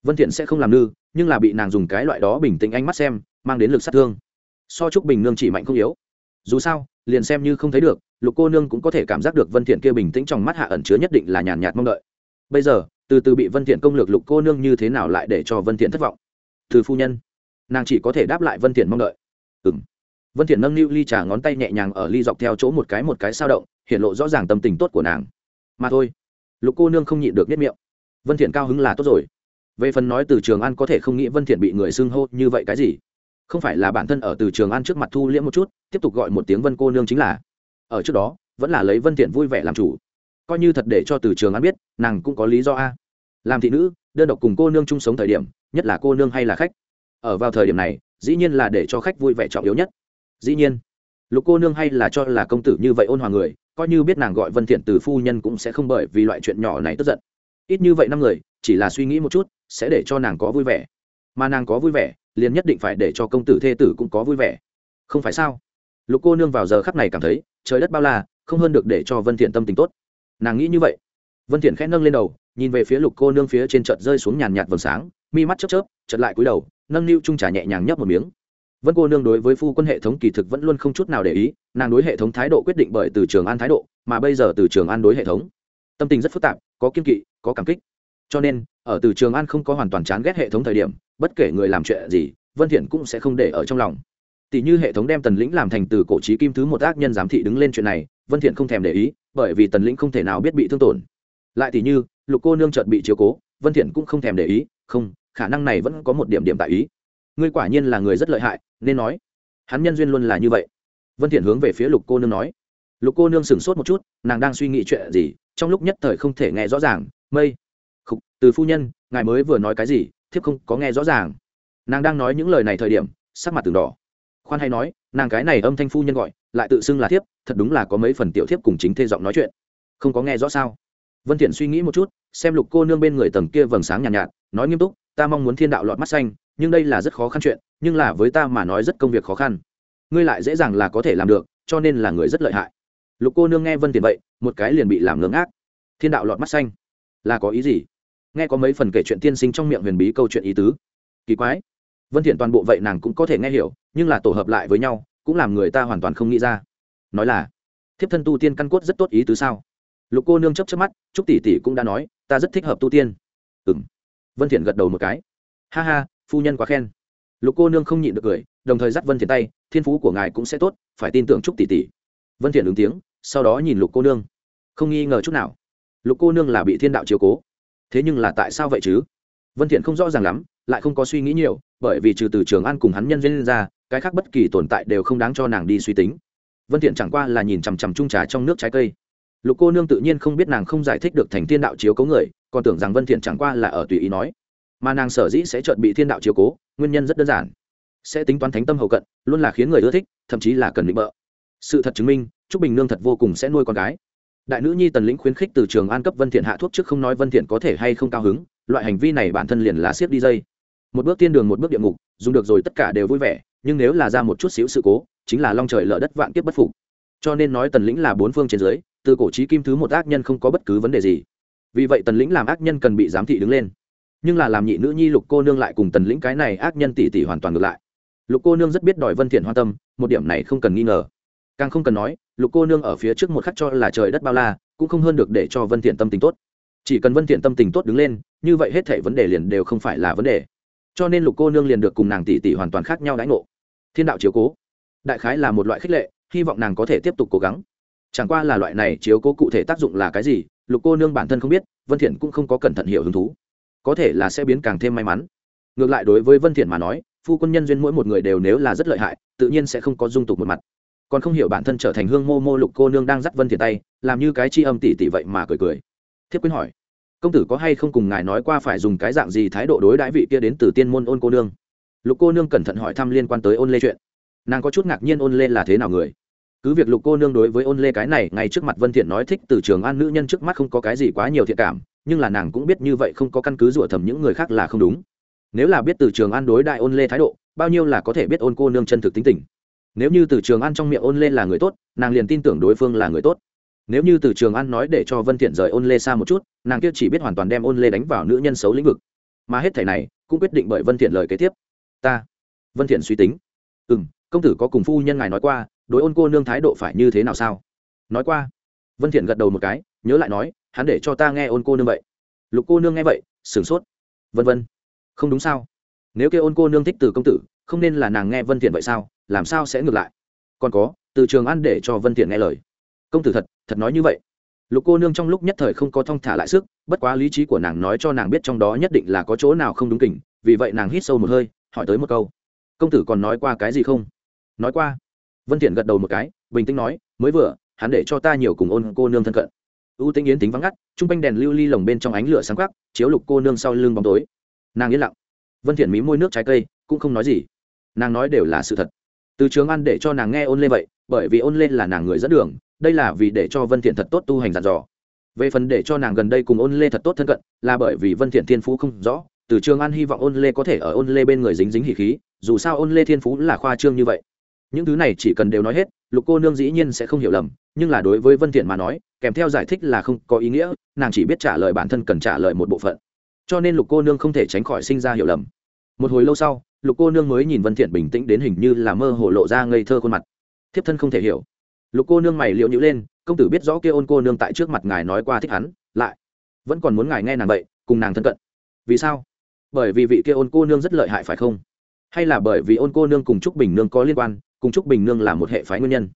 Vân thiện sẽ không làm nư, nhưng là bị nàng dùng cái loại đó bình tĩnh ánh mắt xem, mang đến lực sát thương. So trúc bình nương chỉ mạnh không yếu. Dù sao, liền xem như không thấy được, lục cô nương cũng có thể cảm giác được vân thiện kia bình tĩnh trong mắt hạ ẩn chứa nhất định là nhàn nhạt mong đợi. Bây giờ từ từ bị vân thiện công lược lục cô nương như thế nào lại để cho vân thiện thất vọng? Từ phu nhân, nàng chỉ có thể đáp lại vân thiện mong đợi. Ừm. Vân thiện nâng niu ly trà ngón tay nhẹ nhàng ở ly dọc theo chỗ một cái một cái sao động, hiện lộ rõ ràng tâm tình tốt của nàng. Mà thôi. Lục cô nương không nhịn được biết miệng. Vân thiện cao hứng là tốt rồi. Về phần nói từ trường an có thể không nghĩ vân thiện bị người xưng hô như vậy cái gì? Không phải là bản thân ở từ trường an trước mặt thu liễm một chút, tiếp tục gọi một tiếng vân cô nương chính là. Ở trước đó, vẫn là lấy vân thiện vui vẻ làm chủ coi như thật để cho từ trường an biết, nàng cũng có lý do a. Làm thị nữ, đơn độc cùng cô nương chung sống thời điểm, nhất là cô nương hay là khách. Ở vào thời điểm này, dĩ nhiên là để cho khách vui vẻ trọng yếu nhất. Dĩ nhiên, lục cô nương hay là cho là công tử như vậy ôn hòa người, coi như biết nàng gọi vân thiện từ phu nhân cũng sẽ không bởi vì loại chuyện nhỏ này tức giận. Ít như vậy năm người, chỉ là suy nghĩ một chút, sẽ để cho nàng có vui vẻ. Mà nàng có vui vẻ, liền nhất định phải để cho công tử thê tử cũng có vui vẻ. Không phải sao? Lục cô nương vào giờ khắc này cảm thấy, trời đất bao la, không hơn được để cho vân thiện tâm tình tốt nàng nghĩ như vậy. Vân thiện khẽ nâng lên đầu, nhìn về phía lục cô nương phía trên chợt rơi xuống nhàn nhạt vầng sáng, mi mắt chớp chớp, chợt lại cúi đầu, nâng niu trung trà nhẹ nhàng nhấp một miếng. Vân cô nương đối với phu quân hệ thống kỳ thực vẫn luôn không chút nào để ý, nàng đối hệ thống thái độ quyết định bởi từ trường an thái độ, mà bây giờ từ trường an đối hệ thống. Tâm tình rất phức tạp, có kiên kỵ, có cảm kích. Cho nên, ở từ trường an không có hoàn toàn chán ghét hệ thống thời điểm, bất kể người làm chuyện gì, vân thiện cũng sẽ không để ở trong lòng. Tỷ như hệ thống đem tần lĩnh làm thành từ cổ trí kim thứ một ác nhân giám thị đứng lên chuyện này, vân thiện không thèm để ý bởi vì tần lĩnh không thể nào biết bị thương tổn. Lại thì như lục cô nương chợt bị chiếu cố vân thiện cũng không thèm để ý không khả năng này vẫn có một điểm điểm tại ý. Ngươi quả nhiên là người rất lợi hại nên nói. Hắn nhân duyên luôn là như vậy. Vân thiện hướng về phía lục cô nương nói. Lục cô nương sửng sốt một chút nàng đang suy nghĩ chuyện gì trong lúc nhất thời không thể nghe rõ ràng. Mây. Khục, từ phu nhân ngài mới vừa nói cái gì thiếp không có nghe rõ ràng. Nàng đang nói những lời này thời điểm sắc mặt từng đỏ khoan hay nói nàng cái này âm thanh phu nhân gọi lại tự xưng là thiếp thật đúng là có mấy phần tiểu thiếp cùng chính thê giọng nói chuyện. Không có nghe rõ sao? Vân thiện suy nghĩ một chút xem lục cô nương bên người tầng kia vầng sáng nhàn nhạt, nhạt nói nghiêm túc ta mong muốn thiên đạo lọt mắt xanh nhưng đây là rất khó khăn chuyện nhưng là với ta mà nói rất công việc khó khăn. Ngươi lại dễ dàng là có thể làm được cho nên là người rất lợi hại. Lục cô nương nghe vân thiện vậy một cái liền bị làm ngưỡng ác thiên đạo lọt mắt xanh là có ý gì? Nghe có mấy phần kể chuyện tiên sinh trong miệng huyền bí câu chuyện ý tứ. Kỳ quái. Vân thiện toàn bộ vậy nàng cũng có thể nghe hiểu nhưng là tổ hợp lại với nhau, cũng làm người ta hoàn toàn không nghĩ ra. Nói là, thiếp thân tu tiên căn cốt rất tốt ý tứ sao? Lục cô nương chấp chấp mắt trúc tỷ tỷ cũng đã nói, ta rất thích hợp tu tiên. Ừm. Vân thiện gật đầu một cái. Ha ha, phu nhân quá khen. Lục cô nương không nhịn được cười, đồng thời dắt vân thiện tay, thiên phú của ngài cũng sẽ tốt, phải tin tưởng trúc tỷ tỷ. Vân thiện ứng tiếng, sau đó nhìn lục cô nương. Không nghi ngờ chút nào. Lục cô nương là bị thiên đạo chiếu cố. Thế nhưng là tại sao vậy chứ? Vân thiện không rõ ràng lắm, lại không có suy nghĩ nhiều, bởi vì trừ từ trường an cùng hắn nhân duyên ra cái khác bất kỳ tồn tại đều không đáng cho nàng đi suy tính. Vân thiện chẳng qua là nhìn chằm chằm chung trà trong nước trái cây. Lục cô nương tự nhiên không biết nàng không giải thích được thành thiên đạo chiếu cố người, còn tưởng rằng vân thiện chẳng qua là ở tùy ý nói. Mà nàng sở dĩ sẽ chợt bị thiên đạo chiếu cố, nguyên nhân rất đơn giản. Sẽ tính toán thánh tâm hậu cận, luôn là khiến người ưa thích, thậm chí là cần định bợ. Sự thật chứng minh, trúc bình nương thật vô cùng sẽ nuôi con gái. Đại nữ nhi tần lĩnh khuyến khích từ trường an cấp vân thiện hạ thuốc trước không nói vân thiện có thể hay không cao hứng, loại hành vi này bản thân liền là siết đi dây. Một bước tiên đường một bước địa ngục, dùng được rồi tất cả đều vui vẻ nhưng nếu là ra một chút xíu sự cố, chính là long trời lở đất vạn kiếp bất phục. Cho nên nói tần lĩnh là bốn phương trên dưới, từ cổ trí kim thứ một ác nhân không có bất cứ vấn đề gì. Vì vậy tần lĩnh làm ác nhân cần bị giám thị đứng lên. Nhưng là làm nhị nữ nhi lục cô nương lại cùng tần lĩnh cái này ác nhân tỷ tỷ hoàn toàn ngược lại. Lục cô nương rất biết đòi vân thiện hoa tâm, một điểm này không cần nghi ngờ. Càng không cần nói, lục cô nương ở phía trước một khắc cho là trời đất bao la, cũng không hơn được để cho vân thiện tâm tình tốt. Chỉ cần vân thiện tâm tình tốt đứng lên, như vậy hết thảy vấn đề liền đều không phải là vấn đề. Cho nên lục cô nương liền được cùng nàng tỷ tỷ hoàn toàn khác nhau đãi ngộ thiên đạo chiếu cố. Đại khái là một loại khích lệ, hy vọng nàng có thể tiếp tục cố gắng. Chẳng qua là loại này chiếu cố cụ thể tác dụng là cái gì, lục cô nương bản thân không biết, vân thiện cũng không có cẩn thận hiểu hứng thú. Có thể là sẽ biến càng thêm may mắn. Ngược lại đối với vân thiện mà nói, phu quân nhân duyên mỗi một người đều nếu là rất lợi hại, tự nhiên sẽ không có dung tục một mặt. Còn không hiểu bản thân trở thành hương mô mô lục cô nương đang dắt vân thiện tay, làm như cái chi âm tỷ tỷ vậy mà cười cười. Thiếp quyến hỏi, công tử có hay không cùng ngài nói qua phải dùng cái dạng gì thái độ đối đãi vị kia đến từ tiên môn ôn cô nương? Lục cô nương cẩn thận hỏi thăm liên quan tới ôn lê chuyện. Nàng có chút ngạc nhiên ôn lê là thế nào người. Cứ việc lục cô nương đối với ôn lê cái này, ngay trước mặt vân thiện nói thích từ trường an nữ nhân trước mắt không có cái gì quá nhiều thiện cảm, nhưng là nàng cũng biết như vậy không có căn cứ rủa thầm những người khác là không đúng. Nếu là biết từ trường an đối đại ôn lê thái độ, bao nhiêu là có thể biết ôn cô nương chân thực tính tình. Nếu như từ trường an trong miệng ôn lê là người tốt, nàng liền tin tưởng đối phương là người tốt. Nếu như từ trường an nói để cho vân thiện rời ôn lê xa một chút, nàng kia chỉ biết hoàn toàn đem ôn lê đánh vào nữ nhân xấu lĩnh vực. Mà hết thảy này, cũng quyết định bởi vân thiện lời kế tiếp ta. Vân thiện suy tính. Ừm, công tử có cùng phu nhân ngài nói qua, đối ôn cô nương thái độ phải như thế nào sao? Nói qua. Vân thiện gật đầu một cái, nhớ lại nói, hắn để cho ta nghe ôn cô nương vậy. Lục cô nương nghe vậy, sửng sốt. Vân vân. Không đúng sao? Nếu kêu ôn cô nương thích từ công tử, không nên là nàng nghe vân thiện vậy sao? Làm sao sẽ ngược lại? Còn có, từ trường ăn để cho vân thiện nghe lời. Công tử thật thật nói như vậy. Lục cô nương trong lúc nhất thời không có thong thả lại sức, bất quá lý trí của nàng nói cho nàng biết trong đó nhất định là có chỗ nào không đúng kỉnh vì vậy nàng hít sâu một hơi hỏi tới một câu. Công tử còn nói qua cái gì không? Nói qua. Vân thiện gật đầu một cái, bình tĩnh nói, mới vừa, hắn để cho ta nhiều cùng ôn cô nương thân cận. Ưu tĩnh yến tính vắng ngắt, trung quanh đèn lưu ly lồng bên trong ánh lửa sáng quắc, chiếu lục cô nương sau lưng bóng tối. Nàng yên lặng. Vân thiện mí môi nước trái cây, cũng không nói gì. Nàng nói đều là sự thật. Từ trường ăn để cho nàng nghe ôn lê vậy, bởi vì ôn lê là nàng người dẫn đường, đây là vì để cho vân thiện thật tốt tu hành dặn dò. Về phần để cho nàng gần đây cùng ôn lê thật tốt thân cận, là bởi vì vân thiện thiên phú không rõ từ trường an hy vọng ôn lê có thể ở ôn lê bên người dính dính hỉ khí, dù sao ôn lê thiên phú là khoa trương như vậy. Những thứ này chỉ cần đều nói hết, lục cô nương dĩ nhiên sẽ không hiểu lầm, nhưng là đối với vân thiện mà nói, kèm theo giải thích là không có ý nghĩa, nàng chỉ biết trả lời bản thân cần trả lời một bộ phận. Cho nên lục cô nương không thể tránh khỏi sinh ra hiểu lầm. Một hồi lâu sau, lục cô nương mới nhìn vân thiện bình tĩnh đến hình như là mơ hồ lộ ra ngây thơ khuôn mặt. Thiếp thân không thể hiểu. Lục cô nương mày liễu nhữ lên, công tử biết rõ kia ôn cô nương tại trước mặt ngài nói qua thích hắn, lại vẫn còn muốn ngài nghe nàng vậy, cùng nàng thân cận. Vì sao? Bởi vì vị kia ôn cô nương rất lợi hại phải không? Hay là bởi vì ôn cô nương cùng trúc bình nương có liên quan, cùng trúc bình nương là một hệ phái nguyên nhân?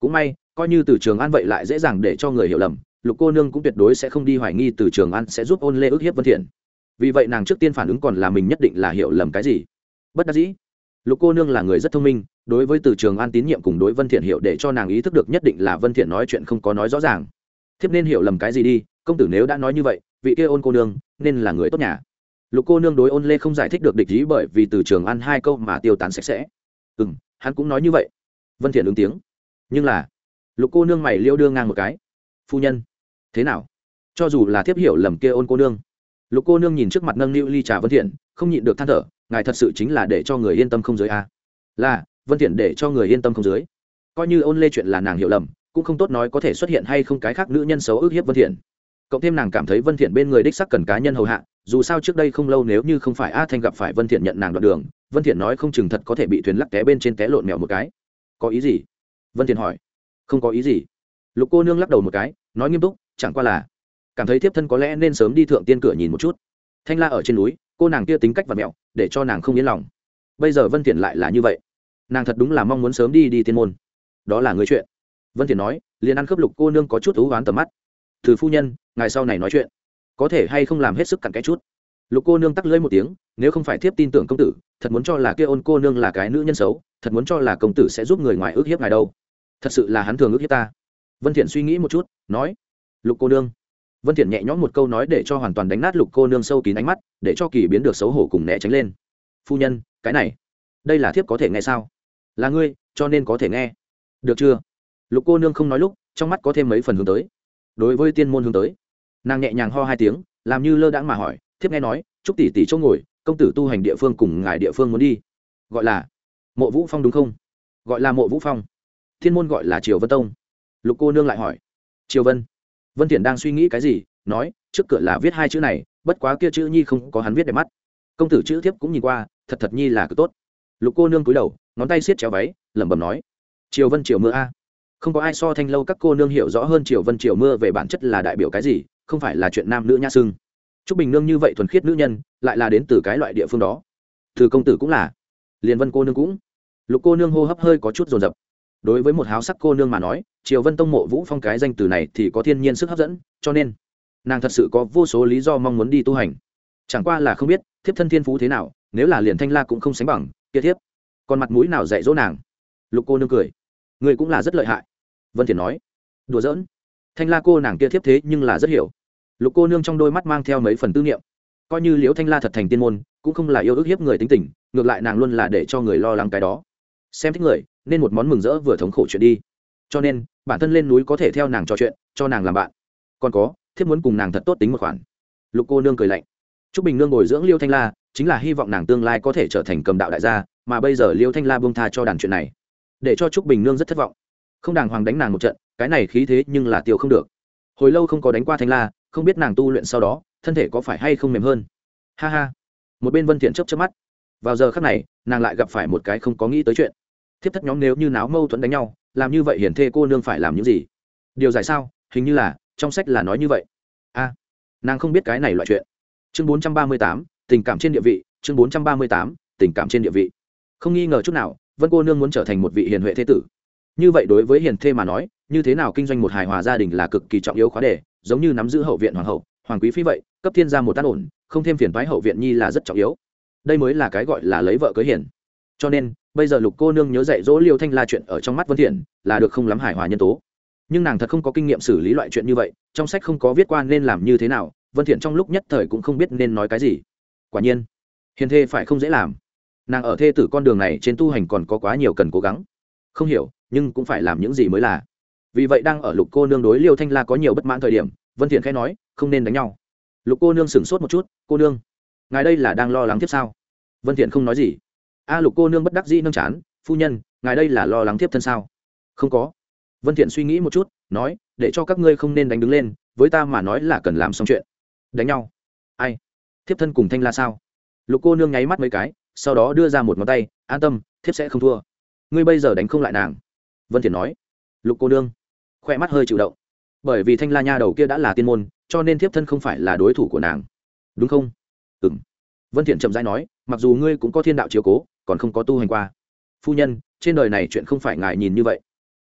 Cũng may, coi như từ trường an vậy lại dễ dàng để cho người hiểu lầm, lục cô nương cũng tuyệt đối sẽ không đi hoài nghi từ trường an sẽ giúp ôn lê ức hiếp vân thiện. Vì vậy nàng trước tiên phản ứng còn là mình nhất định là hiểu lầm cái gì. Bất đắc dĩ, lục cô nương là người rất thông minh, đối với từ trường an tín nhiệm cùng đối vân thiện hiểu để cho nàng ý thức được nhất định là vân thiện nói chuyện không có nói rõ ràng. Thiếp nên hiểu lầm cái gì đi, công tử nếu đã nói như vậy, vị kia ôn cô nương nên là người tốt nhà lục cô nương đối ôn lê không giải thích được địch ý bởi vì từ trường ăn hai câu mà tiêu tán sạch sẽ. Ừ hắn cũng nói như vậy. Vân thiện ứng tiếng. Nhưng là, lục cô nương mày liêu đưa ngang một cái. Phu nhân, thế nào? Cho dù là thiếp hiểu lầm kia ôn cô nương. Lục cô nương nhìn trước mặt nâng niu ly trà vân thiện, không nhịn được than thở, ngài thật sự chính là để cho người yên tâm không dưới a à? là, vân thiện để cho người yên tâm không dưới coi như ôn lê chuyện là nàng hiểu lầm, cũng không tốt nói có thể xuất hiện hay không cái khác nữ nhân xấu ước hiếp vân thiện cộng thêm nàng cảm thấy vân thiện bên người đích sắc cần cá nhân hầu hạ, dù sao trước đây không lâu nếu như không phải a thanh gặp phải vân thiện nhận nàng đoạn đường, vân thiện nói không chừng thật có thể bị thuyền lắc té bên trên té lộn mèo một cái. Có ý gì? Vân thiện hỏi. Không có ý gì. Lục cô nương lắc đầu một cái, nói nghiêm túc, chẳng qua là cảm thấy thiếp thân có lẽ nên sớm đi thượng tiên cửa nhìn một chút. Thanh la ở trên núi, cô nàng kia tính cách và mẹo, để cho nàng không yên lòng. Bây giờ vân thiện lại là như vậy. Nàng thật đúng là mong muốn sớm đi đi tiên môn. Đó là người chuyện. Vân thiện nói, liền ăn khớp lục cô nương có chút thú oán tầm mắt từ phu nhân, ngài sau này nói chuyện. Có thể hay không làm hết sức cặn cái chút? Lục cô nương tắc lưỡi một tiếng, nếu không phải thiếp tin tưởng công tử, thật muốn cho là kia ôn cô nương là cái nữ nhân xấu, thật muốn cho là công tử sẽ giúp người ngoài ước hiếp ngài đâu. Thật sự là hắn thường ước hiếp ta. Vân thiện suy nghĩ một chút, nói, lục cô nương. Vân thiện nhẹ nhõm một câu nói để cho hoàn toàn đánh nát lục cô nương sâu kín ánh mắt, để cho kỳ biến được xấu hổ cùng né tránh lên. Phu nhân, cái này, đây là thiếp có thể nghe sao? Là ngươi, cho nên có thể nghe. Được chưa? Lục cô nương không nói lúc, trong mắt có thêm mấy phần hướng tới đối với tiên môn hướng tới. Nàng nhẹ nhàng ho hai tiếng, làm như lơ đãng mà hỏi, thiếp nghe nói, chúc tỷ tỷ chỗ ngồi, công tử tu hành địa phương cùng ngài địa phương muốn đi. Gọi là mộ vũ phong đúng không? Gọi là mộ vũ phong. Thiên môn gọi là triều vân tông. Lục cô nương lại hỏi, triều vân vân thiện đang suy nghĩ cái gì? Nói, trước cửa là viết hai chữ này, bất quá kia chữ nhi không có hắn viết đẹp mắt. Công tử chữ thiếp cũng nhìn qua, thật thật nhi là cứ tốt. Lục cô nương cúi đầu, ngón tay siết chéo váy, lẩm bẩm nói, triều vân, triều mưa a không có ai so thanh lâu các cô nương hiểu rõ hơn triều vân triều mưa về bản chất là đại biểu cái gì không phải là chuyện nam nữ nhã sưng Trúc Bình Nương như vậy thuần khiết nữ nhân, lại là đến từ cái loại địa phương đó. Từ công tử cũng là, Liên Vân cô nương cũng. Lục cô nương hô hấp hơi có chút rồn rập. Đối với một háo sắc cô nương mà nói, Triều Vân Tông Mộ Vũ Phong cái danh từ này thì có thiên nhiên sức hấp dẫn, cho nên nàng thật sự có vô số lý do mong muốn đi tu hành. Chẳng qua là không biết, thiếp thân thiên phú thế nào, nếu là liền Thanh La cũng không sánh bằng, kia thiếp, còn mặt mũi nào dạy dỗ nàng. Lục cô nương cười, người cũng là rất lợi hại. Vân Thiền nói, đùa giỡn. Thanh La cô nàng kia thiếp thế nhưng là rất hiểu. Lục cô nương trong đôi mắt mang theo mấy phần tư niệm. Coi như liễu thanh la thật thành tiên môn cũng không là yêu ước hiếp người tính tình ngược lại nàng luôn là để cho người lo lắng cái đó. Xem thích người nên một món mừng rỡ vừa thống khổ chuyện đi. Cho nên bản thân lên núi có thể theo nàng trò chuyện cho nàng làm bạn. Còn có thiếp muốn cùng nàng thật tốt tính một khoản. Lục cô nương cười lạnh. T r ú c bình nương bồi dưỡng liêu thanh la chính là hy vọng nàng tương lai có thể trở thành cầm đạo đại gia mà bây giờ liêu thanh la bông tha cho đàn chuyện này để cho t r ú c bình nương rất thất vọng không đàng hoàng đánh nàng một trận cái này khí thế nhưng là tiêu không được. Hồi lâu không có đánh qua thanh la không biết nàng tu luyện sau đó thân thể có phải hay không mềm hơn. Ha ha. Một bên vân thiện chớp chớp mắt. Vào giờ khắc này nàng lại gặp phải một cái không có nghĩ tới chuyện. Thiếp thất nhóm nếu như náo mâu thuẫn đánh nhau làm như vậy hiển thê cô nương phải làm những gì? Điều giải sao? Hình như là trong sách là nói như vậy. A. Nàng không biết cái này loại chuyện. Chương 438, tình cảm trên địa vị chương 438, tình cảm trên địa vị. Không nghi ngờ chút nào vân cô nương muốn trở thành một vị hiền huệ thế tử như vậy đối với hiền thê mà nói, như thế nào kinh doanh một hài hòa gia đình là cực kỳ trọng yếu khóa đề, giống như nắm giữ hậu viện hoàng hậu, hoàng quý phi vậy, cấp thiên gia một tác ổn, không thêm phiền thoái hậu viện nhi là rất trọng yếu. Đây mới là cái gọi là lấy vợ cưới hiền. cho nên, bây giờ lục cô nương nhớ dạy dỗ liêu thanh la chuyện ở trong mắt vân thiện, là được không lắm hài hòa nhân tố. Nhưng nàng thật không có kinh nghiệm xử lý loại chuyện như vậy, trong sách không có viết qua nên làm như thế nào, vân thiện trong lúc nhất thời cũng không biết nên nói cái gì. Quả nhiên, hiền thê phải không dễ làm. Nàng ở thê tử con đường này trên tu hành còn có quá nhiều cần cố gắng. Không hiểu nhưng cũng phải làm những gì mới là. Vì vậy đang ở lục cô nương đối liêu thanh la có nhiều bất mãn thời điểm, vân thiện khẽ nói, không nên đánh nhau. Lục cô nương sửng sốt một chút, cô nương, ngài đây là đang lo lắng tiếp sao? Vân thiện không nói gì. A, lục cô nương bất đắc dĩ nâng chán, phu nhân, ngài đây là lo lắng tiếp thân sao? Không có. Vân thiện suy nghĩ một chút, nói, để cho các ngươi không nên đánh đứng lên, với ta mà nói là cần làm xong chuyện. Đánh nhau? Ai? Thiếp thân cùng thanh la sao? Lục cô nương nháy mắt mấy cái, sau đó đưa ra một ngón tay, an tâm, thiếp sẽ không thua. Ngươi bây giờ đánh không lại nàng vân thiện nói, lục cô nương. Khoe mắt hơi chịu động. Bởi vì thanh la nha đầu kia đã là tiên môn, cho nên thiếp thân không phải là đối thủ của nàng. Đúng không? Ừ m vân thiện chậm rãi nói, mặc dù ngươi cũng có thiên đạo chiếu cố, còn không có tu hành qua. Phu nhân, trên đời này chuyện không phải ngài nhìn như vậy.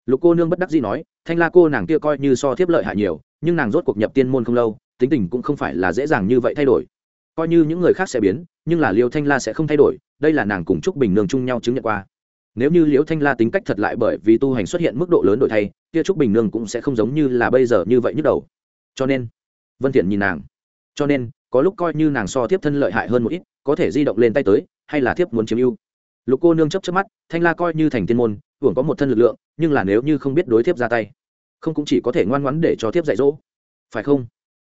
Lục cô nương bất đắc dĩ nói, thanh la cô nàng kia coi như so thiếp lợi hại nhiều, nhưng nàng rốt cuộc nhập tiên môn không lâu, tính tình cũng không phải là dễ dàng như vậy thay đổi. Coi như những người khác sẽ biến, nhưng là liêu thanh la sẽ không thay đổi, đây là nàng cùng trúc bình nương chung nhau chứng nhận qua nếu như liễu thanh la tính cách thật lại bởi vì tu hành xuất hiện mức độ lớn đổi thay, kia trúc bình nương cũng sẽ không giống như là bây giờ như vậy nhức đầu. Cho nên, vân thiện nhìn nàng. Cho nên, có lúc coi như nàng so tiếp thân lợi hại hơn một ít, có thể di động lên tay tới, hay là thiếp muốn chiếm ưu. Lục cô nương chấp chớp mắt, thanh la coi như thành tiên môn, hưởng có một thân lực lượng, nhưng là nếu như không biết đối thiếp ra tay, không cũng chỉ có thể ngoan ngoãn để cho thiếp dạy dỗ. Phải không?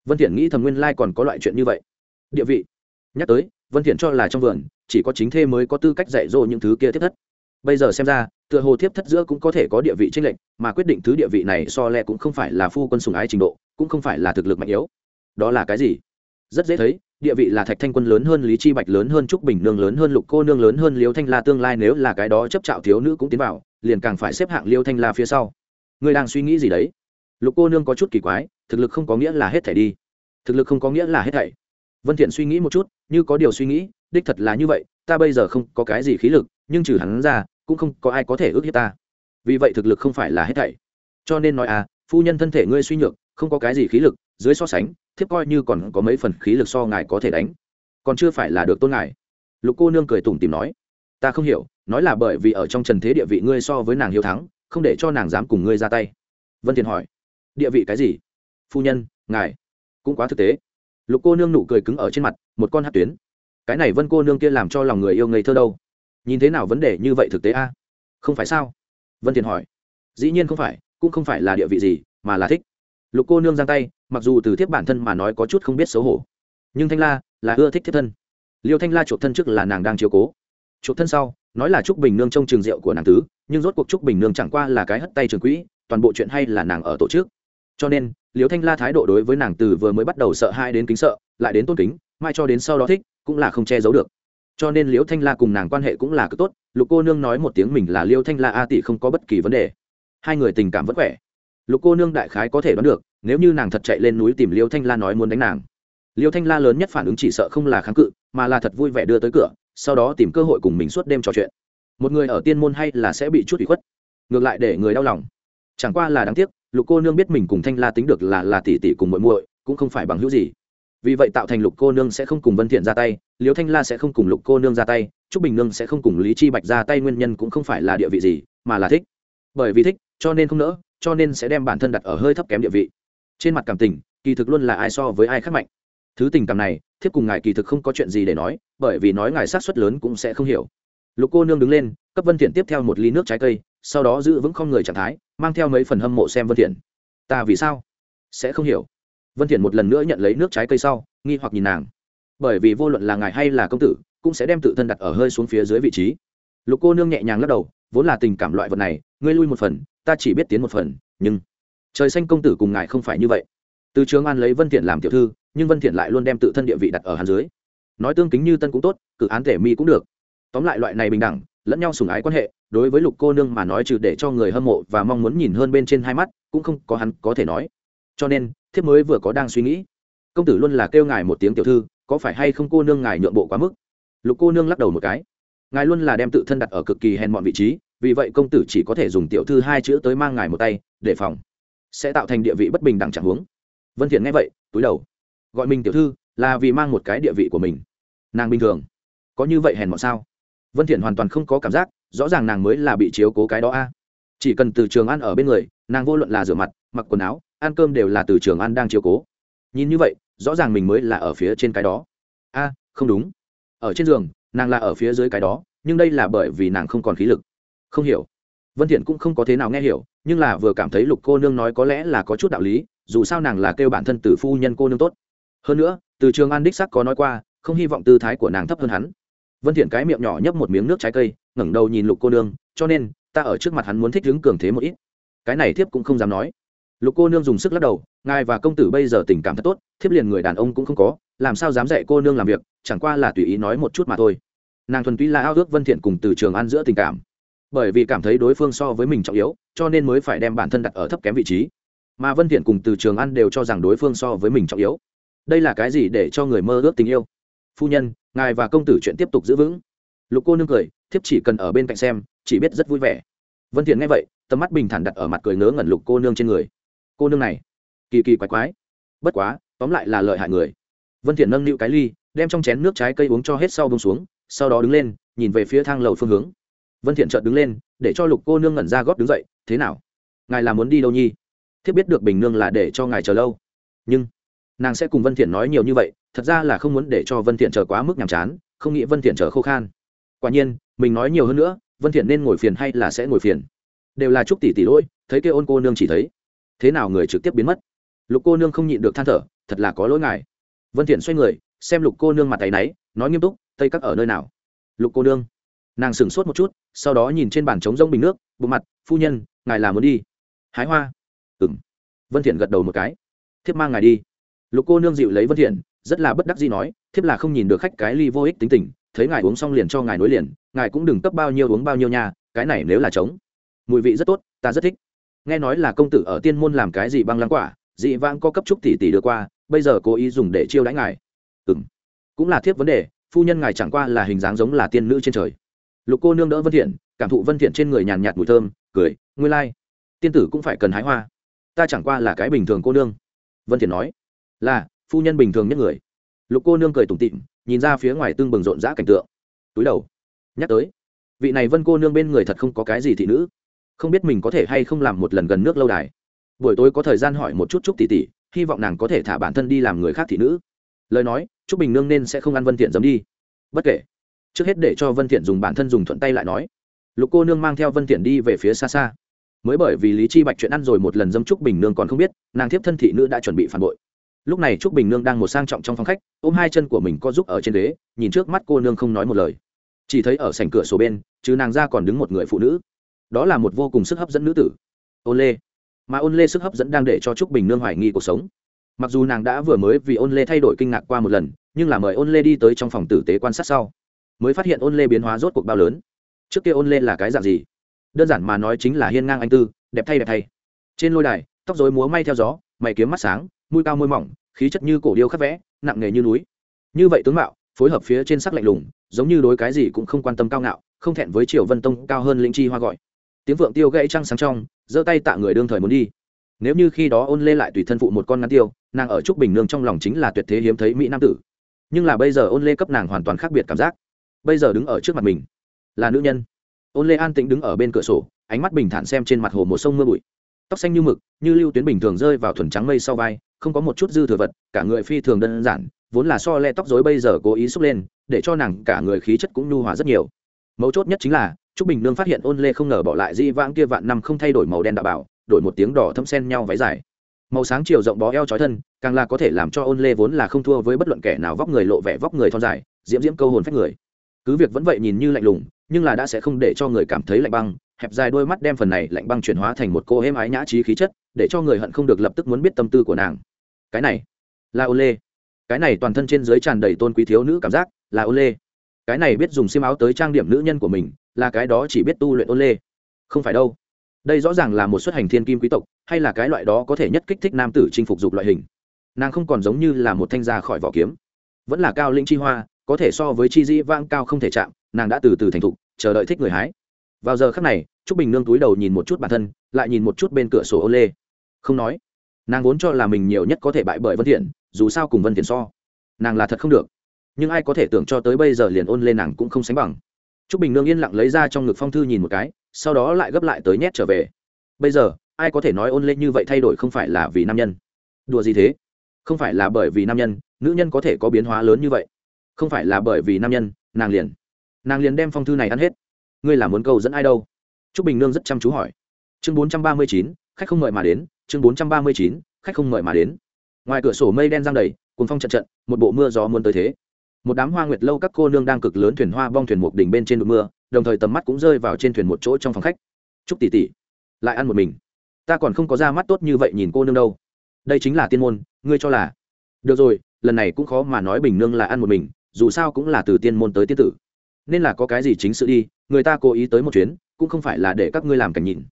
Vân thiện nghĩ thầm nguyên lai còn có loại chuyện như vậy. Địa vị. Nhắc tới, vân thiện cho là trong vườn, chỉ có chính thê mới có tư cách dạy dỗ những thứ kia thiết thất bây giờ xem ra, tựa hồ thiếp thất giữa cũng có thể có địa vị tranh lệch, mà quyết định thứ địa vị này so lẹ cũng không phải là phu quân sùng ái trình độ, cũng không phải là thực lực mạnh yếu. Đó là cái gì? Rất dễ thấy, địa vị là thạch thanh quân lớn hơn lý chi bạch lớn hơn trúc bình nương lớn hơn lục cô nương lớn hơn liêu thanh la tương lai nếu là cái đó chấp trạo thiếu nữ cũng tiến vào, liền càng phải xếp hạng liêu thanh la phía sau. Người đang suy nghĩ gì đấy? Lục cô nương có chút kỳ quái, thực lực không có nghĩa là hết thảy đi. Thực lực không có nghĩa là hết thảy. Vân thiện suy nghĩ một chút, như có điều suy nghĩ, đích thật là như vậy, ta bây giờ không có cái gì khí lực nhưng trừ hắn ra, cũng không có ai có thể ước hiếp ta. Vì vậy thực lực không phải là hết thảy. Cho nên nói à phu nhân thân thể ngươi suy nhược, không có cái gì khí lực, dưới so sánh, thiếp coi như còn có mấy phần khí lực so ngài có thể đánh. Còn chưa phải là được tôn ngài. Lục cô nương cười tủm tìm nói, ta không hiểu, nói là bởi vì ở trong trần thế địa vị ngươi so với nàng hiếu thắng, không để cho nàng dám cùng ngươi ra tay. Vân thiền hỏi, địa vị cái gì? Phu nhân, ngài, cũng quá thực tế. Lục cô nương nụ cười cứng ở trên mặt, một con hát tuyến. Cái này vân cô nương kia làm cho lòng người yêu ngây thơ đâu? Nhìn thế nào vấn đề như vậy thực tế a? Không phải sao? Vân thiền hỏi. Dĩ nhiên không phải, cũng không phải là địa vị gì, mà là thích. Lục cô nương giang tay, mặc dù từ thiếp bản thân mà nói có chút không biết xấu hổ. Nhưng thanh la là ưa thích thiết thân. Liêu thanh la chuộc thân trước là nàng đang chiếu cố. Chuộc thân sau, nói là trúc bình nương trong trường rượu của nàng tứ, nhưng rốt cuộc trúc bình nương chẳng qua là cái hất tay trường quỹ, toàn bộ chuyện hay là nàng ở tổ chức. Cho nên, liêu thanh la thái độ đối với nàng từ vừa mới bắt đầu sợ hai đến kính sợ, lại đến tôn kính, mai cho đến sau đó thích, cũng là không che giấu được cho nên liễu thanh la cùng nàng quan hệ cũng là cực tốt, lục cô nương nói một tiếng mình là liêu thanh la a tỷ không có bất kỳ vấn đề. Hai người tình cảm vẫn khỏe. Lục cô nương đại khái có thể đoán được, nếu như nàng thật chạy lên núi tìm liêu thanh la nói muốn đánh nàng. Liêu thanh la lớn nhất phản ứng chỉ sợ không là kháng cự, mà là thật vui vẻ đưa tới cửa, sau đó tìm cơ hội cùng mình suốt đêm trò chuyện. Một người ở tiên môn hay là sẽ bị chút ủy khuất, ngược lại để người đau lòng. Chẳng qua là đáng tiếc, lục cô nương biết mình cùng thanh la tính được là là tỷ tỷ cùng muội muội, cũng không phải bằng hữu gì. Vì vậy tạo thành lục cô nương sẽ không cùng vân thiện ra tay liêu thanh la sẽ không cùng lục cô nương ra tay, trúc bình nương sẽ không cùng lý chi bạch ra tay, nguyên nhân cũng không phải là địa vị gì, mà là thích. Bởi vì thích, cho nên không nỡ, cho nên sẽ đem bản thân đặt ở hơi thấp kém địa vị. Trên mặt cảm tình, kỳ thực luôn là ai so với ai khác mạnh. Thứ tình cảm này, thiếp cùng ngài kỳ thực không có chuyện gì để nói, bởi vì nói ngài sát suất lớn cũng sẽ không hiểu. Lục cô nương đứng lên, cấp vân thiện tiếp theo một ly nước trái cây, sau đó giữ vững không người trạng thái, mang theo mấy phần hâm mộ xem vân thiện. Ta vì sao? Sẽ không hiểu. Vân thiện một lần nữa nhận lấy nước trái cây sau, nghi hoặc nhìn nàng bởi vì vô luận là ngài hay là công tử, cũng sẽ đem tự thân đặt ở hơi xuống phía dưới vị trí. Lục cô nương nhẹ nhàng lắc đầu, vốn là tình cảm loại vật này, ngươi lui một phần, ta chỉ biết tiến một phần, nhưng trời xanh công tử cùng ngài không phải như vậy. Từ trường an lấy vân thiện làm tiểu thư, nhưng vân thiện lại luôn đem tự thân địa vị đặt ở hàn dưới. Nói tương kính như tân cũng tốt, cử án thể mi cũng được. Tóm lại loại này bình đẳng, lẫn nhau sủng ái quan hệ, đối với lục cô nương mà nói trừ để cho người hâm mộ và mong muốn nhìn hơn bên trên hai mắt, cũng không có hắn có thể nói. Cho nên, thiếp mới vừa có đang suy nghĩ. Công tử luôn là kêu ngài một tiếng tiểu thư có phải hay không cô nương ngài nhượng bộ quá mức? Lục cô nương lắc đầu một cái. Ngài luôn là đem tự thân đặt ở cực kỳ hèn mọn vị trí, vì vậy công tử chỉ có thể dùng tiểu thư hai chữ tới mang ngài một tay, để phòng. Sẽ tạo thành địa vị bất bình đẳng chẳng huống. Vân thiện nghe vậy, túi đầu. Gọi mình tiểu thư, là vì mang một cái địa vị của mình. Nàng bình thường. Có như vậy hèn mọn sao? Vân thiện hoàn toàn không có cảm giác, rõ ràng nàng mới là bị chiếu cố cái đó a. Chỉ cần từ trường ăn ở bên người, nàng vô luận là rửa mặt, mặc quần áo, ăn cơm đều là từ trường ăn đang chiếu cố. Nhìn như vậy rõ ràng mình mới là ở phía trên cái đó. A, không đúng. Ở trên giường, nàng là ở phía dưới cái đó, nhưng đây là bởi vì nàng không còn khí lực. Không hiểu. Vân thiện cũng không có thế nào nghe hiểu, nhưng là vừa cảm thấy lục cô nương nói có lẽ là có chút đạo lý, dù sao nàng là kêu bản thân từ phu nhân cô nương tốt. Hơn nữa, từ trường an đích sắc có nói qua, không hy vọng tư thái của nàng thấp hơn hắn. Vân thiện cái miệng nhỏ nhấp một miếng nước trái cây, ngẩng đầu nhìn lục cô nương, cho nên, ta ở trước mặt hắn muốn thích hứng cường thế một ít. Cái này thiếp cũng không dám nói. Lục cô nương dùng sức lắc đầu ngài và công tử bây giờ tình cảm thật tốt, thiếp liền người đàn ông cũng không có, làm sao dám dạy cô nương làm việc, chẳng qua là tùy ý nói một chút mà thôi. Nàng thuần túy là ao ước vân thiện cùng từ trường ăn giữa tình cảm. Bởi vì cảm thấy đối phương so với mình trọng yếu, cho nên mới phải đem bản thân đặt ở thấp kém vị trí. Mà vân thiện cùng từ trường ăn đều cho rằng đối phương so với mình trọng yếu. Đây là cái gì để cho người mơ ước tình yêu? Phu nhân, ngài và công tử chuyện tiếp tục giữ vững. Lục cô nương cười, thiếp chỉ cần ở bên cạnh xem, chỉ biết rất vui vẻ. Vân thiện nghe vậy, tầm mắt bình thản đặt ở mặt cười ngớ ngẩn lục cô nương trên người. Cô nương này kỳ kỳ quái quái. Bất quá, tóm lại là lợi hại người. Vân thiện nâng niu cái ly, đem trong chén nước trái cây uống cho hết sau bông xuống, sau đó đứng lên, nhìn về phía thang lầu phương hướng. Vân thiện chợt đứng lên, để cho lục cô nương ngẩn ra gót đứng dậy, thế nào? Ngài là muốn đi đâu nhi? Thiết biết được bình nương là để cho ngài chờ lâu. Nhưng, nàng sẽ cùng vân thiện nói nhiều như vậy, thật ra là không muốn để cho vân thiện chờ quá mức nhàm chán, không nghĩ vân thiện chờ khô khan. Quả nhiên, mình nói nhiều hơn nữa, vân thiện nên ngồi phiền hay là sẽ ngồi phiền? Đều là chúc tỷ tỷ lỗi, thấy kia ôn cô nương chỉ thấy. Thế nào người trực tiếp biến mất? Lục cô nương không nhịn được than thở, thật là có lỗi ngài. Vân thiện xoay người, xem lục cô nương mặt tay náy, nói nghiêm túc, tây các ở nơi nào? Lục cô nương. Nàng sửng sốt một chút, sau đó nhìn trên bàn trống rông bình nước bộ mặt, phu nhân, ngài là muốn đi. Hái hoa. Ừm. Vân thiện gật đầu một cái. Thiếp mang ngài đi. Lục cô nương dịu lấy vân thiện, rất là bất đắc dĩ nói, thiếp là không nhìn được khách cái ly vô ích tính tình, thấy ngài uống xong liền cho ngài nối liền, ngài cũng đừng cấp bao nhiêu uống bao nhiêu nha, cái này nếu là trống. Mùi vị rất tốt, ta rất thích. Nghe nói là công tử ở tiên môn làm cái gì băng lăng quả dị vãng có cấp trúc tỷ tỷ đưa qua, bây giờ cố ý dùng để chiêu đãi ngài. Ừng cũng là thiếp vấn đề, phu nhân ngài chẳng qua là hình dáng giống là tiên nữ trên trời. Lục cô nương đỡ vân thiện, cảm thụ vân thiện trên người nhàn nhạt mùi thơm, cười, nguyên lai like. tiên tử cũng phải cần hái hoa. Ta chẳng qua là cái bình thường cô nương. Vân thiện nói, là, phu nhân bình thường nhất người. Lục cô nương cười tủm tỉm, nhìn ra phía ngoài tương bừng rộn rã cảnh tượng. Túi đầu, nhắc tới, vị này vân cô nương bên người thật không có cái gì thị nữ. Không biết mình có thể hay không làm một lần gần nước lâu đài buổi tối có thời gian hỏi một chút chúc tỷ tỷ, hy vọng nàng có thể thả bản thân đi làm người khác thị nữ. Lời nói chúc bình nương nên sẽ không ăn vân thiện giấm đi. Bất kể. Trước hết để cho vân thiện dùng bản thân dùng thuận tay lại nói. Lục cô nương mang theo vân thiện đi về phía xa xa. Mới bởi vì lý chi bạch chuyện ăn rồi một lần dâm trúc bình nương còn không biết, nàng thiếp thân thị nữ đã chuẩn bị phản bội. Lúc này trúc bình nương đang một sang trọng trong phòng khách, ôm hai chân của mình co giúp ở trên ghế, nhìn trước mắt cô nương không nói một lời. Chỉ thấy ở sảnh cửa sổ bên, chứ nàng ra còn đứng một người phụ nữ. Đó là một vô cùng sức hấp dẫn nữ tử. Ô lê mà ôn lê sức hấp dẫn đang để cho trúc bình nương hoài nghi cuộc sống mặc dù nàng đã vừa mới vì ôn lê thay đổi kinh ngạc qua một lần nhưng là mời ôn lê đi tới trong phòng tử tế quan sát sau mới phát hiện ôn lê biến hóa rốt cuộc bao lớn trước kia ôn lê là cái dạng gì đơn giản mà nói chính là hiên ngang anh tư đẹp thay đẹp thay trên lôi đài tóc dối múa may theo gió mày kiếm mắt sáng mũi cao môi mỏng khí chất như cổ điêu khắc vẽ nặng nghề như núi như vậy tướng mạo phối hợp phía trên sắc lạnh lùng giống như đối cái gì cũng không quan tâm cao ngạo không thẹn với triều vân tông cao hơn lĩnh chi hoa gọi tiếng vượng tiêu gãy trăng sáng trong giơ tay tạ người đương thời muốn đi. Nếu như khi đó ôn lê lại tùy thân phụ một con ngắn tiêu, nàng ở trúc bình nương trong lòng chính là tuyệt thế hiếm thấy mỹ nam tử. Nhưng là bây giờ ôn lê cấp nàng hoàn toàn khác biệt cảm giác. Bây giờ đứng ở trước mặt mình là nữ nhân. Ôn lê an tĩnh đứng ở bên cửa sổ, ánh mắt bình thản xem trên mặt hồ một sông mưa bụi. Tóc xanh như mực, như lưu tuyến bình thường rơi vào thuần trắng mây sau vai, không có một chút dư thừa vật, cả người phi thường đơn giản, vốn là so le tóc dối bây giờ cố ý xúc lên, để cho nàng cả người khí chất cũng nhu hòa rất nhiều. Mấu chốt nhất chính là Trúc Bình Nương phát hiện Ôn Lê không ngờ bỏ lại di vãng kia vạn năm không thay đổi màu đen đạo bảo, đổi một tiếng đỏ thâm sen nhau váy dài. Màu sáng chiều rộng bó eo chói thân, càng là có thể làm cho Ôn Lê vốn là không thua với bất luận kẻ nào vóc người lộ vẻ vóc người thon dài, diễm diễm câu hồn phách người. Cứ việc vẫn vậy nhìn như lạnh lùng, nhưng là đã sẽ không để cho người cảm thấy lạnh băng, hẹp dài đôi mắt đem phần này lạnh băng chuyển hóa thành một cô êm ái nhã trí khí chất, để cho người hận không được lập tức muốn biết tâm tư của nàng. Cái này, là Ôn Lê. Cái này toàn thân trên dưới tràn đầy tôn quý thiếu nữ cảm giác, là Ôn Lê. Cái này biết dùng xiêm áo tới trang điểm nữ nhân của mình, là cái đó chỉ biết tu luyện ôn lê. Không phải đâu. Đây rõ ràng là một xuất hành thiên kim quý tộc, hay là cái loại đó có thể nhất kích thích nam tử chinh phục dục loại hình. Nàng không còn giống như là một thanh gia khỏi vỏ kiếm. Vẫn là cao linh chi hoa, có thể so với chi dĩ vang cao không thể chạm, nàng đã từ từ thành thục, chờ đợi thích người hái. Vào giờ khắc này, trúc bình nương túi đầu nhìn một chút bản thân, lại nhìn một chút bên cửa sổ ô lê. Không nói. Nàng vốn cho là mình nhiều nhất có thể bại bởi vân thiện, dù sao cùng vân thiện so, nàng là thật không được. Nhưng ai có thể tưởng cho tới bây giờ liền ôn lên nàng cũng không sánh bằng. Trúc Bình Nương yên lặng lấy ra trong ngực phong thư nhìn một cái, sau đó lại gấp lại tới nhét trở về. Bây giờ, ai có thể nói ôn lên như vậy thay đổi không phải là vì nam nhân? Đùa gì thế? Không phải là bởi vì nam nhân, nữ nhân có thể có biến hóa lớn như vậy. Không phải là bởi vì nam nhân, nàng liền. Nàng liền đem phong thư này ăn hết. Ngươi là muốn cầu dẫn ai đâu? Trúc Bình Nương rất chăm chú hỏi. Chương 439, khách không mời mà đến, chương 439, khách không mời mà đến. Ngoài cửa sổ mây đen giăng đầy, cuồng phong trận trận, một bộ mưa gió muốn tới thế một đám hoa nguyệt lâu các cô nương đang cực lớn thuyền hoa bong thuyền một đỉnh bên trên đ mưa, đồng thời tầm mắt cũng rơi vào trên thuyền một chỗ trong phòng khách. Chúc tỷ tỷ, lại ăn một mình. Ta còn không có ra mắt tốt như vậy nhìn cô nương đâu. Đây chính là tiên môn, ngươi cho là được rồi, lần này cũng khó mà nói bình nương là ăn một mình, dù sao cũng là từ tiên môn tới tiên tử. Nên là có cái gì chính sự đi, người ta cố ý tới một chuyến, cũng không phải là để các ngươi làm cảnh nhìn.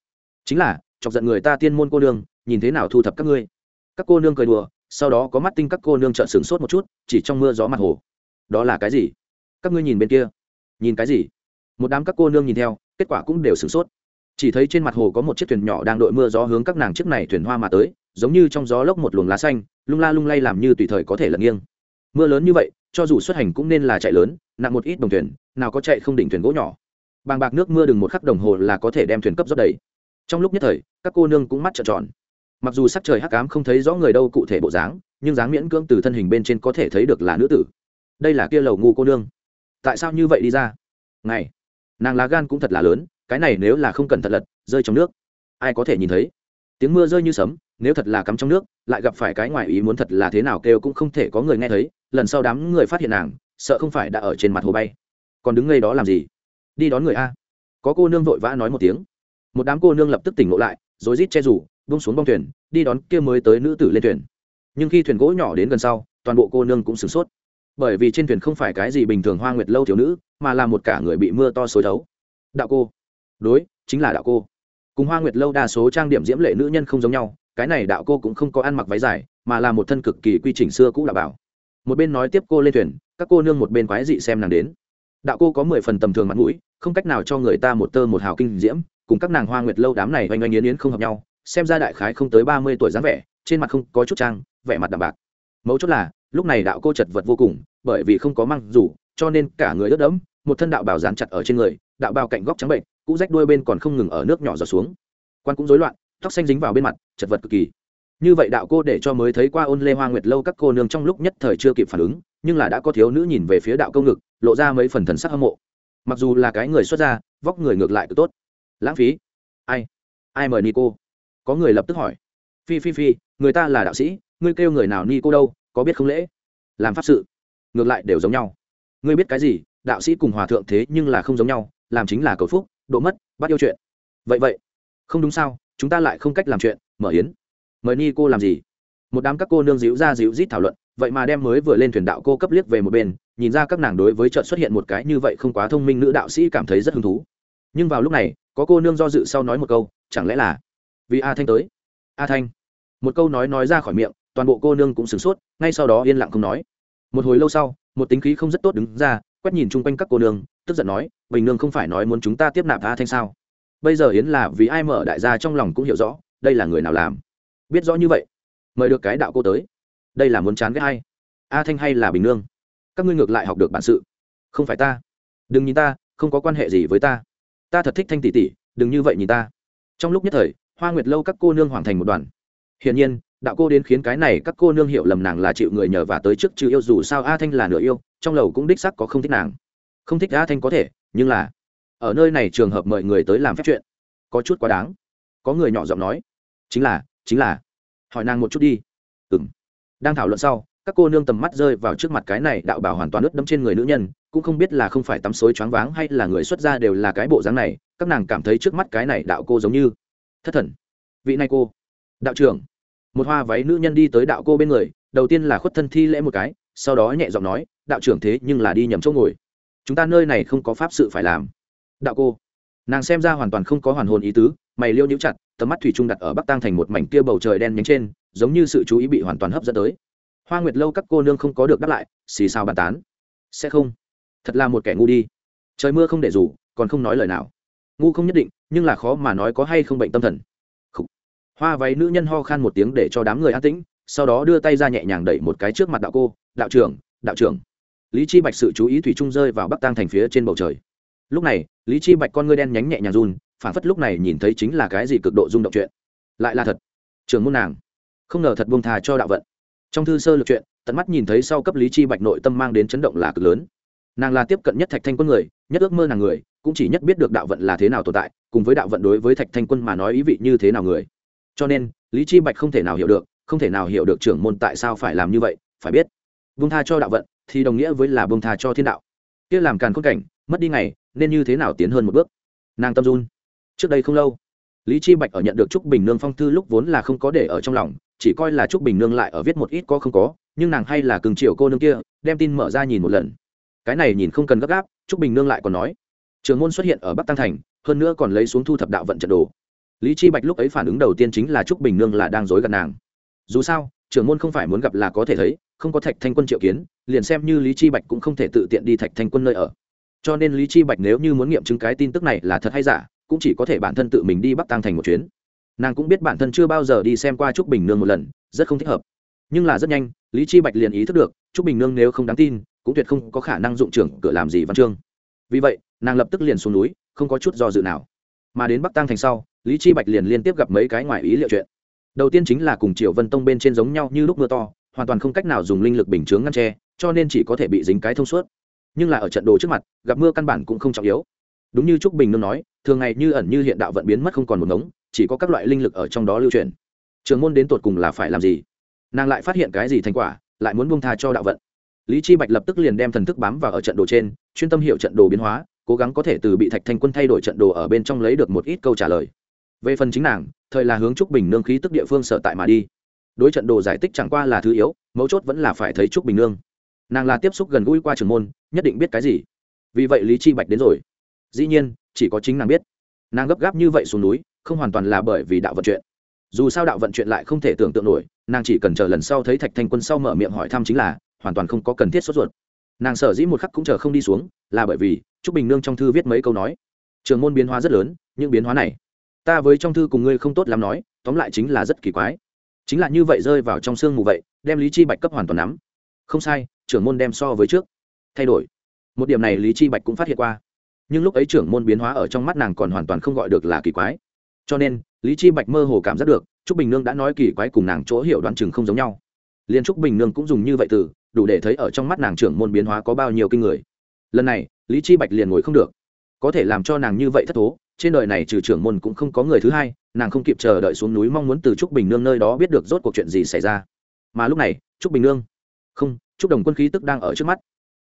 Chính là, chọc giận người ta tiên môn cô nương, nhìn thế nào thu thập các ngươi. Các cô nương cười đùa, sau đó có mắt tinh các cô nương trợn sửng sốt một chút, chỉ trong mưa gió mặt hồ đó là cái gì? Các ngươi nhìn bên kia. Nhìn cái gì? Một đám các cô nương nhìn theo, kết quả cũng đều sửng sốt. Chỉ thấy trên mặt hồ có một chiếc thuyền nhỏ đang đội mưa gió hướng các nàng chiếc này thuyền hoa mà tới, giống như trong gió lốc một luồng lá xanh, lung la lung lay làm như tùy thời có thể lật nghiêng. Mưa lớn như vậy, cho dù xuất hành cũng nên là chạy lớn, nặng một ít đồng thuyền, nào có chạy không đỉnh thuyền gỗ nhỏ. Bàng bạc nước mưa đừng một khắc đồng hồ là có thể đem thuyền cấp rót đầy. Trong lúc nhất thời, các cô nương cũng mắt trợn tròn. Mặc dù sắc trời hắc ám không thấy rõ người đâu cụ thể bộ dáng, nhưng dáng miễn cưỡng từ thân hình bên trên có thể thấy được là nữ tử đây là kia lầu ngu cô nương. Tại sao như vậy đi ra? Này, nàng lá gan cũng thật là lớn, cái này nếu là không cần thật lật, rơi trong nước. Ai có thể nhìn thấy? Tiếng mưa rơi như sấm, nếu thật là cắm trong nước, lại gặp phải cái ngoài ý muốn thật là thế nào kêu cũng không thể có người nghe thấy. Lần sau đám người phát hiện nàng, sợ không phải đã ở trên mặt hồ bay. Còn đứng ngay đó làm gì? Đi đón người a. Có cô nương vội vã nói một tiếng. Một đám cô nương lập tức tỉnh ngộ lại rồi rít che rủ bông xuống bong thuyền, đi đón kia mới tới nữ tử lên thuyền. Nhưng khi thuyền gỗ nhỏ đến gần sau, toàn bộ cô nương cũng sửng sốt bởi vì trên thuyền không phải cái gì bình thường hoa nguyệt lâu thiếu nữ, mà là một cả người bị mưa to xối thấu. Đạo cô. Đối, chính là đạo cô. Cùng hoa nguyệt lâu đa số trang điểm diễm lệ nữ nhân không giống nhau, cái này đạo cô cũng không có ăn mặc váy dài, mà là một thân cực kỳ quy trình xưa cũ đạo bảo. Một bên nói tiếp cô lên thuyền, các cô nương một bên quái dị xem nàng đến. Đạo cô có mười phần tầm thường mặt mũi, không cách nào cho người ta một tơ một hào kinh diễm, cùng các nàng hoa nguyệt lâu đám này oanh oanh yến yến không hợp nhau, xem ra đại khái không tới ba mươi tuổi dáng vẻ, trên mặt không có chút trang, vẻ mặt đạm bạc. Mấu chốt là lúc này đạo cô chật vật vô cùng, bởi vì không có măng rủ cho nên cả người ướt đẫm, một thân đạo bào dán chặt ở trên người, đạo bào cạnh góc trắng bệnh, cũ rách đuôi bên còn không ngừng ở nước nhỏ giọt xuống. Quan cũng rối loạn, tóc xanh dính vào bên mặt, chật vật cực kỳ. Như vậy đạo cô để cho mới thấy qua ôn lê hoa nguyệt lâu các cô nương trong lúc nhất thời chưa kịp phản ứng, nhưng là đã có thiếu nữ nhìn về phía đạo câu ngực, lộ ra mấy phần thần sắc hâm mộ. Mặc dù là cái người xuất gia, vóc người ngược lại cứ tốt. Lãng phí. Ai? Ai mời ni cô có người lập tức hỏi. Phi phi phi, người ta là đạo sĩ, ngươi kêu người nào ni cô đâu? Có biết không lễ? Làm pháp sự, ngược lại đều giống nhau. Ngươi biết cái gì, đạo sĩ cùng hòa thượng thế nhưng là không giống nhau, làm chính là cầu phúc, độ mất, bắt yêu chuyện. Vậy vậy, không đúng sao, chúng ta lại không cách làm chuyện, mở yến. Mời ni cô làm gì? Một đám các cô nương díu ra díu rít thảo luận, vậy mà đem mới vừa lên thuyền đạo cô cấp liếc về một bên, nhìn ra các nàng đối với trận xuất hiện một cái như vậy không quá thông minh nữ đạo sĩ cảm thấy rất hứng thú. Nhưng vào lúc này, có cô nương do dự sau nói một câu, chẳng lẽ là vì a thanh tới? A thanh, một câu nói nói ra khỏi miệng toàn bộ cô nương cũng sửng sốt, ngay sau đó yên lặng không nói. Một hồi lâu sau, một tính khí không rất tốt đứng ra, quét nhìn chung quanh các cô nương, tức giận nói, bình nương không phải nói muốn chúng ta tiếp nạp a thanh sao? Bây giờ yến là vì ai mở đại gia trong lòng cũng hiểu rõ, đây là người nào làm. Biết rõ như vậy, mời được cái đạo cô tới. Đây là muốn chán ghét hay a thanh hay là bình nương? Các ngươi ngược lại học được bản sự. Không phải ta. Đừng nhìn ta, không có quan hệ gì với ta. Ta thật thích thanh tỷ tỷ, đừng như vậy nhìn ta. Trong lúc nhất thời, hoa nguyệt lâu các cô nương hoàn thành một đoàn. Hiển nhiên đạo cô đến khiến cái này các cô nương hiểu lầm nàng là chịu người nhờ và tới trước chứ yêu dù sao a thanh là nửa yêu, trong lầu cũng đích sắc có không thích nàng. Không thích a thanh có thể, nhưng là, ở nơi này trường hợp mời người tới làm phép chuyện, có chút quá đáng. Có người nhỏ giọng nói, chính là chính là. Hỏi nàng một chút đi. Ừ m đang thảo luận sau, các cô nương tầm mắt rơi vào trước mặt cái này đạo bảo hoàn toàn ướt đẫm trên người nữ nhân, cũng không biết là không phải tắm xối choáng váng hay là người xuất gia đều là cái bộ dáng này, các nàng cảm thấy trước mắt cái này đạo cô giống như thất thần. Vị này cô, đạo trưởng một hoa váy nữ nhân đi tới đạo cô bên người, đầu tiên là khuất thân thi lễ một cái, sau đó nhẹ giọng nói, đạo trưởng thế nhưng là đi nhầm chỗ ngồi. Chúng ta nơi này không có pháp sự phải làm. Đạo cô, nàng xem ra hoàn toàn không có hoàn hồn ý tứ, mày liêu nhũ chặt, tầm mắt thủy trung đặt ở bắc tăng thành một mảnh kia bầu trời đen nhánh trên, giống như sự chú ý bị hoàn toàn hấp dẫn tới. Hoa nguyệt lâu các cô nương không có được đáp lại, xì sao bàn tán. Sẽ không. Thật là một kẻ ngu đi. Trời mưa không để rủ, còn không nói lời nào. Ngu không nhất định, nhưng là khó mà nói có hay không bệnh tâm thần hoa váy nữ nhân ho khan một tiếng để cho đám người an tĩnh, sau đó đưa tay ra nhẹ nhàng đẩy một cái trước mặt đạo cô, đạo trưởng đạo trưởng. Lý chi bạch sự chú ý thủy trung rơi vào bắc tang thành phía trên bầu trời. Lúc này, lý chi bạch con ngươi đen nhánh nhẹ nhàng run phản phất lúc này nhìn thấy chính là cái gì cực độ rung động chuyện. Lại là thật. Trưởng môn nàng. Không ngờ thật buông thà cho đạo vận. Trong thư sơ lược chuyện, tận mắt nhìn thấy sau cấp lý chi bạch nội tâm mang đến chấn động là cực lớn. Nàng là tiếp cận nhất thạch thanh quân người, nhất ước mơ nàng người, cũng chỉ nhất biết được đạo vận là thế nào tồn tại, cùng với đạo vận đối với thạch thanh quân mà nói ý vị như thế nào người cho nên, lý chi bạch không thể nào hiểu được, không thể nào hiểu được trưởng môn tại sao phải làm như vậy, phải biết vương tha cho đạo vận thì đồng nghĩa với là vương tha cho thiên đạo. Kia làm càn khôn cảnh, mất đi ngày, nên như thế nào tiến hơn một bước? Nàng tâm run. Trước đây không lâu, lý chi bạch ở nhận được trúc bình nương phong thư lúc vốn là không có để ở trong lòng, chỉ coi là trúc bình nương lại ở viết một ít có không có, nhưng nàng hay là cường triều cô nương kia, đem tin mở ra nhìn một lần. Cái này nhìn không cần gấp gáp, trúc bình nương lại còn nói, trường môn xuất hiện ở bắc tăng thành, hơn nữa còn lấy xuống thu thập đạo vận trận đồ lý chi bạch lúc ấy phản ứng đầu tiên chính là trúc bình nương là đang dối gạt nàng. Dù sao, trưởng môn không phải muốn gặp là có thể thấy, không có thạch thanh quân triệu kiến, liền xem như lý chi bạch cũng không thể tự tiện đi thạch thanh quân nơi ở. Cho nên lý chi bạch nếu như muốn nghiệm chứng cái tin tức này là thật hay giả, cũng chỉ có thể bản thân tự mình đi bắc tăng thành một chuyến. Nàng cũng biết bản thân chưa bao giờ đi xem qua trúc bình nương một lần, rất không thích hợp. Nhưng là rất nhanh, lý chi bạch liền ý thức được, trúc bình nương nếu không đáng tin, cũng tuyệt không có khả năng dụng trưởng cửa làm gì văn chương. Vì vậy, nàng lập tức liền xuống núi, không có chút do dự nào. Mà đến bắc tăng thành sau lý chi bạch liền liên tiếp gặp mấy cái ngoài ý liệu chuyện. Đầu tiên chính là cùng triệu vân tông bên trên giống nhau như lúc mưa to, hoàn toàn không cách nào dùng linh lực bình chướng ngăn tre cho nên chỉ có thể bị dính cái thông suốt. Nhưng là ở trận đồ trước mặt, gặp mưa căn bản cũng không trọng yếu. Đúng như trúc bình nương nói, thường ngày như ẩn như hiện đạo vận biến mất không còn một ngống, chỉ có các loại linh lực ở trong đó lưu truyền. Trường môn đến tột cùng là phải làm gì? Nàng lại phát hiện cái gì thành quả, lại muốn buông tha cho đạo vận. Lý chi bạch lập tức liền đem thần thức bám vào ở trận đồ trên, chuyên tâm hiệu trận đồ biến hóa, cố gắng có thể từ bị thạch thanh quân thay đổi trận đồ ở bên trong lấy được một ít câu trả lời về phần chính nàng, thời là hướng trúc bình nương khí tức địa phương sở tại mà đi. Đối trận đồ giải tích chẳng qua là thứ yếu, mấu chốt vẫn là phải thấy trúc bình nương. Nàng là tiếp xúc gần gũi qua trường môn, nhất định biết cái gì. Vì vậy lý chi bạch đến rồi. Dĩ nhiên, chỉ có chính nàng biết. Nàng gấp gáp như vậy xuống núi, không hoàn toàn là bởi vì đạo vận chuyện. Dù sao đạo vận chuyện lại không thể tưởng tượng nổi, nàng chỉ cần chờ lần sau thấy thạch thanh quân sau mở miệng hỏi thăm chính là, hoàn toàn không có cần thiết sốt ruột. Nàng sở dĩ một khắc cũng chờ không đi xuống, là bởi vì trúc bình nương trong thư viết mấy câu nói. Trường môn biến hóa rất lớn, những biến hóa này ta với trong thư cùng ngươi không tốt lắm nói, tóm lại chính là rất kỳ quái. Chính là như vậy rơi vào trong sương mù vậy, đem lý chi bạch cấp hoàn toàn nắm. Không sai, trưởng môn đem so với trước. Thay đổi. Một điểm này lý chi bạch cũng phát hiện qua. Nhưng lúc ấy trưởng môn biến hóa ở trong mắt nàng còn hoàn toàn không gọi được là kỳ quái. Cho nên, lý chi bạch mơ hồ cảm giác được, trúc bình nương đã nói kỳ quái cùng nàng chỗ hiểu đoán chừng không giống nhau. Liền trúc bình nương cũng dùng như vậy từ, đủ để thấy ở trong mắt nàng trưởng môn biến hóa có bao nhiêu kinh người. Lần này, lý chi bạch liền ngồi không được. Có thể làm cho nàng như vậy thất thố trên đời này trừ trưởng môn cũng không có người thứ hai, nàng không kịp chờ đợi xuống núi mong muốn từ trúc bình nương nơi đó biết được rốt cuộc chuyện gì xảy ra. Mà lúc này, trúc bình nương, không, trúc đồng quân khí tức đang ở trước mắt,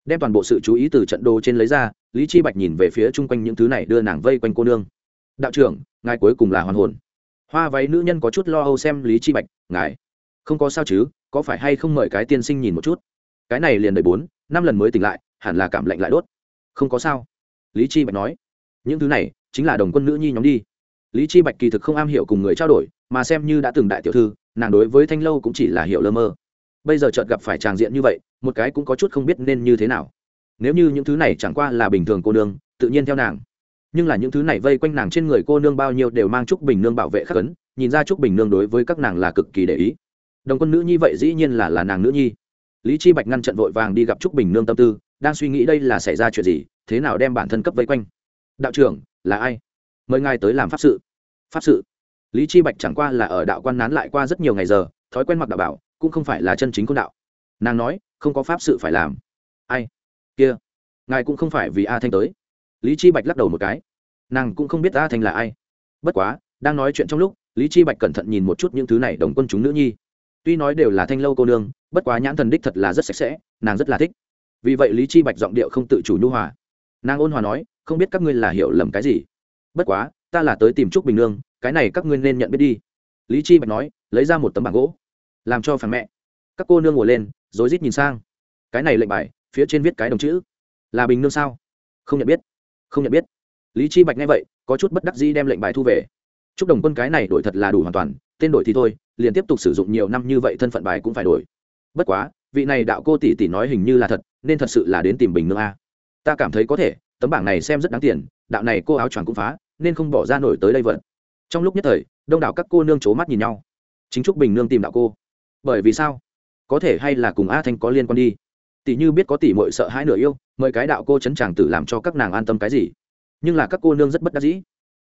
đem toàn bộ sự chú ý từ trận đồ trên lấy ra, lý chi bạch nhìn về phía chung quanh những thứ này đưa nàng vây quanh cô nương. Đạo trưởng, ngài cuối cùng là hoàn hồn. Hoa váy nữ nhân có chút lo âu xem lý chi bạch, ngài, không có sao chứ, có phải hay không mời cái tiên sinh nhìn một chút? Cái này liền đợi bốn, năm lần mới tỉnh lại, hẳn là cảm lạnh lại đốt. Không có sao. Lý chi bạch nói. Những thứ này chính là đồng quân nữ nhi nhóm đi. Lý chi bạch kỳ thực không am hiểu cùng người trao đổi, mà xem như đã từng đại tiểu thư, nàng đối với thanh lâu cũng chỉ là hiểu lơ mơ. Bây giờ chợt gặp phải tràng diện như vậy, một cái cũng có chút không biết nên như thế nào. Nếu như những thứ này chẳng qua là bình thường cô nương, tự nhiên theo nàng. Nhưng là những thứ này vây quanh nàng trên người cô nương bao nhiêu đều mang trúc bình nương bảo vệ khắc ấn, nhìn ra trúc bình nương đối với các nàng là cực kỳ để ý. Đồng quân nữ nhi vậy dĩ nhiên là là nàng nữ nhi. Lý chi bạch ngăn trận vội vàng đi gặp trúc bình nương tâm tư, đang suy nghĩ đây là xảy ra chuyện gì, thế nào đem bản thân cấp vây quanh. Đạo trưởng là ai? Mời ngài tới làm pháp sự. Pháp sự? Lý chi bạch chẳng qua là ở đạo quan nán lại qua rất nhiều ngày giờ, thói quen mặc đạo bảo, cũng không phải là chân chính con đạo. Nàng nói, không có pháp sự phải làm. Ai? Kia. Ngài cũng không phải vì a thanh tới. Lý chi bạch lắc đầu một cái. Nàng cũng không biết a thanh là ai. Bất quá, đang nói chuyện trong lúc, lý chi bạch cẩn thận nhìn một chút những thứ này đồng quân chúng nữ nhi. Tuy nói đều là thanh lâu cô nương, bất quá nhãn thần đích thật là rất sạch sẽ, nàng rất là thích. Vì vậy lý chi bạch giọng điệu không tự chủ nhu hòa. Nàng ôn hòa nói không biết các ngươi là hiểu lầm cái gì. Bất quá, ta là tới tìm trúc bình nương, cái này các ngươi nên nhận biết đi. Lý chi bạch nói, lấy ra một tấm bảng gỗ, làm cho phản mẹ. Các cô nương ngồi lên, rối rít nhìn sang. Cái này lệnh bài, phía trên viết cái đồng chữ. Là bình nương sao? Không nhận biết. Không nhận biết. Lý chi bạch nghe vậy, có chút bất đắc dĩ đem lệnh bài thu về. Chúc đồng quân cái này đổi thật là đủ hoàn toàn, tên đổi thì thôi, liền tiếp tục sử dụng nhiều năm như vậy thân phận bài cũng phải đổi. Bất quá, vị này đạo cô tỷ tỷ nói hình như là thật, nên thật sự là đến tìm bình nương a. Ta cảm thấy có thể tấm bảng này xem rất đáng tiền, đạo này cô áo choàng cũng phá, nên không bỏ ra nổi tới đây vận trong lúc nhất thời, đông đảo các cô nương c mắt nhìn nhau. Chính trúc bình nương tìm đạo cô. Bởi vì sao? Có thể hay là cùng a thanh có liên quan đi? Tỷ như biết có tỷ mội sợ hãi nửa yêu, mời cái đạo cô chấn tràng tử làm cho các nàng an tâm cái gì? Nhưng là các cô nương rất bất đắc dĩ.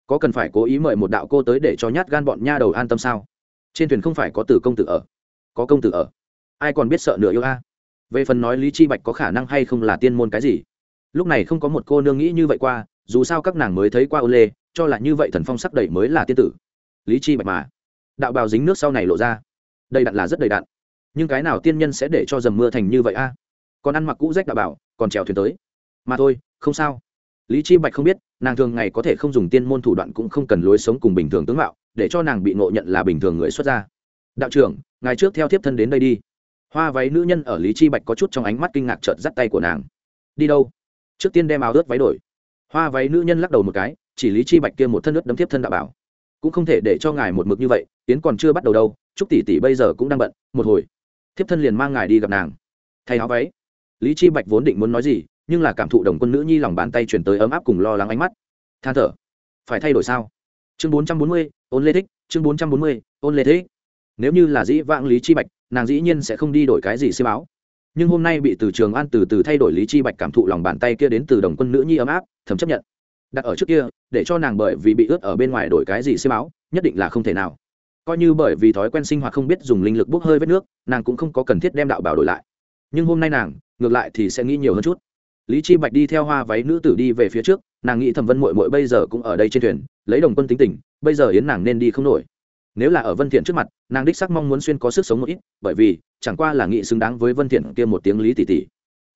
Có cần phải cố ý mời một đạo cô tới để cho nhát gan bọn nha đầu an tâm sao? Trên thuyền không phải có tử công tử ở. Có công tử ở. Ai còn biết sợ nửa yêu a? Về phần nói lý chi bạch có khả năng hay không là tiên môn cái gì? Lúc này không có một cô nương nghĩ như vậy qua, dù sao các nàng mới thấy qua ô lê, cho là như vậy thần phong sắc đầy mới là tiên tử. Lý chi bạch mà. Đạo bào dính nước sau này lộ ra. Đầy đặn là rất đầy đặn. Nhưng cái nào tiên nhân sẽ để cho dầm mưa thành như vậy a? Còn ăn mặc cũ rách đạo bảo còn trèo thuyền tới. Mà thôi, không sao. Lý chi bạch không biết, nàng thường ngày có thể không dùng tiên môn thủ đoạn cũng không cần lối sống cùng bình thường tướng mạo, để cho nàng bị ngộ nhận là bình thường người xuất gia. Đạo trưởng ngày trước theo tiếp thân đến đây đi. Hoa váy nữ nhân ở lý chi bạch có chút trong ánh mắt kinh ngạc chợt dắt tay của nàng. Đi đâu? Trước tiên đem áo ướt váy đổi. Hoa váy nữ nhân lắc đầu một cái chỉ lý chi bạch kia một thân ướt đấm tiếp thân đạo bảo. Cũng không thể để cho ngài một mực như vậy tiến còn chưa bắt đầu đâu chúc tỷ tỷ bây giờ cũng đang bận một hồi. Thiếp thân liền mang ngài đi gặp nàng. Thay áo váy. Lý chi bạch vốn định muốn nói gì nhưng là cảm thụ đồng quân nữ nhi lòng bàn tay chuyển tới ấm áp cùng lo lắng ánh mắt. Than thở. Phải thay đổi sao? Chương 440, ôn lê thích chương 440, ôn lê thích. Nếu như là dĩ vãng lý chi bạch nàng dĩ nhiên sẽ không đi đổi cái gì xiêm áo nhưng hôm nay bị từ trường an từ từ thay đổi lý chi bạch cảm thụ lòng bàn tay kia đến từ đồng quân nữ nhi ấm áp, thầm chấp nhận. Đặt ở trước kia, để cho nàng bởi vì bị ướt ở bên ngoài đổi cái gì xiêm áo, nhất định là không thể nào. Coi như bởi vì thói quen sinh hoạt không biết dùng linh lực bốc hơi vết nước, nàng cũng không có cần thiết đem đạo bảo đổi lại. Nhưng hôm nay nàng, ngược lại thì sẽ nghĩ nhiều hơn chút. Lý chi bạch đi theo hoa váy nữ tử đi về phía trước, nàng nghĩ thẩm vân muội muội bây giờ cũng ở đây trên thuyền, lấy đồng quân tính tình, bây giờ yến nàng nên đi không nổi nếu là ở vân thiện trước mặt, nàng đích sắc mong muốn xuyên có sức sống một ít, bởi vì, chẳng qua là nghĩ xứng đáng với vân thiện kia một tiếng lý tỷ tỷ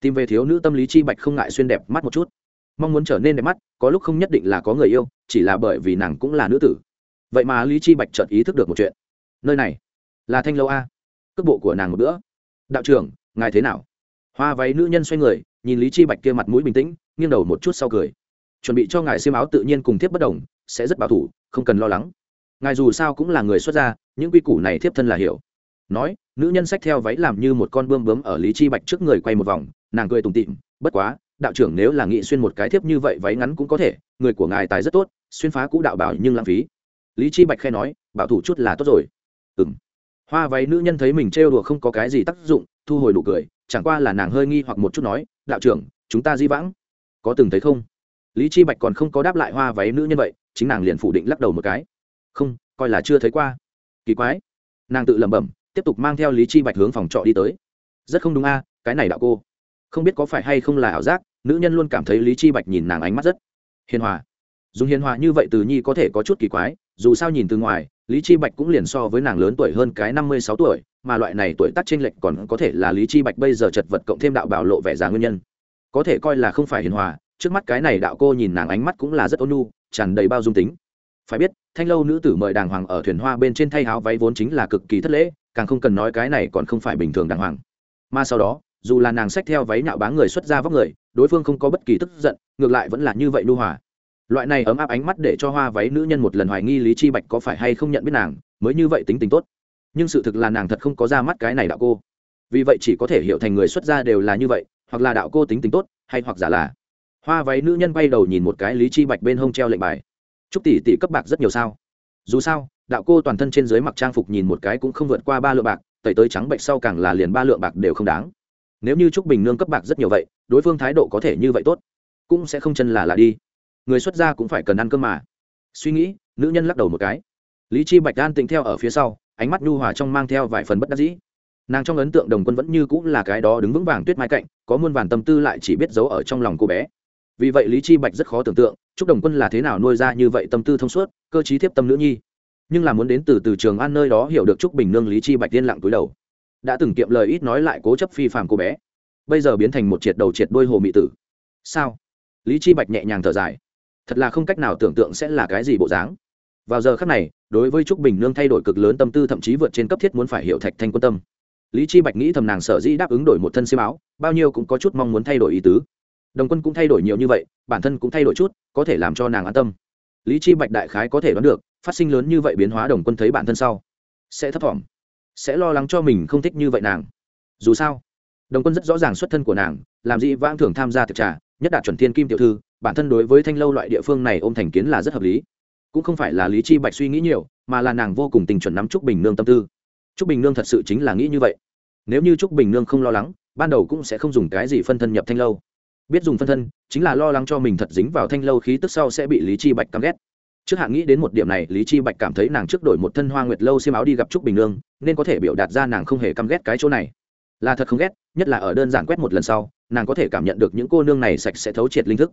tìm về thiếu nữ tâm lý chi bạch không ngại xuyên đẹp mắt một chút. Mong muốn trở nên đẹp mắt, có lúc không nhất định là có người yêu, chỉ là bởi vì nàng cũng là nữ tử. Vậy mà lý chi bạch chợt ý thức được một chuyện. Nơi này, là thanh lâu a. Cước bộ của nàng một bữa. Đạo trưởng, ngài thế nào? Hoa váy nữ nhân xoay người, nhìn lý chi bạch kia mặt mũi bình tĩnh, nghiêng đầu một chút sau cười. Chuẩn bị cho ngài xiêm áo tự nhiên cùng thiếp bất đồng, sẽ rất bảo thủ, không cần lo lắng ngài dù sao cũng là người xuất gia, những quy củ này thiếp thân là hiểu. Nói, nữ nhân xách theo váy làm như một con bươm bướm ở lý chi bạch trước người quay một vòng, nàng cười tùng tịm bất quá, đạo trưởng nếu là nghị xuyên một cái thiếp như vậy váy ngắn cũng có thể, người của ngài tài rất tốt, xuyên phá cũ đạo bảo nhưng lãng phí. Lý chi bạch khe nói, bảo thủ chút là tốt rồi. Ừm. Hoa váy nữ nhân thấy mình trêu đùa không có cái gì tác dụng, thu hồi nụ cười, chẳng qua là nàng hơi nghi hoặc một chút nói, đạo trưởng, chúng ta di vãng. Có từng thấy không? Lý chi bạch còn không có đáp lại hoa váy nữ nhân vậy, chính nàng liền phủ định lắc đầu một cái không, coi là chưa thấy qua. Kỳ quái. Nàng tự lẩm bẩm, tiếp tục mang theo lý chi bạch hướng phòng trọ đi tới. Rất không đúng a, cái này đạo cô. Không biết có phải hay không là ảo giác, nữ nhân luôn cảm thấy lý chi bạch nhìn nàng ánh mắt rất hiền hòa. Dùng hiền hòa như vậy từ nhi có thể có chút kỳ quái, dù sao nhìn từ ngoài, lý chi bạch cũng liền so với nàng lớn tuổi hơn cái năm mươi sáu tuổi, mà loại này tuổi tác chênh lệch còn có thể là lý chi bạch bây giờ chật vật cộng thêm đạo bảo lộ vẻ già nguyên nhân. Có thể coi là không phải hiền hòa, trước mắt cái này đạo cô nhìn nàng ánh mắt cũng là rất ôn nhu, tràn đầy bao dung tính. Phải biết thanh lâu nữ tử mời đàng hoàng ở thuyền hoa bên trên thay háo váy vốn chính là cực kỳ thất lễ, càng không cần nói cái này còn không phải bình thường đàng hoàng. Mà sau đó, dù là nàng xách theo váy nhạo báng người xuất ra vóc người, đối phương không có bất kỳ tức giận, ngược lại vẫn là như vậy nu hòa. Loại này ấm áp ánh mắt để cho hoa váy nữ nhân một lần hoài nghi lý chi bạch có phải hay không nhận biết nàng, mới như vậy tính tình tốt. Nhưng sự thực là nàng thật không có ra mắt cái này đạo cô. Vì vậy chỉ có thể hiểu thành người xuất gia đều là như vậy, hoặc là đạo cô tính tình tốt, hay hoặc giả là. Hoa váy nữ nhân bay đầu nhìn một cái lý chi bạch bên hông treo lệnh bài chúc tỷ tỷ cấp bạc rất nhiều sao? Dù sao, đạo cô toàn thân trên dưới mặc trang phục nhìn một cái cũng không vượt qua ba lượng bạc, tẩy tới trắng bệnh sau càng là liền ba lượng bạc đều không đáng. Nếu như trúc bình nương cấp bạc rất nhiều vậy, đối phương thái độ có thể như vậy tốt, cũng sẽ không chân là là đi. Người xuất gia cũng phải cần ăn cơm mà. Suy nghĩ, nữ nhân lắc đầu một cái. Lý chi bạch an tĩnh theo ở phía sau, ánh mắt nhu hòa trong mang theo vài phần bất đắc dĩ. Nàng trong ấn tượng đồng quân vẫn như cũng là cái đó đứng vững vàng tuyết mai cạnh, có muôn vàn tâm tư lại chỉ biết giấu ở trong lòng cô bé. Vì vậy lý chi bạch rất khó tưởng tượng chúc đồng quân là thế nào nuôi ra như vậy tâm tư thông suốt, cơ trí thiếp tâm nữ nhi. Nhưng là muốn đến từ từ trường an nơi đó hiểu được chúc bình nương lý chi bạch tiên lặng túi đầu. Đã từng kiệm lời ít nói lại cố chấp phi phàm cô bé. Bây giờ biến thành một triệt đầu triệt đôi hồ mị tử. Sao? Lý chi bạch nhẹ nhàng thở dài. Thật là không cách nào tưởng tượng sẽ là cái gì bộ dáng. Vào giờ khắc này, đối với trúc bình nương thay đổi cực lớn tâm tư thậm chí vượt trên cấp thiết muốn phải hiểu thạch thanh quân tâm. Lý chi bạch nghĩ thầm nàng sở dĩ đáp ứng đổi một thân xiêm áo, bao nhiêu cũng có chút mong muốn thay đổi ý tứ đồng quân cũng thay đổi nhiều như vậy, bản thân cũng thay đổi chút, có thể làm cho nàng an tâm. Lý chi bạch đại khái có thể đoán được, phát sinh lớn như vậy biến hóa đồng quân thấy bản thân sau, sẽ thấp thỏm, sẽ lo lắng cho mình không thích như vậy nàng. Dù sao, đồng quân rất rõ ràng xuất thân của nàng, làm gì vãng thường tham gia thực trà, nhất đạt chuẩn thiên kim tiểu thư, bản thân đối với thanh lâu loại địa phương này ôm thành kiến là rất hợp lý. Cũng không phải là lý chi bạch suy nghĩ nhiều, mà là nàng vô cùng tình chuẩn nắm trúc bình nương tâm tư. Trúc bình nương thật sự chính là nghĩ như vậy. Nếu như trúc bình nương không lo lắng, ban đầu cũng sẽ không dùng cái gì phân thân nhập thanh lâu biết dùng phân thân, chính là lo lắng cho mình thật dính vào thanh lâu khí tức sau sẽ bị lý chi bạch căm ghét. Trước hạn nghĩ đến một điểm này, lý chi bạch cảm thấy nàng trước đổi một thân hoa nguyệt lâu xiêm áo đi gặp trúc bình nương, nên có thể biểu đạt ra nàng không hề căm ghét cái chỗ này. Là thật không ghét, nhất là ở đơn giản quét một lần sau, nàng có thể cảm nhận được những cô nương này sạch sẽ thấu triệt linh thức.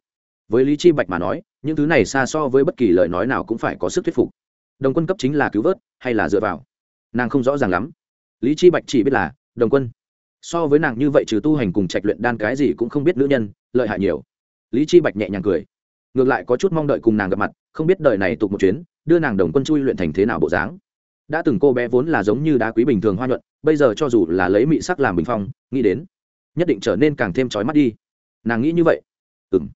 Với lý chi bạch mà nói, những thứ này xa so với bất kỳ lời nói nào cũng phải có sức thuyết phục. Đồng quân cấp chính là cứu vớt, hay là dựa vào? Nàng không rõ ràng lắm. Lý chi bạch chỉ biết là, đồng quân. So với nàng như vậy trừ tu hành cùng trạch luyện đan cái gì cũng không biết nữ nhân lợi hại nhiều. Lý chi bạch nhẹ nhàng cười. Ngược lại có chút mong đợi cùng nàng gặp mặt, không biết đời này tục một chuyến, đưa nàng đồng quân chui luyện thành thế nào bộ dáng. Đã từng cô bé vốn là giống như đá quý bình thường hoa nhuận, bây giờ cho dù là lấy mị sắc làm bình phong, nghĩ đến, nhất định trở nên càng thêm trói mắt đi. Nàng nghĩ như vậy. Ừ m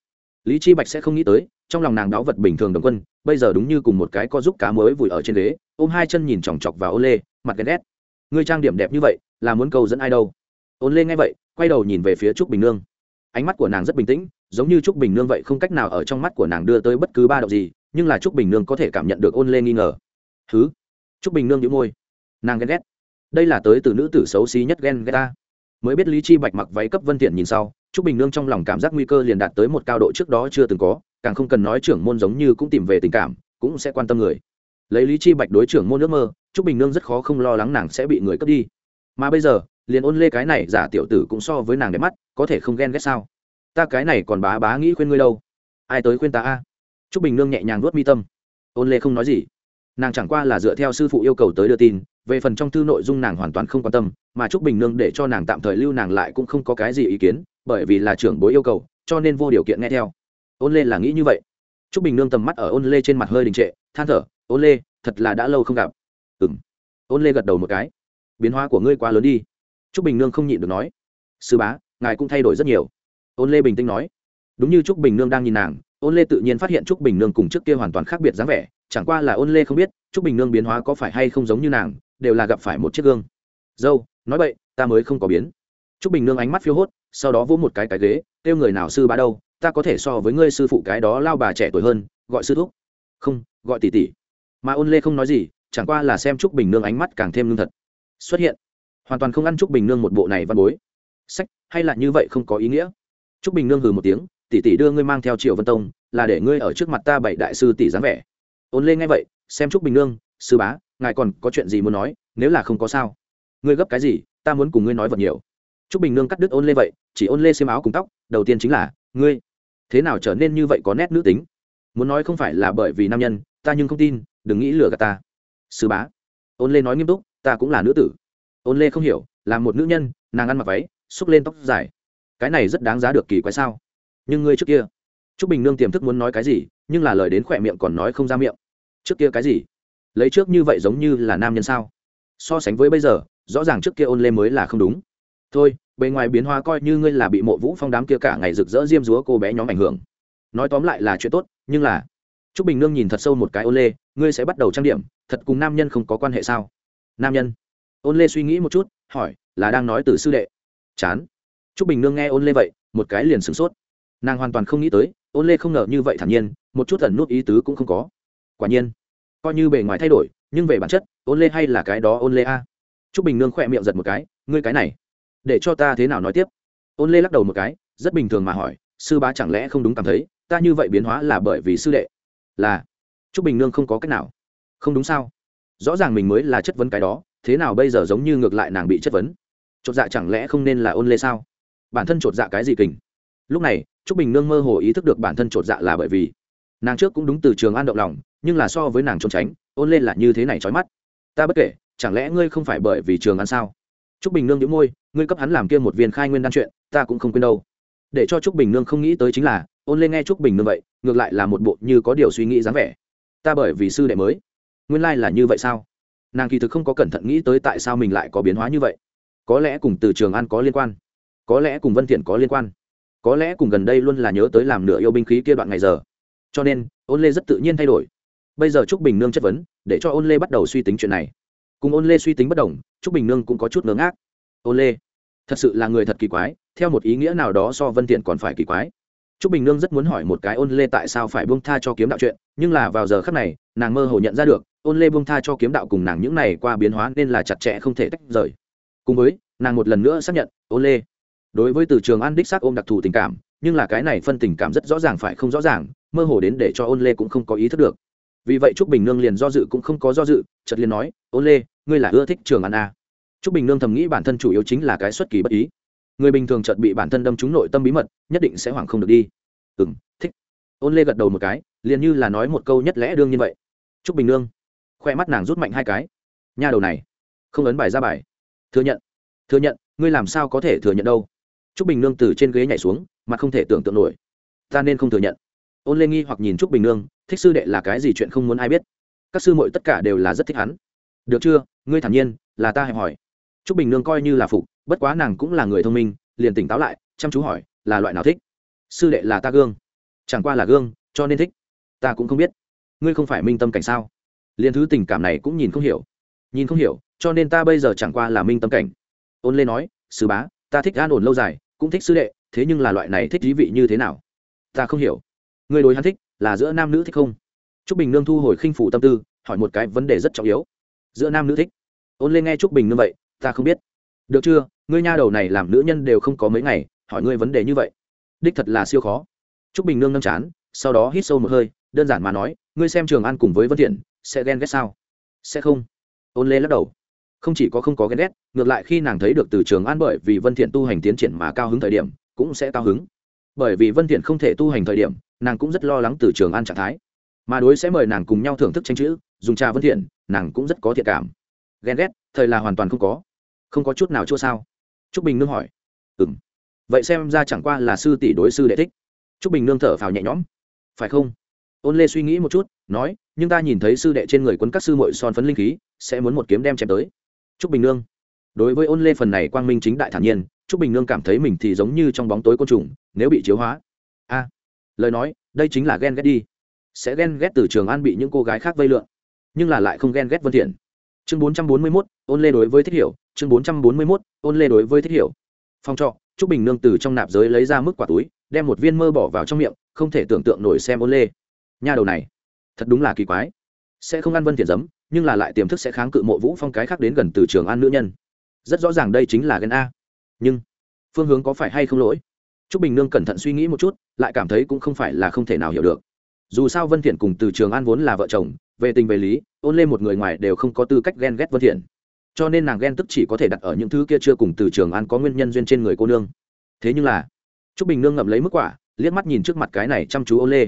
lý chi bạch sẽ không nghĩ tới, trong lòng nàng đáo vật bình thường đồng quân, bây giờ đúng như cùng một cái có giúp cá mới vùi ở trên ghế, ôm hai chân nhìn chòng chọc vào ô lê, mặt ghét ghét. Ngươi trang điểm đẹp như vậy, là muốn cầu dẫn ai đâu? Ôn lê nghe vậy, quay đầu nhìn về phía trúc bình nương ánh mắt của nàng rất bình tĩnh, giống như trúc bình nương vậy, không cách nào ở trong mắt của nàng đưa tới bất cứ ba động gì, nhưng là trúc bình nương có thể cảm nhận được ôn lê nghi ngờ. Thứ trúc bình nương nhíu môi. Nàng ghen ghét. Đây là tới từ nữ tử xấu xí nhất ghen ghét ta. Mới biết lý chi bạch mặc váy cấp vân tiện nhìn sau, trúc bình nương trong lòng cảm giác nguy cơ liền đạt tới một cao độ trước đó chưa từng có, càng không cần nói trưởng môn giống như cũng tìm về tình cảm, cũng sẽ quan tâm người. Lấy lý chi bạch đối trưởng môn nước mơ, trúc bình nương rất khó không lo lắng nàng sẽ bị người cướp đi. Mà bây giờ liền ôn lê cái này giả tiểu tử cũng so với nàng đẹp mắt, có thể không ghen ghét sao? Ta cái này còn bá bá nghĩ khuyên ngươi đâu. Ai tới khuyên ta a? Trúc bình nương nhẹ nhàng nuốt mi tâm. Ôn lê không nói gì. Nàng chẳng qua là dựa theo sư phụ yêu cầu tới đưa tin, về phần trong thư nội dung nàng hoàn toàn không quan tâm, mà trúc bình nương để cho nàng tạm thời lưu nàng lại cũng không có cái gì ý kiến, bởi vì là trưởng bối yêu cầu, cho nên vô điều kiện nghe theo. Ôn lê là nghĩ như vậy. Trúc bình nương tầm mắt ở ôn lê trên mặt hơi đình trệ, than thở, ôn lê, thật là đã lâu không gặp. Ừ m ôn lê gật đầu một cái. Biến hóa của ngươi quá lớn đi trúc bình nương không nhịn được nói, sư bá, ngài cũng thay đổi rất nhiều. Ôn lê bình tĩnh nói, đúng như trúc bình nương đang nhìn nàng, ôn lê tự nhiên phát hiện trúc bình nương cùng trước kia hoàn toàn khác biệt dáng vẻ, chẳng qua là ôn lê không biết, trúc bình nương biến hóa có phải hay không giống như nàng, đều là gặp phải một chiếc gương. Dâu, nói vậy ta mới không có biến. Trúc bình nương ánh mắt phiêu hốt, sau đó vỗ một cái cái ghế, kêu người nào sư bá đâu, ta có thể so với ngươi sư phụ cái đó lao bà trẻ tuổi hơn, gọi sư thúc. Không, gọi tỷ tỷ. Mà ôn lê không nói gì, chẳng qua là xem trúc bình nương ánh mắt càng thêm lương thật. Xuất hiện hoàn toàn không ăn trúc bình nương một bộ này văn bối. Sách, hay là như vậy không có ý nghĩa. Trúc bình nương hừ một tiếng, tỷ tỷ đưa ngươi mang theo triệu vân tông, là để ngươi ở trước mặt ta bảy đại sư tỷ dáng vẻ. Ôn lê nghe vậy, xem trúc bình nương, sư bá, ngài còn có chuyện gì muốn nói, nếu là không có sao? Ngươi gấp cái gì, ta muốn cùng ngươi nói vật nhiều. Trúc bình nương cắt đứt ôn lê vậy, chỉ ôn lê xiêm áo cùng tóc, đầu tiên chính là, ngươi, thế nào trở nên như vậy có nét nữ tính? Muốn nói không phải là bởi vì nam nhân, ta nhưng không tin, đừng nghĩ lừa gạt ta. Sư bá, ôn lê nói nghiêm túc, ta cũng là nữ tử ôn lê không hiểu, là một nữ nhân, nàng ăn mặc váy, xúc lên tóc dài. Cái này rất đáng giá được kỳ quái sao? Nhưng ngươi trước kia t r ú c bình nương tiềm thức muốn nói cái gì, nhưng là lời đến khỏe miệng còn nói không ra miệng. Trước kia cái gì? Lấy trước như vậy giống như là nam nhân sao? So sánh với bây giờ, rõ ràng trước kia ôn lê mới là không đúng. Thôi, bề ngoài biến hóa coi như ngươi là bị mộ vũ phong đám kia cả ngày rực rỡ diêm dúa cô bé nhóm ảnh hưởng. Nói tóm lại là chuyện tốt, nhưng là t r ú c bình nương nhìn thật sâu một cái ôn lê, ngươi sẽ bắt đầu trang điểm, thật cùng nam nhân không có quan hệ sao? Nam nhân? Ôn lê suy nghĩ một chút, hỏi, là đang nói từ sư đệ? Chán. T r ú c bình nương nghe ôn lê vậy, một cái liền sửng sốt. Nàng hoàn toàn không nghĩ tới, ôn lê không ngờ như vậy thản nhiên, một chút ẩn nút ý tứ cũng không có. Quả nhiên, coi như bề ngoài thay đổi, nhưng về bản chất, ôn lê hay là cái đó ôn lê a. T r ú c bình nương khỏe miệng giật một cái, ngươi cái này, để cho ta thế nào nói tiếp? Ôn lê lắc đầu một cái, rất bình thường mà hỏi, sư bá chẳng lẽ không đúng cảm thấy, ta như vậy biến hóa là bởi vì sư đệ? Là. T r ú c bình nương không có cách nào. Không đúng sao? Rõ ràng mình mới là chất vấn cái đó thế nào bây giờ giống như ngược lại nàng bị chất vấn? Chột dạ chẳng lẽ không nên là ôn lê sao? Bản thân chột dạ cái gì kình? Lúc này, trúc bình nương mơ hồ ý thức được bản thân chột dạ là bởi vì nàng trước cũng đúng từ trường an động lòng, nhưng là so với nàng trốn tránh, ôn lên là như thế này trói mắt. Ta bất kể, chẳng lẽ ngươi không phải bởi vì trường an sao? Trúc bình nương nhíu môi, ngươi cấp hắn làm kia một viên khai nguyên đan chuyện, ta cũng không quên đâu. Để cho trúc bình nương không nghĩ tới chính là, ôn lên nghe trúc bình nương vậy, ngược lại là một bộ như có điều suy nghĩ dáng vẻ. Ta bởi vì sư đệ mới. Nguyên lai là như vậy sao? Nàng kỳ thực không có cẩn thận nghĩ tới tại sao mình lại có biến hóa như vậy. Có lẽ cùng từ trường an có liên quan, có lẽ cùng vân thiện có liên quan, có lẽ cùng gần đây luôn là nhớ tới làm nửa yêu binh khí kia đoạn ngày giờ. Cho nên, ôn lê rất tự nhiên thay đổi. Bây giờ trúc bình nương chất vấn, để cho ôn lê bắt đầu suy tính chuyện này. Cùng ôn lê suy tính bất đồng, trúc bình nương cũng có chút ngớ ngác. Ôn lê, thật sự là người thật kỳ quái, theo một ý nghĩa nào đó so vân thiện còn phải kỳ quái trúc bình nương rất muốn hỏi một cái ôn lê tại sao phải buông tha cho kiếm đạo chuyện, nhưng là vào giờ khắc này, nàng mơ hồ nhận ra được, ôn lê buông tha cho kiếm đạo cùng nàng những này qua biến hóa nên là chặt chẽ không thể tách rời. Cùng với, nàng một lần nữa xác nhận, ôn lê, đối với từ trường an đích xác ôm đặc thù tình cảm, nhưng là cái này phân tình cảm rất rõ ràng phải không rõ ràng, mơ hồ đến để cho ôn lê cũng không có ý thức được. Vì vậy trúc bình nương liền do dự cũng không có do dự, chợt liền nói, ôn lê, ngươi là ưa thích trường an à. trúc bình nương thầm nghĩ bản thân chủ yếu chính là cái xuất kỳ bất ý người bình thường chợt bị bản thân đâm trúng nội tâm bí mật nhất định sẽ hoảng không được đi ừ m thích ôn lê gật đầu một cái liền như là nói một câu nhất lẽ đương như vậy trúc bình nương khoe mắt nàng rút mạnh hai cái nha đầu này không ấn bài ra bài thừa nhận thừa nhận ngươi làm sao có thể thừa nhận đâu Trúc Bình Nương từ trên ghế nhảy xuống, mặt không thể tưởng tượng nổi. Ta nên không thừa nhận. Ôn Lê nghi hoặc nhìn Trúc Bình Nương, thích sư đệ là cái gì chuyện không muốn ai biết. Các sư muội tất cả đều là rất thích hắn. Được chưa, ngươi thản nhiên, là ta hẹp hỏi. Trúc Bình Nương coi như là phục, bất quá nàng cũng là người thông minh, liền tỉnh táo lại, chăm chú hỏi, là loại nào thích? Sư đệ là ta gương. Chẳng qua là gương, cho nên thích. Ta cũng không biết. Ngươi không phải minh tâm cảnh sao? Liên thứ tình cảm này cũng nhìn không hiểu. Nhìn không hiểu, cho nên ta bây giờ chẳng qua là minh tâm cảnh. Ôn Lê nói, sư bá, ta thích an ổn lâu dài cũng thích sư đệ thế nhưng là loại này thích thí vị như thế nào ta không hiểu người đối hắn thích là giữa nam nữ thích không t r ú c bình nương thu hồi khinh phủ tâm tư hỏi một cái vấn đề rất trọng yếu giữa nam nữ thích ôn lên nghe t r ú c bình nương vậy ta không biết được chưa? Ngươi nha đầu này làm nữ nhân đều không có mấy ngày, hỏi ngươi vấn đề như vậy. Đích thật là siêu khó. T r ú c bình nương nâng chán, sau đó hít sâu một hơi, đơn giản mà nói, ngươi xem trường an cùng với vân thiện, sẽ ghen ghét sao? Sẽ không. Ôn lê lắc đầu. Không chỉ có không có ghen ghét, ngược lại khi nàng thấy được từ trường an bởi vì vân thiện tu hành tiến triển mà cao hứng thời điểm, cũng sẽ cao hứng. Bởi vì vân thiện không thể tu hành thời điểm, nàng cũng rất lo lắng từ trường an trạng thái. Mà đối sẽ mời nàng cùng nhau thưởng thức tranh chữ, dùng trà vân thiện, nàng cũng rất có thiện cảm. Ghen ghét, thời là hoàn toàn không có không có chút nào chua sao? Trúc bình nương hỏi. Ừm. Vậy xem ra chẳng qua là sư tỷ đối sư đệ thích. Trúc bình nương thở phào nhẹ nhõm. Phải không? Ôn lê suy nghĩ một chút nói nhưng ta nhìn thấy sư đệ trên người quấn các sư muội son phấn linh khí sẽ muốn một kiếm đem chém tới. Trúc bình nương. Đối với ôn lê phần này quang minh chính đại thản nhiên trúc bình nương cảm thấy mình thì giống như trong bóng tối côn trùng nếu bị chiếu hóa. A. Lời nói đây chính là ghen ghét đi. Sẽ ghen ghét từ trường an bị những cô gái khác vây lượn nhưng là lại không ghen ghét vân thiện. Chương 441, ôn lê đối với thích hiểu chương 441, ôn lê đối với thích hiểu. Phòng trọ trúc bình nương từ trong nạp giới lấy ra mức quả túi đem một viên mơ bỏ vào trong miệng không thể tưởng tượng nổi xem ôn lê. Nha đầu này thật đúng là kỳ quái. Sẽ không ăn vân thiện giấm nhưng là lại tiềm thức sẽ kháng cự mộ vũ phong cái khác đến gần từ trường an nữ nhân. Rất rõ ràng đây chính là ghen a. Nhưng phương hướng có phải hay không lỗi? Trúc Bình Nương cẩn thận suy nghĩ một chút, lại cảm thấy cũng không phải là không thể nào hiểu được. Dù sao Vân Thiện cùng Từ Trường An vốn là vợ chồng, về tình về lý, ôn lên một người ngoài đều không có tư cách ghen ghét Vân Thiện. Cho nên nàng ghen tức chỉ có thể đặt ở những thứ kia chưa cùng Từ Trường An có nguyên nhân duyên trên người cô nương. Thế nhưng là, Trúc Bình Nương ngậm lấy mức quả, liếc mắt nhìn trước mặt cái này chăm chú ô lê.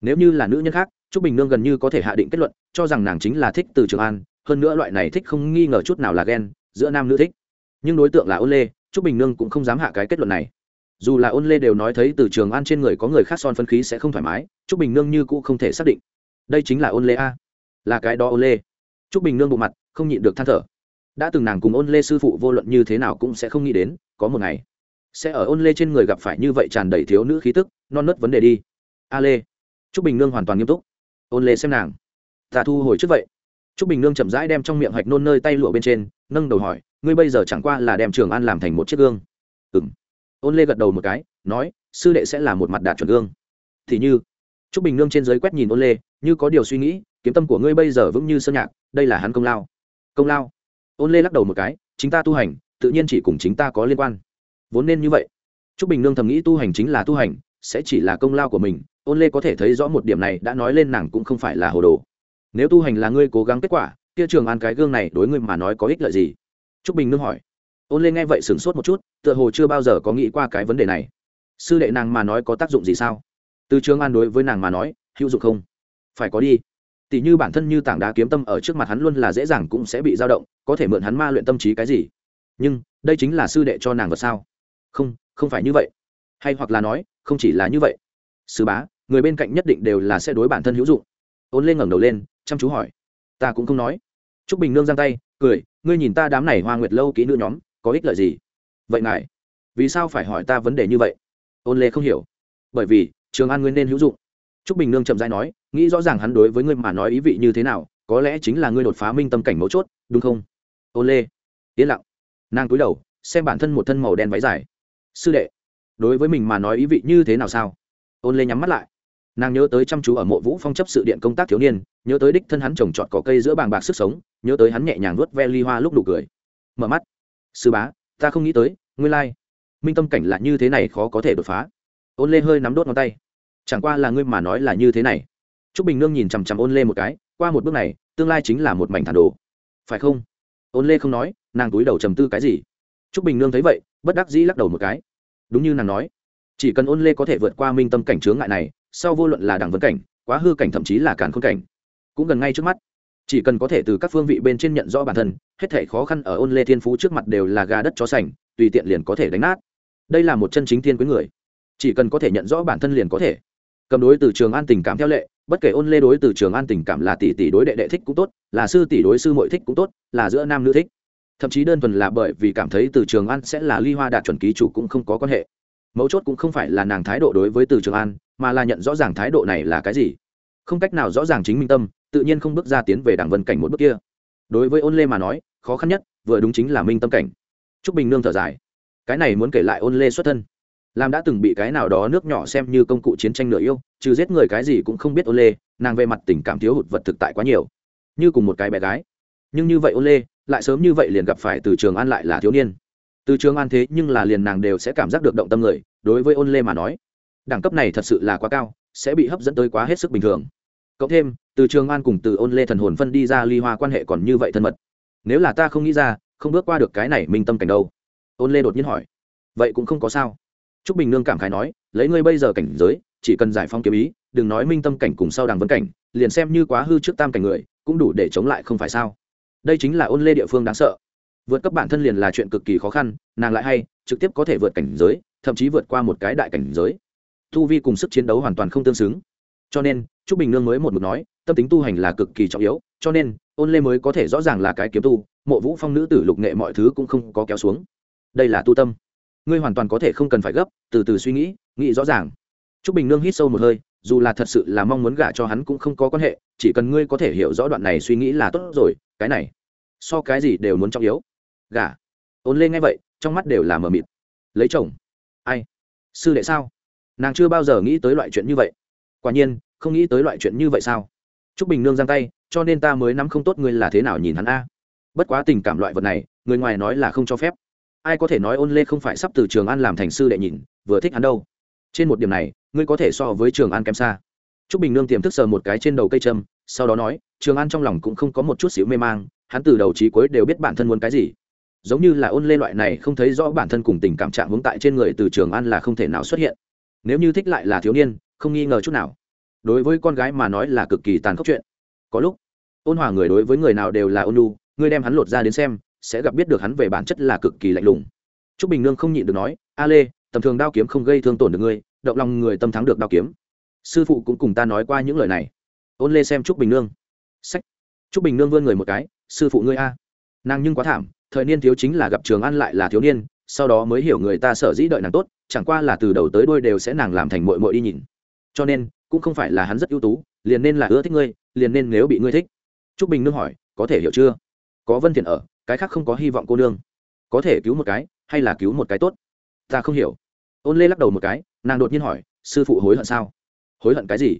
Nếu như là nữ nhân khác, Trúc Bình Nương gần như có thể hạ định kết luận, cho rằng nàng chính là thích Từ Trường An, hơn nữa loại này thích không nghi ngờ chút nào là ghen giữa nam nữ thích. Nhưng đối tượng là ô lê trúc bình nương cũng không dám hạ cái kết luận này. Dù là ôn lê đều nói thấy từ trường an trên người có người khác son phân khí sẽ không thoải mái trúc bình nương như cũ không thể xác định. Đây chính là ôn lê a. Là cái đó ôn lê. Trúc bình nương bộ mặt không nhịn được than thở đã từng nàng cùng ôn lê sư phụ vô luận như thế nào cũng sẽ không nghĩ đến, có một ngày, sẽ ở ôn lê trên người gặp phải như vậy tràn đầy thiếu nữ khí tức, non nớt vấn đề đi. A lê, trúc bình nương hoàn toàn nghiêm túc. Ôn lê xem nàng. Ta thu hồi trước vậy. Trúc bình nương chậm rãi đem trong miệng hạch nôn nơi tay lụa bên trên, nâng đầu hỏi, ngươi bây giờ chẳng qua là đem trường an làm thành một chiếc gương. Ừng ôn lê gật đầu một cái, nói, sư đệ sẽ là một mặt đạt chuẩn gương. Thì như t r ú c bình nương trên giới quét nhìn ôn lê, như có điều suy nghĩ, kiếm tâm của ngươi bây giờ vững như sơn nhạc, đây là hắn công lao. Công lao? Ôn lê lắc đầu một cái, chính ta tu hành, tự nhiên chỉ cùng chính ta có liên quan. Vốn nên như vậy. T r ú c bình nương thầm nghĩ tu hành chính là tu hành, sẽ chỉ là công lao của mình. Ôn lê có thể thấy rõ một điểm này, đã nói lên nàng cũng không phải là hồ đồ. Nếu tu hành là ngươi cố gắng kết quả, kia trường an cái gương này đối ngươi mà nói có ích lợi gì? T r ú c bình nương hỏi. Ôn lê nghe vậy sửng sốt một chút, tựa hồ chưa bao giờ có nghĩ qua cái vấn đề này. Sư đệ nàng mà nói có tác dụng gì sao? Từ trường an đối với nàng mà nói, hữu dụng không? Phải có đi tỷ như bản thân như tảng đá kiếm tâm ở trước mặt hắn luôn là dễ dàng cũng sẽ bị dao động, có thể mượn hắn ma luyện tâm trí cái gì. Nhưng, đây chính là sư đệ cho nàng vật sao? Không không phải như vậy. Hay hoặc là nói, không chỉ là như vậy. Sư bá, người bên cạnh nhất định đều là sẽ đối bản thân hữu dụng. Ôn lên ngẩng đầu lên, chăm chú hỏi. Ta cũng không nói. T r ú c bình nương giang tay, cười, ngươi nhìn ta đám này hoa nguyệt lâu kỹ nữ nhóm, có ích lợi gì? Vậy ngài, vì sao phải hỏi ta vấn đề như vậy? Ôn lê không hiểu. Bởi vì, trường an nguyên nên hữu dụng. Trúc bình nương chậm rãi nói, nghĩ rõ ràng hắn đối với ngươi mà nói ý vị như thế nào, có lẽ chính là ngươi đột phá minh tâm cảnh mấu chốt, đúng không? Ôn lê. Yên lặng. Nàng cúi đầu, xem bản thân một thân màu đen váy dài. Sư đệ, đối với mình mà nói ý vị như thế nào sao? Ôn lê nhắm mắt lại. Nàng nhớ tới chăm chú ở mộ vũ phong chấp sự điện công tác thiếu niên, nhớ tới đích thân hắn trồng trọt cỏ cây giữa bàng bạc sức sống, nhớ tới hắn nhẹ nhàng nuốt ve ly hoa lúc đủ cười. Mở mắt. Sư bá, ta không nghĩ tới nguyên lai、like. minh tâm cảnh là như thế này khó có thể đột phá. Ôn lê hơi nắm đốt ngón tay chẳng qua là ngươi mà nói là như thế này. T r ú c bình nương nhìn chằm chằm ôn lê một cái, qua một bước này, tương lai chính là một mảnh thản đồ. Phải không? Ôn lê không nói, nàng túi đầu trầm tư cái gì? T r ú c bình nương thấy vậy, bất đắc dĩ lắc đầu một cái. Đúng như nàng nói, chỉ cần ôn lê có thể vượt qua minh tâm cảnh chướng ngại này, sau vô luận là đảng vấn cảnh, quá hư cảnh thậm chí là cản khôn cảnh, cũng gần ngay trước mắt. Chỉ cần có thể từ các phương vị bên trên nhận rõ bản thân, hết thể khó khăn ở ôn lê thiên phú trước mặt đều là gà đất chó sành, tùy tiện liền có thể đánh nát. Đây là một chân chính thiên quý người. Chỉ cần có thể nhận rõ bản thân liền có thể cầm đối từ trường an tình cảm theo lệ, bất kể ôn lê đối từ trường an tình cảm là tỷ tỷ đối đệ đệ thích cũng tốt, là sư tỷ đối sư mội thích cũng tốt, là giữa nam nữ thích. Thậm chí đơn thuần là bởi vì cảm thấy từ trường an sẽ là ly hoa đạt chuẩn ký chủ cũng không có quan hệ. Mấu chốt cũng không phải là nàng thái độ đối với từ trường an, mà là nhận rõ ràng thái độ này là cái gì. Không cách nào rõ ràng chính minh tâm, tự nhiên không bước ra tiến về đảng vân cảnh một bước kia. Đối với ôn lê mà nói, khó khăn nhất, vừa đúng chính là minh tâm cảnh. T r ú c bình nương thở dài. Cái này muốn kể lại ôn lê xuất thân làm đã từng bị cái nào đó nước nhỏ xem như công cụ chiến tranh nửa yêu, trừ giết người cái gì cũng không biết ôn lê nàng về mặt tình cảm thiếu hụt vật thực tại quá nhiều. Như cùng một cái bé gái. Nhưng như vậy ôn lê lại sớm như vậy liền gặp phải từ trường an lại là thiếu niên. Từ trường an thế nhưng là liền nàng đều sẽ cảm giác được động tâm người, đối với ôn lê mà nói. Đẳng cấp này thật sự là quá cao, sẽ bị hấp dẫn tới quá hết sức bình thường. Cộng thêm, từ trường an cùng từ ôn lê thần hồn phân đi ra ly hoa quan hệ còn như vậy thân mật. Nếu là ta không nghĩ ra, không bước qua được cái này minh tâm cảnh đâu. Ôn lê đột nhiên hỏi. Vậy cũng không có sao. Trúc bình nương cảm khái nói, lấy ngươi bây giờ cảnh giới, chỉ cần giải phóng kiếm ý, đừng nói minh tâm cảnh cùng sau đằng vân cảnh, liền xem như quá hư trước tam cảnh người, cũng đủ để chống lại không phải sao? Đây chính là ôn lê địa phương đáng sợ. Vượt cấp bản thân liền là chuyện cực kỳ khó khăn, nàng lại hay, trực tiếp có thể vượt cảnh giới, thậm chí vượt qua một cái đại cảnh giới. Thu vi cùng sức chiến đấu hoàn toàn không tương xứng. Cho nên, trúc bình nương mới một mực nói, tâm tính tu hành là cực kỳ trọng yếu, cho nên, ôn lê mới có thể rõ ràng là cái kiếm tu, mộ vũ phong nữ tử lục nghệ mọi thứ cũng không có kéo xuống. Đây là tu tâm ngươi hoàn toàn có thể không cần phải gấp, từ từ suy nghĩ nghĩ rõ ràng. Trúc bình nương hít sâu một hơi, dù là thật sự là mong muốn gả cho hắn cũng không có quan hệ, chỉ cần ngươi có thể hiểu rõ đoạn này suy nghĩ là tốt rồi, cái này, so cái gì đều muốn trọng yếu. Gả. Ôn lên ngay vậy, trong mắt đều là mờ mịt. Lấy chồng. Ai? Sư đệ sao? Nàng chưa bao giờ nghĩ tới loại chuyện như vậy. Quả nhiên, không nghĩ tới loại chuyện như vậy sao? T r ú c bình nương giang tay, cho nên ta mới nắm không tốt ngươi là thế nào nhìn hắn a. Bất quá tình cảm loại vật này, người ngoài nói là không cho phép ai có thể nói ôn lê không phải sắp từ trường an làm thành sư đệ nhìn, vừa thích hắn đâu. Trên một điểm này, ngươi có thể so với trường an kém xa. T r ú c bình nương tiềm thức sờ một cái trên đầu cây trâm sau đó nói, trường an trong lòng cũng không có một chút xíu mê mang, hắn từ đầu trí cuối đều biết bản thân muốn cái gì. Giống như là ôn lê loại này không thấy rõ bản thân cùng tình cảm trạng hướng tại trên người từ trường an là không thể nào xuất hiện. Nếu như thích lại là thiếu niên, không nghi ngờ chút nào. Đối với con gái mà nói là cực kỳ tàn khốc chuyện. Có lúc, ôn hòa người đối với người nào đều là ôn lu ngươi đem hắn lột ra đến xem sẽ gặp biết được hắn về bản chất là cực kỳ lạnh lùng. T r ú c bình nương không nhịn được nói a lê tầm thường đao kiếm không gây thương tổn được ngươi, động lòng người tâm thắng được đao kiếm. Sư phụ cũng cùng ta nói qua những lời này. Ôn lê xem t r ú c bình nương. Sách. T r ú c bình nương vươn người một cái, sư phụ ngươi a. Nàng nhưng quá thảm, thời niên thiếu chính là gặp trường ăn lại là thiếu niên, sau đó mới hiểu người ta sở dĩ đợi nàng tốt, chẳng qua là từ đầu tới đôi đều sẽ nàng làm thành mội mội đi nhìn. Cho nên, cũng không phải là hắn rất ưu tú, liền nên là ưa thích ngươi, liền nên nếu bị ngươi thích. T r ú c bình nương hỏi, có thể hiểu chưa? Có vân thiện ở, cái khác không có hy vọng cô nương. Có thể cứu một cái, hay là cứu một cái tốt? Ta không hiểu. Ôn lê lắc đầu một cái, nàng đột nhiên hỏi, sư phụ hối hận sao? Hối hận cái gì?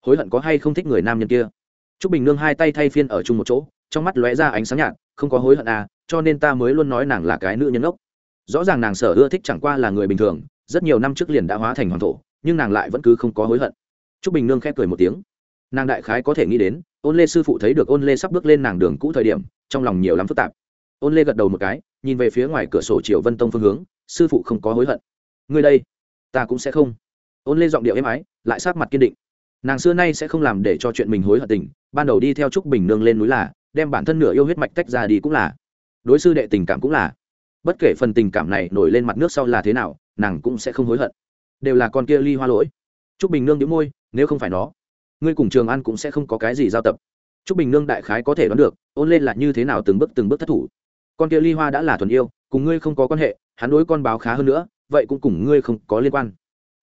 Hối hận có hay không thích người nam nhân kia? Trúc bình nương hai tay thay phiên ở chung một chỗ, trong mắt lóe ra ánh sáng nhạt, không có hối hận à cho nên ta mới luôn nói nàng là cái nữ nhân ốc. Rõ ràng nàng sở ưa thích chẳng qua là người bình thường, rất nhiều năm trước liền đã hóa thành hoàng thổ, nhưng nàng lại vẫn cứ không có hối hận. Trúc bình nương khẽ cười một tiếng. Nàng đại khái có thể nghĩ đến, ôn lê sư phụ thấy được ôn lê sắp bước lên nàng đường cũ thời điểm trong lòng nhiều lắm phức tạp. Ôn lê gật đầu một cái, nhìn về phía ngoài cửa sổ triệu vân tông phương hướng, sư phụ không có hối hận. Ngươi đây, ta cũng sẽ không. Ôn lê giọng điệu êm ái, lại sát mặt kiên định. Nàng xưa nay sẽ không làm để cho chuyện mình hối hận tình, ban đầu đi theo trúc bình nương lên núi là, đem bản thân nửa yêu huyết mạch tách ra đi cũng là. Đối sư đệ tình cảm cũng là. Bất kể phần tình cảm này nổi lên mặt nước sau là thế nào, nàng cũng sẽ không hối hận. Đều là con kia ly hoa lỗi. Trúc bình nương đĩu môi, nếu không phải nó, ngươi cùng trường ăn cũng sẽ không có cái gì giao tập trúc bình nương đại khái có thể đoán được, ôn lên là như thế nào từng bước từng bước thất thủ. Con kia ly hoa đã là thuần yêu, cùng ngươi không có quan hệ, hắn đối con báo khá hơn nữa, vậy cũng cùng ngươi không có liên quan.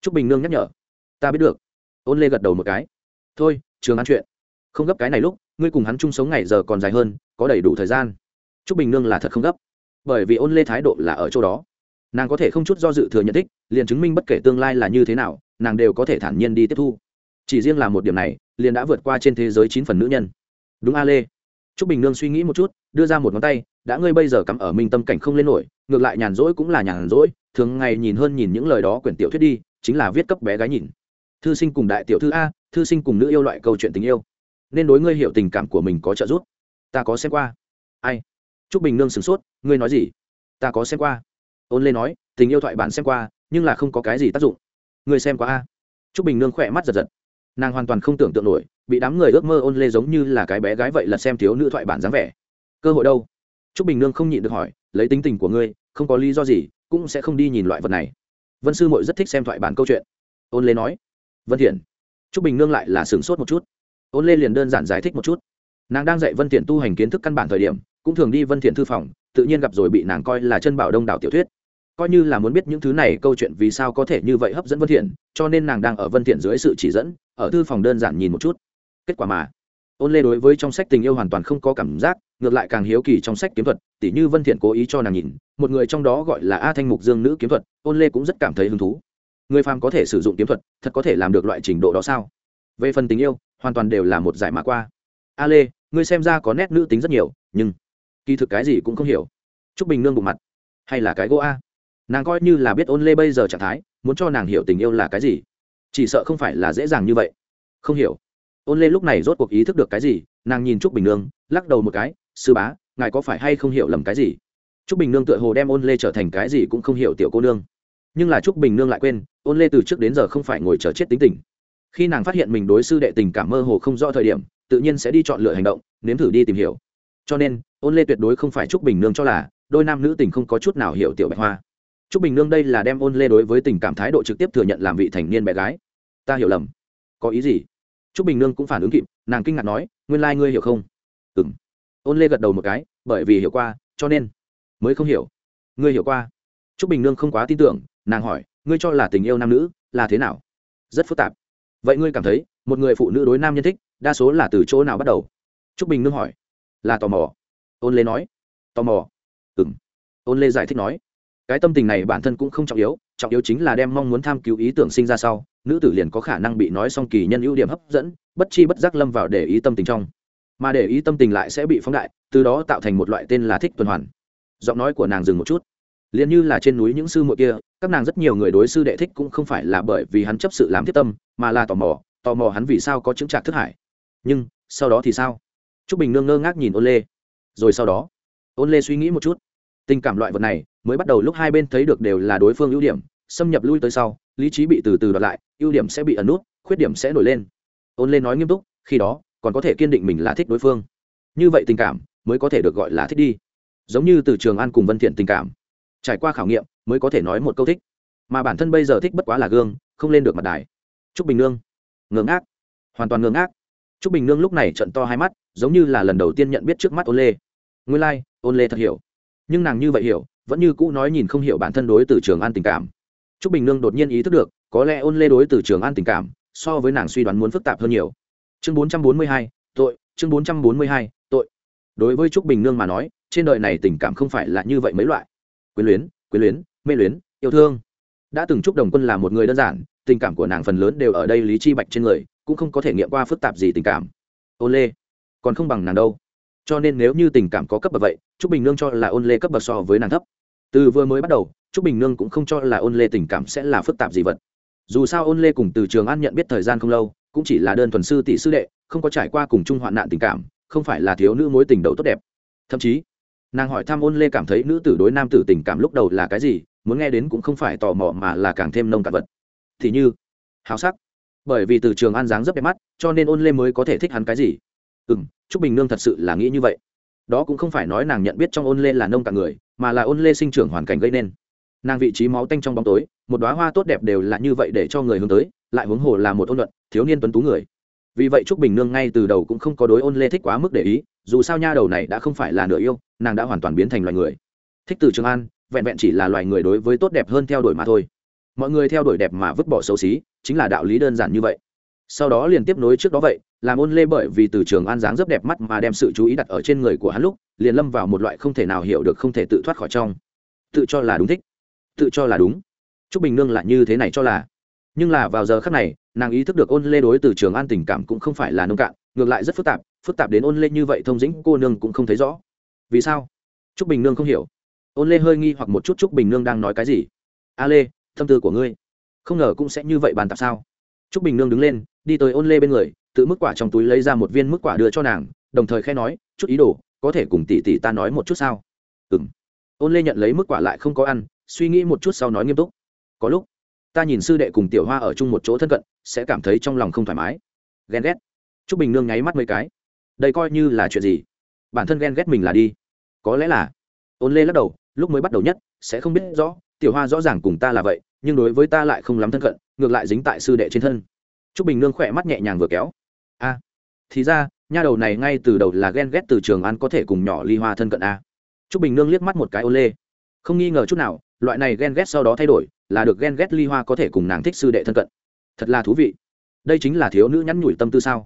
Trúc bình nương nhắc nhở. Ta biết được. Ôn lê gật đầu một cái. Thôi, trường ăn chuyện. Không gấp cái này lúc, ngươi cùng hắn chung sống ngày giờ còn dài hơn, có đầy đủ thời gian. Trúc bình nương là thật không gấp. Bởi vì ôn lê thái độ là ở chỗ đó. Nàng có thể không chút do dự thừa nhận thích, liền chứng minh bất kể tương lai là như thế nào, nàng đều có thể thản nhiên đi tiếp thu. Chỉ riêng là một điểm này, liền đã vượt qua trên thế giới chín phần nữ nhân đúng a lê. T r ú c bình nương suy nghĩ một chút, đưa ra một ngón tay, đã ngươi bây giờ cắm ở minh tâm cảnh không lên nổi, ngược lại nhàn rỗi cũng là nhàn rỗi, thường ngày nhìn hơn nhìn những lời đó quyển tiểu thuyết đi, chính là viết cấp bé gái nhìn. Thư sinh cùng đại tiểu thư a, thư sinh cùng nữ yêu loại câu chuyện tình yêu. Nên đối ngươi hiểu tình cảm của mình có trợ giúp. Ta có xem qua. Ai? T bình nương sửng sốt, ngươi nói gì? Ta có xem qua. Ôn lên nói, tình yêu thoại bản xem qua, nhưng là không có cái gì tác dụng. Ngươi xem qua a. T bình nương khỏe mắt giật giật nàng hoàn toàn không tưởng tượng nổi, bị đám người ước mơ ôn lê giống như là cái bé gái vậy là xem thiếu nữ thoại bản dáng vẻ. Cơ hội đâu? T r ú c bình nương không nhịn được hỏi, lấy tính tình của ngươi, không có lý do gì, cũng sẽ không đi nhìn loại vật này. Vân sư mội rất thích xem thoại bản câu chuyện. Ôn lê nói, vân thiện. T r ú c bình nương lại là sửng sốt một chút. Ôn lê liền đơn giản giải thích một chút. Nàng đang dạy vân thiện tu hành kiến thức căn bản thời điểm, cũng thường đi vân thiện thư phòng, tự nhiên gặp rồi bị nàng coi là chân bảo đông đảo tiểu thuyết coi như là muốn biết những thứ này câu chuyện vì sao có thể như vậy hấp dẫn vân thiện, cho nên nàng đang ở vân thiện dưới sự chỉ dẫn, ở thư phòng đơn giản nhìn một chút. Kết quả mà, ôn lê đối với trong sách tình yêu hoàn toàn không có cảm giác, ngược lại càng hiếu kỳ trong sách kiếm thuật, tỉ như vân thiện cố ý cho nàng nhìn, một người trong đó gọi là a thanh mục dương nữ kiếm thuật, ôn lê cũng rất cảm thấy hứng thú. Người phàm có thể sử dụng kiếm thuật, thật có thể làm được loại trình độ đó sao? Về phần tình yêu, hoàn toàn đều là một giải mã qua. A lê, ngươi xem ra có nét nữ tính rất nhiều, nhưng kỳ thực cái gì cũng không hiểu. Trúc bình nương bụng mặt. Hay là cái gỗ a? Nàng coi như là biết ôn lê bây giờ trạng thái, muốn cho nàng hiểu tình yêu là cái gì. Chỉ sợ không phải là dễ dàng như vậy. Không hiểu. Ôn lê lúc này rốt cuộc ý thức được cái gì, nàng nhìn trúc bình nương, lắc đầu một cái, sư bá, ngài có phải hay không hiểu lầm cái gì? Trúc bình nương tựa hồ đem ôn lê trở thành cái gì cũng không hiểu tiểu cô nương. Nhưng là trúc bình nương lại quên, ôn lê từ trước đến giờ không phải ngồi chờ chết tính tình. Khi nàng phát hiện mình đối sư đệ tình cảm mơ hồ không rõ thời điểm, tự nhiên sẽ đi chọn lựa hành động, nếm thử đi tìm hiểu. Cho nên, ôn lê tuyệt đối không phải trúc bình nương cho là, đôi nam nữ tình không có chút nào hiểu tiểu bạch hoa trúc bình nương đây là đem ôn lê đối với tình cảm thái độ trực tiếp thừa nhận làm vị thành niên bé gái. Ta hiểu lầm. Có ý gì? Trúc bình nương cũng phản ứng kịp, nàng kinh ngạc nói, nguyên lai、like、ngươi hiểu không? Ừ m ôn lê gật đầu một cái, bởi vì hiểu qua, cho nên mới không hiểu. Ngươi hiểu qua. T r ú c bình nương không quá tin tưởng, nàng hỏi, ngươi cho là tình yêu nam nữ là thế nào? Rất phức tạp. Vậy ngươi cảm thấy, một người phụ nữ đối nam nhân thích, đa số là từ chỗ nào bắt đầu? T r ú c bình nương hỏi. Là tò mò. Ôn lê nói. Tò mò. Ừ m ôn lê giải thích nói cái tâm tình này bản thân cũng không trọng yếu trọng yếu chính là đem mong muốn tham cứu ý tưởng sinh ra sau, nữ tử liền có khả năng bị nói xong kỳ nhân ưu điểm hấp dẫn, bất chi bất giác lâm vào để ý tâm tình trong. Mà để ý tâm tình lại sẽ bị phóng đại, từ đó tạo thành một loại tên là thích tuần hoàn. Giọng nói của nàng dừng một chút. Liền như là trên núi những sư muội kia, các nàng rất nhiều người đối sư đệ thích cũng không phải là bởi vì hắn chấp sự làm thiết tâm, mà là tò mò tò mò hắn vì sao có chứng trạc thức hải. Nhưng, sau đó thì sao? T r ú c bình nương ngơ ngác nhìn ôn lê. Rồi sau đó, ôn lê suy nghĩ một chút tình cảm loại vật này mới bắt đầu lúc hai bên thấy được đều là đối phương ưu điểm xâm nhập lui tới sau lý trí bị từ từ đoạt lại ưu điểm sẽ bị ẩn nút khuyết điểm sẽ nổi lên. Ôn Lên nói nghiêm túc khi đó còn có thể kiên định mình là thích đối phương. Như vậy tình cảm mới có thể được gọi là thích đi. Giống như từ trường an cùng vân thiện tình cảm. Trải qua khảo nghiệm mới có thể nói một câu thích. Mà bản thân bây giờ thích bất quá là gương không lên được mặt đài. Trúc bình nương. Ngưỡng ác hoàn toàn ngưỡng ác trúc bình nương lúc này trận to hai mắt giống như là lần đầu tiên nhận biết trước mắt ôn lê. Nguyên lai、like, ôn lê thật hiểu nhưng nàng như vậy hiểu, vẫn như cũ nói nhìn không hiểu bản thân đối từ trường an tình cảm. Trúc bình nương đột nhiên ý thức được, có lẽ ôn lê đối từ trường an tình cảm, so với nàng suy đoán muốn phức tạp hơn nhiều. Chương bốn trăm bốn mươi hai, tội, chương bốn trăm bốn mươi hai, tội. Đối với trúc bình nương mà nói, trên đời này tình cảm không phải là như vậy mấy loại. Quyến luyến quyến luyến, mê luyến, yêu thương. Đã từng chúc đồng quân là một người đơn giản, tình cảm của nàng phần lớn đều ở đây lý chi bạch trên người, cũng không có thể nghiệm qua phức tạp gì tình cảm. Ôn lê, còn không bằng nàng đâu cho nên nếu như tình cảm có cấp bậc vậy, trúc bình nương cho là ôn lê cấp bậc so với nàng thấp. Từ vừa mới bắt đầu, trúc bình nương cũng không cho là ôn lê tình cảm sẽ là phức tạp gì vật. Dù sao ôn lê cùng từ trường an nhận biết thời gian không lâu, cũng chỉ là đơn thuần sư tỷ sư đệ, không có trải qua cùng chung hoạn nạn tình cảm, không phải là thiếu nữ mối tình đầu tốt đẹp. Thậm chí, nàng hỏi thăm ôn lê cảm thấy nữ tử đối nam tử tình cảm lúc đầu là cái gì, muốn nghe đến cũng không phải tò mò mà là càng thêm nông cạn vật. Thì như hào sắc. Bởi vì từ trường an dáng rất đẹp mắt, cho nên ôn lê mới có thể thích hắn cái gì ừ m t r ú c bình nương thật sự là nghĩ như vậy. Đó cũng không phải nói nàng nhận biết trong ôn lê là nông cạn người, mà là ôn lê sinh trưởng hoàn cảnh gây nên. Nàng vị trí máu tanh trong bóng tối, một đoá hoa tốt đẹp đều là như vậy để cho người hướng tới, lại huống hồ là một ôn luận, thiếu niên tuấn tú người. Vì vậy trúc bình nương ngay từ đầu cũng không có đối ôn lê thích quá mức để ý, dù sao nha đầu này đã không phải là nửa yêu, nàng đã hoàn toàn biến thành loài người. Thích từ trường an, vẹn vẹn chỉ là loài người đối với tốt đẹp hơn theo đuổi mà thôi. Mọi người theo đuổi đẹp mà vứt bỏ xấu xí, chính là đạo lý đơn giản như vậy sau đó liền tiếp nối trước đó vậy, làm ôn lê bởi vì từ trường an dáng rất đẹp mắt mà đem sự chú ý đặt ở trên người của hắn lúc, liền lâm vào một loại không thể nào hiểu được không thể tự thoát khỏi trong. Tự cho là đúng thích. Tự cho là đúng. T r ú c bình nương lại như thế này cho là. Nhưng là vào giờ khác này, nàng ý thức được ôn lê đối từ trường an tình cảm cũng không phải là nông cạn, ngược lại rất phức tạp phức tạp đến ôn lê như vậy thông dĩnh, cô nương cũng không thấy rõ. Vì sao? T r ú c bình nương không hiểu. Ôn lê hơi nghi hoặc một chút t r ú c bình nương đang nói cái gì. A lê, tâm tư của ngươi không ngờ cũng sẽ như vậy bàn tạp sao? T r ú c bình nương đứng lên đi tới ôn lê bên người, tự mức quả trong túi lấy ra một viên mức quả đưa cho nàng, đồng thời khẽ nói, chút ý đồ, có thể cùng tỷ tỷ ta nói một chút sao? Ừ m ôn lê nhận lấy mức quả lại không có ăn, suy nghĩ một chút sau nói nghiêm túc, có lúc, ta nhìn sư đệ cùng tiểu hoa ở chung một chỗ thân cận, sẽ cảm thấy trong lòng không thoải mái. Ghen ghét. T r ú c bình nương nháy mắt mấy cái. Đây coi như là chuyện gì? Bản thân ghen ghét mình là đi. Có lẽ là. Ôn lê lắc đầu, lúc mới bắt đầu nhất, sẽ không biết rõ, tiểu hoa rõ ràng cùng ta là vậy, nhưng đối với ta lại không lắm thân cận, ngược lại dính tại sư đệ trên thân. Trúc bình nương khỏe mắt nhẹ nhàng vừa kéo. A thì ra nha đầu này ngay từ đầu là ghen ghét từ trường ăn có thể cùng nhỏ ly hoa thân cận a. Trúc bình nương liếc mắt một cái ô lê. Không nghi ngờ chút nào loại này ghen ghét sau đó thay đổi là được ghen ghét ly hoa có thể cùng nàng thích sư đệ thân cận. Thật là thú vị. Đây chính là thiếu nữ nhắn nhủi tâm tư sao?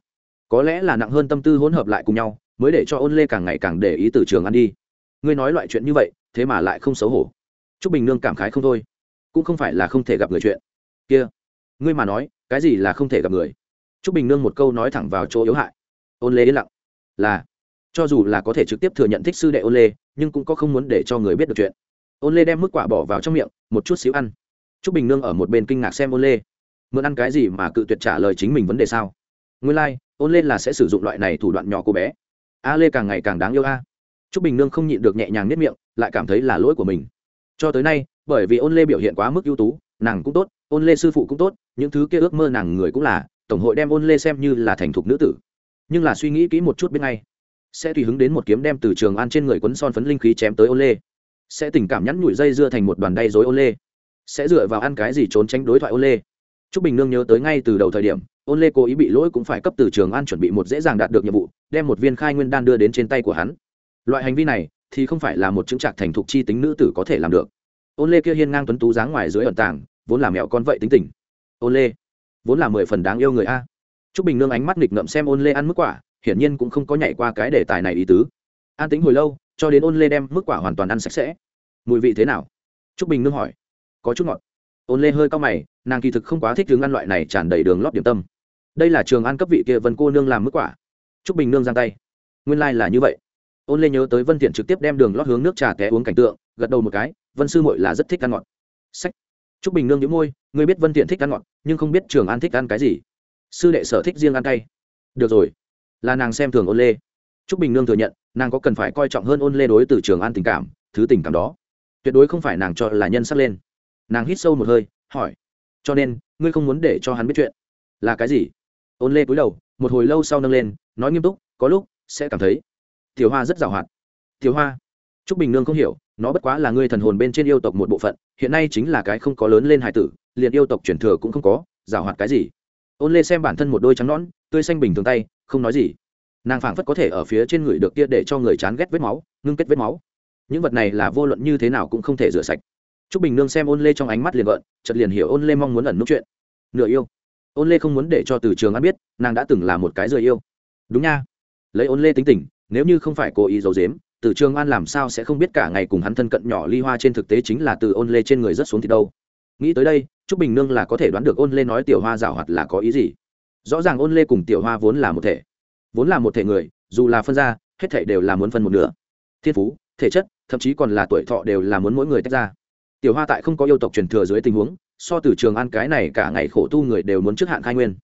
Có lẽ là nặng hơn tâm tư hỗn hợp lại cùng nhau mới để cho ôn lê càng ngày càng để ý từ trường ăn đi. Ngươi nói loại chuyện như vậy thế mà lại không xấu hổ. Trúc Bình Nương cảm khái không thôi, cũng không phải là không thể gặp người chuyện. Kia, ngươi mà nói, cái gì là không thể gặp người? Trúc Bình Nương một câu nói thẳng vào chỗ yếu hại. Ôn Lê yên lặng, là, cho dù là có thể trực tiếp thừa nhận thích sư đệ Ôn Lê, nhưng cũng có không muốn để cho người biết được chuyện. Ôn Lê đem mức quả bỏ vào trong miệng, một chút xíu ăn. Trúc Bình Nương ở một bên kinh ngạc xem Ôn Lê, mượn ăn cái gì mà cự tuyệt trả lời chính mình vấn đề sao? Nguyên lai、like, Ôn Lê là sẽ sử dụng loại này thủ đoạn nhỏ cô bé. A Lê càng ngày càng đáng yêu a. Trúc Bình Nương không nhịn được nhẹ nhàng nếp miệng, lại cảm thấy là lỗi của mình cho tới nay bởi vì ôn lê biểu hiện quá mức ưu tú nàng cũng tốt ôn lê sư phụ cũng tốt, những thứ kia ước mơ nàng người cũng là, tổng hội đem ôn lê xem như là thành thục nữ tử. Nhưng là suy nghĩ kỹ một chút bên ngay, sẽ tùy hứng đến một kiếm đem từ trường an trên người quấn son phấn linh khí chém tới ôn lê. Sẽ tình cảm nhắn nhủi dây dưa thành một đoàn đay dối ôn lê. Sẽ dựa vào ăn cái gì trốn tránh đối thoại ôn lê. T r ú c bình nương nhớ tới ngay từ đầu thời điểm, ôn lê cố ý bị lỗi cũng phải cấp từ trường an chuẩn bị một dễ dàng đạt được nhiệm vụ, đem một viên khai nguyên đan đưa đến trên tay của hắn. Loại hành vi này thì không phải là một chứng trạc thành thục chi tính nữ tử có thể làm được. Ôn lê kia hiên ngang tuấn tú dáng ngoài dưới ẩn tàng vốn là mẹo con vậy tính tình. Ôn lê, vốn là mười phần đáng yêu người a. T r ú c bình nương ánh mắt nghịch ngậm xem ôn lê ăn mức quả, hiển nhiên cũng không có nhảy qua cái đề tài này ý tứ. An tính hồi lâu, cho đến ôn lê đem mức quả hoàn toàn ăn sạch sẽ. Mùi vị thế nào? T r ú c bình nương hỏi. Có chút ngọt. Ôn lê hơi cao mày, nàng kỳ thực không quá thích hướng ăn loại này tràn đầy đường lót điểm tâm. Đây là trường ăn cấp vị kia vân cô nương làm mức quả. Trúc bình nương giang tay. Nguyên lai、like、là như vậy. Ôn lê nhớ tới vân thiện trực tiếp đem đường lót hướng nước trà té uống cảnh tượng, gật đầu một cái, vân sư muội là rất thích ăn ngọt. Sách trúc bình nương nhíu môi, ngươi biết vân Tiện thích ăn ngọt, nhưng không biết trường an thích ăn cái gì. Sư đệ sở thích riêng ăn cay. Được rồi, là nàng xem thường ôn lê. Trúc bình nương thừa nhận, nàng có cần phải coi trọng hơn ôn lê đối từ trường an tình cảm, thứ tình cảm đó. Tuyệt đối không phải nàng cho là nhân sắc lên. Nàng hít sâu một hơi, hỏi, cho nên, ngươi không muốn để cho hắn biết chuyện? Là cái gì? Ôn lê cúi đầu, một hồi lâu sau nâng lên, nói nghiêm túc, có lúc sẽ cảm thấy tiểu hoa rất giàu hoạt. Tiểu hoa trúc bình nương không hiểu nó bất quá là ngươi thần hồn bên trên yêu tộc một bộ phận hiện nay chính là cái không có lớn lên hải tử liền yêu tộc truyền thừa cũng không có giảo hoạt cái gì. Ôn lê xem bản thân một đôi trắng nõn tươi xanh bình thường tay không nói gì. Nàng phảng phất có thể ở phía trên người được kia để cho người chán ghét vết máu ngưng kết vết máu. Những vật này là vô luận như thế nào cũng không thể rửa sạch. Trúc bình nương xem ôn lê trong ánh mắt liền gợn chợt liền hiểu ôn lê mong muốn ẩn nút chuyện. Nửa yêu. Ôn lê không muốn để cho từ trường An biết nàng đã từng là một cái rơi yêu. Đúng nha. Lấy ôn lê tính tình nếu như không phải cố ý giấu giếm, từ trường an làm sao sẽ không biết cả ngày cùng hắn thân cận nhỏ ly hoa trên thực tế chính là từ ôn lê trên người rất xuống thì đâu. Nghĩ tới đây, Trúc bình nương là có thể đoán được ôn lê nói tiểu hoa rào hoạt là có ý gì. Rõ ràng ôn lê cùng tiểu hoa vốn là một thể, vốn là một thể người, dù là phân ra, hết thể đều là muốn phân một nửa. Thiên phú, thể chất, thậm chí còn là tuổi thọ đều là muốn mỗi người tách ra. Tiểu hoa tại không có yêu tộc truyền thừa dưới tình huống, so từ trường an cái này cả ngày khổ tu người đều muốn trước hạn khai nguyên.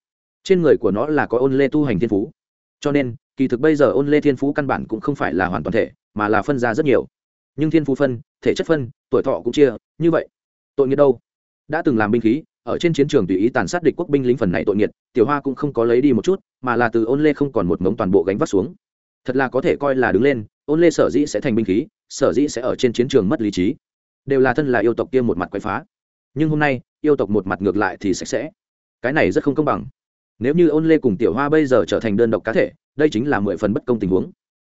Trên người của nó là có ôn lê tu hành thiên phú. Cho nên, kỳ thực bây giờ ôn lê thiên phú căn bản cũng không phải là hoàn toàn thể mà là phân ra rất nhiều. Nhưng thiên phú phân, thể chất phân, tuổi thọ cũng chia, như vậy, tội nghiệt đâu? Đã từng làm binh khí, ở trên chiến trường tùy ý tàn sát địch quốc binh lính phần này tội nghiệt, tiểu hoa cũng không có lấy đi một chút, mà là từ ôn lê không còn một mống toàn bộ gánh vác xuống. Thật là có thể coi là đứng lên, ôn lê sở dĩ sẽ thành binh khí, sở dĩ sẽ ở trên chiến trường mất lý trí. Đều là thân là yêu tộc kia một mặt quậy phá. Nhưng hôm nay, yêu tộc một mặt ngược lại thì sạch sẽ. Cái này rất không công bằng. Nếu như ôn lê cùng tiểu hoa bây giờ trở thành đơn độc cá thể, đây chính là mười phần bất công tình huống.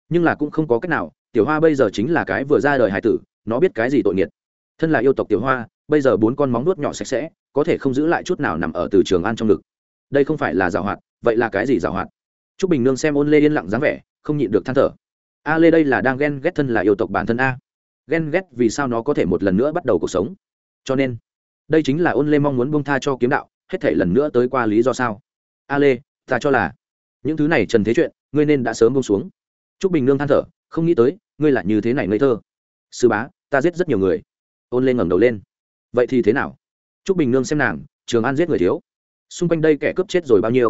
Nhưng là cũng không có cách nào tiểu hoa bây giờ chính là cái vừa ra đời hải tử, nó biết cái gì tội nghiệt. Thân là yêu tộc tiểu hoa, bây giờ bốn con móng nuốt nhỏ sạch sẽ, có thể không giữ lại chút nào nằm ở từ trường an trong ngực. Đây không phải là giảo hoạt, vậy là cái gì giảo hoạt? T r ú c bình nương xem ôn lê yên lặng dáng vẻ, không nhịn được than thở. A lê đây là đang ghen ghét thân là yêu tộc bản thân a. Ghen ghét vì sao nó có thể một lần nữa bắt đầu cuộc sống? Cho nên, đây chính là ôn lê mong muốn bông tha cho kiếm đạo, hết thể lần nữa tới qua lý do sao? A lê, ta cho là, những thứ này trần thế chuyện, ngươi nên đã sớm bông xuống. T r ú c bình nương than thở không nghĩ tới, ngươi là như thế này ngây thơ. Sư bá, ta giết rất nhiều người. Ôn Lên ngẩng đầu lên. Vậy thì thế nào? T r ú c bình nương xem nàng, trường an giết người thiếu. Xung quanh đây kẻ cướp chết rồi bao nhiêu?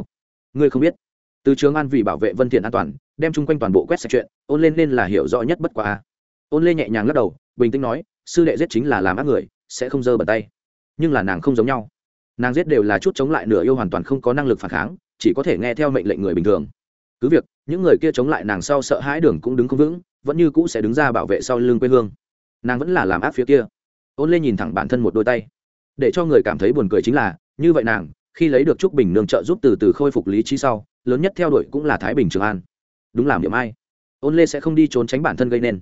Ngươi không biết. Từ trường an vì bảo vệ vân thiện an toàn, đem chung quanh toàn bộ quét sạch chuyện, ôn lên nên là hiểu rõ nhất bất quá. Ôn Lên nhẹ nhàng lắc đầu, bình tĩnh nói, sư đệ giết chính là làm ác người, sẽ không dơ bẩn tay. Nhưng là nàng không giống nhau. Nàng giết đều là chút chống lại nửa yêu hoàn toàn không có năng lực phản kháng, chỉ có thể nghe theo mệnh lệnh người bình thường cứ việc, những người kia chống lại nàng sau sợ hãi đường cũng đứng không vững, vẫn như cũ sẽ đứng ra bảo vệ sau lưng quê hương. Nàng vẫn là làm ác phía kia. Ôn lê nhìn thẳng bản thân một đôi tay. Để cho người cảm thấy buồn cười chính là, như vậy nàng, khi lấy được trúc bình nương trợ giúp từ từ khôi phục lý trí sau, lớn nhất theo đuổi cũng là thái bình trường an. Đúng làm điểm ai. Ôn lê sẽ không đi trốn tránh bản thân gây nên.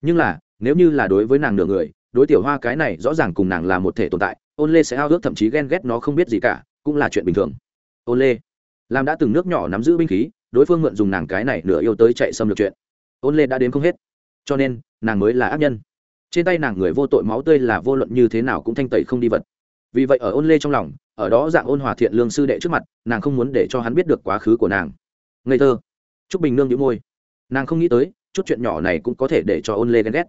Nhưng là, nếu như là đối với nàng nửa người, đối tiểu hoa cái này rõ ràng cùng nàng là một thể tồn tại, ôn lê sẽ ao ước thậm chí ghen ghét nó không biết gì cả, cũng là chuyện bình thường. Ôn lê, làm đã từng nước nhỏ nắm giữ binh khí đối phương mượn dùng nàng cái này nửa yêu tới chạy xâm lược chuyện. Ôn lê đã đến không hết. Cho nên, nàng mới là ác nhân. Trên tay nàng người vô tội máu tươi là vô luận như thế nào cũng thanh tẩy không đi vật. Vì vậy ở ôn lê trong lòng, ở đó dạng ôn hòa thiện lương sư đệ trước mặt, nàng không muốn để cho hắn biết được quá khứ của nàng. Ngây thơ. Trúc bình nương nhíu môi. Nàng không nghĩ tới, chút chuyện nhỏ này cũng có thể để cho ôn lê ghen ghét.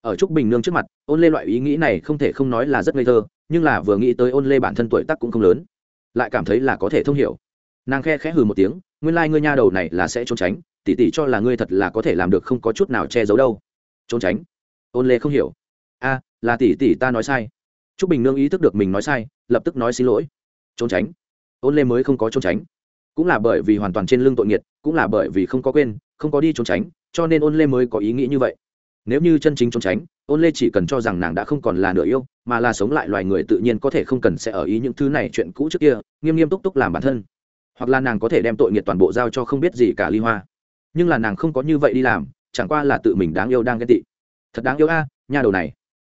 Ở trúc bình nương trước mặt, ôn lê loại ý nghĩ này không thể không nói là rất ngây thơ, nhưng là vừa nghĩ tới ôn lê bản thân tuổi tác cũng không lớn, lại cảm thấy là có thể thông hiểu. Nàng khe khẽ hừ một tiếng nguyên lai、like、ngươi nha đầu này là sẽ trốn tránh, tỉ tỉ cho là ngươi thật là có thể làm được không có chút nào che giấu đâu. Trốn tránh? Ôn lê không hiểu. A, là tỉ tỉ ta nói sai. T r ú c bình nương ý thức được mình nói sai, lập tức nói xin lỗi. Trốn tránh? Ôn lê mới không có trốn tránh. Cũng là bởi vì hoàn toàn trên lưng tội nghiệt cũng là bởi vì không có quên, không có đi trốn tránh, cho nên ôn lê mới có ý nghĩ như vậy. Nếu như chân chính trốn tránh, ôn lê chỉ cần cho rằng nàng đã không còn là nửa yêu, mà là sống lại loài người tự nhiên có thể không cần sẽ ở ý những thứ này chuyện cũ trước kia, nghiêm nghiêm túc túc làm bản thân hoặc là nàng có thể đem tội nghiệt toàn bộ giao cho không biết gì cả ly hoa. Nhưng là nàng không có như vậy đi làm chẳng qua là tự mình đáng yêu đang ghen tị. Thật đáng yêu a à, nha đầu này.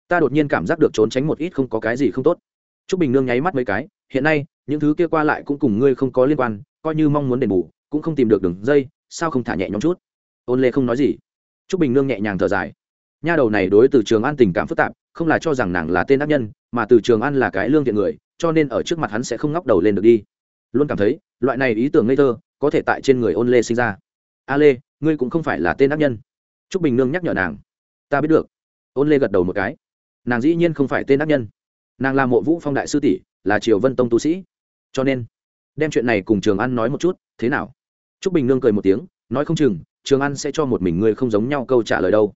Ta đột nhiên cảm giác được trốn tránh một ít không có cái gì không tốt. T r ú c bình nương nháy mắt mấy cái hiện nay những thứ kia qua lại cũng cùng ngươi không có liên quan coi như mong muốn đền bù cũng không tìm được đường dây sao không thả nhẹ nhõm chút? Ôn lê không nói gì. T r ú c bình nương nhẹ nhàng thở dài. Nha đầu này đối từ trường an tình cảm phức tạp không là cho rằng nàng là tên ác nhân mà từ trường an là cái lương thiện người cho nên ở trước mặt hắn sẽ không ngóc đầu lên được đi luôn cảm thấy, loại này ý tưởng ngây thơ, có thể tại trên người ôn lê sinh ra. A lê ngươi cũng không phải là tên ác nhân. T r ú c bình nương nhắc nhở nàng. Ta biết được. Ôn lê gật đầu một cái. Nàng dĩ nhiên không phải tên ác nhân. Nàng là mộ vũ phong đại sư tỷ, là triều vân tông tu sĩ. Cho nên, đem chuyện này cùng trường an nói một chút, thế nào? T r ú c bình nương cười một tiếng, nói không chừng, trường an sẽ cho một mình ngươi không giống nhau câu trả lời đâu.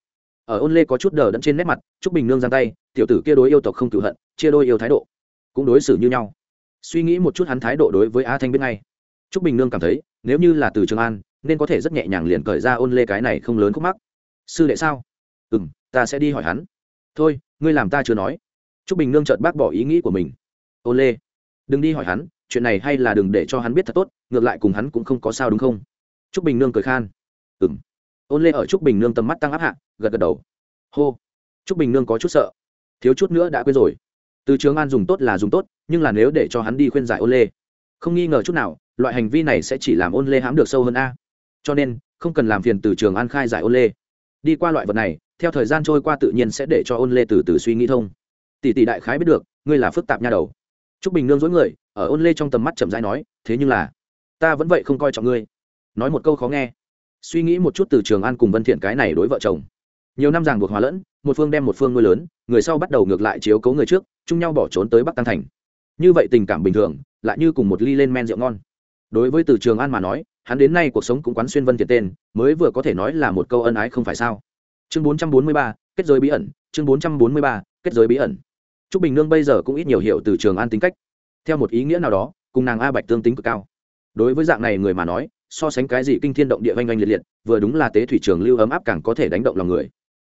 Ở ôn lê có chút đờ đẫn trên nét mặt t r ú c bình nương giang tay, tiểu tử kia đối yêu tộc không cựu hận, chia đôi yêu thái độ. Cũng đối xử như nhau suy nghĩ một chút hắn thái độ đối với a thanh biết ngay. T r ú c bình nương cảm thấy, nếu như là từ trường an, nên có thể rất nhẹ nhàng liền cởi ra ôn lê cái này không lớn khúc mắc. Sư đệ sao? Ừ m ta sẽ đi hỏi hắn. Thôi, ngươi làm ta chưa nói. T r ú c bình nương chợt bác bỏ ý nghĩ của mình. Ôn lê. Đừng đi hỏi hắn, chuyện này hay là đừng để cho hắn biết thật tốt, ngược lại cùng hắn cũng không có sao đúng không? T r ú c bình nương cười khan. Ừ m ôn lê ở t r ú c bình nương tầm mắt tăng áp hạ, gật gật đầu. Hô. T r ú c bình nương có chút sợ. Thiếu chút nữa đã quên rồi từ trường an dùng tốt là dùng tốt, nhưng là nếu để cho hắn đi khuyên giải ôn lê, không nghi ngờ chút nào, loại hành vi này sẽ chỉ làm ôn lê hãm được sâu hơn a. Cho nên, không cần làm phiền từ trường an khai giải ôn lê. Đi qua loại vật này, theo thời gian trôi qua tự nhiên sẽ để cho ôn lê từ từ suy nghĩ thông. Tỷ tỷ đại khái biết được, ngươi là phức tạp nha đầu. T r ú c bình nương dối người, ở ôn lê trong tầm mắt chậm rãi nói, thế nhưng là, ta vẫn vậy không coi trọng ngươi. Nói một câu khó nghe. Suy nghĩ một chút từ trường an cùng vân thiện cái này đối vợ chồng. Nhiều năm ràng buộc hòa lẫn một phương đem một phương nuôi lớn người sau bắt đầu ngược lại chiếu cấu người trước chung nhau bỏ trốn tới bắc tăng thành. Như vậy tình cảm bình thường lại như cùng một ly lên men rượu ngon. Đối với từ trường an mà nói hắn đến nay cuộc sống cũng quán xuyên vân tiền tên mới vừa có thể nói là một câu ân ái không phải sao. Chương 443, kết giới bí ẩn. Chương 443, kết giới bí ẩn. Trúc bình nương bây giờ cũng ít nhiều hiểu từ trường an tính cách. Theo một ý nghĩa nào đó cùng nàng a bạch tương tính cực cao. Đối với dạng này người mà nói so sánh cái gì kinh thiên động địa oanh oanh liệt liệt vừa đúng là tế thủy trường lưu ấm áp càng có thể đánh động lòng người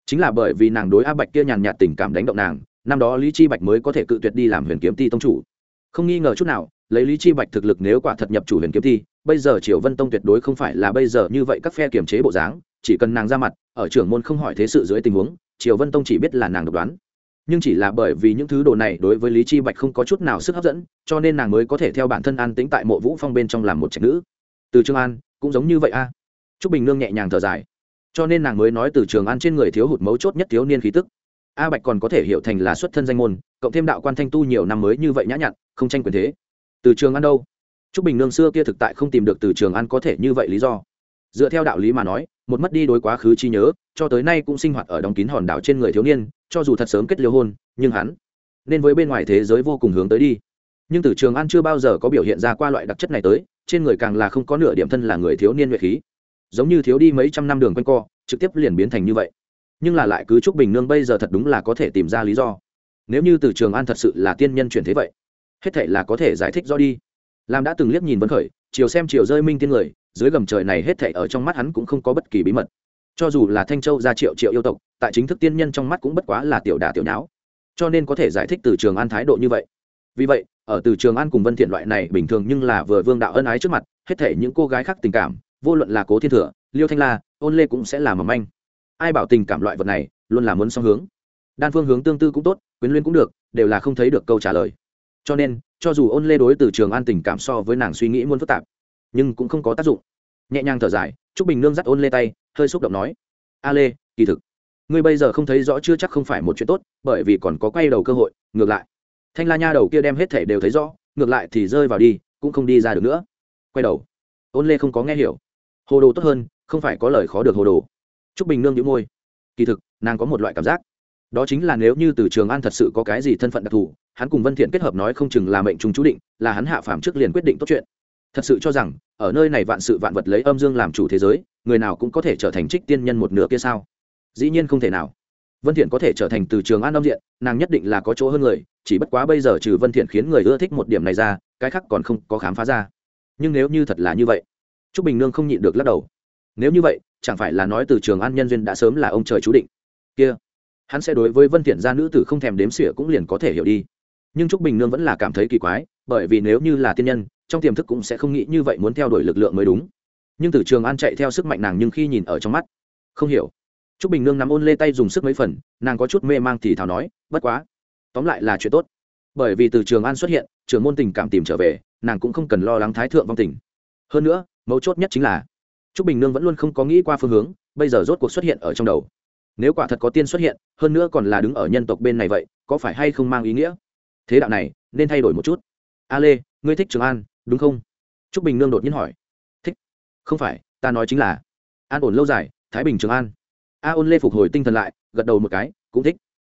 chính là bởi vì nàng đối a bạch kia nhàn nhạt tình cảm đánh động nàng, năm đó lý chi bạch mới có thể cự tuyệt đi làm huyền kiếm ti tông chủ. Không nghi ngờ chút nào, lấy lý chi bạch thực lực nếu quả thật nhập chủ huyền kiếm ti, bây giờ triều vân tông tuyệt đối không phải là bây giờ như vậy các phe kiềm chế bộ dáng, chỉ cần nàng ra mặt, ở trưởng môn không hỏi thế sự dưới tình huống, triều vân tông chỉ biết là nàng độc đoán. Nhưng chỉ là bởi vì những thứ đồ này đối với lý chi bạch không có chút nào sức hấp dẫn, cho nên nàng mới có thể theo bản thân an tĩnh tại mộ vũ phong bên trong làm một trạch nữ. Từ trương an, cũng giống như vậy a. À. trúc bình nương nhẹ nhàng thở dài cho nên nàng mới nói từ trường an trên người thiếu hụt mấu chốt nhất thiếu niên khí tức. A bạch còn có thể hiểu thành là xuất thân danh môn, cộng thêm đạo quan thanh tu nhiều năm mới như vậy nhã nhặn, không tranh quyền thế. Từ trường an đâu? Trúc bình nương xưa kia thực tại không tìm được từ trường an có thể như vậy lý do. Dựa theo đạo lý mà nói, một mất đi đối quá khứ chi nhớ, cho tới nay cũng sinh hoạt ở đóng kín hòn đảo trên người thiếu niên, cho dù thật sớm kết liêu hôn, nhưng hắn nên với bên ngoài thế giới vô cùng hướng tới đi. Nhưng từ trường an chưa bao giờ có biểu hiện ra qua loại đặc chất này tới, trên người càng là không có nửa điểm thân là người thiếu niên nhuệ khí giống như thiếu đi mấy trăm năm đường quanh co, trực tiếp liền biến thành như vậy. Nhưng là lại cứ chúc bình nương bây giờ thật đúng là có thể tìm ra lý do. Nếu như từ trường an thật sự là tiên nhân chuyển thế vậy, hết thể là có thể giải thích do đi. Làm đã từng liếc nhìn vân khởi, chiều xem chiều rơi minh tiên người, dưới gầm trời này hết thể ở trong mắt hắn cũng không có bất kỳ bí mật. Cho dù là thanh châu ra triệu triệu yêu tộc, tại chính thức tiên nhân trong mắt cũng bất quá là tiểu đà tiểu nháo. Cho nên có thể giải thích từ trường an thái độ như vậy. Vì vậy, ở từ trường an cùng vân thiện loại này bình thường nhưng là vừa vương đạo ân ái trước mặt, hết thể những cô gái khác tình cảm vô luận là cố thiên thừa liêu thanh la ôn lê cũng sẽ là mầm anh ai bảo tình cảm loại vật này luôn là muốn song hướng đan phương hướng tương tư cũng tốt quyến luyến cũng được đều là không thấy được câu trả lời cho nên cho dù ôn lê đối từ trường an tình cảm so với nàng suy nghĩ muôn phức tạp nhưng cũng không có tác dụng nhẹ nhàng thở dài trúc bình nương dắt ôn lê tay hơi xúc động nói a lê kỳ thực ngươi bây giờ không thấy rõ chưa chắc không phải một chuyện tốt bởi vì còn có quay đầu cơ hội ngược lại thanh la nha đầu kia đem hết thể đều thấy rõ ngược lại thì rơi vào đi cũng không đi ra được nữa quay đầu ôn lê không có nghe hiểu hồ đồ tốt hơn, không phải có lời khó được hồ đồ. Trúc bình nương nhíu môi. Kỳ thực, nàng có một loại cảm giác. Đó chính là nếu như từ trường an thật sự có cái gì thân phận đặc thù, hắn cùng vân thiện kết hợp nói không chừng là mệnh trùng chú định, là hắn hạ phàm trước liền quyết định tốt chuyện. Thật sự cho rằng, ở nơi này vạn sự vạn vật lấy âm dương làm chủ thế giới, người nào cũng có thể trở thành trích tiên nhân một nửa kia sao? Dĩ nhiên không thể nào. Vân thiện có thể trở thành từ trường an âm diện, nàng nhất định là có chỗ hơn người, chỉ bất quá bây giờ trừ vân thiện khiến người ưa thích một điểm này ra, cái khác còn không có khám phá ra. Nhưng nếu như thật là như vậy trúc bình nương không nhịn được lắc đầu. Nếu như vậy, chẳng phải là nói từ trường an nhân duyên đã sớm là ông trời chú định. Kia, hắn sẽ đối với vân Tiện gia nữ tử không thèm đếm xỉa cũng liền có thể hiểu đi. Nhưng trúc bình nương vẫn là cảm thấy kỳ quái, bởi vì nếu như là tiên nhân, trong tiềm thức cũng sẽ không nghĩ như vậy muốn theo đuổi lực lượng mới đúng. Nhưng từ trường an chạy theo sức mạnh nàng nhưng khi nhìn ở trong mắt, không hiểu. Trúc bình nương nắm ôn lê tay dùng sức mấy phần, nàng có chút mê mang thì thào nói, bất quá, tóm lại là chuyện tốt. Bởi vì từ trường an xuất hiện, trường môn tình cảm tìm trở về, nàng cũng không cần lo lắng thái thượng vong tình. Hơn nữa mấu chốt nhất chính là, trúc bình nương vẫn luôn không có nghĩ qua phương hướng, bây giờ rốt cuộc xuất hiện ở trong đầu. Nếu quả thật có tiên xuất hiện, hơn nữa còn là đứng ở nhân tộc bên này vậy, có phải hay không mang ý nghĩa? Thế đạo này, nên thay đổi một chút. A lê, ngươi thích trường an, đúng không? Trúc bình nương đột nhiên hỏi. Thích. Không phải, ta nói chính là, an ổn lâu dài, thái bình trường an. A ôn lê phục hồi tinh thần lại, gật đầu một cái, cũng thích.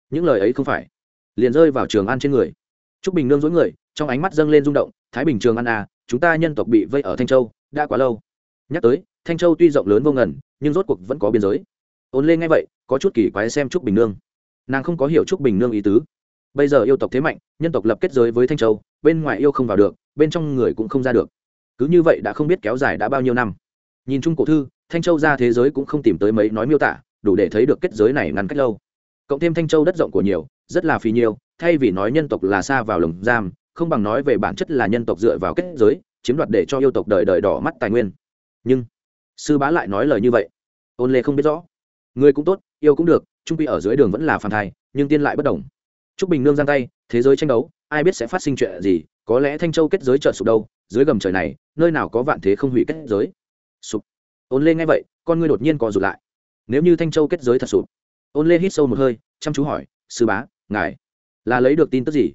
Những lời ấy không phải. Liền rơi vào trường an trên người. Trúc bình nương dối người, trong ánh mắt dâng lên rung động, thái bình trường an à chúng ta nhân tộc bị vây ở thanh châu đã quá lâu. Nhắc tới, thanh châu tuy rộng lớn vô ngần, nhưng rốt cuộc vẫn có biên giới. Ôn lê ngay vậy, có chút kỳ quái xem trúc bình nương. Nàng không có hiểu trúc bình nương ý tứ. Bây giờ yêu tộc thế mạnh, nhân tộc lập kết giới với thanh châu, bên ngoài yêu không vào được, bên trong người cũng không ra được. Cứ như vậy đã không biết kéo dài đã bao nhiêu năm. Nhìn chung cổ thư, thanh châu ra thế giới cũng không tìm tới mấy nói miêu tả, đủ để thấy được kết giới này ngăn cách lâu. Cộng thêm thanh châu đất rộng của nhiều, rất là phì nhiều, thay vì nói nhân tộc là xa vào lồng giam, không bằng nói về bản chất là nhân tộc dựa vào kết giới chiếm đoạt để cho yêu tộc đời đời đỏ mắt tài nguyên. Nhưng, sư bá lại nói lời như vậy. Ôn lê không biết rõ. Người cũng tốt, yêu cũng được, trung quy ở dưới đường vẫn là phản thai, nhưng tiên lại bất đồng. T bình nương giang tay, thế giới tranh đấu, ai biết sẽ phát sinh chuyện gì, có lẽ thanh châu kết giới trợ sụp đâu, dưới gầm trời này, nơi nào có vạn thế không hủy kết giới. Sụp. Ôn lê nghe vậy, con ngươi đột nhiên co rụt lại. Nếu như thanh châu kết giới thật sụp, ôn lê hít sâu một hơi, chăm chú hỏi, sư bá, ngài là lấy được tin tức gì?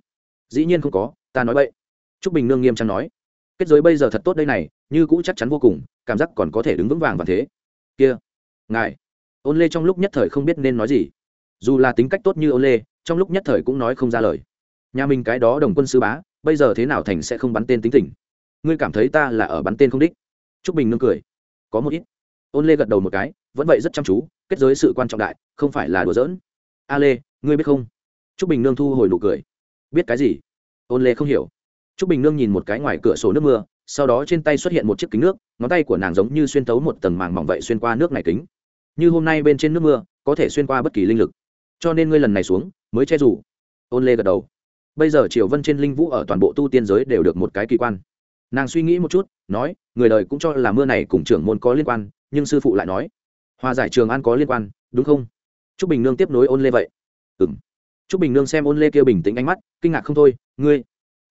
Dĩ nhiên không có, ta nói vậy t r ú c bình nương nghiêm trang nói kết giới bây giờ thật tốt đây này, như cũ chắc chắn vô cùng, cảm giác còn có thể đứng vững vàng và thế. Kia, ngài. Ôn lê trong lúc nhất thời không biết nên nói gì. Dù là tính cách tốt như ôn lê, trong lúc nhất thời cũng nói không ra lời. Nhà mình cái đó đồng quân sư bá, bây giờ thế nào thành sẽ không bắn tên tính tình. Ngươi cảm thấy ta là ở bắn tên không đích? T r ú c bình nương cười. Có một ít. Ôn lê gật đầu một cái, vẫn vậy rất chăm chú, kết giới sự quan trọng đại, không phải là đùa giỡn. A lê, ngươi biết không? T r ú c bình nương thu hồi nụ cười. Biết cái gì? Ôn lê không hiểu t r ú c bình nương nhìn một cái ngoài cửa sổ nước mưa, sau đó trên tay xuất hiện một chiếc kính nước, ngón tay của nàng giống như xuyên tấu một tầng màng mỏng vậy xuyên qua nước này kính. Như hôm nay bên trên nước mưa, có thể xuyên qua bất kỳ linh lực. Cho nên ngươi lần này xuống, mới che rủ ôn lê gật đầu. Bây giờ triều vân trên linh vũ ở toàn bộ tu tiên giới đều được một cái kỳ quan. Nàng suy nghĩ một chút, nói, người đời cũng cho là mưa này cùng trưởng môn có liên quan, nhưng sư phụ lại nói, hòa giải trường an có liên quan, đúng không? T r ú c bình nương tiếp nối ôn lê vậy. Ừ m t r ú c bình nương xem ôn lê kia bình tĩnh ánh mắt, kinh ngạc không thôi, ngươi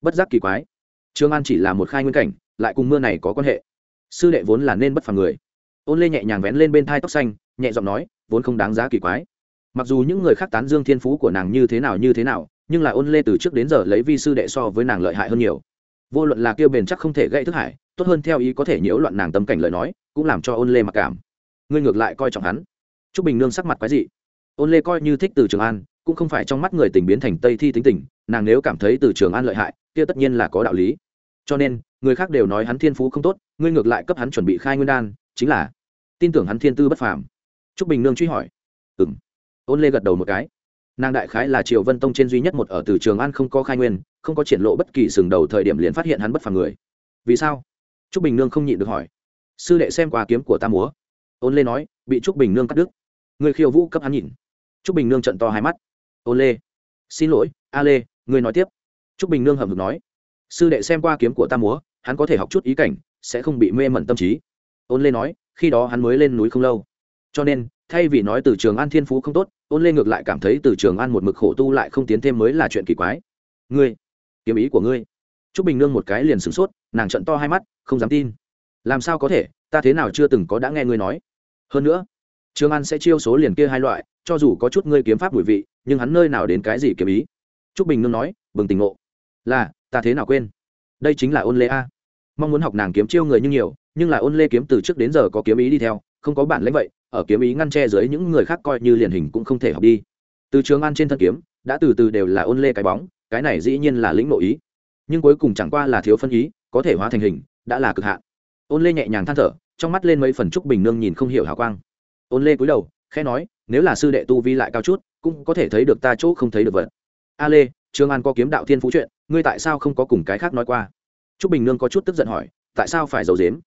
bất giác kỳ quái. Trường an chỉ là một khai nguyên cảnh, lại cùng mưa này có quan hệ. Sư đệ vốn là nên bất phàm người. Ôn lê nhẹ nhàng vén lên bên thai tóc xanh, nhẹ giọng nói, vốn không đáng giá kỳ quái. Mặc dù những người khác tán dương thiên phú của nàng như thế nào như thế nào, nhưng là ôn lê từ trước đến giờ lấy vi sư đệ so với nàng lợi hại hơn nhiều. Vô luận là kêu bền chắc không thể gây thức hải, tốt hơn theo ý có thể nhiễu loạn nàng tâm cảnh lời nói, cũng làm cho ôn lê mặc cảm. Ngươi ngược lại coi trọng hắn. T r ú c bình nương sắc mặt quái dị. Ôn lê coi như thích từ trường an, cũng không phải trong mắt người tình biến thành tây thi tính tình, nàng nếu cảm thấy từ trường an lợi hại kia tất nhiên là có đạo lý. Cho nên, người khác đều nói hắn thiên phú không tốt, ngươi ngược lại cấp hắn chuẩn bị khai nguyên đan, chính là tin tưởng hắn thiên tư bất phàm. T r ú c bình nương truy hỏi. Ừ m ôn lê gật đầu một cái. Nàng đại khái là triều vân tông trên duy nhất một ở từ trường an không có khai nguyên, không có triển lộ bất kỳ sừng đầu thời điểm liền phát hiện hắn bất phàm người. Vì sao? T r ú c bình nương không nhịn được hỏi. Sư đệ xem qua kiếm của ta múa. Ôn lê nói, bị trúc bình nương cắt đứt. Người khiêu vũ cấp hắn nhìn. Trúc bình nương trận to hai mắt. Ôn lê. Xin lỗi, a lê, người nói tiếp trúc bình nương hầm hực nói, sư đệ xem qua kiếm của ta múa, hắn có thể học chút ý cảnh, sẽ không bị mê mẩn tâm trí. Ôn lê nói, khi đó hắn mới lên núi không lâu. Cho nên, thay vì nói từ trường an thiên phú không tốt, ôn lê ngược lại cảm thấy từ trường an một mực khổ tu lại không tiến thêm mới là chuyện kỳ quái. Ngươi, kiếm ý của ngươi. T r ú c bình nương một cái liền sửng sốt, nàng trận to hai mắt, không dám tin. Làm sao có thể? Ta thế nào chưa từng có đã nghe ngươi nói. Hơn nữa, trường an sẽ chiêu số liền kia hai loại, cho dù có chút ngươi kiếm pháp mùi vị, nhưng hắn nơi nào đến cái gì kiếm ý? T r ú c bình nương nói, bừng tỉnh ngộ là, ta thế nào quên? Đây chính là ôn lê a. Mong muốn học nàng kiếm chiêu người như nhiều, nhưng là ôn lê kiếm từ trước đến giờ có kiếm ý đi theo, không có bản lãnh vậy, ở kiếm ý ngăn che dưới những người khác coi như liền hình cũng không thể học đi. Từ trường an trên thân kiếm, đã từ từ đều là ôn lê cái bóng, cái này dĩ nhiên là lĩnh nội ý. Nhưng cuối cùng chẳng qua là thiếu phân ý, có thể hóa thành hình, đã là cực hạn. Ôn lê nhẹ nhàng than thở, trong mắt lên mấy phần trúc bình nương nhìn không hiểu hào quang. Ôn lê cúi đầu, khẽ nói, nếu là sư đệ tu vi lại cao chút, cũng có thể thấy được ta chỗ không thấy được vật. A lê trương an có kiếm đạo thiên phú chuyện ngươi tại sao không có cùng cái khác nói qua? Trúc bình nương có chút tức giận hỏi, tại sao phải giấu dếm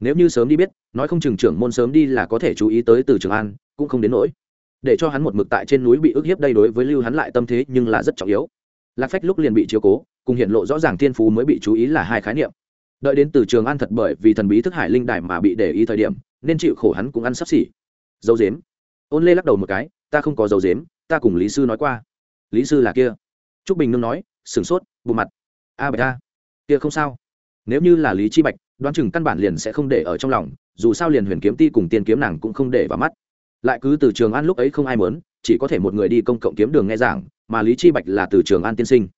nếu như sớm đi biết, nói không chừng trưởng môn sớm đi là có thể chú ý tới từ trường an, cũng không đến nỗi. Để cho hắn một mực tại trên núi bị ức hiếp đây đối với lưu hắn lại tâm thế nhưng là rất trọng yếu. Lạc phách lúc liền bị chiếu cố, cùng hiện lộ rõ ràng thiên phú mới bị chú ý là hai khái niệm. Đợi đến từ trường an thật bởi vì thần bí thức hải linh đài mà bị để ý thời điểm, nên chịu khổ hắn cũng ăn sắp xỉ. Dấu dếm ôn lê lắc đầu một cái, ta không có dấu dếm ta cùng lý sư nói qua. Lý sư là kia. T r ú c bình nương nói sửng sốt, bù mặt. A bạch a, kia không sao. Nếu như là lý chi bạch, đoán chừng căn bản liền sẽ không để ở trong lòng, dù sao liền huyền kiếm ti cùng tiên kiếm nàng cũng không để vào mắt. Lại cứ từ trường an lúc ấy không ai mớn chỉ có thể một người đi công cộng kiếm đường nghe giảng, mà lý chi bạch là từ trường an tiên sinh.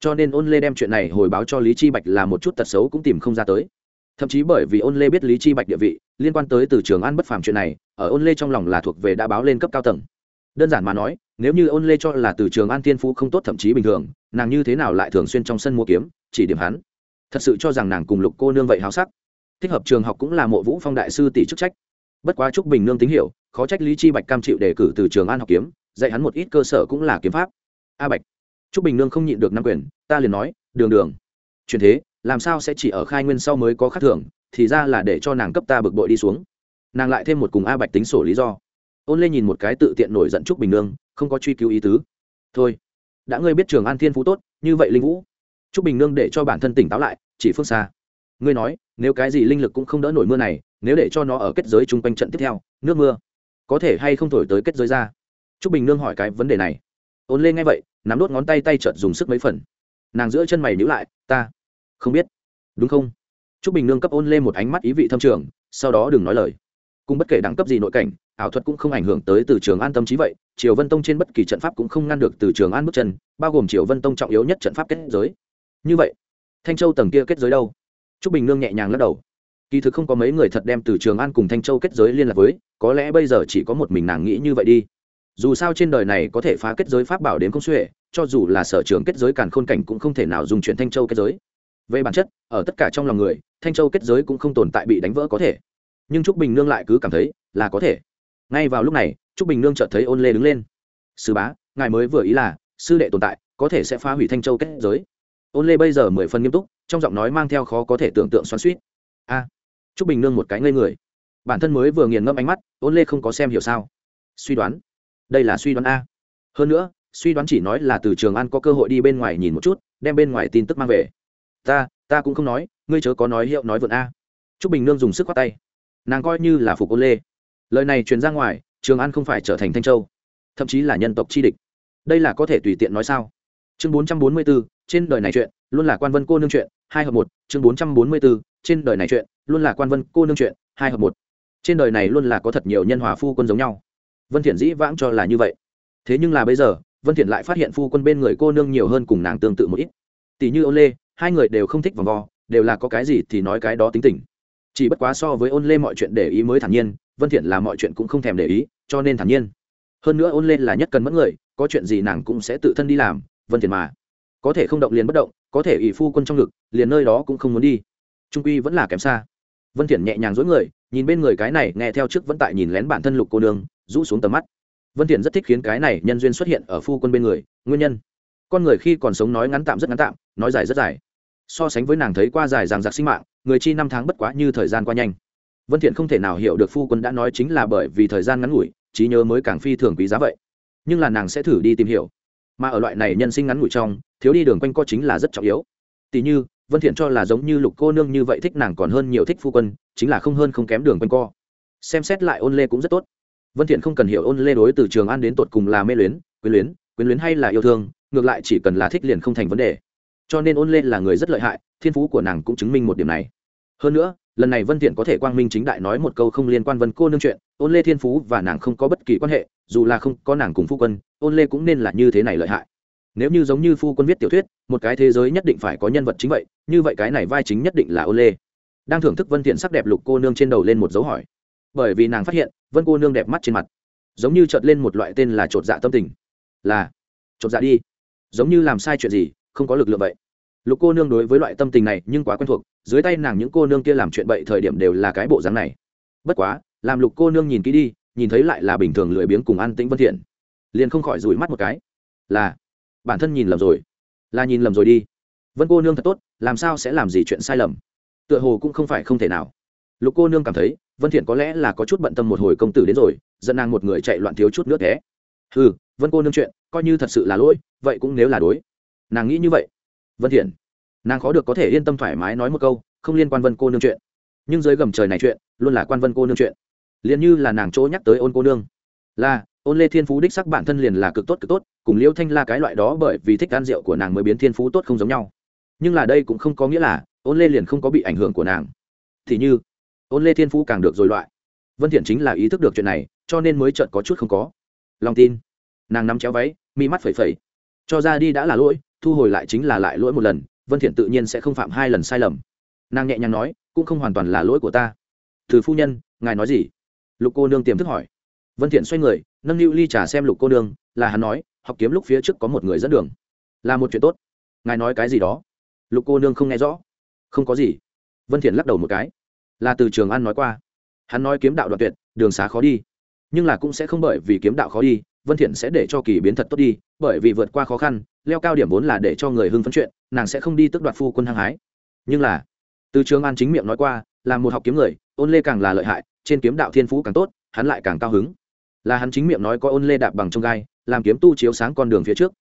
Cho nên ôn lê đem chuyện này hồi báo cho lý chi bạch là một chút tật xấu cũng tìm không ra tới. Thậm chí bởi vì ôn lê biết lý chi bạch địa vị, liên quan tới từ trường an bất phàm chuyện này, ở ôn lê trong lòng là thuộc về đã báo lên cấp cao tầng. Đơn giản mà nói, nếu như ôn lê cho là từ trường an tiên phú không tốt thậm chí bình thường nàng như thế nào lại thường xuyên trong sân mua kiếm chỉ điểm hắn. Thật sự cho rằng nàng cùng lục cô nương vậy háo sắc. Thích hợp trường học cũng là mộ vũ phong đại sư tỷ chức trách. Bất quá trúc bình nương tín hiểu khó trách lý chi bạch cam chịu đề cử từ trường an học kiếm dạy hắn một ít cơ sở cũng là kiếm pháp. A bạch. Trúc Bình Nương không nhịn được năm quyền, ta liền nói, "Đường Đường, chuyện thế, làm sao sẽ chỉ ở khai nguyên sau mới có khác thường, thì ra là để cho nàng cấp ta bực bội đi xuống." Nàng lại thêm một cùng A Bạch tính sổ lý do. ôn lê nhìn một cái tự tiện nổi giận trúc bình nương không có truy cứu ý tứ. Thôi đã ngươi biết trường an thiên phú tốt, như vậy linh vũ, trúc bình nương để cho bản thân tỉnh táo lại, chỉ phương xa. Ngươi nói, nếu cái gì linh lực cũng không đỡ nổi mưa này, nếu để cho nó ở kết giới chung quanh trận tiếp theo, nước mưa có thể hay không thổi tới kết giới ra? Trúc bình nương hỏi cái vấn đề này. Ôn lên ngay vậy, nắm đốt ngón tay tay trợt dùng sức mấy phần. Nàng giữa chân mày nhữ lại, ta không biết. Đúng không? Trúc bình nương cấp ôn lên một ánh mắt ý vị thâm trường, sau đó đừng nói lời. Cùng bất kể đẳng cấp gì nội cảnh ảo thuật cũng không ảnh hưởng tới từ trường an tâm trí vậy, triều vân tông trên bất kỳ trận pháp cũng không ngăn được từ trường an bước chân, bao gồm triều vân tông trọng yếu nhất trận pháp kết giới. Như vậy, thanh châu tầng kia kết giới đâu? T r ú c bình nương nhẹ nhàng lắc đầu. Kỳ thực không có mấy người thật đem từ trường an cùng thanh châu kết giới liên lạc với, có lẽ bây giờ chỉ có một mình nàng nghĩ như vậy đi. Dù sao trên đời này có thể phá kết giới pháp bảo đến công xuể, cho dù là sở trường kết giới càn khôn cảnh cũng không thể nào dùng chuyện thanh châu kết giới. Về bản chất, ở tất cả trong lòng người, thanh châu kết giới cũng không tồn tại bị đánh vỡ có thể. Nhưng trúc bình nương lại cứ cảm thấy là có thể ngay vào lúc này, trúc bình nương chợt thấy ôn lê đứng lên. Sư bá, ngài mới vừa ý là, sư đệ tồn tại, có thể sẽ phá hủy thanh châu kết giới. Ôn lê bây giờ mười phần nghiêm túc, trong giọng nói mang theo khó có thể tưởng tượng xoắn suýt a! Trúc bình nương một cái ngây người. Bản thân mới vừa nghiền ngẫm ánh mắt, ôn lê không có xem hiểu sao. Suy đoán. Đây là suy đoán a. Hơn nữa, suy đoán chỉ nói là từ trường an có cơ hội đi bên ngoài nhìn một chút, đem bên ngoài tin tức mang về. Ta ta cũng không nói, ngươi chớ có nói hiệu nói vượn a. Trúc bình nương dùng sức khoát tay. Nàng coi như là phục ôn lê lời này truyền ra ngoài, trường an không phải trở thành thanh châu, thậm chí là nhân tộc chi địch. Đây là có thể tùy tiện nói sao? Chương bốn trăm bốn mươi b ố trên đời này chuyện, luôn là quan vân cô nương chuyện, hai hợp một. Chương bốn trăm bốn mươi b ố trên đời này chuyện, luôn là quan vân cô nương chuyện, hai hợp một. Trên đời này luôn là có thật nhiều nhân hòa phu quân giống nhau. Vân thiện dĩ vãng cho là như vậy. Thế nhưng là bây giờ, vân thiện lại phát hiện phu quân bên người cô nương nhiều hơn cùng nàng tương tự một ít. Tỷ như ôn lê, hai người đều không thích vòng vo, đều là có cái gì thì nói cái đó tính tình. Chỉ bất quá so với ôn lê mọi chuyện để ý mới thản nhiên vân thiện là mọi chuyện cũng không thèm để ý, cho nên thản nhiên. Hơn nữa ôn lên là nhất cần mất người, có chuyện gì nàng cũng sẽ tự thân đi làm, vân thiện mà. Có thể không động liền bất động, có thể ỷ phu quân trong ngực, liền nơi đó cũng không muốn đi. Trung quy vẫn là kém xa. Vân thiện nhẹ nhàng dối người, nhìn bên người cái này, nghe theo trước vẫn tại nhìn lén bản thân lục cô nương, rũ xuống tầm mắt. Vân thiện rất thích khiến cái này nhân duyên xuất hiện ở phu quân bên người, nguyên nhân. Con người khi còn sống nói ngắn tạm rất ngắn tạm, nói dài rất dài. So sánh với nàng thấy qua dài dằng dặc sinh mạng, người chi năm tháng bất quá như thời gian qua nhanh vân thiện không thể nào hiểu được phu quân đã nói chính là bởi vì thời gian ngắn ngủi, trí nhớ mới càng phi thường quý giá vậy. Nhưng là nàng sẽ thử đi tìm hiểu. Mà ở loại này nhân sinh ngắn ngủi trong, thiếu đi đường quanh co chính là rất trọng yếu. Tỷ như, vân thiện cho là giống như lục cô nương như vậy thích nàng còn hơn nhiều thích phu quân, chính là không hơn không kém đường quanh co. Xem xét lại ôn lê cũng rất tốt. Vân thiện không cần hiểu ôn lê đối từ trường an đến tột cùng là mê luyến, quyến luyến quyến luyến hay là yêu thương, ngược lại chỉ cần là thích liền không thành vấn đề. Cho nên ôn lê là người rất lợi hại, thiên phú của nàng cũng chứng minh một điểm này. Hơn nữa lần này vân thiện có thể quang minh chính đại nói một câu không liên quan vân cô nương chuyện, ôn lê thiên phú và nàng không có bất kỳ quan hệ, dù là không có nàng cùng phu quân, ôn lê cũng nên là như thế này lợi hại. Nếu như giống như phu quân viết tiểu thuyết, một cái thế giới nhất định phải có nhân vật chính vậy, như vậy cái này vai chính nhất định là ôn lê. Đang thưởng thức vân thiện sắc đẹp lục cô nương trên đầu lên một dấu hỏi. Bởi vì nàng phát hiện, vân cô nương đẹp mắt trên mặt, giống như chợt lên một loại tên là trột dạ tâm tình. Là, trột dạ đi. Giống như làm sai chuyện gì, không có lực lượng vậy lục cô nương đối với loại tâm tình này nhưng quá quen thuộc, dưới tay nàng những cô nương kia làm chuyện bậy thời điểm đều là cái bộ dáng này. Bất quá, làm lục cô nương nhìn kỹ đi, nhìn thấy lại là bình thường lười biếng cùng an tĩnh vân thiện. Liền không khỏi rủi mắt một cái. Là, bản thân nhìn lầm rồi. Là nhìn lầm rồi đi. Vân cô nương thật tốt, làm sao sẽ làm gì chuyện sai lầm? Tựa hồ cũng không phải không thể nào. Lục cô nương cảm thấy, vân thiện có lẽ là có chút bận tâm một hồi công tử đến rồi, dẫn nàng một người chạy loạn thiếu chút nước thế. Hừ, vân cô nương chuyện, coi như thật sự là lỗi, vậy cũng nếu là đối. Nàng nghĩ như vậy vân thiện. Nàng khó được có thể yên tâm thoải mái nói một câu, không liên quan vân cô nương chuyện. Nhưng dưới gầm trời này chuyện, luôn là quan vân cô nương chuyện. Liền như là nàng chỗ nhắc tới ôn cô nương. Là, ôn lê thiên phú đích sắc bản thân liền là cực tốt cực tốt, cùng liêu thanh la cái loại đó bởi vì thích ăn rượu của nàng mới biến thiên phú tốt không giống nhau. Nhưng là đây cũng không có nghĩa là ôn lê liền không có bị ảnh hưởng của nàng. Thì như, ôn lê thiên phú càng được rồi loại. Vân thiện chính là ý thức được chuyện này, cho nên mới chợt có chút không có. Lòng tin. Nàng nắm chéo váy, mi mắt phẩy phẩy. Cho ra đi đã là lỗi thu hồi lại chính là lại lỗi một lần, vân thiện tự nhiên sẽ không phạm hai lần sai lầm. Nàng nhẹ nhàng nói, cũng không hoàn toàn là lỗi của ta. Từ phu nhân, ngài nói gì? Lục cô nương tiềm thức hỏi. Vân thiện xoay người, nâng niu ly trà xem lục cô nương, là hắn nói, học kiếm lúc phía trước có một người dẫn đường. Là một chuyện tốt. Ngài nói cái gì đó? Lục cô nương không nghe rõ. Không có gì. Vân thiện lắc đầu một cái. Là từ trường an nói qua. Hắn nói kiếm đạo đoạn tuyệt, đường xá khó đi. Nhưng là cũng sẽ không bởi vì kiếm đạo khó đi, vân thiện sẽ để cho kỳ biến thật tốt đi, bởi vì vượt qua khó khăn leo cao điểm vốn là để cho người hưng phấn chuyện, nàng sẽ không đi tức đoạt phu quân hăng hái. Nhưng là, từ trường an chính miệng nói qua, là một học kiếm người, ôn lê càng là lợi hại, trên kiếm đạo thiên phú càng tốt, hắn lại càng cao hứng. Là hắn chính miệng nói có ôn lê đạp bằng trong gai, làm kiếm tu chiếu sáng con đường phía trước.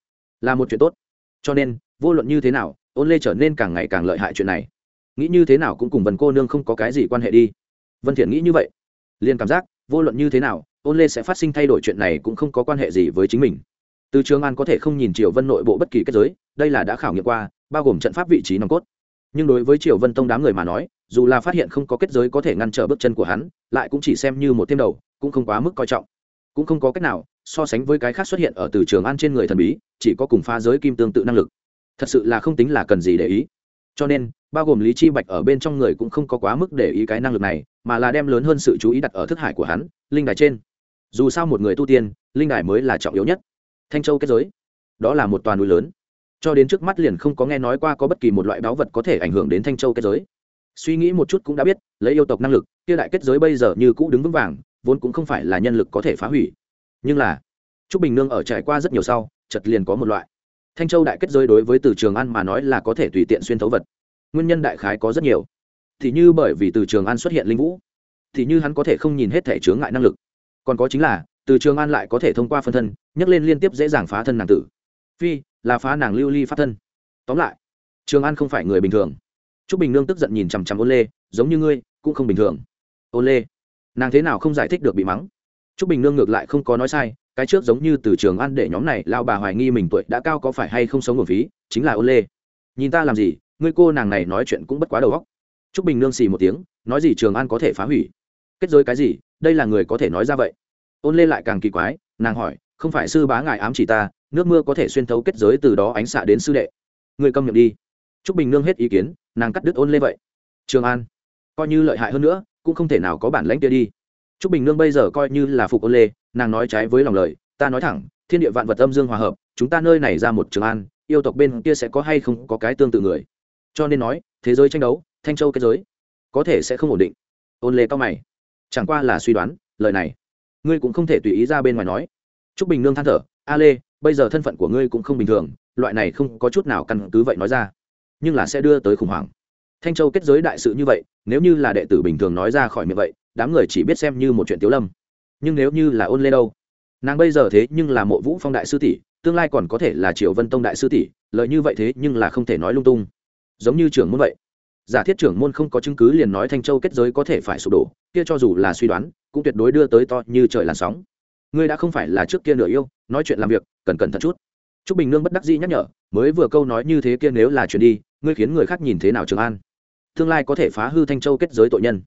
Là một chuyện tốt. Cho nên, vô luận như thế nào, ôn lê trở nên càng ngày càng lợi hại chuyện này. Nghĩ như thế nào cũng cùng vần cô nương không có cái gì quan hệ đi. Vân thiện nghĩ như vậy. Liền cảm giác, vô luận như thế nào, ôn lê sẽ phát sinh thay đổi chuyện này cũng không có quan hệ gì với chính mình từ trường an có thể không nhìn triều vân nội bộ bất kỳ kết giới, đây là đã khảo nghiệm qua, bao gồm trận pháp vị trí nòng cốt. Nhưng đối với triều vân tông đám người mà nói, dù là phát hiện không có kết giới có thể ngăn trở bước chân của hắn, lại cũng chỉ xem như một thêm đầu, cũng không quá mức coi trọng. Cũng không có cách nào so sánh với cái khác xuất hiện ở từ trường an trên người thần bí, chỉ có cùng phá giới kim tương tự năng lực. Thật sự là không tính là cần gì để ý. Cho nên, bao gồm lý chi bạch ở bên trong người cũng không có quá mức để ý cái năng lực này, mà là đem lớn hơn sự chú ý đặt ở thức hải của hắn, linh đài trên. Dù sao một người tu tiên, linh đài mới là trọng yếu nhất thanh châu kết giới, đó là một toàn núi lớn. Cho đến trước mắt liền không có nghe nói qua có bất kỳ một loại báu vật có thể ảnh hưởng đến thanh châu kết giới. Suy nghĩ một chút cũng đã biết, lấy yêu tộc năng lực, kia đại kết giới bây giờ như cũ đứng vững vàng, vốn cũng không phải là nhân lực có thể phá hủy. Nhưng là, trúc bình nương ở trải qua rất nhiều sau chật liền có một loại. Thanh châu đại kết giới đối với từ trường an mà nói là có thể tùy tiện xuyên thấu vật. Nguyên nhân đại khái có rất nhiều. Thì như bởi vì từ trường an xuất hiện linh vũ, thì như hắn có thể không nhìn hết thể chướng ngại năng lực. Còn có chính là từ trường an lại có thể thông qua phân thân, nhấc lên liên tiếp dễ dàng phá thân nàng tử. Phi, là phá nàng lưu ly phát thân. Tóm lại, trường an không phải người bình thường. T r ú c bình nương tức giận nhìn chằm chằm ôn lê, giống như ngươi, cũng không bình thường. Ôn lê, nàng thế nào không giải thích được bị mắng? T r ú c bình nương ngược lại không có nói sai, cái trước giống như từ trường an để nhóm này lao bà hoài nghi mình tuổi đã cao có phải hay không sống nguồn phí, chính là ôn lê. Nhìn ta làm gì, ngươi cô nàng này nói chuyện cũng bất quá đầu góc t r ú c bình nương xì một tiếng, nói gì trường an có thể phá hủy? Kết giới cái gì, đây là người có thể nói ra vậy ôn lê lại càng kỳ quái, nàng hỏi, không phải sư bá ngài ám chỉ ta, nước mưa có thể xuyên thấu kết giới từ đó ánh xạ đến sư đệ. Người câm miệng đi. T r ú c bình nương hết ý kiến, nàng cắt đứt ôn lê vậy. Trường an, coi như lợi hại hơn nữa, cũng không thể nào có bản lãnh kia đi. T r ú c bình nương bây giờ coi như là phục ôn lê, nàng nói trái với lòng lời, ta nói thẳng, thiên địa vạn vật âm dương hòa hợp, chúng ta nơi này ra một trường an, yêu tộc bên kia sẽ có hay không có cái tương tự người. Cho nên nói, thế giới tranh đấu, thanh châu kết giới, có thể sẽ không ổn định. Ôn lê cao mày, chẳng qua là suy đoán, lời này ngươi cũng không thể tùy ý ra bên ngoài nói. T r ú c bình nương than thở a lê bây giờ thân phận của ngươi cũng không bình thường, loại này không có chút nào căn cứ vậy nói ra. Nhưng là sẽ đưa tới khủng hoảng. Thanh châu kết giới đại sự như vậy, nếu như là đệ tử bình thường nói ra khỏi miệng vậy, đám người chỉ biết xem như một chuyện tiếu lâm. Nhưng nếu như là ôn lê đâu? Nàng bây giờ thế nhưng là mộ vũ phong đại sư tỷ, tương lai còn có thể là triệu vân tông đại sư tỷ lợi như vậy thế nhưng là không thể nói lung tung. Giống như trưởng muốn vậy giả thiết trưởng môn không có chứng cứ liền nói thanh châu kết giới có thể phải sụp đổ, kia cho dù là suy đoán, cũng tuyệt đối đưa tới to như trời làn sóng. Ngươi đã không phải là trước kia nửa yêu, nói chuyện làm việc, cần cẩn thận chút. T r ú c bình nương bất đắc dĩ nhắc nhở, mới vừa câu nói như thế kia nếu là chuyện đi, ngươi khiến người khác nhìn thế nào trường an? Tương lai có thể phá hư thanh châu kết giới tội nhân.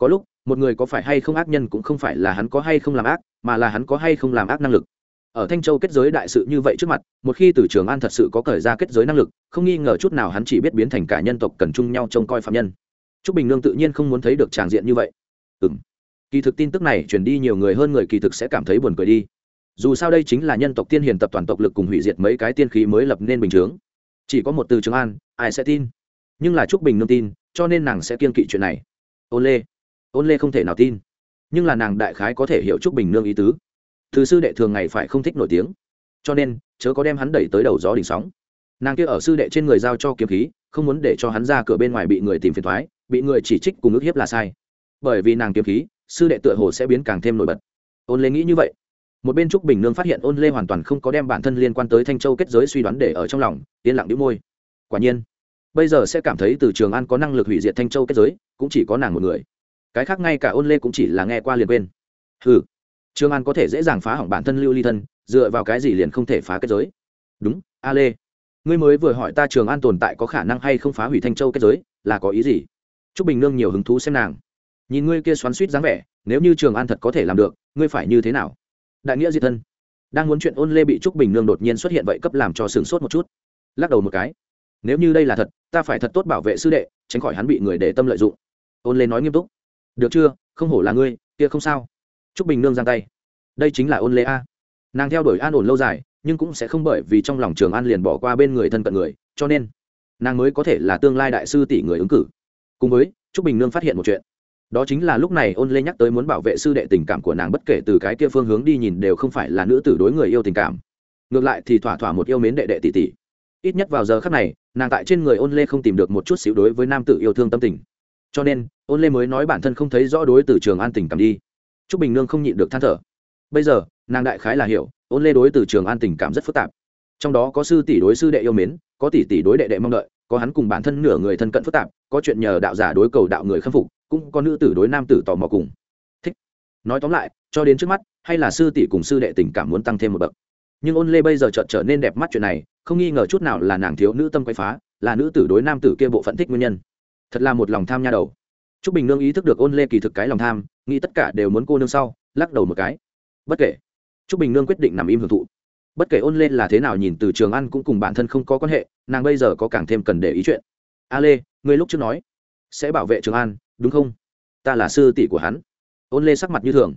Có lúc, một người có phải hay không ác nhân cũng không phải là hắn có hay không làm ác, mà là hắn có hay không làm ác năng lực ở thanh châu kết giới đại sự như vậy trước mặt, một khi từ trường an thật sự có cởi ra kết giới năng lực, không nghi ngờ chút nào hắn chỉ biết biến thành cả nhân tộc cần chung nhau trông coi phạm nhân. T r ú c bình nương tự nhiên không muốn thấy được tràng diện như vậy. Ừ m kỳ thực tin tức này chuyển đi nhiều người hơn người kỳ thực sẽ cảm thấy buồn cười đi. Dù sao đây chính là nhân tộc tiên hiền tập toàn tộc lực cùng hủy diệt mấy cái tiên khí mới lập nên bình chướng. Chỉ có một từ trường an, ai sẽ tin? Nhưng là trúc bình nương tin, cho nên nàng sẽ kiên kỵ chuyện này. Ôn lê. Ôn lê không thể nào tin. Nhưng là nàng đại khái có thể hiểu trúc bình nương ý tứ thứ sư đệ thường ngày phải không thích nổi tiếng. Cho nên, chớ có đem hắn đẩy tới đầu gió đỉnh sóng. Nàng kia ở sư đệ trên người giao cho kiếm khí, không muốn để cho hắn ra cửa bên ngoài bị người tìm phiền thoái, bị người chỉ trích cùng ức hiếp là sai. Bởi vì nàng kiếm khí, sư đệ tựa hồ sẽ biến càng thêm nổi bật. Ôn lê nghĩ như vậy. Một bên trúc bình nương phát hiện ôn lê hoàn toàn không có đem bản thân liên quan tới thanh châu kết giới suy đoán để ở trong lòng, yên lặng đĩu môi. Quả nhiên, bây giờ sẽ cảm thấy từ trường an có năng lực hủy diệt thanh châu kết giới, cũng chỉ có nàng một người. Cái khác ngay cả ôn lê cũng chỉ là nghe qua liền quên. Ừ trường an có thể dễ dàng phá hỏng bản thân lưu ly thân, dựa vào cái gì liền không thể phá kết giới? Đúng a lê ngươi mới vừa hỏi ta trường an tồn tại có khả năng hay không phá hủy thanh châu kết giới, là có ý gì? T r ú c bình nương nhiều hứng thú xem nàng. Nhìn ngươi kia xoắn suýt dáng vẻ, nếu như trường an thật có thể làm được, ngươi phải như thế nào? Đại nghĩa diệt thân. Đang muốn chuyện ôn lê bị trúc bình nương đột nhiên xuất hiện vậy cấp làm cho sửng sốt một chút. Lắc đầu một cái. Nếu như đây là thật, ta phải thật tốt bảo vệ sư đệ, tránh khỏi hắn bị người để tâm lợi dụng. Ôn lê nói nghiêm túc. Được chưa? Không hổ là ngươi, kia không sao trúc bình nương giang tay. Đây chính là ôn lê a. Nàng theo đuổi an ổn lâu dài, nhưng cũng sẽ không bởi vì trong lòng trường an liền bỏ qua bên người thân cận người, cho nên nàng mới có thể là tương lai đại sư tỷ người ứng cử. Cùng với, trúc bình nương phát hiện một chuyện. Đó chính là lúc này ôn lê nhắc tới muốn bảo vệ sư đệ tình cảm của nàng bất kể từ cái kia phương hướng đi nhìn đều không phải là nữ tử đối người yêu tình cảm. Ngược lại thì thỏa thỏa một yêu mến đệ đệ tỷ tỷ. Ít nhất vào giờ khắc này, nàng tại trên người ôn lê không tìm được một chút xíu đối với nam tử yêu thương tâm tình. Cho nên, ôn lê mới nói bản thân không thấy rõ đối từ trường an tình cảm đi t r ú c bình nương không nhịn được than thở. Bây giờ, nàng đại khái là hiểu, ôn lê đối từ trường an tình cảm rất phức tạp. Trong đó có sư tỷ đối sư đệ yêu mến, có tỷ tỷ đối đệ đệ mong đợi, có hắn cùng bản thân nửa người thân cận phức tạp, có chuyện nhờ đạo giả đối cầu đạo người khâm phục, cũng có nữ tử đối nam tử tò mò cùng. Thích. Nói tóm lại, cho đến trước mắt, hay là sư tỷ cùng sư đệ tình cảm muốn tăng thêm một bậc. Nhưng ôn lê bây giờ chợt trở nên đẹp mắt chuyện này, không nghi ngờ chút nào là nàng thiếu nữ tâm quay phá, là nữ tử đối nam tử kia bộ phận thích nguyên nhân. Thật là một lòng tham nha đầu t r ú c bình nương ý thức được ôn lê kỳ thực cái lòng tham, nghĩ tất cả đều muốn cô nương sau, lắc đầu một cái. Bất kể. T r ú c bình nương quyết định nằm im hưởng thụ. Bất kể ôn lê là thế nào nhìn từ trường ăn cũng cùng bản thân không có quan hệ, nàng bây giờ có càng thêm cần để ý chuyện. A lê, ngươi lúc trước nói, sẽ bảo vệ trường an, đúng không? Ta là sư tỷ của hắn. Ôn lê sắc mặt như thường.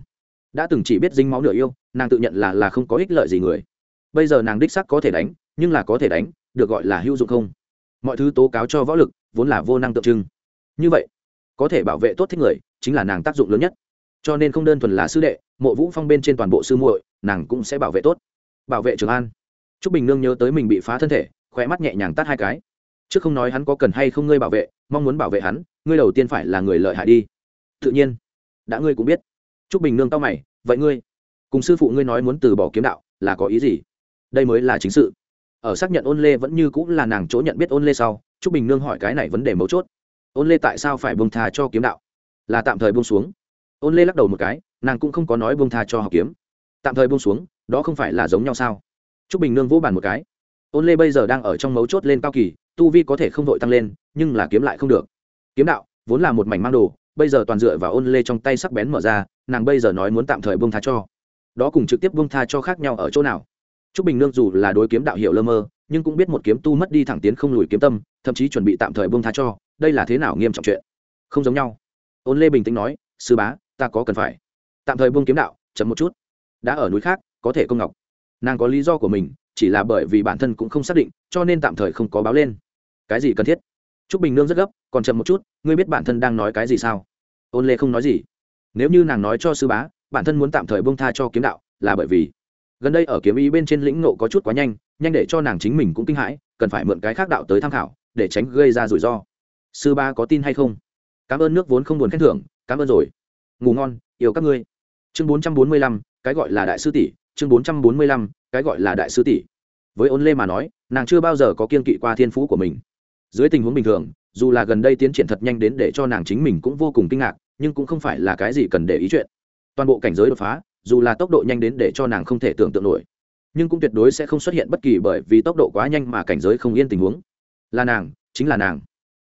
Đã từng chỉ biết dính máu nửa yêu, nàng tự nhận là là không có ích lợi gì người. Bây giờ nàng đích sắc có thể đánh, nhưng là có thể đánh, được gọi là hữu dụng không? Mọi thứ tố cáo cho võ lực, vốn là vô năng tượng trưng. Như vậy có thể bảo vệ tốt thích người, chính là nàng tác dụng lớn nhất. Cho nên không đơn thuần là sư đệ, mộ vũ phong bên trên toàn bộ sư muội, nàng cũng sẽ bảo vệ tốt. Bảo vệ trường an. T r ú c bình nương nhớ tới mình bị phá thân thể khỏe mắt nhẹ nhàng tắt hai cái. Trước không nói hắn có cần hay không ngươi bảo vệ, mong muốn bảo vệ hắn, ngươi đầu tiên phải là người lợi hại đi. Tự nhiên. Đã ngươi cũng biết. T r ú c bình nương tao mày, vậy ngươi? Cùng sư phụ ngươi nói muốn từ bỏ kiếm đạo, là có ý gì? Đây mới là chính sự. Ở xác nhận ôn lê vẫn như cũng là nàng chỗ nhận biết ôn lê sau t r ú c bình nương hỏi cái này vấn đề mấu chốt ôn lê tại sao phải bông tha cho kiếm đạo? Là tạm thời bông xuống. Ôn lê lắc đầu một cái, nàng cũng không có nói bông tha cho học kiếm. Tạm thời bông xuống, đó không phải là giống nhau sao? T r ú c bình nương vỗ bàn một cái. Ôn lê bây giờ đang ở trong mấu chốt lên cao kỳ, tu vi có thể không vội tăng lên, nhưng là kiếm lại không được. Kiếm đạo vốn là một mảnh mang đồ, bây giờ toàn dựa vào ôn lê trong tay sắc bén mở ra, nàng bây giờ nói muốn tạm thời bông tha cho. Đó cùng trực tiếp bông tha cho khác nhau ở chỗ nào? T r ú c bình nương dù là đối kiếm đạo hiệu lơ mơ, nhưng cũng biết một kiếm tu mất đi thẳng tiến không lùi kiếm tâm, thậm chí chuẩn bị tạm thời bông tha cho đây là thế nào nghiêm trọng chuyện? Không giống nhau. Ôn lê bình tĩnh nói, sư bá, ta có cần phải. Tạm thời buông kiếm đạo, chậm một chút. Đã ở núi khác, có thể công ngọc. Nàng có lý do của mình, chỉ là bởi vì bản thân cũng không xác định, cho nên tạm thời không có báo lên. Cái gì cần thiết? T r ú c bình nương rất gấp, còn chậm một chút, ngươi biết bản thân đang nói cái gì sao? Ôn lê không nói gì. Nếu như nàng nói cho sư bá, bản thân muốn tạm thời bông tha cho kiếm đạo, là bởi vì gần đây ở kiếm ý bên trên lĩnh nộ có chút quá nhanh nhanh để cho nàng chính mình cũng kinh hãi, cần phải mượn cái khác đạo tới tham khảo, để tránh gây ra rủi ro sư ba có tin hay không? Cảm ơn nước vốn không buồn khen thưởng, cảm ơn rồi. Ngủ ngon, yêu các ngươi. Chương bốn trăm bốn mươi lăm, cái gọi là đại sư tỷ, chương bốn trăm bốn mươi lăm, cái gọi là đại sư tỷ. Với ôn lê mà nói, nàng chưa bao giờ có kiên kỵ qua thiên phú của mình. Dưới tình huống bình thường, dù là gần đây tiến triển thật nhanh đến để cho nàng chính mình cũng vô cùng kinh ngạc, nhưng cũng không phải là cái gì cần để ý chuyện. Toàn bộ cảnh giới đột phá, dù là tốc độ nhanh đến để cho nàng không thể tưởng tượng nổi, nhưng cũng tuyệt đối sẽ không xuất hiện bất kỳ bởi vì tốc độ quá nhanh mà cảnh giới không yên tình huống. Là nàng, chính là nàng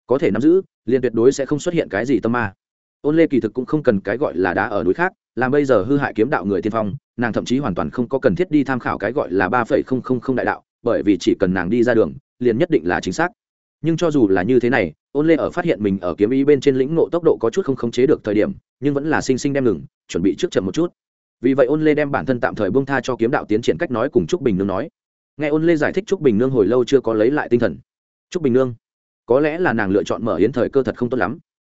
có thể nắm giữ, liền tuyệt đối sẽ không xuất hiện cái gì tâm ma. Ôn lê kỳ thực cũng không cần cái gọi là đá ở núi khác, làm bây giờ hư hại kiếm đạo người tiên phong, nàng thậm chí hoàn toàn không có cần thiết đi tham khảo cái gọi là ba phẩy không không không đại đạo, bởi vì chỉ cần nàng đi ra đường, liền nhất định là chính xác. Nhưng cho dù là như thế này, ôn lê ở phát hiện mình ở kiếm ý bên trên lĩnh ngộ tốc độ có chút không khống chế được thời điểm, nhưng vẫn là sinh sinh đem ngừng, chuẩn bị trước chậm một chút. Vì vậy ôn lê đem bản thân tạm thời bông tha cho kiếm đạo tiến triển cách nói cùng trúc bình nương nói. Nghe ôn lê giải thích trúc bình nương hồi lâu chưa có lấy lại tinh thần. Trúc bình nương có lẽ là nàng lựa chọn mở yến thời cơ thật không tốt lắm.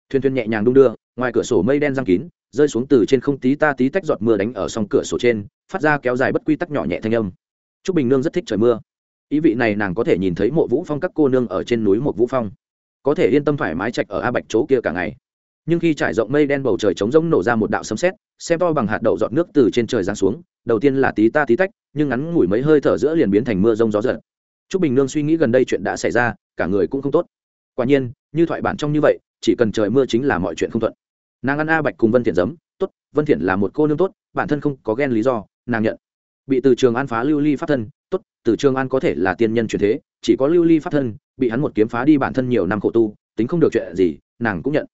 Thuyền thuyền nhẹ nhàng đung đưa, ngoài cửa sổ mây đen răng kín, rơi xuống từ trên không tí ta tí tách giọt mưa đánh ở song cửa sổ trên, phát ra kéo dài bất quy tắc nhỏ nhẹ thanh âm. T r ú c bình nương rất thích trời mưa. Ý vị này nàng có thể nhìn thấy mộ vũ phong các cô nương ở trên núi một vũ phong. Có thể yên tâm thoải mái chạch ở a bạch chỗ kia cả ngày. Nhưng khi trải rộng mây đen bầu trời trống rỗng nổ ra một đạo sấm sét, xem to bằng hạt đậu giọt nước từ trên trời giáng xuống, đầu tiên là tí ta tí tách, nhưng ngắn ngủi mấy hơi thở giữa liền biến thành mưa rông gió giật. T r ú c bình nương suy nghĩ gần đây chuyện đã xảy ra, cả người cũng không tốt quả nhiên, như thoại bản trong như vậy, chỉ cần trời mưa chính là mọi chuyện không thuận. Nàng ăn a bạch cùng vân thiện giấm, tốt, vân thiện là một cô nương tốt, bản thân không có ghen lý do, nàng nhận. Bị từ trường an phá lưu ly pháp thân, tốt, từ trường an có thể là tiên nhân truyền thế, chỉ có lưu ly pháp thân, bị hắn một kiếm phá đi bản thân nhiều năm khổ tu, tính không được chuyện gì, nàng cũng nhận.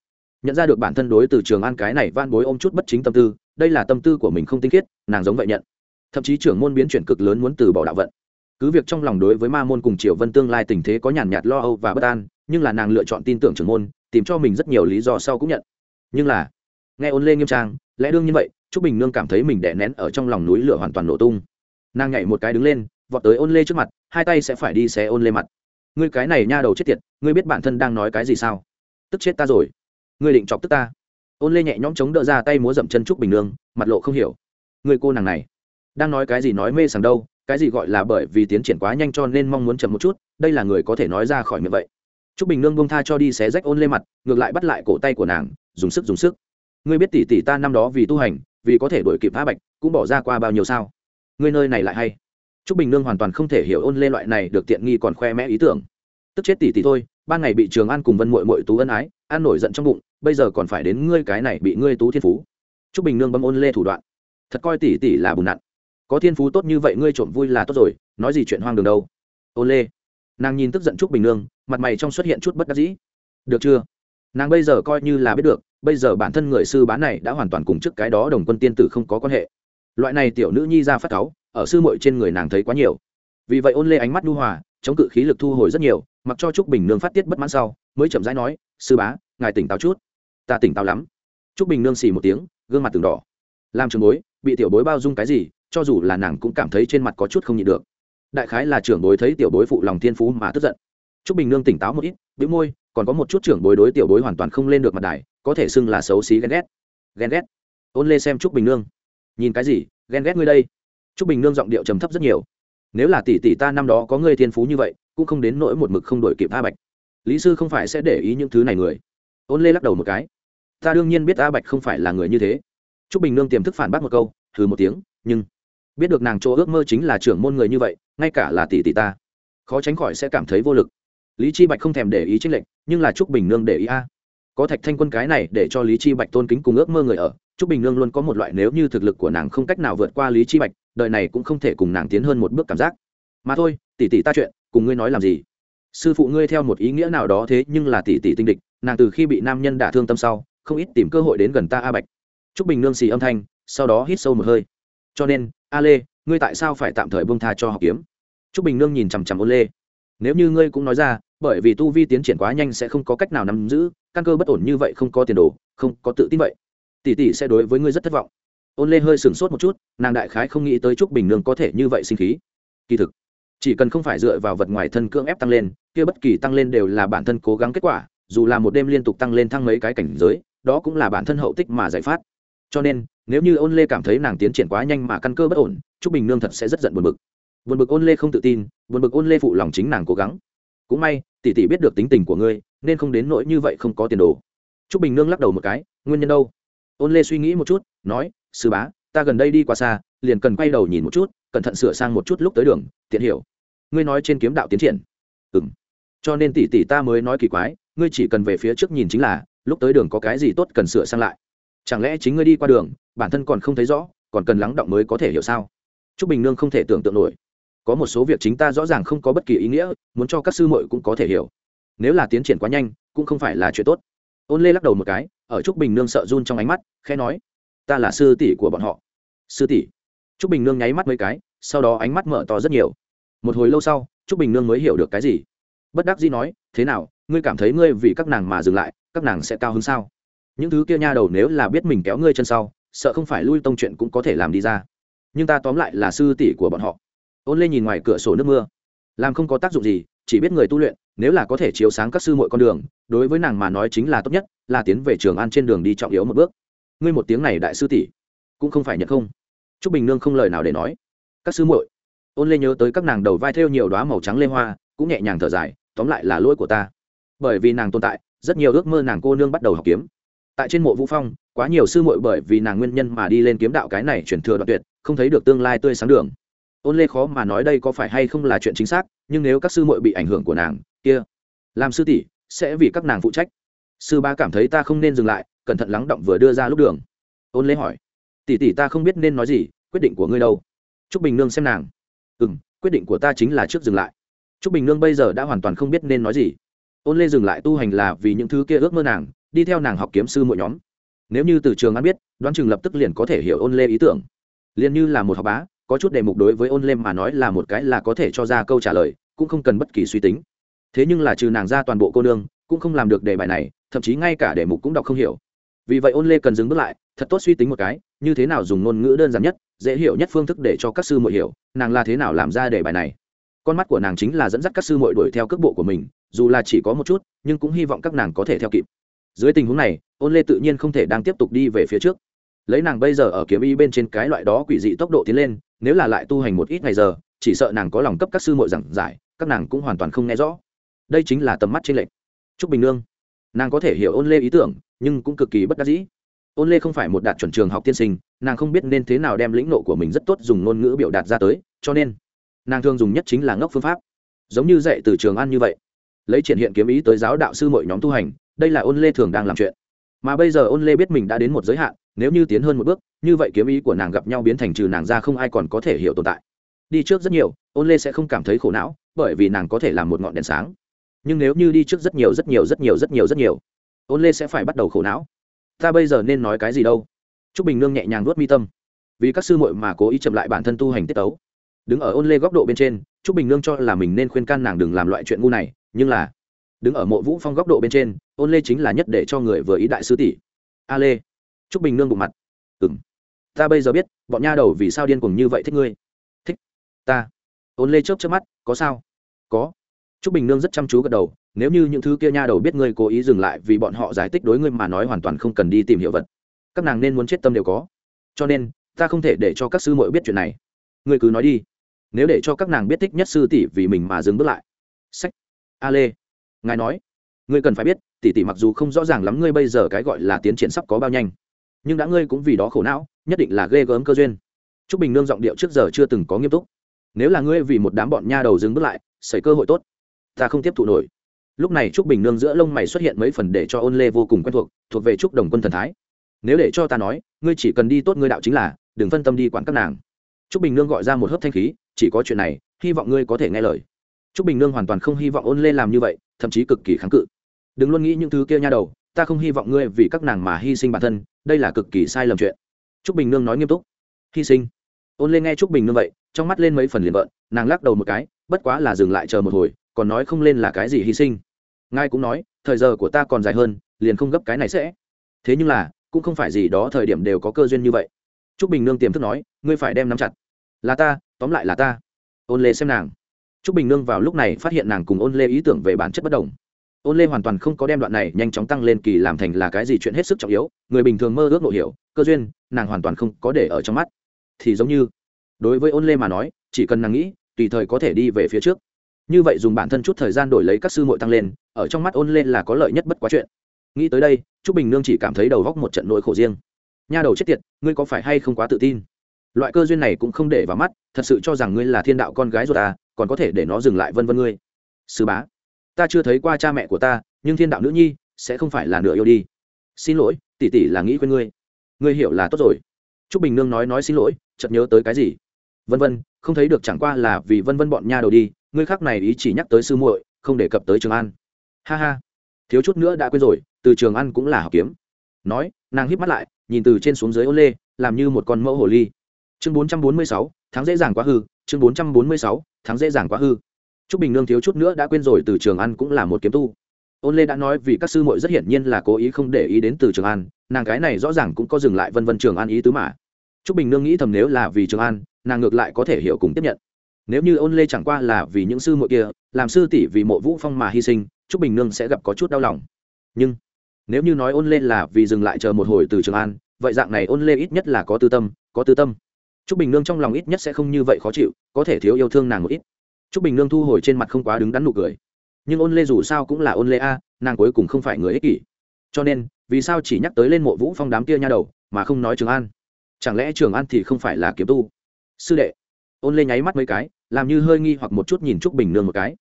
Nhận ra được bản thân đối từ trường an cái này van bối ôm chút bất chính tâm tư, đây là tâm tư của mình không tinh khiết, nàng giống vậy nhận. Thậm chí trưởng môn biến chuyển cực lớn muốn từ bỏ đạo vận. Cứ việc trong lòng đối với ma môn cùng triều vân tương lai tình thế có nhàn nhạt lo âu và bất an nhưng là nàng lựa chọn tin tưởng trưởng môn, tìm cho mình rất nhiều lý do sau cũng nhận. Nhưng là, nghe ôn lê nghiêm trang, lẽ đương như vậy t r ú c bình nương cảm thấy mình đẻ nén ở trong lòng núi lửa hoàn toàn nổ tung. Nàng nhảy một cái đứng lên, vọt tới ôn lê trước mặt, hai tay sẽ phải đi xé ôn lê mặt. Ngươi cái này nha đầu chết tiệt, ngươi biết bản thân đang nói cái gì sao? Tức chết ta rồi. Ngươi định chọc tức ta. Ôn lê nhẹ nhõm chống đỡ ra tay múa dậm chân trúc bình nương, mặt lộ không hiểu. Người cô nàng này, đang nói cái gì nói mê sảng đâu, cái gì gọi là bởi vì tiến triển quá nhanh cho nên mong muốn chậm một chút, đây là người có thể nói ra khỏi miệng vậy. Trúc Bình Nương buông tha cho đi xé rách ôn lê mặt, ngược lại bắt lại cổ tay của nàng, dùng sức dùng sức. Ngươi biết tỷ tỷ ta năm đó vì tu hành, vì có thể đuổi kịp Phá Bạch, cũng bỏ ra qua bao nhiêu sao ngươi nơi này lại hay Trúc Bình Nương hoàn toàn không thể hiểu ôn lê loại này được tiện nghi còn khoe mẽ ý tưởng. Tức chết tỷ tỷ thôi, ban ngày bị Trường An cùng Vân Muội Muội tú ân ái, an nổi giận trong bụng, bây giờ còn phải đến ngươi cái này bị ngươi tú thiên phú. Trúc Bình Nương bấm ôn lê thủ đoạn. Thật coi tỷ tỷ là bùn nặn. Có thiên phú tốt như vậy ngươi trộm vui là tốt rồi, nói gì chuyện hoang đường đâu. Ôn lê. Nàng nhìn tức giận Trúc Bình Nương, mặt mày trong xuất hiện chút bất đắc dĩ. Được chưa? Nàng bây giờ coi như là biết được, bây giờ bản thân người sư bán này đã hoàn toàn cùng trước cái đó đồng quân tiên tử không có quan hệ. Loại này tiểu nữ nhi ra phát cáu, ở sư muội trên người nàng thấy quá nhiều vì vậy ôn lê ánh mắt nhu hòa chống cự khí lực thu hồi rất nhiều mặc cho trúc bình nương phát tiết bất mãn sau mới chậm rãi nói sư bá ngài tỉnh táo chút ta tỉnh táo lắm trúc bình nương xì một tiếng gương mặt từng đỏ làm trường bối bị tiểu bối bao dung cái gì cho dù là nàng cũng cảm thấy trên mặt có chút không nhịn được đại khái là trưởng bối thấy tiểu bối phụ lòng thiên phú mà tức giận trúc bình nương tỉnh táo một ít, bĩu môi, còn có một chút trưởng bối đối tiểu bối hoàn toàn không lên được mặt đài, có thể xưng là xấu xí ghen ghét. Ghen ghét? Ôn lê xem trúc bình nương. Nhìn cái gì? Ghen ghét ngươi đây. Trúc bình nương giọng điệu trầm thấp rất nhiều. Nếu là tỷ tỷ ta năm đó có ngươi thiên phú như vậy, cũng không đến nỗi một mực không đổi kịp a bạch. Lý sư không phải sẽ để ý những thứ này người. Ôn lê lắc đầu một cái. Ta đương nhiên biết a bạch không phải là người như thế. Trúc bình nương tiềm thức phản bác một câu thử một tiếng, nhưng biết được nàng chỗ ước mơ chính là trưởng môn người như vậy, ngay cả là tỷ tỷ ta, khó tránh khỏi sẽ cảm thấy vô lực lý chi bạch không thèm để ý trích lệnh, nhưng là Trúc bình nương để ý a. Có thạch thanh quân cái này để cho lý chi bạch tôn kính cùng ước mơ người ở Trúc bình nương luôn có một loại nếu như thực lực của nàng không cách nào vượt qua lý chi bạch đời này cũng không thể cùng nàng tiến hơn một bước cảm giác. Mà thôi tỷ tỷ ta chuyện cùng ngươi nói làm gì? Sư phụ ngươi theo một ý nghĩa nào đó thế nhưng là tỷ tỷ tinh địch nàng từ khi bị nam nhân đả thương tâm sau không ít tìm cơ hội đến gần ta a bạch. Trúc bình nương xì âm thanh sau đó hít sâu một hơi. Cho nên a lê ngươi tại sao phải tạm thời buông tha cho học kiếm? Trúc bình nương nhìn chằm chằm ôn lê. Nếu như ngươi cũng nói ra bởi vì tu vi tiến triển quá nhanh sẽ không có cách nào nắm giữ, căn cơ bất ổn như vậy không có tiền đồ, không có tự tin vậy. Tỷ tỷ sẽ đối với ngươi rất thất vọng. Ôn lê hơi sửng sốt một chút, nàng đại khái không nghĩ tới trúc bình nương có thể như vậy sinh khí. Kỳ thực, chỉ cần không phải dựa vào vật ngoài thân cưỡng ép tăng lên, kia bất kỳ tăng lên đều là bản thân cố gắng kết quả, dù là một đêm liên tục tăng lên thăng mấy cái cảnh giới, đó cũng là bản thân hậu tích mà giải phát. Cho nên, nếu như ôn lê cảm thấy nàng tiến triển quá nhanh mà căn cơ bất ổn, trúc bình nương thật sẽ rất giận buồn bực. Buồn bực ôn lê không tự tin, buồn bực ôn lê phụ lòng chính nàng cố gắng cũng may, tỷ tỷ biết được tính tình của ngươi, nên không đến nỗi như vậy không có tiền đồ. Trúc bình nương lắc đầu một cái, nguyên nhân đâu? Ôn lê suy nghĩ một chút, nói, sư bá, ta gần đây đi qua xa, liền cần quay đầu nhìn một chút, cẩn thận sửa sang một chút lúc tới đường, tiện hiểu. Ngươi nói trên kiếm đạo tiến triển. Ừ m cho nên tỷ tỷ ta mới nói kỳ quái, ngươi chỉ cần về phía trước nhìn chính là, lúc tới đường có cái gì tốt cần sửa sang lại. Chẳng lẽ chính ngươi đi qua đường, bản thân còn không thấy rõ, còn cần lắng động mới có thể hiểu sao? T r ú c bình nương không thể tưởng tượng nổi có một số việc chính ta rõ ràng không có bất kỳ ý nghĩa, muốn cho các sư muội cũng có thể hiểu. Nếu là tiến triển quá nhanh, cũng không phải là chuyện tốt. Ôn lê lắc đầu một cái, ở Trúc bình nương sợ run trong ánh mắt, khẽ nói, ta là sư tỷ của bọn họ. Sư tỷ? Trúc bình nương nháy mắt mấy cái, sau đó ánh mắt mở to rất nhiều. Một hồi lâu sau, Trúc bình nương mới hiểu được cái gì. Bất đắc dĩ nói, thế nào, ngươi cảm thấy ngươi vì các nàng mà dừng lại, các nàng sẽ cao hơn sao? Những thứ kia nha đầu nếu là biết mình kéo ngươi chân sau, sợ không phải lui tông chuyện cũng có thể làm đi ra. Nhưng ta tóm lại là sư tỷ của bọn họ ôn lê nhìn ngoài cửa sổ nước mưa. Làm không có tác dụng gì, chỉ biết người tu luyện, nếu là có thể chiếu sáng các sư mọi con đường, đối với nàng mà nói chính là tốt nhất, là tiến về trường an trên đường đi trọng yếu một bước. Ngươi một tiếng này đại sư tỷ, cũng không phải nhận không. T r ú c bình nương không lời nào để nói. Các sư muội, ôn lê nhớ tới các nàng đầu vai thêu nhiều đoá màu trắng lê hoa, cũng nhẹ nhàng thở dài, tóm lại là lỗi của ta. Bởi vì nàng tồn tại, rất nhiều ước mơ nàng cô nương bắt đầu học kiếm. Tại trên mộ vũ phong, quá nhiều sư muội bởi vì nàng nguyên nhân mà đi lên kiếm đạo cái này chuyển thừa đoạn tuyệt, không thấy được tương lai tươi sáng đường ôn lê khó mà nói đây có phải hay không là chuyện chính xác, nhưng nếu các sư muội bị ảnh hưởng của nàng, kia. Làm sư tỷ, sẽ vì các nàng phụ trách. Sư ba cảm thấy ta không nên dừng lại, cẩn thận lắng động vừa đưa ra lúc đường. Ôn lê hỏi. Tỷ tỷ ta không biết nên nói gì, quyết định của ngươi đâu. T r ú c bình nương xem nàng. Ừ m quyết định của ta chính là trước dừng lại. T r ú c bình nương bây giờ đã hoàn toàn không biết nên nói gì. Ôn lê dừng lại tu hành là vì những thứ kia ước mơ nàng, đi theo nàng học kiếm sư mỗi nhóm. Nếu như từ trường ăn biết, đoán chừng lập tức liền có thể hiểu ôn lê ý tưởng. Liền như là một học bá có chút đề mục đối với ôn Lêm mà nói là một cái là có thể cho ra câu trả lời, cũng không cần bất kỳ suy tính. Thế nhưng là trừ nàng ra toàn bộ cô nương, cũng không làm được đề bài này, thậm chí ngay cả đề mục cũng đọc không hiểu. Vì vậy ôn lê cần dừng bước lại, thật tốt suy tính một cái, như thế nào dùng ngôn ngữ đơn giản nhất, dễ hiểu nhất phương thức để cho các sư muội hiểu, nàng là thế nào làm ra đề bài này. Con mắt của nàng chính là dẫn dắt các sư muội đuổi theo cước bộ của mình, dù là chỉ có một chút, nhưng cũng hy vọng các nàng có thể theo kịp. Dưới tình huống này ôn lê tự nhiên không thể đang tiếp tục đi về phía trước. Lấy nàng bây giờ ở kiếm y bên trên cái loại đó quỷ dị tốc độ tiến lên nếu là lại tu hành một ít ngày giờ, chỉ sợ nàng có lòng cấp các sư muội giảng giải, các nàng cũng hoàn toàn không nghe rõ. Đây chính là tầm mắt trên lệnh. Trúc bình nương. Nàng có thể hiểu ôn lê ý tưởng, nhưng cũng cực kỳ bất đắc dĩ. Ôn lê không phải một đạt chuẩn trường học tiên sinh, nàng không biết nên thế nào đem lĩnh nộ của mình rất tốt dùng ngôn ngữ biểu đạt ra tới, cho nên, nàng thường dùng nhất chính là ngốc phương pháp. Giống như dạy từ trường ăn như vậy. Lấy triển hiện kiếm ý tới giáo đạo sư mọi nhóm tu hành, đây là ôn lê thường đang làm chuyện mà bây giờ ôn lê biết mình đã đến một giới hạn, nếu như tiến hơn một bước, như vậy kiếm ý của nàng gặp nhau biến thành trừ nàng ra không ai còn có thể hiểu tồn tại. Đi trước rất nhiều, ôn lê sẽ không cảm thấy khổ não, bởi vì nàng có thể làm một ngọn đèn sáng. Nhưng nếu như đi trước rất nhiều rất nhiều rất nhiều rất nhiều rất nhiều, ôn lê sẽ phải bắt đầu khổ não. Ta bây giờ nên nói cái gì đâu? T r ú c bình nương nhẹ nhàng nuốt mi tâm. Vì các sư muội mà cố ý chậm lại bản thân tu hành tiết tấu. Đứng ở ôn lê góc độ bên trên t r ú c bình nương cho là mình nên khuyên can nàng đừng làm loại chuyện ngu này, nhưng là đứng ở mộ vũ phong góc độ bên trên, ôn lê chính là nhất để cho người vừa ý đại sư tỷ. A lê t r ú c bình nương bụng mặt. Ừ m ta bây giờ biết, bọn nha đầu vì sao điên cùng như vậy thích ngươi. Thích ta. Ôn lê chớp chớp mắt, có sao? Có. T r ú c bình nương rất chăm chú gật đầu, nếu như những thứ kia nha đầu biết ngươi cố ý dừng lại vì bọn họ giải thích đối ngươi mà nói hoàn toàn không cần đi tìm hiểu vật. Các nàng nên muốn chết tâm đều có. Cho nên, ta không thể để cho các sư muội biết chuyện này. Ngươi cứ nói đi. Nếu để cho các nàng biết thích nhất sư tỷ vì mình mà dừng bước lại. Sách. A lê ngài nói, ngươi cần phải biết, tỷ tỷ mặc dù không rõ ràng lắm ngươi bây giờ cái gọi là tiến triển sắp có bao nhanh, nhưng đã ngươi cũng vì đó khổ não, nhất định là ghê gớm cơ duyên. T r ú c bình nương giọng điệu trước giờ chưa từng có nghiêm túc. Nếu là ngươi vì một đám bọn nha đầu dừng bước lại, xảy cơ hội tốt, ta không tiếp thụ nổi. Lúc này trúc bình nương giữa lông mày xuất hiện mấy phần để cho ôn lê vô cùng quen thuộc thuộc về trúc đồng quân thần thái. Nếu để cho ta nói, ngươi chỉ cần đi tốt ngươi đạo chính là, đừng phân tâm đi quản các nàng. Trúc bình nương gọi ra một hớp thanh khí, chỉ có chuyện này, hy vọng ngươi có thể nghe lời. Trúc bình nương hoàn toàn không hy vọng ôn lê làm như vậy thậm chí cực kỳ kháng cự. Đừng luôn nghĩ những thứ kia nha đầu, ta không hy vọng ngươi vì các nàng mà hy sinh bản thân, đây là cực kỳ sai lầm chuyện. Trúc bình nương nói nghiêm túc. Hy sinh? Ôn lê nghe trúc bình nương vậy, trong mắt lên mấy phần liền vợn nàng lắc đầu một cái, bất quá là dừng lại chờ một hồi, còn nói không lên là cái gì hy sinh. Ngài cũng nói, thời giờ của ta còn dài hơn, liền không gấp cái này sẽ. Thế nhưng là, cũng không phải gì đó thời điểm đều có cơ duyên như vậy. Trúc bình nương tiềm thức nói, ngươi phải đem nắm chặt. Là ta, tóm lại là ta. Ôn lê xem nàng. Trúc bình nương vào lúc này phát hiện nàng cùng ôn lê ý tưởng về bản chất bất đồng. Ôn lê hoàn toàn không có đem đoạn này nhanh chóng tăng lên kỳ làm thành là cái gì chuyện hết sức trọng yếu, người bình thường mơ ước nội hiểu, cơ duyên, nàng hoàn toàn không có để ở trong mắt. Thì giống như, đối với ôn lê mà nói, chỉ cần nàng nghĩ, tùy thời có thể đi về phía trước. Như vậy dùng bản thân chút thời gian đổi lấy các sư muội tăng lên, ở trong mắt ôn Lê là có lợi nhất bất quá chuyện. Nghĩ tới đây, trúc bình nương chỉ cảm thấy đầu góc một trận nỗi khổ riêng. Nha đầu chết tiệt, ngươi có phải hay không quá tự tin? Loại cơ duyên này cũng không để vào mắt, thật sự cho rằng ngươi là thiên đạo con gái ruột à còn có thể để nó dừng lại vân vân ngươi. Sư bá, ta chưa thấy qua cha mẹ của ta, nhưng thiên đạo nữ nhi sẽ không phải là nửa yêu đi. Xin lỗi, tỷ tỷ là nghĩ quên ngươi. Ngươi hiểu là tốt rồi. Trúc bình nương nói nói xin lỗi, chợt nhớ tới cái gì? Vân vân, không thấy được chẳng qua là vì vân vân bọn nha đầu đi, ngươi khác này ý chỉ nhắc tới sư muội, không đề cập tới trường an. Ha ha. Thiếu chút nữa đã quên rồi, từ trường an cũng là học kiếm. Nói, nàng hít mắt lại, nhìn từ trên xuống dưới ô lê, làm như một con mẫu hồ ly. Chương bốn trăm bốn mươi sáu, tháng dễ dàng quá hư, chương bốn trăm bốn mươi sáu thắng dễ dàng quá hư. T r ú c bình nương thiếu chút nữa đã quên rồi từ trường an cũng là một kiếm tu. Ôn lê đã nói vì các sư muội rất hiển nhiên là cố ý không để ý đến từ trường an nàng cái này rõ ràng cũng có dừng lại vân vân trường an ý tứ mà. T r ú c bình nương nghĩ thầm nếu là vì trường an nàng ngược lại có thể hiểu cùng tiếp nhận. Nếu như ôn lê chẳng qua là vì những sư muội kia, làm sư tỷ vì mộ vũ phong mà hy sinh, trúc bình nương sẽ gặp có chút đau lòng. Nhưng, nếu như nói ôn lê là vì dừng lại chờ một hồi từ trường an vậy dạng này ôn lê ít nhất là có tư tâm, có tư tâm trúc bình nương trong lòng ít nhất sẽ không như vậy khó chịu, có thể thiếu yêu thương nàng một ít. Trúc bình nương thu hồi trên mặt không quá đứng đắn nụ cười. Nhưng ôn lê dù sao cũng là ôn lê a, nàng cuối cùng không phải người ích kỷ. Cho nên, vì sao chỉ nhắc tới lên mộ vũ phong đám kia nha đầu, mà không nói trường an? Chẳng lẽ trường an thì không phải là kiếm tu? Sư đệ. Ôn lê nháy mắt mấy cái, làm như hơi nghi hoặc một chút nhìn trúc bình nương một cái.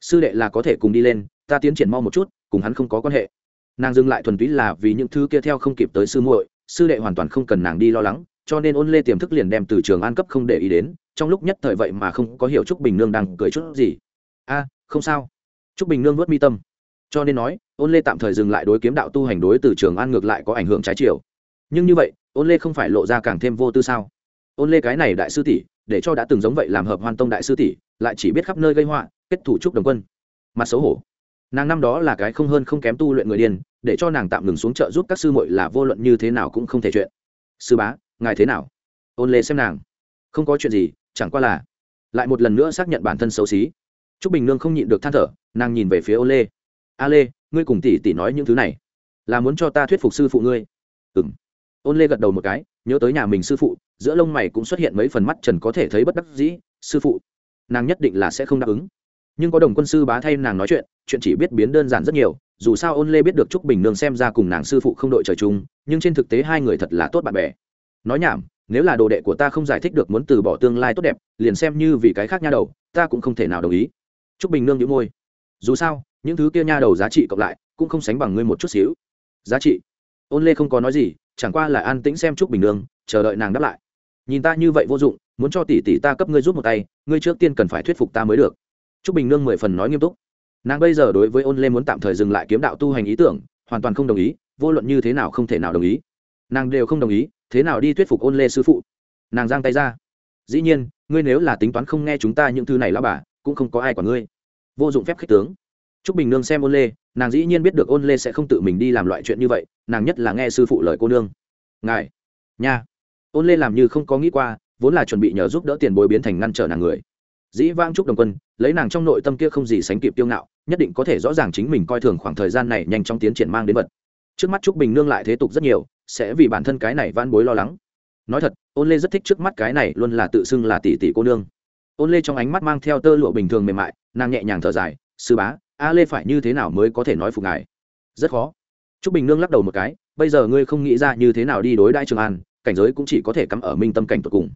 Sư đệ là có thể cùng đi lên, ta tiến triển mau một chút, cùng hắn không có quan hệ. Nàng dừng lại thuần túy là vì những thứ kia theo không kịp tới sư muội, sư đệ hoàn toàn không cần nàng đi lo lắng cho nên ôn lê tiềm thức liền đem từ trường an cấp không để ý đến, trong lúc nhất thời vậy mà không có hiểu trúc bình nương đang cười chút gì. A, không sao. Trúc bình nương vớt mi tâm. Cho nên nói, ôn lê tạm thời dừng lại đối kiếm đạo tu hành đối từ trường an ngược lại có ảnh hưởng trái chiều. Nhưng như vậy, ôn lê không phải lộ ra càng thêm vô tư sao? Ôn lê cái này đại sư tỷ, để cho đã từng giống vậy làm hợp hoan tông đại sư tỷ, lại chỉ biết khắp nơi gây họa, kết thủ trúc đồng quân. Mặt xấu hổ. Nàng năm đó là cái không hơn không kém tu luyện người điên, để cho nàng tạm ngừng xuống chợ giúp các sư muội là vô luận như thế nào cũng không thể chuyện. Sư bá ngài thế nào? Ôn lê xem nàng. Không có chuyện gì, chẳng qua là lại một lần nữa xác nhận bản thân xấu xí. Trúc bình nương không nhịn được than thở, nàng nhìn về phía ôn lê. A lê, ngươi cùng tỷ tỷ nói những thứ này, là muốn cho ta thuyết phục sư phụ ngươi. Ừ m ôn lê gật đầu một cái, nhớ tới nhà mình sư phụ, giữa lông mày cũng xuất hiện mấy phần mắt trần có thể thấy bất đắc dĩ, sư phụ, nàng nhất định là sẽ không đáp ứng. Nhưng có đồng quân sư bá thay nàng nói chuyện chuyện chỉ biết biến đơn giản rất nhiều, dù sao ôn lê biết được trúc bình nương xem ra cùng nàng sư phụ không đội trời chung, nhưng trên thực tế hai người thật là tốt bạn bè nói nhảm, nếu là đồ đệ của ta không giải thích được muốn từ bỏ tương lai tốt đẹp, liền xem như vì cái khác nha đầu, ta cũng không thể nào đồng ý. Trúc bình nương nhíu môi. Dù sao, những thứ kia nha đầu giá trị cộng lại, cũng không sánh bằng ngươi một chút xíu. Giá trị? Ôn lê không có nói gì, chẳng qua là an tĩnh xem trúc bình nương, chờ đợi nàng đáp lại. Nhìn ta như vậy vô dụng, muốn cho tỷ tỷ ta cấp ngươi giúp một tay, ngươi trước tiên cần phải thuyết phục ta mới được. Trúc bình nương mười phần nói nghiêm túc. Nàng bây giờ đối với ôn lê muốn tạm thời dừng lại kiếm đạo tu hành ý tưởng, hoàn toàn không đồng ý, vô luận như thế nào không thể nào đồng ý. Nàng đều không đồng ý thế nào đi thuyết phục ôn lê sư phụ? Nàng giang tay ra. Dĩ nhiên, ngươi nếu là tính toán không nghe chúng ta những thứ này lao bà, cũng không có ai quản ngươi. Vô dụng phép khích tướng. T r ú c bình nương xem ôn lê, nàng dĩ nhiên biết được ôn lê sẽ không tự mình đi làm loại chuyện như vậy, nàng nhất là nghe sư phụ lời cô nương. Ngài, nha. Ôn lê làm như không có nghĩ qua, vốn là chuẩn bị nhờ giúp đỡ tiền bối biến thành ngăn trở nàng người. Dĩ vang trúc đồng quân, lấy nàng trong nội tâm kia không gì sánh kịp tiêu ngạo, nhất định có thể rõ ràng chính mình coi thường khoảng thời gian này nhanh chóng tiến triển mang đến vật trước mắt trúc bình nương lại thế tục rất nhiều, sẽ vì bản thân cái này van bối lo lắng. Nói thật, ôn lê rất thích trước mắt cái này luôn là tự xưng là tỷ tỷ cô nương. Ôn lê trong ánh mắt mang theo tơ lụa bình thường mềm mại, nàng nhẹ nhàng thở dài, sư bá, a lê phải như thế nào mới có thể nói phục ngài? Rất khó. Trúc bình nương lắc đầu một cái, bây giờ ngươi không nghĩ ra như thế nào đi đối đãi trường an, cảnh giới cũng chỉ có thể cắm ở minh tâm cảnh tột cùng.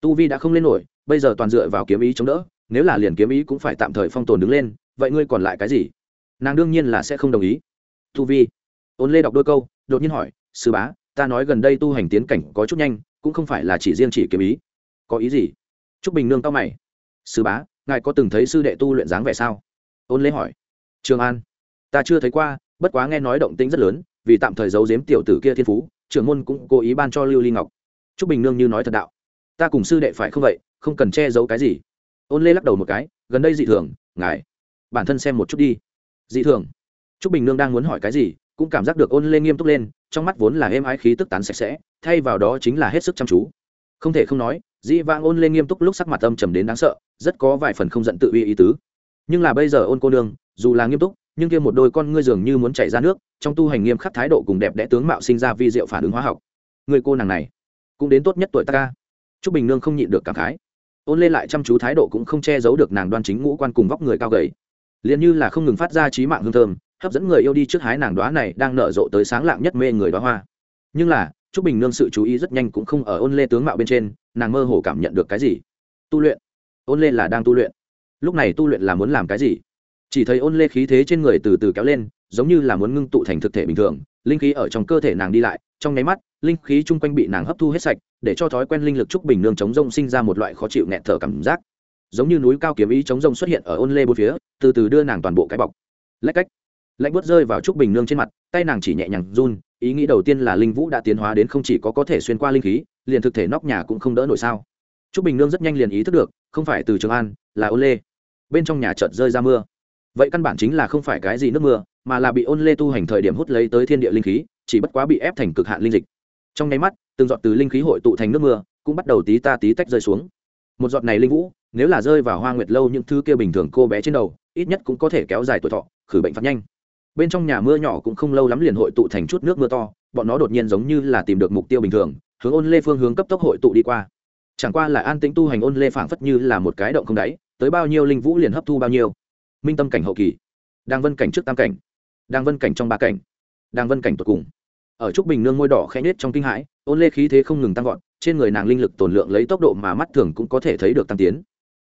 Tu vi đã không lên nổi, bây giờ toàn dựa vào kiếm ý chống đỡ, nếu là liền kiếm ý cũng phải tạm thời phong tồn đứng lên, vậy ngươi còn lại cái gì? Nàng đương nhiên là sẽ không đồng ý. Tu vi? Ôn lê đọc đôi câu, đột nhiên hỏi, sư bá, ta nói gần đây tu hành tiến cảnh có chút nhanh, cũng không phải là chỉ riêng chỉ kiếm ý. Có ý gì? T r ú c bình nương tao mày. Sư bá, ngài có từng thấy sư đệ tu luyện dáng vẻ sao? Ôn lê hỏi. Trường an. Ta chưa thấy qua, bất quá nghe nói động tĩnh rất lớn, vì tạm thời giấu giếm tiểu tử kia thiên phú, trưởng môn cũng cố ý ban cho lưu ly ngọc. T r ú c bình nương như nói thật đạo. Ta cùng sư đệ phải không vậy, không cần che giấu cái gì. Ôn lê lắc đầu một cái, gần đây dị thường, ngài bản thân xem một chút đi. Dị thường? T r ú c bình nương đang muốn hỏi cái gì cũng cảm giác được ôn lê nghiêm túc lên, trong mắt vốn là êm ái khí tức tán sạch sẽ, thay vào đó chính là hết sức chăm chú. Không thể không nói, dĩ vãng ôn lê nghiêm túc lúc sắc mặt âm trầm đến đáng sợ, rất có vài phần không giận tự uy ý tứ. Nhưng là bây giờ ôn cô nương, dù là nghiêm túc, nhưng kia một đôi con ngươi dường như muốn chảy ra nước, trong tu hành nghiêm khắc thái độ cùng đẹp đẽ tướng mạo sinh ra vi diệu phản ứng hóa học. Người cô nàng này, cũng đến tốt nhất tuổi ta ca. Chúc bình nương không nhịn được cảm khái. Ôn lên lại chăm chú thái độ cũng không che giấu được nàng đoan chính ngũ quan cùng vóc người cao gầy. Liền như là không ngừng phát ra trí mạng hương thơm hấp dẫn người yêu đi trước hái nàng đoá này đang nở rộ tới sáng lạng nhất mê người đoá hoa. Nhưng là, trúc bình nương sự chú ý rất nhanh cũng không ở ôn lê tướng mạo bên trên, nàng mơ hồ cảm nhận được cái gì? Tu luyện. Ôn lê là đang tu luyện. Lúc này tu luyện là muốn làm cái gì? Chỉ thấy ôn lê khí thế trên người từ từ kéo lên, giống như là muốn ngưng tụ thành thực thể bình thường, linh khí ở trong cơ thể nàng đi lại, trong nháy mắt, linh khí chung quanh bị nàng hấp thu hết sạch, để cho thói quen linh lực trúc bình nương chống rông sinh ra một loại khó chịu nghẹt thở cảm giác. Giống như núi cao kiếm ý chống rông xuất hiện ở ôn lê bốn phía, từ từ đưa nàng toàn bộ cái bọc. Lách cách lạnh bớt rơi vào trúc bình nương trên mặt, tay nàng chỉ nhẹ nhàng run, ý nghĩ đầu tiên là linh vũ đã tiến hóa đến không chỉ có có thể xuyên qua linh khí, liền thực thể nóc nhà cũng không đỡ nổi sao. Trúc bình nương rất nhanh liền ý thức được, không phải từ trường an, là ôn lê. Bên trong nhà chợt rơi ra mưa. Vậy căn bản chính là không phải cái gì nước mưa, mà là bị ôn lê tu hành thời điểm hút lấy tới thiên địa linh khí, chỉ bất quá bị ép thành cực hạn linh dịch. Trong nháy mắt, từng giọt từ linh khí hội tụ thành nước mưa, cũng bắt đầu tí ta tí tách rơi xuống. Một giọt này linh vũ, nếu là rơi vào hoa nguyệt lâu những thứ kia bình thường cô bé trên đầu, ít nhất cũng có thể kéo dài tuổi thọ, khử bệnh phát nhanh bên trong nhà mưa nhỏ cũng không lâu lắm liền hội tụ thành chút nước mưa to, bọn nó đột nhiên giống như là tìm được mục tiêu bình thường, hướng ôn lê phương hướng cấp tốc hội tụ đi qua. Chẳng qua là an tĩnh tu hành ôn lê phảng phất như là một cái động không đáy, tới bao nhiêu linh vũ liền hấp thu bao nhiêu. Minh tâm cảnh hậu kỳ đang vân cảnh trước tam cảnh đang vân cảnh trong ba cảnh đang vân cảnh tột cùng. Ở trúc bình nương môi đỏ khẽ nết trong kinh hãi, ôn lê khí thế không ngừng tăng vọt, trên người nàng linh lực tồn lượng lấy tốc độ mà mắt thường cũng có thể thấy được tăng tiến.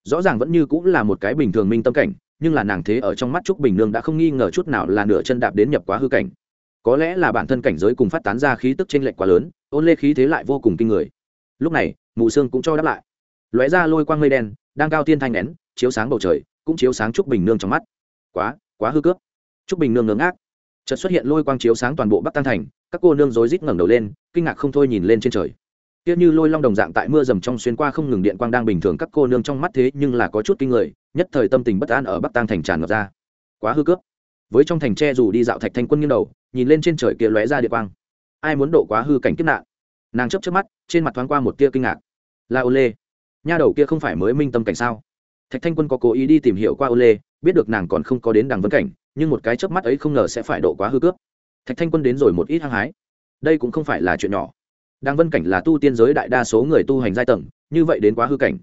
Rõ ràng vẫn như cũng là một cái bình thường minh tâm cảnh nhưng là nàng thế ở trong mắt trúc bình nương đã không nghi ngờ chút nào là nửa chân đạp đến nhập quá hư cảnh. Có lẽ là bản thân cảnh giới cùng phát tán ra khí tức trên lệch quá lớn, ôn lê khí thế lại vô cùng kinh người. Lúc này, mù sương cũng cho đáp lại. Lóe ra lôi quang mây đen, đang cao tiên thanh nén, chiếu sáng bầu trời, cũng chiếu sáng trúc bình nương trong mắt. Quá quá hư cướp trúc bình nương ngớ ngác. Chợt xuất hiện lôi quang chiếu sáng toàn bộ bắc tăng thành, các cô nương rối rít ngẩng đầu lên, kinh ngạc không thôi nhìn lên trên trời. Tiếc như lôi long đồng dạng tại mưa dầm trong xuyên qua không ngừng điện quang đang bình thường các cô nương trong mắt thế nhưng là có chút kinh người nhất thời tâm tình bất an ở bắc tăng thành tràn ngập ra. Quá hư cướp với trong thành tre dù đi dạo thạch thanh quân nghiêng đầu, nhìn lên trên trời kia lóe ra địa quang. Ai muốn độ quá hư cảnh kiếp nạn? Nàng chấp chấp mắt, trên mặt thoáng qua một tia kinh ngạc. Là ô lê, nha đầu kia không phải mới minh tâm cảnh sao? Thạch thanh quân có cố ý đi tìm hiểu qua ô lê, biết được nàng còn không có đến đằng vấn cảnh, nhưng một cái chớp mắt ấy không ngờ sẽ phải độ quá hư cướp thạch thanh quân đến rồi một ít hăng hái. Đây cũng không phải là chuyện nhỏ. Đang vân cảnh là tu tiên giới đại đa số người tu hành giai tầng, như vậy đến quá hư cảnh.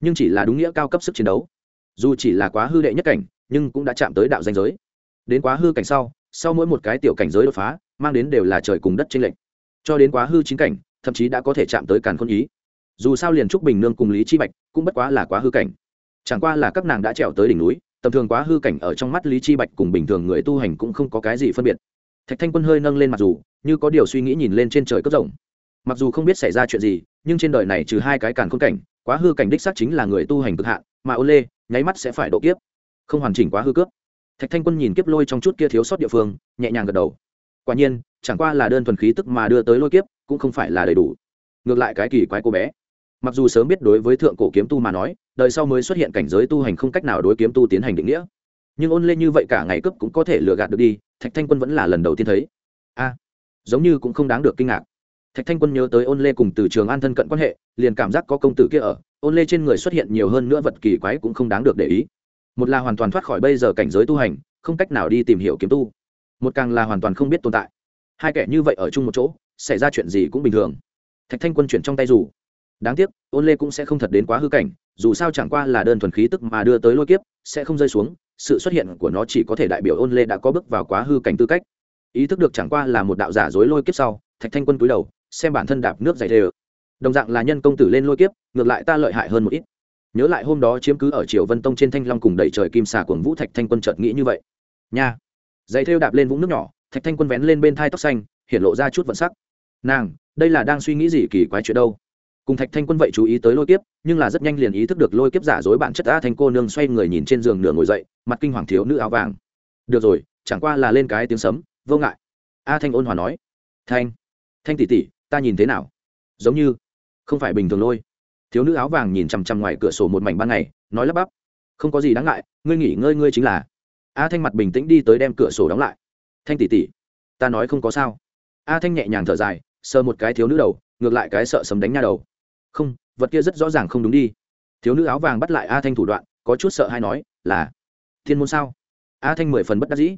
Nhưng chỉ là đúng nghĩa cao cấp sức chiến đấu dù chỉ là quá hư đệ nhất cảnh, nhưng cũng đã chạm tới đạo danh giới. Đến quá hư cảnh sau sau mỗi một cái tiểu cảnh giới đột phá, mang đến đều là trời cùng đất tranh lệch. Cho đến quá hư chính cảnh, thậm chí đã có thể chạm tới càn khôn ý. Dù sao liền trúc bình nương cùng lý chi bạch, cũng bất quá là quá hư cảnh. Chẳng qua là các nàng đã trèo tới đỉnh núi, tầm thường quá hư cảnh ở trong mắt lý chi bạch cùng bình thường người tu hành cũng không có cái gì phân biệt. Thạch thanh quân hơi nâng lên mặt dù, như có điều suy nghĩ nhìn lên trên trời cấp rộng. Mặc dù không biết xảy ra chuyện gì, nhưng trên đời này trừ hai cái càn khôn cảnh, quá hư cảnh đích xác chính là người tu hành cực hạn, mà ô lê nháy mắt sẽ phải độ kiếp. Không hoàn chỉnh quá hư cướp thạch thanh quân nhìn kiếp lôi trong chút kia thiếu sót địa phương, nhẹ nhàng gật đầu. Quả nhiên, chẳng qua là đơn thuần khí tức mà đưa tới lôi kiếp, cũng không phải là đầy đủ. Ngược lại cái kỳ quái cô bé. Mặc dù sớm biết đối với thượng cổ kiếm tu mà nói, đời sau mới xuất hiện cảnh giới tu hành không cách nào đối kiếm tu tiến hành định nghĩa. Nhưng ôn lên như vậy cả ngày cướp cũng có thể lừa gạt được đi, thạch thanh quân vẫn là lần đầu tiên thấy. A, giống như cũng không đáng được kinh ngạc thạch thanh quân nhớ tới ôn lê cùng từ trường an thân cận quan hệ, liền cảm giác có công tử kia ở, ôn lê trên người xuất hiện nhiều hơn nữa vật kỳ quái cũng không đáng được để ý. Một là hoàn toàn thoát khỏi bây giờ cảnh giới tu hành, không cách nào đi tìm hiểu kiếm tu. Một càng là hoàn toàn không biết tồn tại. Hai kẻ như vậy ở chung một chỗ, xảy ra chuyện gì cũng bình thường. Thạch thanh quân chuyển trong tay dù. Đáng tiếc, ôn lê cũng sẽ không thật đến quá hư cảnh, dù sao chẳng qua là đơn thuần khí tức mà đưa tới lôi kiếp, sẽ không rơi xuống, sự xuất hiện của nó chỉ có thể đại biểu ôn lê đã có bước vào quá hư cảnh tư cách. Ý thức được chẳng qua là một đạo giả dối lôi kiếp sau, thạch thanh quân cúi đầu xem bản thân đạp nước dày đều đồng dạng là nhân công tử lên lôi kiếp, ngược lại ta lợi hại hơn một ít. Nhớ lại hôm đó chiếm cứ ở triều vân tông trên thanh long cùng đẩy trời kim xà cuồng vũ thạch thanh quân chợt nghĩ như vậy. Nha. Dày thêu đạp lên vũng nước nhỏ, thạch thanh quân vén lên bên thai tóc xanh hiện lộ ra chút vận sắc. Nàng, đây là đang suy nghĩ gì kỳ quái chuyện đâu? Cùng thạch thanh quân vậy chú ý tới lôi kiếp, nhưng là rất nhanh liền ý thức được lôi kiếp giả dối bản chất a thanh cô nương xoay người nhìn trên giường nửa ngồi dậy, mặt kinh hoàng thiếu nữ áo vàng. Được rồi, chẳng qua là lên cái tiếng sấm, vô ngại. A thanh ôn hòa nói. Thanh. Thanh tỷ tỷ ta nhìn thế nào? Giống như không phải bình thường lôi. Thiếu nữ áo vàng nhìn chằm chằm ngoài cửa sổ một mảnh ban ngày, nói lắp bắp. Không có gì đáng ngại, ngươi nghỉ ngơi ngươi chính là. A thanh mặt bình tĩnh đi tới đem cửa sổ đóng lại. Thanh tỷ tỷ, ta nói không có sao. A thanh nhẹ nhàng thở dài, sờ một cái thiếu nữ đầu, ngược lại cái sợ sấm đánh nha đầu. Không, vật kia rất rõ ràng không đúng đi. Thiếu nữ áo vàng bắt lại a thanh thủ đoạn, có chút sợ hay nói, là thiên môn sao? A thanh mười phần bất đắc dĩ.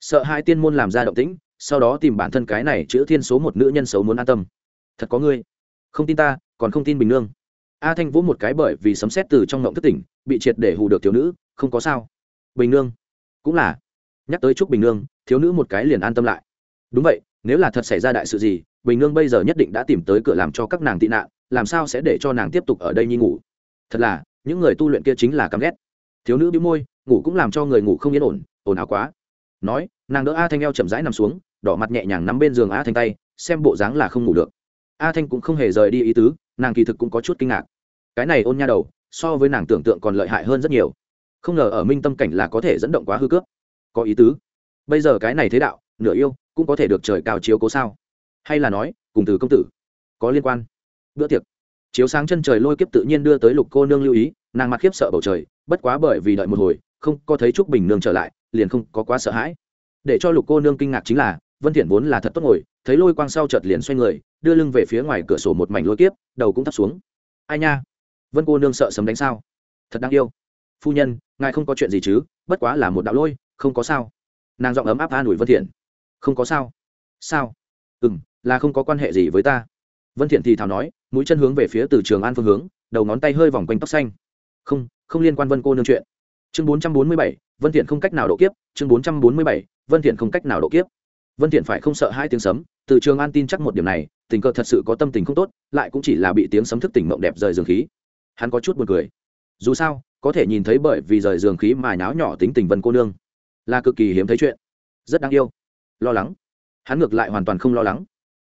Sợ hai tiên môn làm ra động tĩnh sau đó tìm bản thân cái này chữ thiên số một nữ nhân xấu muốn an tâm. Thật có ngươi. Không tin ta, còn không tin bình nương. A thanh vỗ một cái bởi vì sấm xét từ trong ngộng thất tỉnh, bị triệt để hù được thiếu nữ, không có sao. Bình nương. Cũng là. Nhắc tới chúc bình nương, thiếu nữ một cái liền an tâm lại. Đúng vậy, nếu là thật xảy ra đại sự gì, bình nương bây giờ nhất định đã tìm tới cửa làm cho các nàng tị nạn, làm sao sẽ để cho nàng tiếp tục ở đây nhi ngủ? Thật là, những người tu luyện kia chính là căm ghét. Thiếu nữ bị môi, ngủ cũng làm cho người ngủ không yên ổn, ồn ào quá. Nói, nàng đỡ a thanh eo chậm rãi nằm xuống đỏ mặt nhẹ nhàng nắm bên giường a thanh tay, xem bộ dáng là không ngủ được. A thanh cũng không hề rời đi ý tứ, nàng kỳ thực cũng có chút kinh ngạc. Cái này ôn nha đầu, so với nàng tưởng tượng còn lợi hại hơn rất nhiều. Không ngờ ở minh tâm cảnh là có thể dẫn động quá hư cướp có ý tứ. Bây giờ cái này thế đạo, nửa yêu, cũng có thể được trời cao chiếu cố sao? Hay là nói, cùng từ công tử, có liên quan? Bữa tiệc. Chiếu sáng chân trời lôi kiếp tự nhiên đưa tới lục cô nương lưu ý, nàng mặt khiếp sợ bầu trời, bất quá bởi vì đợi một hồi, không có thấy trúc bình nương trở lại, liền không có quá sợ hãi. Để cho lục cô nương kinh ngạc chính là vân thiện vốn là thật tốt ngồi thấy lôi quang sau chợt liền xoay người đưa lưng về phía ngoài cửa sổ một mảnh lôi kiếp đầu cũng thấp xuống. Ai nha? Vân cô nương sợ sấm đánh sao? Thật đáng yêu. Phu nhân ngài không có chuyện gì chứ bất quá là một đạo lôi không có sao. Nàng giọng ấm áp an ủi vân thiện không có sao. Sao? Ừm là không có quan hệ gì với ta. Vân thiện thì thào nói mũi chân hướng về phía từ trường an phương hướng đầu ngón tay hơi vòng quanh tóc xanh. Không không liên quan vân cô nương chuyện. Chương 447, vân thiện không cách nào độ kiếp. Chương 447, vân thiện không cách nào độ kiếp vân thiện phải không sợ hai tiếng sấm, từ trường an tin chắc một điểm này, tình cờ thật sự có tâm tình không tốt, lại cũng chỉ là bị tiếng sấm thức tỉnh mộng đẹp rời giường khí. Hắn có chút buồn cười. Dù sao, có thể nhìn thấy bởi vì rời giường khí mà nháo nhỏ tính tình vân cô nương, là cực kỳ hiếm thấy chuyện. Rất đáng yêu. Lo lắng. Hắn ngược lại hoàn toàn không lo lắng.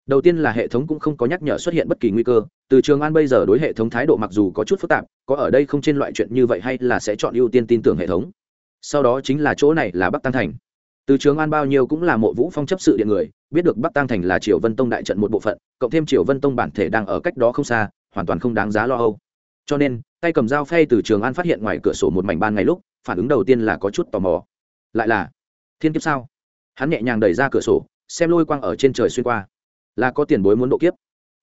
Đầu tiên là hệ thống cũng không có nhắc nhở xuất hiện bất kỳ nguy cơ, từ trường an bây giờ đối hệ thống thái độ mặc dù có chút phức tạp, có ở đây không trên loại chuyện như vậy hay là sẽ chọn ưu tiên tin tưởng hệ thống. Sau đó chính là chỗ này là bắc tăng thành từ trường an bao nhiêu cũng là mộ vũ phong chấp sự điện người, biết được bắc tăng thành là triều vân tông đại trận một bộ phận, cộng thêm triều vân tông bản thể đang ở cách đó không xa, hoàn toàn không đáng giá lo âu. Cho nên, tay cầm dao phay từ trường an phát hiện ngoài cửa sổ một mảnh ban ngày lúc, phản ứng đầu tiên là có chút tò mò. Lại là, thiên kiếp sao? Hắn nhẹ nhàng đẩy ra cửa sổ, xem lôi quang ở trên trời xuyên qua. Là có tiền bối muốn độ kiếp.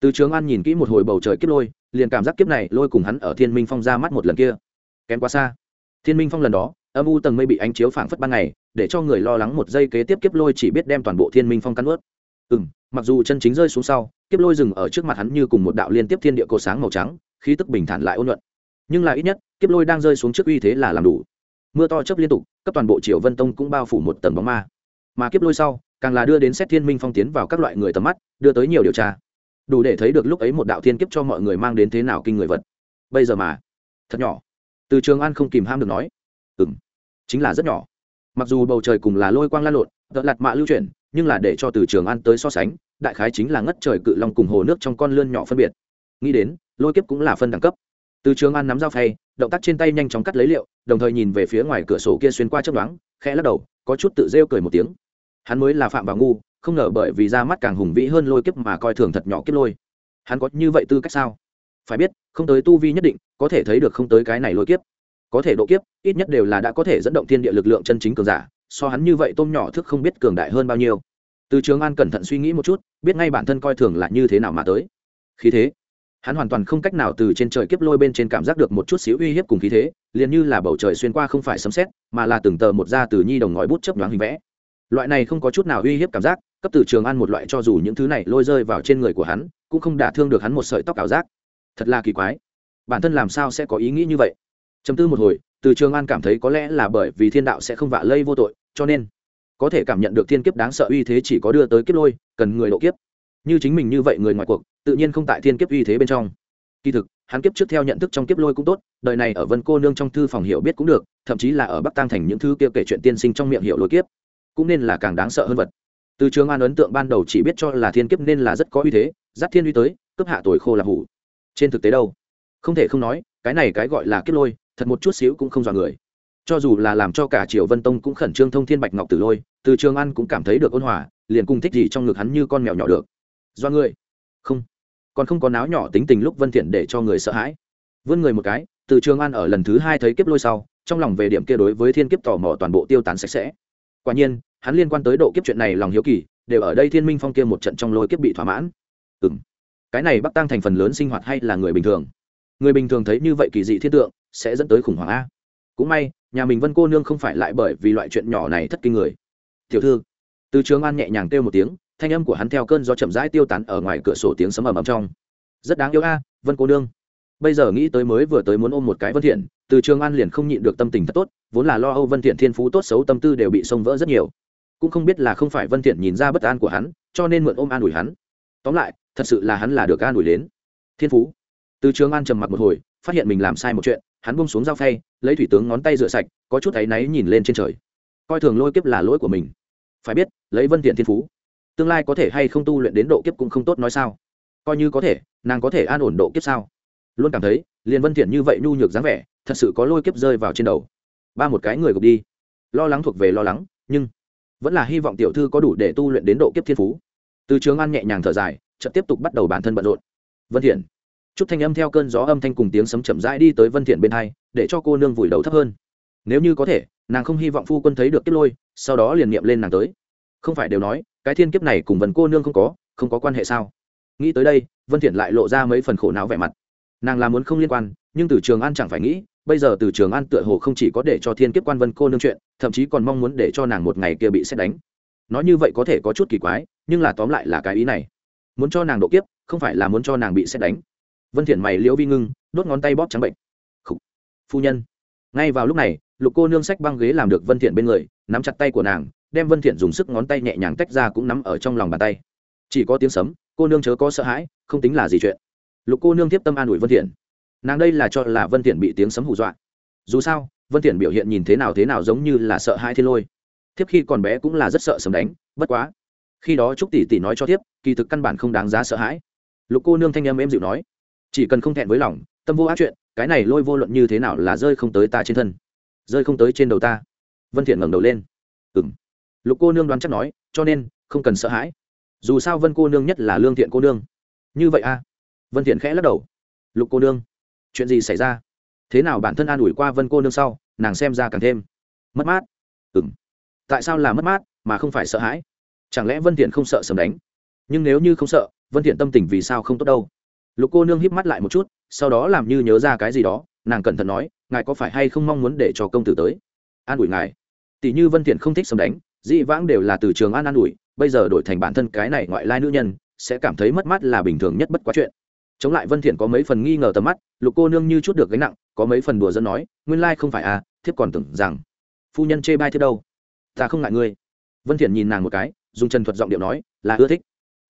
Từ trường an nhìn kỹ một hồi bầu trời kiếp lôi, liền cảm giác kiếp này lôi cùng hắn ở thiên minh phong ra mắt một lần kia. Kém quá xa. Thiên minh phong lần đó, âm u tầng mây bị ánh chiếu phảng phất ban ngày để cho người lo lắng một giây kế tiếp kiếp lôi chỉ biết đem toàn bộ thiên minh phong cắn ướt. Ừ m mặc dù chân chính rơi xuống sau, kiếp lôi dừng ở trước mặt hắn như cùng một đạo liên tiếp thiên địa cổ sáng màu trắng, khí tức bình thản lại ôn nhuận. Nhưng là ít nhất, kiếp lôi đang rơi xuống trước uy thế là làm đủ. Mưa to chấp liên tục, cấp toàn bộ triều vân tông cũng bao phủ một tầng bóng ma. Mà kiếp lôi sau, càng là đưa đến xét thiên minh phong tiến vào các loại người tầm mắt, đưa tới nhiều điều tra. Đủ để thấy được lúc ấy một đạo thiên kiếp cho mọi người mang đến thế nào kinh người vật. Bây giờ mà, thật nhỏ. Từ trường an không kìm ham được nói ừ m chính là rất nhỏ mặc dù bầu trời cùng là lôi quang lan lộn đợt lạt mạ lưu chuyển, nhưng là để cho từ trường an tới so sánh, đại khái chính là ngất trời cự long cùng hồ nước trong con lươn nhỏ phân biệt. Nghĩ đến, lôi kiếp cũng là phân đẳng cấp. Từ trường an nắm dao phay, động tác trên tay nhanh chóng cắt lấy liệu, đồng thời nhìn về phía ngoài cửa sổ kia xuyên qua chấp đoán khẽ lắc đầu, có chút tự rêu cười một tiếng. Hắn mới là phạm vào ngu, không ngờ bởi vì ra mắt càng hùng vĩ hơn lôi kiếp mà coi thường thật nhỏ kiếp lôi. Hắn có như vậy tư cách sao? Phải biết, không tới tu vi nhất định, có thể thấy được không tới cái này lôi kiếp có thể độ kiếp, ít nhất đều là đã có thể dẫn động thiên địa lực lượng chân chính cường giả, so hắn như vậy tôm nhỏ thức không biết cường đại hơn bao nhiêu. Từ trường an cẩn thận suy nghĩ một chút, biết ngay bản thân coi thường là như thế nào mà tới. Khí thế. Hắn hoàn toàn không cách nào từ trên trời kiếp lôi bên trên cảm giác được một chút xíu uy hiếp cùng khí thế, liền như là bầu trời xuyên qua không phải sấm xét mà là từng tờ một da từ nhi đồng ngói bút chấp nhoáng hình vẽ. Loại này không có chút nào uy hiếp cảm giác, cấp từ trường an một loại cho dù những thứ này lôi rơi vào trên người của hắn, cũng không đả thương được hắn một sợi tóc ảo giác. Thật là kỳ quái. Bản thân làm sao sẽ có ý nghĩ như vậy? Chấm tư một hồi, từ trường an cảm thấy có lẽ là bởi vì thiên đạo sẽ không vạ lây vô tội, cho nên có thể cảm nhận được thiên kiếp đáng sợ uy thế chỉ có đưa tới kiếp lôi, cần người độ kiếp. Như chính mình như vậy người ngoài cuộc, tự nhiên không tại thiên kiếp uy thế bên trong. Kỳ thực, hắn kiếp trước theo nhận thức trong kiếp lôi cũng tốt, đời này ở vân cô nương trong thư phòng hiểu biết cũng được, thậm chí là ở bắc tăng thành những thư kia kể chuyện tiên sinh trong miệng hiểu lôi kiếp, cũng nên là càng đáng sợ hơn vật. Từ trường an ấn tượng ban đầu chỉ biết cho là thiên kiếp nên là rất có uy thế, giáp thiên uy tới, cướp hạ tuổi khô là hủ. Trên thực tế đâu? Không thể không nói, cái này cái gọi là kiếp lôi thật một chút xíu cũng không dọa người. Cho dù là làm cho cả triều vân tông cũng khẩn trương thông thiên bạch ngọc tử lôi từ trường an cũng cảm thấy được ôn hòa liền cung thích gì trong ngực hắn như con mèo nhỏ được. Do người? Không. Còn không có náo nhỏ tính tình lúc vân thiện để cho người sợ hãi. Vươn người một cái từ trường an ở lần thứ hai thấy kiếp lôi sau trong lòng về điểm kia đối với thiên kiếp tò mò toàn bộ tiêu tán sạch sẽ. Quả nhiên hắn liên quan tới độ kiếp chuyện này lòng hiếu kỳ đều ở đây thiên minh phong kia một trận trong lôi kiếp bị thỏa mãn. Ừm, cái này bắc tăng thành phần lớn sinh hoạt hay là người bình thường? Người bình thường thấy như vậy kỳ dị thiên tượng, sẽ dẫn tới khủng hoảng a. Cũng may, nhà mình vân cô nương không phải lại bởi vì loại chuyện nhỏ này thất kinh người. Tiểu thư. Từ trường an nhẹ nhàng kêu một tiếng, thanh âm của hắn theo cơn gió chậm rãi tiêu tán ở ngoài cửa sổ tiếng sấm ầm ầm trong. Rất đáng yêu a, vân cô nương. Bây giờ nghĩ tới mới vừa tới muốn ôm một cái vân thiện, từ trường an liền không nhịn được tâm tình thật tốt, vốn là lo âu vân thiện thiên phú tốt xấu tâm tư đều bị xông vỡ rất nhiều. Cũng không biết là không phải vân thiện nhìn ra bất an của hắn, cho nên mượn ôm an ủi hắn. Tóm lại, thật sự là hắn là được an ủi đến. Thiên phú từ trường an trầm mặc một hồi, phát hiện mình làm sai một chuyện, hắn buông xuống dao phay, lấy thủy tướng ngón tay rửa sạch, có chút thấy náy nhìn lên trên trời. Coi thường lôi kiếp là lỗi của mình. Phải biết, lấy vân tiện thiên phú, tương lai có thể hay không tu luyện đến độ kiếp cũng không tốt nói sao. Coi như có thể, nàng có thể an ổn độ kiếp sao? Luôn cảm thấy, liền vân thiện như vậy nhu nhược dáng vẻ, thật sự có lôi kiếp rơi vào trên đầu. Ba một cái người gục đi. Lo lắng thuộc về lo lắng, nhưng vẫn là hy vọng tiểu thư có đủ để tu luyện đến độ kiếp thiên phú. Từ trường an nhẹ nhàng thở dài, chợt tiếp tục bắt đầu bản thân bận rộn. Vân thiện chút thanh âm theo cơn gió âm thanh cùng tiếng sấm chậm rãi đi tới vân thiện bên hai, để cho cô nương vùi đầu thấp hơn. Nếu như có thể, nàng không hy vọng phu quân thấy được kiếp lôi, sau đó liền niệm lên nàng tới. Không phải đều nói, cái thiên kiếp này cùng vân cô nương không có không có quan hệ sao? Nghĩ tới đây, vân thiện lại lộ ra mấy phần khổ não vẻ mặt. Nàng là muốn không liên quan, nhưng từ trường an chẳng phải nghĩ, bây giờ từ trường an tựa hồ không chỉ có để cho thiên kiếp quan vân cô nương chuyện, thậm chí còn mong muốn để cho nàng một ngày kia bị xét đánh. Nói như vậy có thể có chút kỳ quái, nhưng là tóm lại là cái ý này. Muốn cho nàng độ kiếp, không phải là muốn cho nàng bị xét đánh vân thiện mày liễu vi ngưng, đốt ngón tay bóp trắng bệnh. Khủ. phu nhân. Ngay vào lúc này, lục cô nương sách băng ghế làm được vân thiện bên người, nắm chặt tay của nàng, đem vân thiện dùng sức ngón tay nhẹ nhàng tách ra cũng nắm ở trong lòng bàn tay. Chỉ có tiếng sấm, cô nương chớ có sợ hãi, không tính là gì chuyện. Lục cô nương tiếp tâm an ủi vân thiện. Nàng đây là cho là vân thiện bị tiếng sấm hù dọa. Dù sao, vân thiện biểu hiện nhìn thế nào thế nào giống như là sợ hãi thiên lôi. Thiếp khi còn bé cũng là rất sợ sấm đánh, bất quá. Khi đó trúc tỷ tỷ nói cho thiếp, kỳ thực căn bản không đáng giá sợ hãi. Lục cô nương thanh âm em dịu nói chỉ cần không thẹn với lòng, tâm vô ác chuyện, cái này lôi vô luận như thế nào là rơi không tới ta trên thân. Rơi không tới trên đầu ta. Vân thiện ngẩng đầu lên. Ừm. Lục cô nương đoán chắc nói, cho nên, không cần sợ hãi. Dù sao vân cô nương nhất là lương thiện cô nương. Như vậy a à? vân thiện khẽ lắc đầu. Lục cô nương, chuyện gì xảy ra? Thế nào bản thân an ủi qua vân cô nương sau, nàng xem ra càng thêm mất mát? Ừm. Tại sao là mất mát, mà không phải sợ hãi? Chẳng lẽ vân thiện không sợ sầm đánh? Nhưng nếu như không sợ, vân thiện tâm tình vì sao không tốt đâu? Lục cô nương híp mắt lại một chút, sau đó làm như nhớ ra cái gì đó, nàng cẩn thận nói, ngài có phải hay không mong muốn để cho công tử tới? An ủi ngài. Tỷ như vân thiện không thích sầm đánh, dị vãng đều là từ trường an an ủi, bây giờ đổi thành bản thân cái này ngoại lai nữ nhân, sẽ cảm thấy mất mát là bình thường nhất bất quá chuyện. Chống lại vân thiện có mấy phần nghi ngờ tầm mắt, lục cô nương như chút được gánh nặng, có mấy phần đùa dân nói, nguyên lai không phải à thiếp còn tưởng rằng phu nhân chê bai thế đâu. Ta không ngại ngươi. Vân thiện nhìn nàng một cái, dùng chân thuật giọng điệu nói, là ưa thích.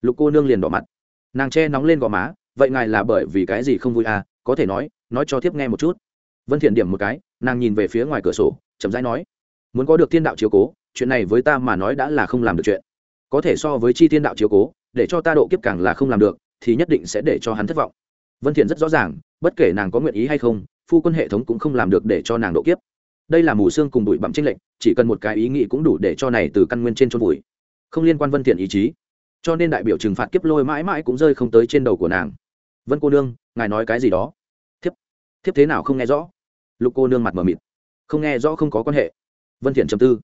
Lục cô nương liền đỏ mặt. Nàng che nóng lên gò má vậy ngài là bởi vì cái gì không vui à? Có thể nói nói cho thiếp nghe một chút. Vân thiện điểm một cái, nàng nhìn về phía ngoài cửa sổ, chậm rãi nói, muốn có được thiên đạo chiếu cố, chuyện này với ta mà nói đã là không làm được chuyện. Có thể so với chi thiên đạo chiếu cố, để cho ta độ kiếp càng là không làm được, thì nhất định sẽ để cho hắn thất vọng. Vân thiện rất rõ ràng, bất kể nàng có nguyện ý hay không, phu quân hệ thống cũng không làm được để cho nàng độ kiếp. Đây là mù xương cùng bụi bặm tranh lệnh chỉ cần một cái ý nghĩ cũng đủ để cho này từ căn nguyên trên chôn bụi không liên quan vân thiện ý chí. Cho nên đại biểu trừng phạt kiếp lôi mãi mãi cũng rơi không tới trên đầu của nàng vân cô nương, ngài nói cái gì đó? Thiếp thiếp thế nào không nghe rõ? Lục cô nương mặt mờ mịt. Không nghe rõ không có quan hệ. Vân thiện trầm tư.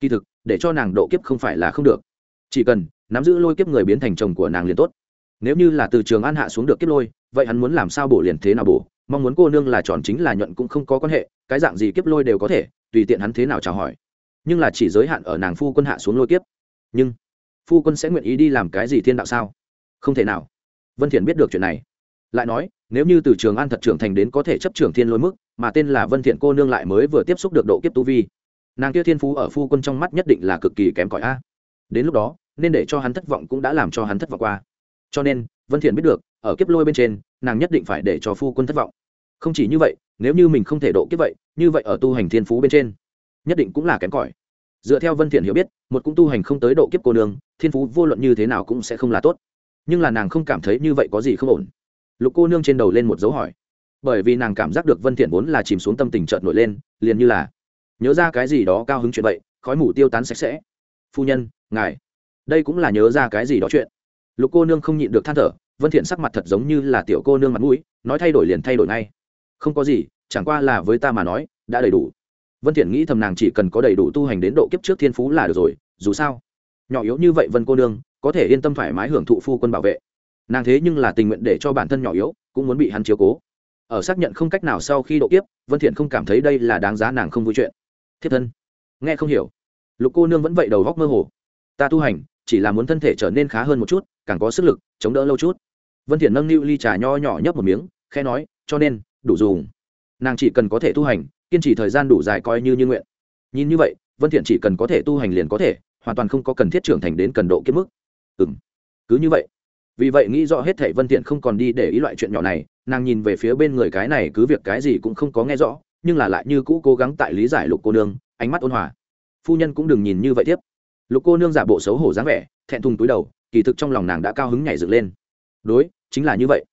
Kỳ thực, để cho nàng độ kiếp không phải là không được. Chỉ cần nắm giữ lôi kiếp người biến thành chồng của nàng liền tốt. Nếu như là từ trường an hạ xuống được kiếp lôi, vậy hắn muốn làm sao bổ liền thế nào bổ? Mong muốn cô nương là tròn chính là nhuận cũng không có quan hệ, cái dạng gì kiếp lôi đều có thể, tùy tiện hắn thế nào chào hỏi. Nhưng là chỉ giới hạn ở nàng phu quân hạ xuống lôi kiếp. Nhưng, phu quân sẽ nguyện ý đi làm cái gì thiên đạo sao? Không thể nào. Vân thiện biết được chuyện này lại nói, nếu như từ trường an thật trưởng thành đến có thể chấp trưởng thiên lôi mức, mà tên là vân thiện cô nương lại mới vừa tiếp xúc được độ kiếp tu vi, nàng kia thiên phú ở phu quân trong mắt nhất định là cực kỳ kém cỏi a. Đến lúc đó, nên để cho hắn thất vọng cũng đã làm cho hắn thất vọng qua. Cho nên, vân thiện biết được, ở kiếp lôi bên trên, nàng nhất định phải để cho phu quân thất vọng. Không chỉ như vậy, nếu như mình không thể độ kiếp vậy, như vậy ở tu hành thiên phú bên trên, nhất định cũng là kém cỏi. Dựa theo vân thiện hiểu biết, một cũng tu hành không tới độ kiếp cô nương, thiên phú vô luận như thế nào cũng sẽ không là tốt. Nhưng là nàng không cảm thấy như vậy có gì không ổn lục cô nương trên đầu lên một dấu hỏi. Bởi vì nàng cảm giác được vân thiện vốn là chìm xuống tâm tình chợt nổi lên, liền như là nhớ ra cái gì đó cao hứng chuyện vậy, khói mù tiêu tán sạch sẽ. Phu nhân, ngài, đây cũng là nhớ ra cái gì đó chuyện. Lục cô nương không nhịn được than thở, vân thiện sắc mặt thật giống như là tiểu cô nương mặt mũi, nói thay đổi liền thay đổi ngay. Không có gì, chẳng qua là với ta mà nói, đã đầy đủ. Vân thiện nghĩ thầm nàng chỉ cần có đầy đủ tu hành đến độ kiếp trước thiên phú là được rồi, dù sao, nhỏ yếu như vậy vân cô nương, có thể yên tâm thoải mái hưởng thụ phu quân bảo vệ nàng thế nhưng là tình nguyện để cho bản thân nhỏ yếu, cũng muốn bị hắn chiếu cố. Ở xác nhận không cách nào sau khi độ kiếp, vân thiện không cảm thấy đây là đáng giá nàng không vui chuyện. Thiết thân, nghe không hiểu. Lục cô nương vẫn vậy đầu góc mơ hồ. Ta tu hành, chỉ là muốn thân thể trở nên khá hơn một chút, càng có sức lực, chống đỡ lâu chút. Vân thiện nâng niu ly trà nho nhỏ nhấp một miếng, khẽ nói, cho nên, đủ dùng. Nàng chỉ cần có thể tu hành, kiên trì thời gian đủ dài coi như như nguyện. Nhìn như vậy, vân thiện chỉ cần có thể tu hành liền có thể, hoàn toàn không có cần thiết trưởng thành đến cần độ kiếp mức. Ừm, cứ như vậy vì vậy nghĩ rõ hết thảy vân thiện không còn đi để ý loại chuyện nhỏ này, nàng nhìn về phía bên người cái này cứ việc cái gì cũng không có nghe rõ, nhưng là lại như cũ cố gắng tại lý giải lục cô nương, ánh mắt ôn hòa. Phu nhân cũng đừng nhìn như vậy tiếp. Lục cô nương giả bộ xấu hổ dáng vẻ, thẹn thùng túi đầu, kỳ thực trong lòng nàng đã cao hứng nhảy dựng lên. Đối, chính là như vậy.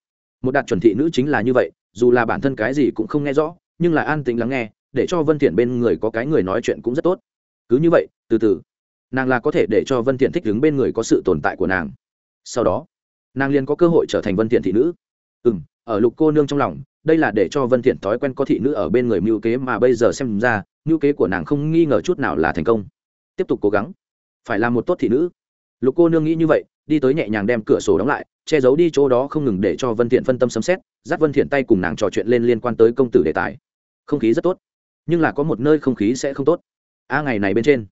Một đạt chuẩn thị nữ chính là như vậy, dù là bản thân cái gì cũng không nghe rõ, nhưng là an tĩnh lắng nghe, để cho vân thiện bên người có cái người nói chuyện cũng rất tốt. Cứ như vậy, từ từ, nàng là có thể để cho vân thiện thích ứng bên người có sự tồn tại của nàng. Sau đó nàng liền có cơ hội trở thành vân thiện thị nữ. Ừ ở lục cô nương trong lòng, đây là để cho vân thiện thói quen có thị nữ ở bên người mưu kế mà bây giờ xem ra, mưu kế của nàng không nghi ngờ chút nào là thành công. Tiếp tục cố gắng. Phải làm một tốt thị nữ. Lục cô nương nghĩ như vậy, đi tới nhẹ nhàng đem cửa sổ đóng lại, che giấu đi chỗ đó không ngừng để cho vân thiện phân tâm sấm xét dắt vân thiện tay cùng nàng trò chuyện lên liên quan tới công tử đề tài. Không khí rất tốt. Nhưng là có một nơi không khí sẽ không tốt. A, ngày này bên trên.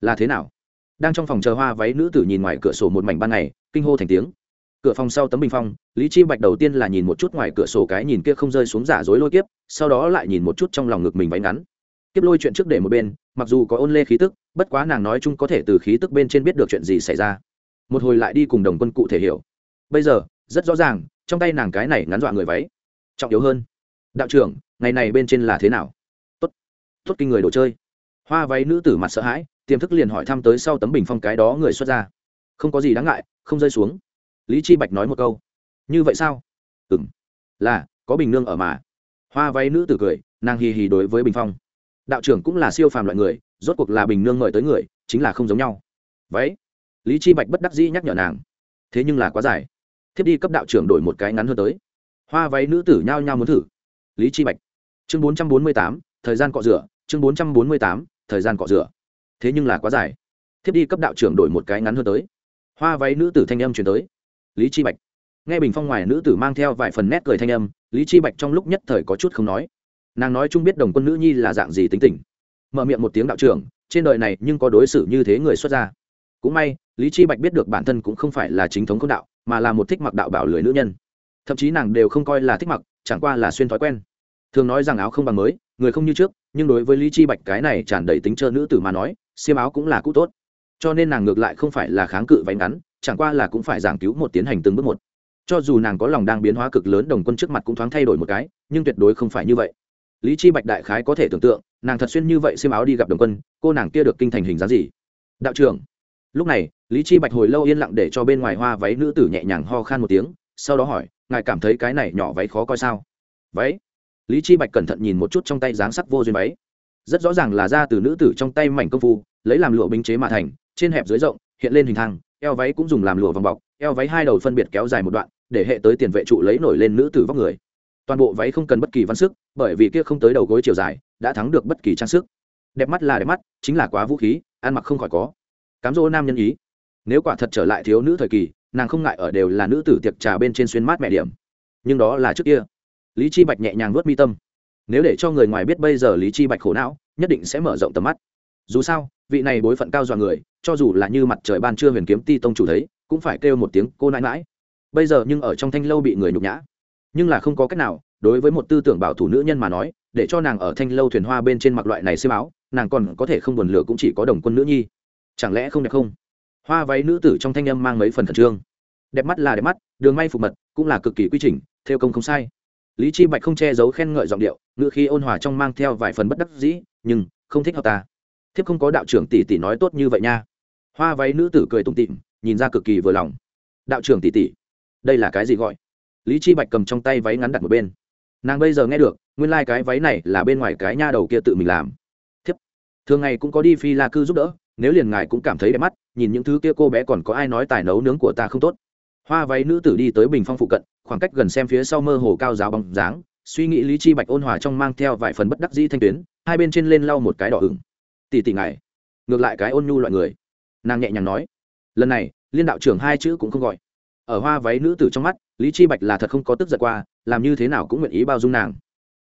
Là thế nào? Đang trong phòng chờ hoa váy nữ tử nhìn ngoài cửa sổ một mảnh ban ngày, kinh hô thành tiếng cửa phòng sau tấm bình phong, lý chi bạch đầu tiên là nhìn một chút ngoài cửa sổ cái nhìn kia không rơi xuống giả dối lôi kiếp, sau đó lại nhìn một chút trong lòng ngực mình váy ngắn. Kiếp lôi chuyện trước để một bên, mặc dù có ôn lê khí tức, bất quá nàng nói chung có thể từ khí tức bên trên biết được chuyện gì xảy ra. Một hồi lại đi cùng đồng quân cụ thể hiểu. Bây giờ, rất rõ ràng, trong tay nàng cái này ngắn dọa người váy. Trọng yếu hơn. Đạo trưởng, ngày này bên trên là thế nào? Tốt. Tốt kinh người đồ chơi. Hoa váy nữ tử mặt sợ hãi, tiềm thức liền hỏi thăm tới sau tấm bình phong cái đó người xuất ra. Không có gì đáng ngại, không rơi xuống lý chi bạch nói một câu. Như vậy sao? Ừm. Là, có bình nương ở mà. Hoa váy nữ tử cười, nàng hì hì đối với bình phong. Đạo trưởng cũng là siêu phàm loại người, rốt cuộc là bình nương mời tới người, chính là không giống nhau. Vậy lý chi bạch bất đắc dĩ nhắc nhở nàng. Thế nhưng là quá dài. Thiếp đi cấp đạo trưởng đổi một cái ngắn hơn tới. Hoa váy nữ tử nhao nhao muốn thử. Lý chi bạch. Chương bốn trăm bốn mươi tám, thời gian cọ rửa, chương bốn trăm bốn mươi tám, thời gian cọ rửa. Thế nhưng là quá dài. Thiếp đi cấp đạo trưởng đổi một cái ngắn hơn tới. Hoa váy nữ tử thanh âm chuyển tới lý chi bạch. Nghe bình phong ngoài nữ tử mang theo vài phần nét cười thanh âm, lý chi bạch trong lúc nhất thời có chút không nói. Nàng nói chung biết đồng quân nữ nhi là dạng gì tính tình. Mở miệng một tiếng đạo trưởng, trên đời này nhưng có đối xử như thế người xuất gia. Cũng may, lý chi bạch biết được bản thân cũng không phải là chính thống công đạo, mà là một thích mặc đạo bảo lười nữ nhân. Thậm chí nàng đều không coi là thích mặc, chẳng qua là xuyên thói quen. Thường nói rằng áo không bằng mới, người không như trước, nhưng đối với lý chi bạch cái này tràn đầy tính trơ nữ tử mà nói, xiêm áo cũng là cũ tốt cho nên nàng ngược lại không phải là kháng cự váy ngắn, chẳng qua là cũng phải giảng cứu một tiến hành từng bước một. Cho dù nàng có lòng đang biến hóa cực lớn, đồng quân trước mặt cũng thoáng thay đổi một cái, nhưng tuyệt đối không phải như vậy. Lý chi bạch đại khái có thể tưởng tượng, nàng thật xuyên như vậy xiêm áo đi gặp đồng quân, cô nàng kia được kinh thành hình dáng gì? Đạo trưởng. Lúc này, lý chi bạch hồi lâu yên lặng để cho bên ngoài hoa váy nữ tử nhẹ nhàng ho khan một tiếng, sau đó hỏi, ngài cảm thấy cái này nhỏ váy khó coi sao? Váy? Lý chi bạch cẩn thận nhìn một chút trong tay dáng sắc vô duyên váy. Rất rõ ràng là ra từ nữ tử trong tay mảnh công phu, lấy làm lụa binh chế mà thành trên hẹp dưới rộng, hiện lên hình thang, eo váy cũng dùng làm lụa vòng bọc, eo váy hai đầu phân biệt kéo dài một đoạn, để hệ tới tiền vệ trụ lấy nổi lên nữ tử vóc người. Toàn bộ váy không cần bất kỳ văn sức, bởi vì kia không tới đầu gối chiều dài, đã thắng được bất kỳ trang sức. Đẹp mắt là đẹp mắt, chính là quá vũ khí, ăn mặc không khỏi có. Cám dỗ nam nhân ý. Nếu quả thật trở lại thiếu nữ thời kỳ, nàng không ngại ở đều là nữ tử tiệc trà bên trên xuyên mát mẹ điểm. Nhưng đó là trước kia. Lý chi bạch nhẹ nhàng nuốt mi tâm. Nếu để cho người ngoài biết bây giờ lý chi bạch khổ não, nhất định sẽ mở rộng tầm mắt. Dù sao, vị này bối phận cao dọa người cho dù là như mặt trời ban trưa huyền kiếm ti tông chủ thấy, cũng phải kêu một tiếng cô nãi mãi bây giờ nhưng ở trong thanh lâu bị người nhục nhã. Nhưng là không có cách nào, đối với một tư tưởng bảo thủ nữ nhân mà nói, để cho nàng ở thanh lâu thuyền hoa bên trên mặc loại này xiêm áo, nàng còn có thể không buồn lửa cũng chỉ có đồng quân nữ nhi. Chẳng lẽ không đẹp không? Hoa váy nữ tử trong thanh âm mang mấy phần khẩn trương. Đẹp mắt là đẹp mắt, đường may phục mật, cũng là cực kỳ quy trình theo công không sai. Lý chi bạch không che giấu khen ngợi giọng điệu, ngữ khi ôn hòa trong mang theo vài phần bất đắc dĩ, nhưng không thích hợp ta thiếp không có đạo trưởng tỷ tỷ nói tốt như vậy nha. Hoa váy nữ tử cười tủm tịm nhìn ra cực kỳ vừa lòng. Đạo trưởng tỷ tỷ, đây là cái gì gọi? Lý chi bạch cầm trong tay váy ngắn đặt một bên. Nàng bây giờ nghe được, nguyên lai cái váy này là bên ngoài cái nha đầu kia tự mình làm. Thiếp, thường ngày cũng có đi phi la cư giúp đỡ, nếu liền ngài cũng cảm thấy đẹp mắt, nhìn những thứ kia cô bé còn có ai nói tài nấu nướng của ta không tốt. Hoa váy nữ tử đi tới bình phong phụ cận, khoảng cách gần xem phía sau mơ hồ cao giáo bóng dáng, suy nghĩ lý chi bạch ôn hòa trong mang theo vài phần bất đắc dĩ thanh tuyến, hai bên trên lên lau một cái đỏ ửng tỷ tỷ ngài. Ngược lại cái ôn nhu loại người. Nàng nhẹ nhàng nói. Lần này, liên đạo trưởng hai chữ cũng không gọi. Ở hoa váy nữ tử trong mắt, lý chi bạch là thật không có tức giận qua, làm như thế nào cũng nguyện ý bao dung nàng.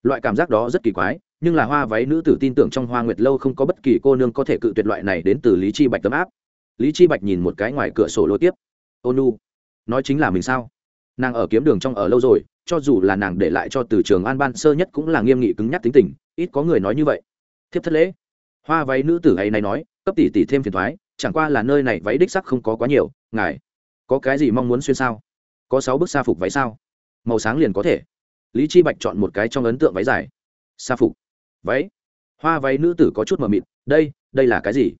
Loại cảm giác đó rất kỳ quái, nhưng là hoa váy nữ tử tin tưởng trong hoa nguyệt lâu không có bất kỳ cô nương có thể cự tuyệt loại này đến từ lý chi bạch tấm áp. Lý chi bạch nhìn một cái ngoài cửa sổ lối tiếp. Ôn nu nói chính là mình sao? Nàng ở kiếm đường trong ở lâu rồi, cho dù là nàng để lại cho từ trường an ban sơ nhất cũng là nghiêm nghị cứng nhắc tính tình, ít có người nói như vậy. Thiếp thất lễ hoa váy nữ tử ấy này nói, cấp tỷ tỷ thêm phiền thoái, chẳng qua là nơi này váy đích sắc không có quá nhiều, ngài có cái gì mong muốn xuyên sao? Có sáu bức sa phục váy sao? Màu sáng liền có thể. Lý chi bạch chọn một cái trong ấn tượng váy dài. Sa phục. Váy. Hoa váy nữ tử có chút mờ mịt, đây đây là cái gì?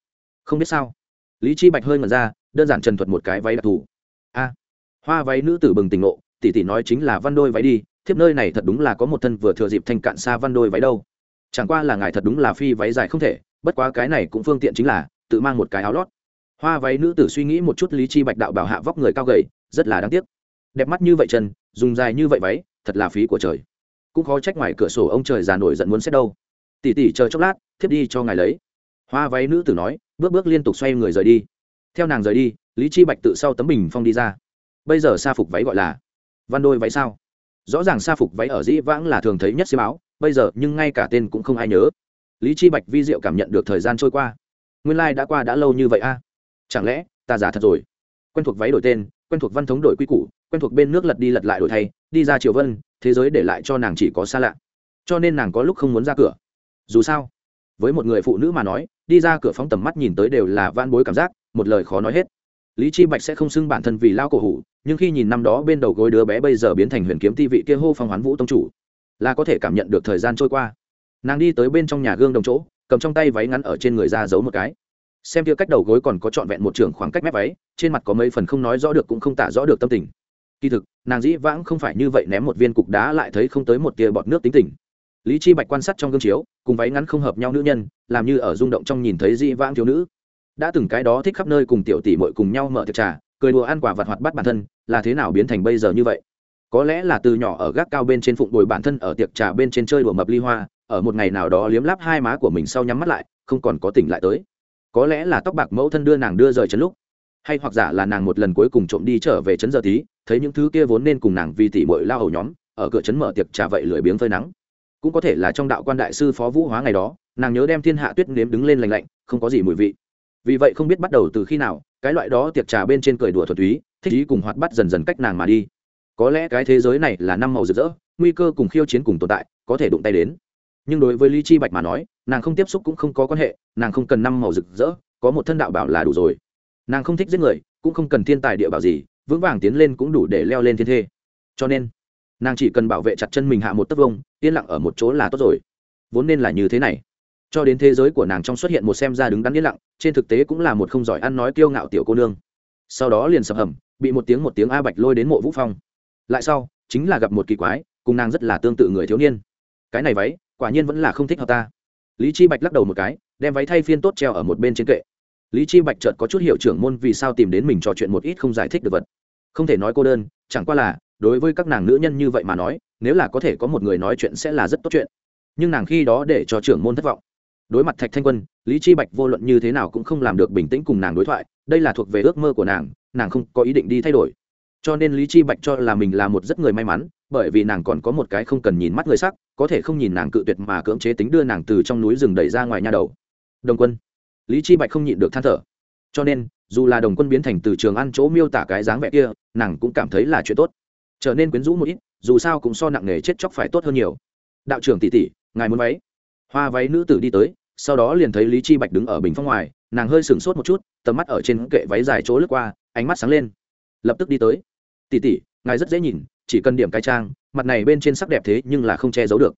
Không biết sao. Lý chi bạch hơi ngẩn ra, đơn giản trần thuật một cái váy đặc thù. A. Hoa váy nữ tử bừng tỉnh ngộ, tỷ tỷ nói chính là văn đôi váy đi, thiếp nơi này thật đúng là có một thân vừa thừa dịp thanh cạn xa văn đôi váy đâu. Chẳng qua là ngài thật đúng là phi váy dài không thể bất quá cái này cũng phương tiện chính là, tự mang một cái áo lót. Hoa váy nữ tử suy nghĩ một chút lý chi bạch đạo bảo hạ vóc người cao gầy, rất là đáng tiếc. Đẹp mắt như vậy chân dùng dài như vậy váy, thật là phí của trời. Cũng khó trách ngoài cửa sổ ông trời già nổi giận muốn xét đâu. Tỷ tỷ chờ chốc lát, thiếp đi cho ngài lấy. Hoa váy nữ tử nói, bước bước liên tục xoay người rời đi. Theo nàng rời đi, lý chi bạch tự sau tấm bình phong đi ra. Bây giờ sa phục váy gọi là văn đôi váy sao? Rõ ràng sa phục váy ở dĩ vãng là thường thấy nhất xiêm áo, bây giờ nhưng ngay cả tên cũng không ai nhớ lý chi bạch vi diệu cảm nhận được thời gian trôi qua. Nguyên lai đã qua đã lâu như vậy a. Chẳng lẽ, ta giả thật rồi? Quen thuộc váy đổi tên, quen thuộc văn thống đổi quy củ, quen thuộc bên nước lật đi lật lại đổi thay, đi ra triều vân, thế giới để lại cho nàng chỉ có xa lạ. Cho nên nàng có lúc không muốn ra cửa. Dù sao, với một người phụ nữ mà nói, đi ra cửa phóng tầm mắt nhìn tới đều là van bối cảm giác, một lời khó nói hết. Lý chi bạch sẽ không xưng bản thân vì lao cổ hủ, nhưng khi nhìn năm đó bên đầu gối đứa bé bây giờ biến thành huyền kiếm ti vị kia hô phong hoán vũ tông chủ, là có thể cảm nhận được thời gian trôi qua nàng đi tới bên trong nhà gương đồng chỗ, cầm trong tay váy ngắn ở trên người ra giấu một cái. Xem kia cách đầu gối còn có trọn vẹn một trường khoảng cách mép váy, trên mặt có mấy phần không nói rõ được cũng không tả rõ được tâm tình. Kỳ thực, nàng dĩ vãng không phải như vậy ném một viên cục đá lại thấy không tới một tia bọt nước tính tình. Lý chi bạch quan sát trong gương chiếu, cùng váy ngắn không hợp nhau nữ nhân, làm như ở rung động trong nhìn thấy dĩ vãng thiếu nữ. Đã từng cái đó thích khắp nơi cùng tiểu tỷ muội cùng nhau mở tiệc trà, cười đùa ăn quả vặt hoạt bắt bản thân, là thế nào biến thành bây giờ như vậy? Có lẽ là từ nhỏ ở gác cao bên trên phụng bồi bản thân ở tiệc trà bên trên chơi đùa mập ly hoa ở một ngày nào đó liếm láp hai má của mình sau nhắm mắt lại, không còn có tỉnh lại tới. Có lẽ là tóc bạc mẫu thân đưa nàng đưa rời chấn lúc. Hay hoặc giả là nàng một lần cuối cùng trộm đi trở về chấn giờ tí, thấy những thứ kia vốn nên cùng nàng vì tỷ bội lao hầu nhóm, ở cửa chấn mở tiệc trà vậy lười biếng phơi nắng. Cũng có thể là trong đạo quan đại sư phó vũ hóa ngày đó, nàng nhớ đem thiên hạ tuyết nếm đứng lên lành lạnh, không có gì mùi vị. Vì vậy không biết bắt đầu từ khi nào, cái loại đó tiệc trà bên trên cười đùa thuật túy, thích ý cùng hoạt bắt dần dần cách nàng mà đi. Có lẽ cái thế giới này là năm màu rực rỡ, nguy cơ cùng khiêu chiến cùng tồn tại, có thể đụng tay đến nhưng đối với lý chi bạch mà nói, nàng không tiếp xúc cũng không có quan hệ, nàng không cần năm màu rực rỡ, có một thân đạo bảo là đủ rồi. Nàng không thích giết người, cũng không cần thiên tài địa bảo gì, vững vàng tiến lên cũng đủ để leo lên thiên thê. Cho nên, nàng chỉ cần bảo vệ chặt chân mình hạ một tấc vông, yên lặng ở một chỗ là tốt rồi. Vốn nên là như thế này. Cho đến thế giới của nàng trong xuất hiện một xem ra đứng đắn yên lặng, trên thực tế cũng là một không giỏi ăn nói kiêu ngạo tiểu cô nương. Sau đó liền sập hầm, bị một tiếng một tiếng a bạch lôi đến mộ vũ phong. Lại sau, chính là gặp một kỳ quái, cùng nàng rất là tương tự người thiếu niên. Cái này váy quả nhiên vẫn là không thích hợp ta. Lý chi bạch lắc đầu một cái, đem váy thay phiên tốt treo ở một bên trên kệ. Lý chi bạch chợt có chút hiệu trưởng môn vì sao tìm đến mình trò chuyện một ít không giải thích được vật. Không thể nói cô đơn, chẳng qua là, đối với các nàng nữ nhân như vậy mà nói, nếu là có thể có một người nói chuyện sẽ là rất tốt chuyện. Nhưng nàng khi đó để cho trưởng môn thất vọng. Đối mặt thạch thanh quân, lý chi bạch vô luận như thế nào cũng không làm được bình tĩnh cùng nàng đối thoại, đây là thuộc về ước mơ của nàng nàng không có ý định đi thay đổi. Cho nên lý chi bạch cho là mình là một rất người may mắn bởi vì nàng còn có một cái không cần nhìn mắt người sắc, có thể không nhìn nàng cự tuyệt mà cưỡng chế tính đưa nàng từ trong núi rừng đẩy ra ngoài nhà đầu. Đồng quân. Lý chi bạch không nhịn được than thở. Cho nên, dù là đồng quân biến thành từ trường ăn chỗ miêu tả cái dáng vẻ kia, nàng cũng cảm thấy là chuyện tốt. Trở nên quyến rũ một ít, dù sao cũng so nặng nề chết chóc phải tốt hơn nhiều. Đạo trưởng tỷ tỷ, ngài muốn váy. Hoa váy nữ tử đi tới, sau đó liền thấy lý chi bạch đứng ở bình phong ngoài, nàng hơi sừng sốt một chút, tầm mắt ở trên kệ váy dài chỗ lướt qua, ánh mắt sáng lên. Lập tức đi tới. Tỷ tỷ, ngài rất dễ nhìn chỉ cần điểm cái trang mặt này bên trên sắc đẹp thế nhưng là không che giấu được.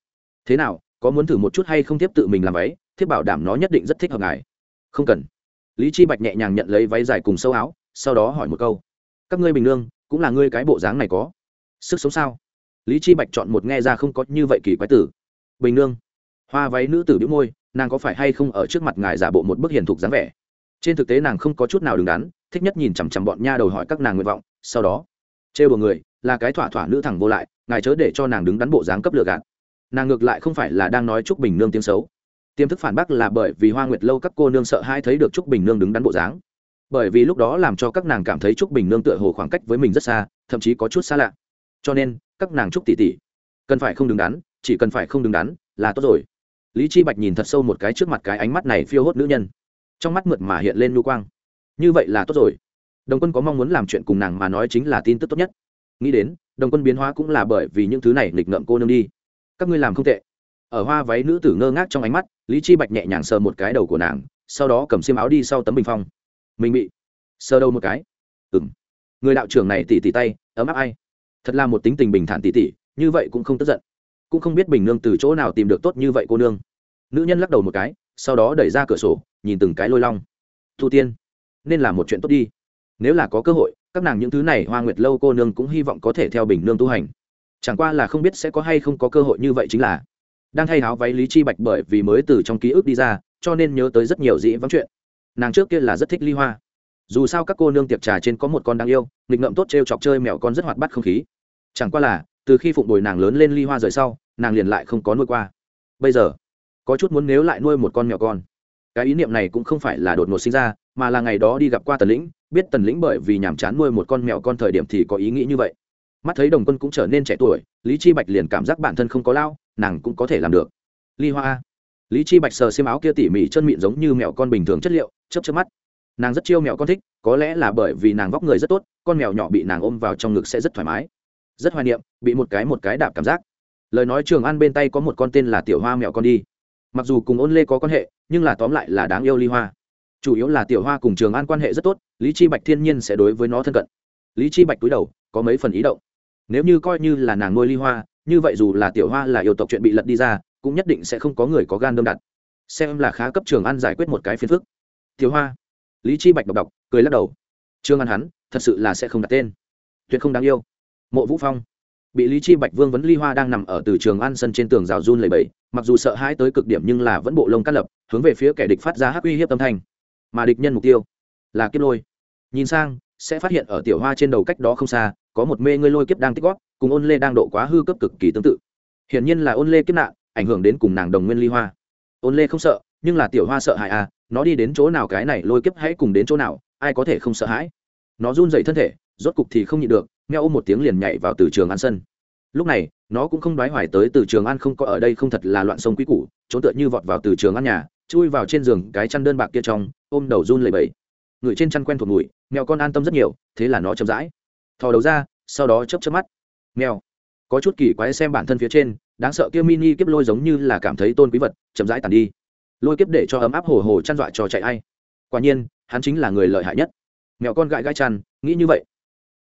Thế nào có muốn thử một chút hay không tiếp tự mình làm váy? Thiếp bảo đảm nó nhất định rất thích hợp ngài. Không cần. Lý chi bạch nhẹ nhàng nhận lấy váy dài cùng sâu áo sau đó hỏi một câu. Các ngươi bình lương, cũng là ngươi cái bộ dáng này có sức sống sao? Lý chi bạch chọn một nghe ra không có như vậy kỳ quái tử. Bình lương, hoa váy nữ tử bĩu môi nàng có phải hay không ở trước mặt ngài giả bộ một bức hiền thục dáng vẻ? Trên thực tế nàng không có chút nào đứng đắn thích nhất nhìn chằm chằm bọn nha đầu hỏi các nàng nguyện vọng sau đó trêu đùa người là cái thỏa thỏa nữ thẳng vô lại, ngài chớ để cho nàng đứng đắn bộ dáng cấp lựa gạt. Nàng ngược lại không phải là đang nói chúc bình nương tiếng xấu. Tiềm thức phản bác là bởi vì hoa nguyệt lâu các cô nương sợ hai thấy được trúc bình nương đứng đắn bộ dáng. Bởi vì lúc đó làm cho các nàng cảm thấy trúc bình nương tựa hồ khoảng cách với mình rất xa, thậm chí có chút xa lạ. Cho nên, các nàng trúc tỉ tỉ cần phải không đứng đắn, chỉ cần phải không đứng đắn là tốt rồi. Lý chi bạch nhìn thật sâu một cái trước mặt cái ánh mắt này phiêu hốt nữ nhân. Trong mắt mượt mà hiện lên nhu quang. Như vậy là tốt rồi. Đồng quân có mong muốn làm chuyện cùng nàng mà nói chính là tin tức tốt nhất nghĩ đến, đồng quân biến hóa cũng là bởi vì những thứ này nghịch ngợm cô nương đi. Các ngươi làm không tệ. Ở hoa váy nữ tử ngơ ngác trong ánh mắt, lý chi bạch nhẹ nhàng sờ một cái đầu của nàng, sau đó cầm xiêm áo đi sau tấm bình phong. Mình bị sờ đầu một cái. Ừm. Người đạo trưởng này tỉ tỉ tay, ấm áp ai? Thật là một tính tình bình thản tỉ tỉ, như vậy cũng không tức giận. Cũng không biết bình nương từ chỗ nào tìm được tốt như vậy cô nương. Nữ nhân lắc đầu một cái, sau đó đẩy ra cửa sổ, nhìn từng cái lôi long. Thu tiên, nên là một chuyện tốt đi. Nếu là có cơ hội các nàng những thứ này hoa nguyệt lâu cô nương cũng hy vọng có thể theo bình nương tu hành. Chẳng qua là không biết sẽ có hay không có cơ hội như vậy chính là đang thay áo váy lý chi bạch bởi vì mới từ trong ký ức đi ra, cho nên nhớ tới rất nhiều dĩ vắng chuyện. Nàng trước kia là rất thích ly hoa. Dù sao các cô nương tiệc trà trên có một con đáng yêu, nghịch ngợm tốt t chọc chơi mèo con rất hoạt bát không khí. Chẳng qua là, từ khi phụng bồi nàng lớn lên ly hoa rời sau, nàng liền lại không có nuôi qua. Bây giờ, có chút muốn nếu lại nuôi một con mèo con. Cái ý niệm này cũng không phải là đột ngột sinh ra, mà là ngày đó đi gặp qua tần lĩnh biết tần lĩnh bởi vì nhàm chán nuôi một con mèo con thời điểm thì có ý nghĩ như vậy. Mắt thấy đồng quân cũng trở nên trẻ tuổi, lý chi bạch liền cảm giác bản thân không có lao, nàng cũng có thể làm được. Ly hoa lý chi bạch sờ xiêm áo kia tỉ mỉ chân mịn giống như mèo con bình thường chất liệu, chớp chớp mắt. Nàng rất chiêu mèo con thích, có lẽ là bởi vì nàng vóc người rất tốt, con mèo nhỏ bị nàng ôm vào trong ngực sẽ rất thoải mái. Rất hoài niệm, bị một cái một cái đạp cảm giác. Lời nói trường an bên tay có một con tên là tiểu hoa mèo con đi. Mặc dù cùng ôn lê có quan hệ, nhưng là tóm lại là đáng yêu ly hoa chủ yếu là tiểu hoa cùng trường an quan hệ rất tốt, lý chi bạch thiên nhiên sẽ đối với nó thân cận. Lý chi bạch túi đầu, có mấy phần ý động. Nếu như coi như là nàng nuôi ly hoa, như vậy dù là tiểu hoa là yêu tộc chuyện bị lật đi ra, cũng nhất định sẽ không có người có gan đâm đặt. Xem là khá cấp trường an giải quyết một cái phiền phức. Tiểu hoa. Lý chi bạch đọc đọc cười lắc đầu. Trương an hắn, thật sự là sẽ không đặt tên. Tuyệt không đáng yêu. Mộ vũ phong. Bị lý chi bạch vương vấn ly hoa đang nằm ở từ trường an sân trên tường rào run lầy bẫy mặc dù sợ hãi tới cực điểm nhưng là vẫn bộ lông cắt lập, hướng về phía kẻ địch phát ra hắc uy hiếp tâm thanh mà địch nhân mục tiêu là kiếp lôi. Nhìn sang, sẽ phát hiện ở tiểu hoa trên đầu cách đó không xa, có một mê ngươi lôi kiếp đang tích góp, cùng ôn lê đang độ quá hư cấp cực kỳ tương tự. Hiển nhiên là ôn lê kiếp nạn, ảnh hưởng đến cùng nàng đồng nguyên ly hoa. Ôn lê không sợ, nhưng là tiểu hoa sợ hãi à nó đi đến chỗ nào cái này lôi kiếp hãy cùng đến chỗ nào, ai có thể không sợ hãi? Nó run dậy thân thể, rốt cục thì không nhịn được nghe ôm một tiếng liền nhảy vào từ trường an sân. Lúc này, nó cũng không đoái hoài tới từ trường an không có ở đây không thật là loạn sông quý củ, trốn tựa như vọt vào từ trường an nhà chui vào trên giường cái chăn đơn bạc kia trong, ôm đầu run lẩy bẩy. Người trên chăn quen thuộc mùi, mèo con an tâm rất nhiều, thế là nó chậm rãi. Thò đầu ra, sau đó chấp chấp mắt. Mèo. Có chút kỳ quái xem bản thân phía trên, đáng sợ kia mini kiếp lôi giống như là cảm thấy tôn quý vật, chậm rãi tàn đi. Lôi kiếp để cho ấm áp hồ hồ chăn dọa cho chạy ai. Quả nhiên, hắn chính là người lợi hại nhất. Mèo con gãi gãi chăn, nghĩ như vậy.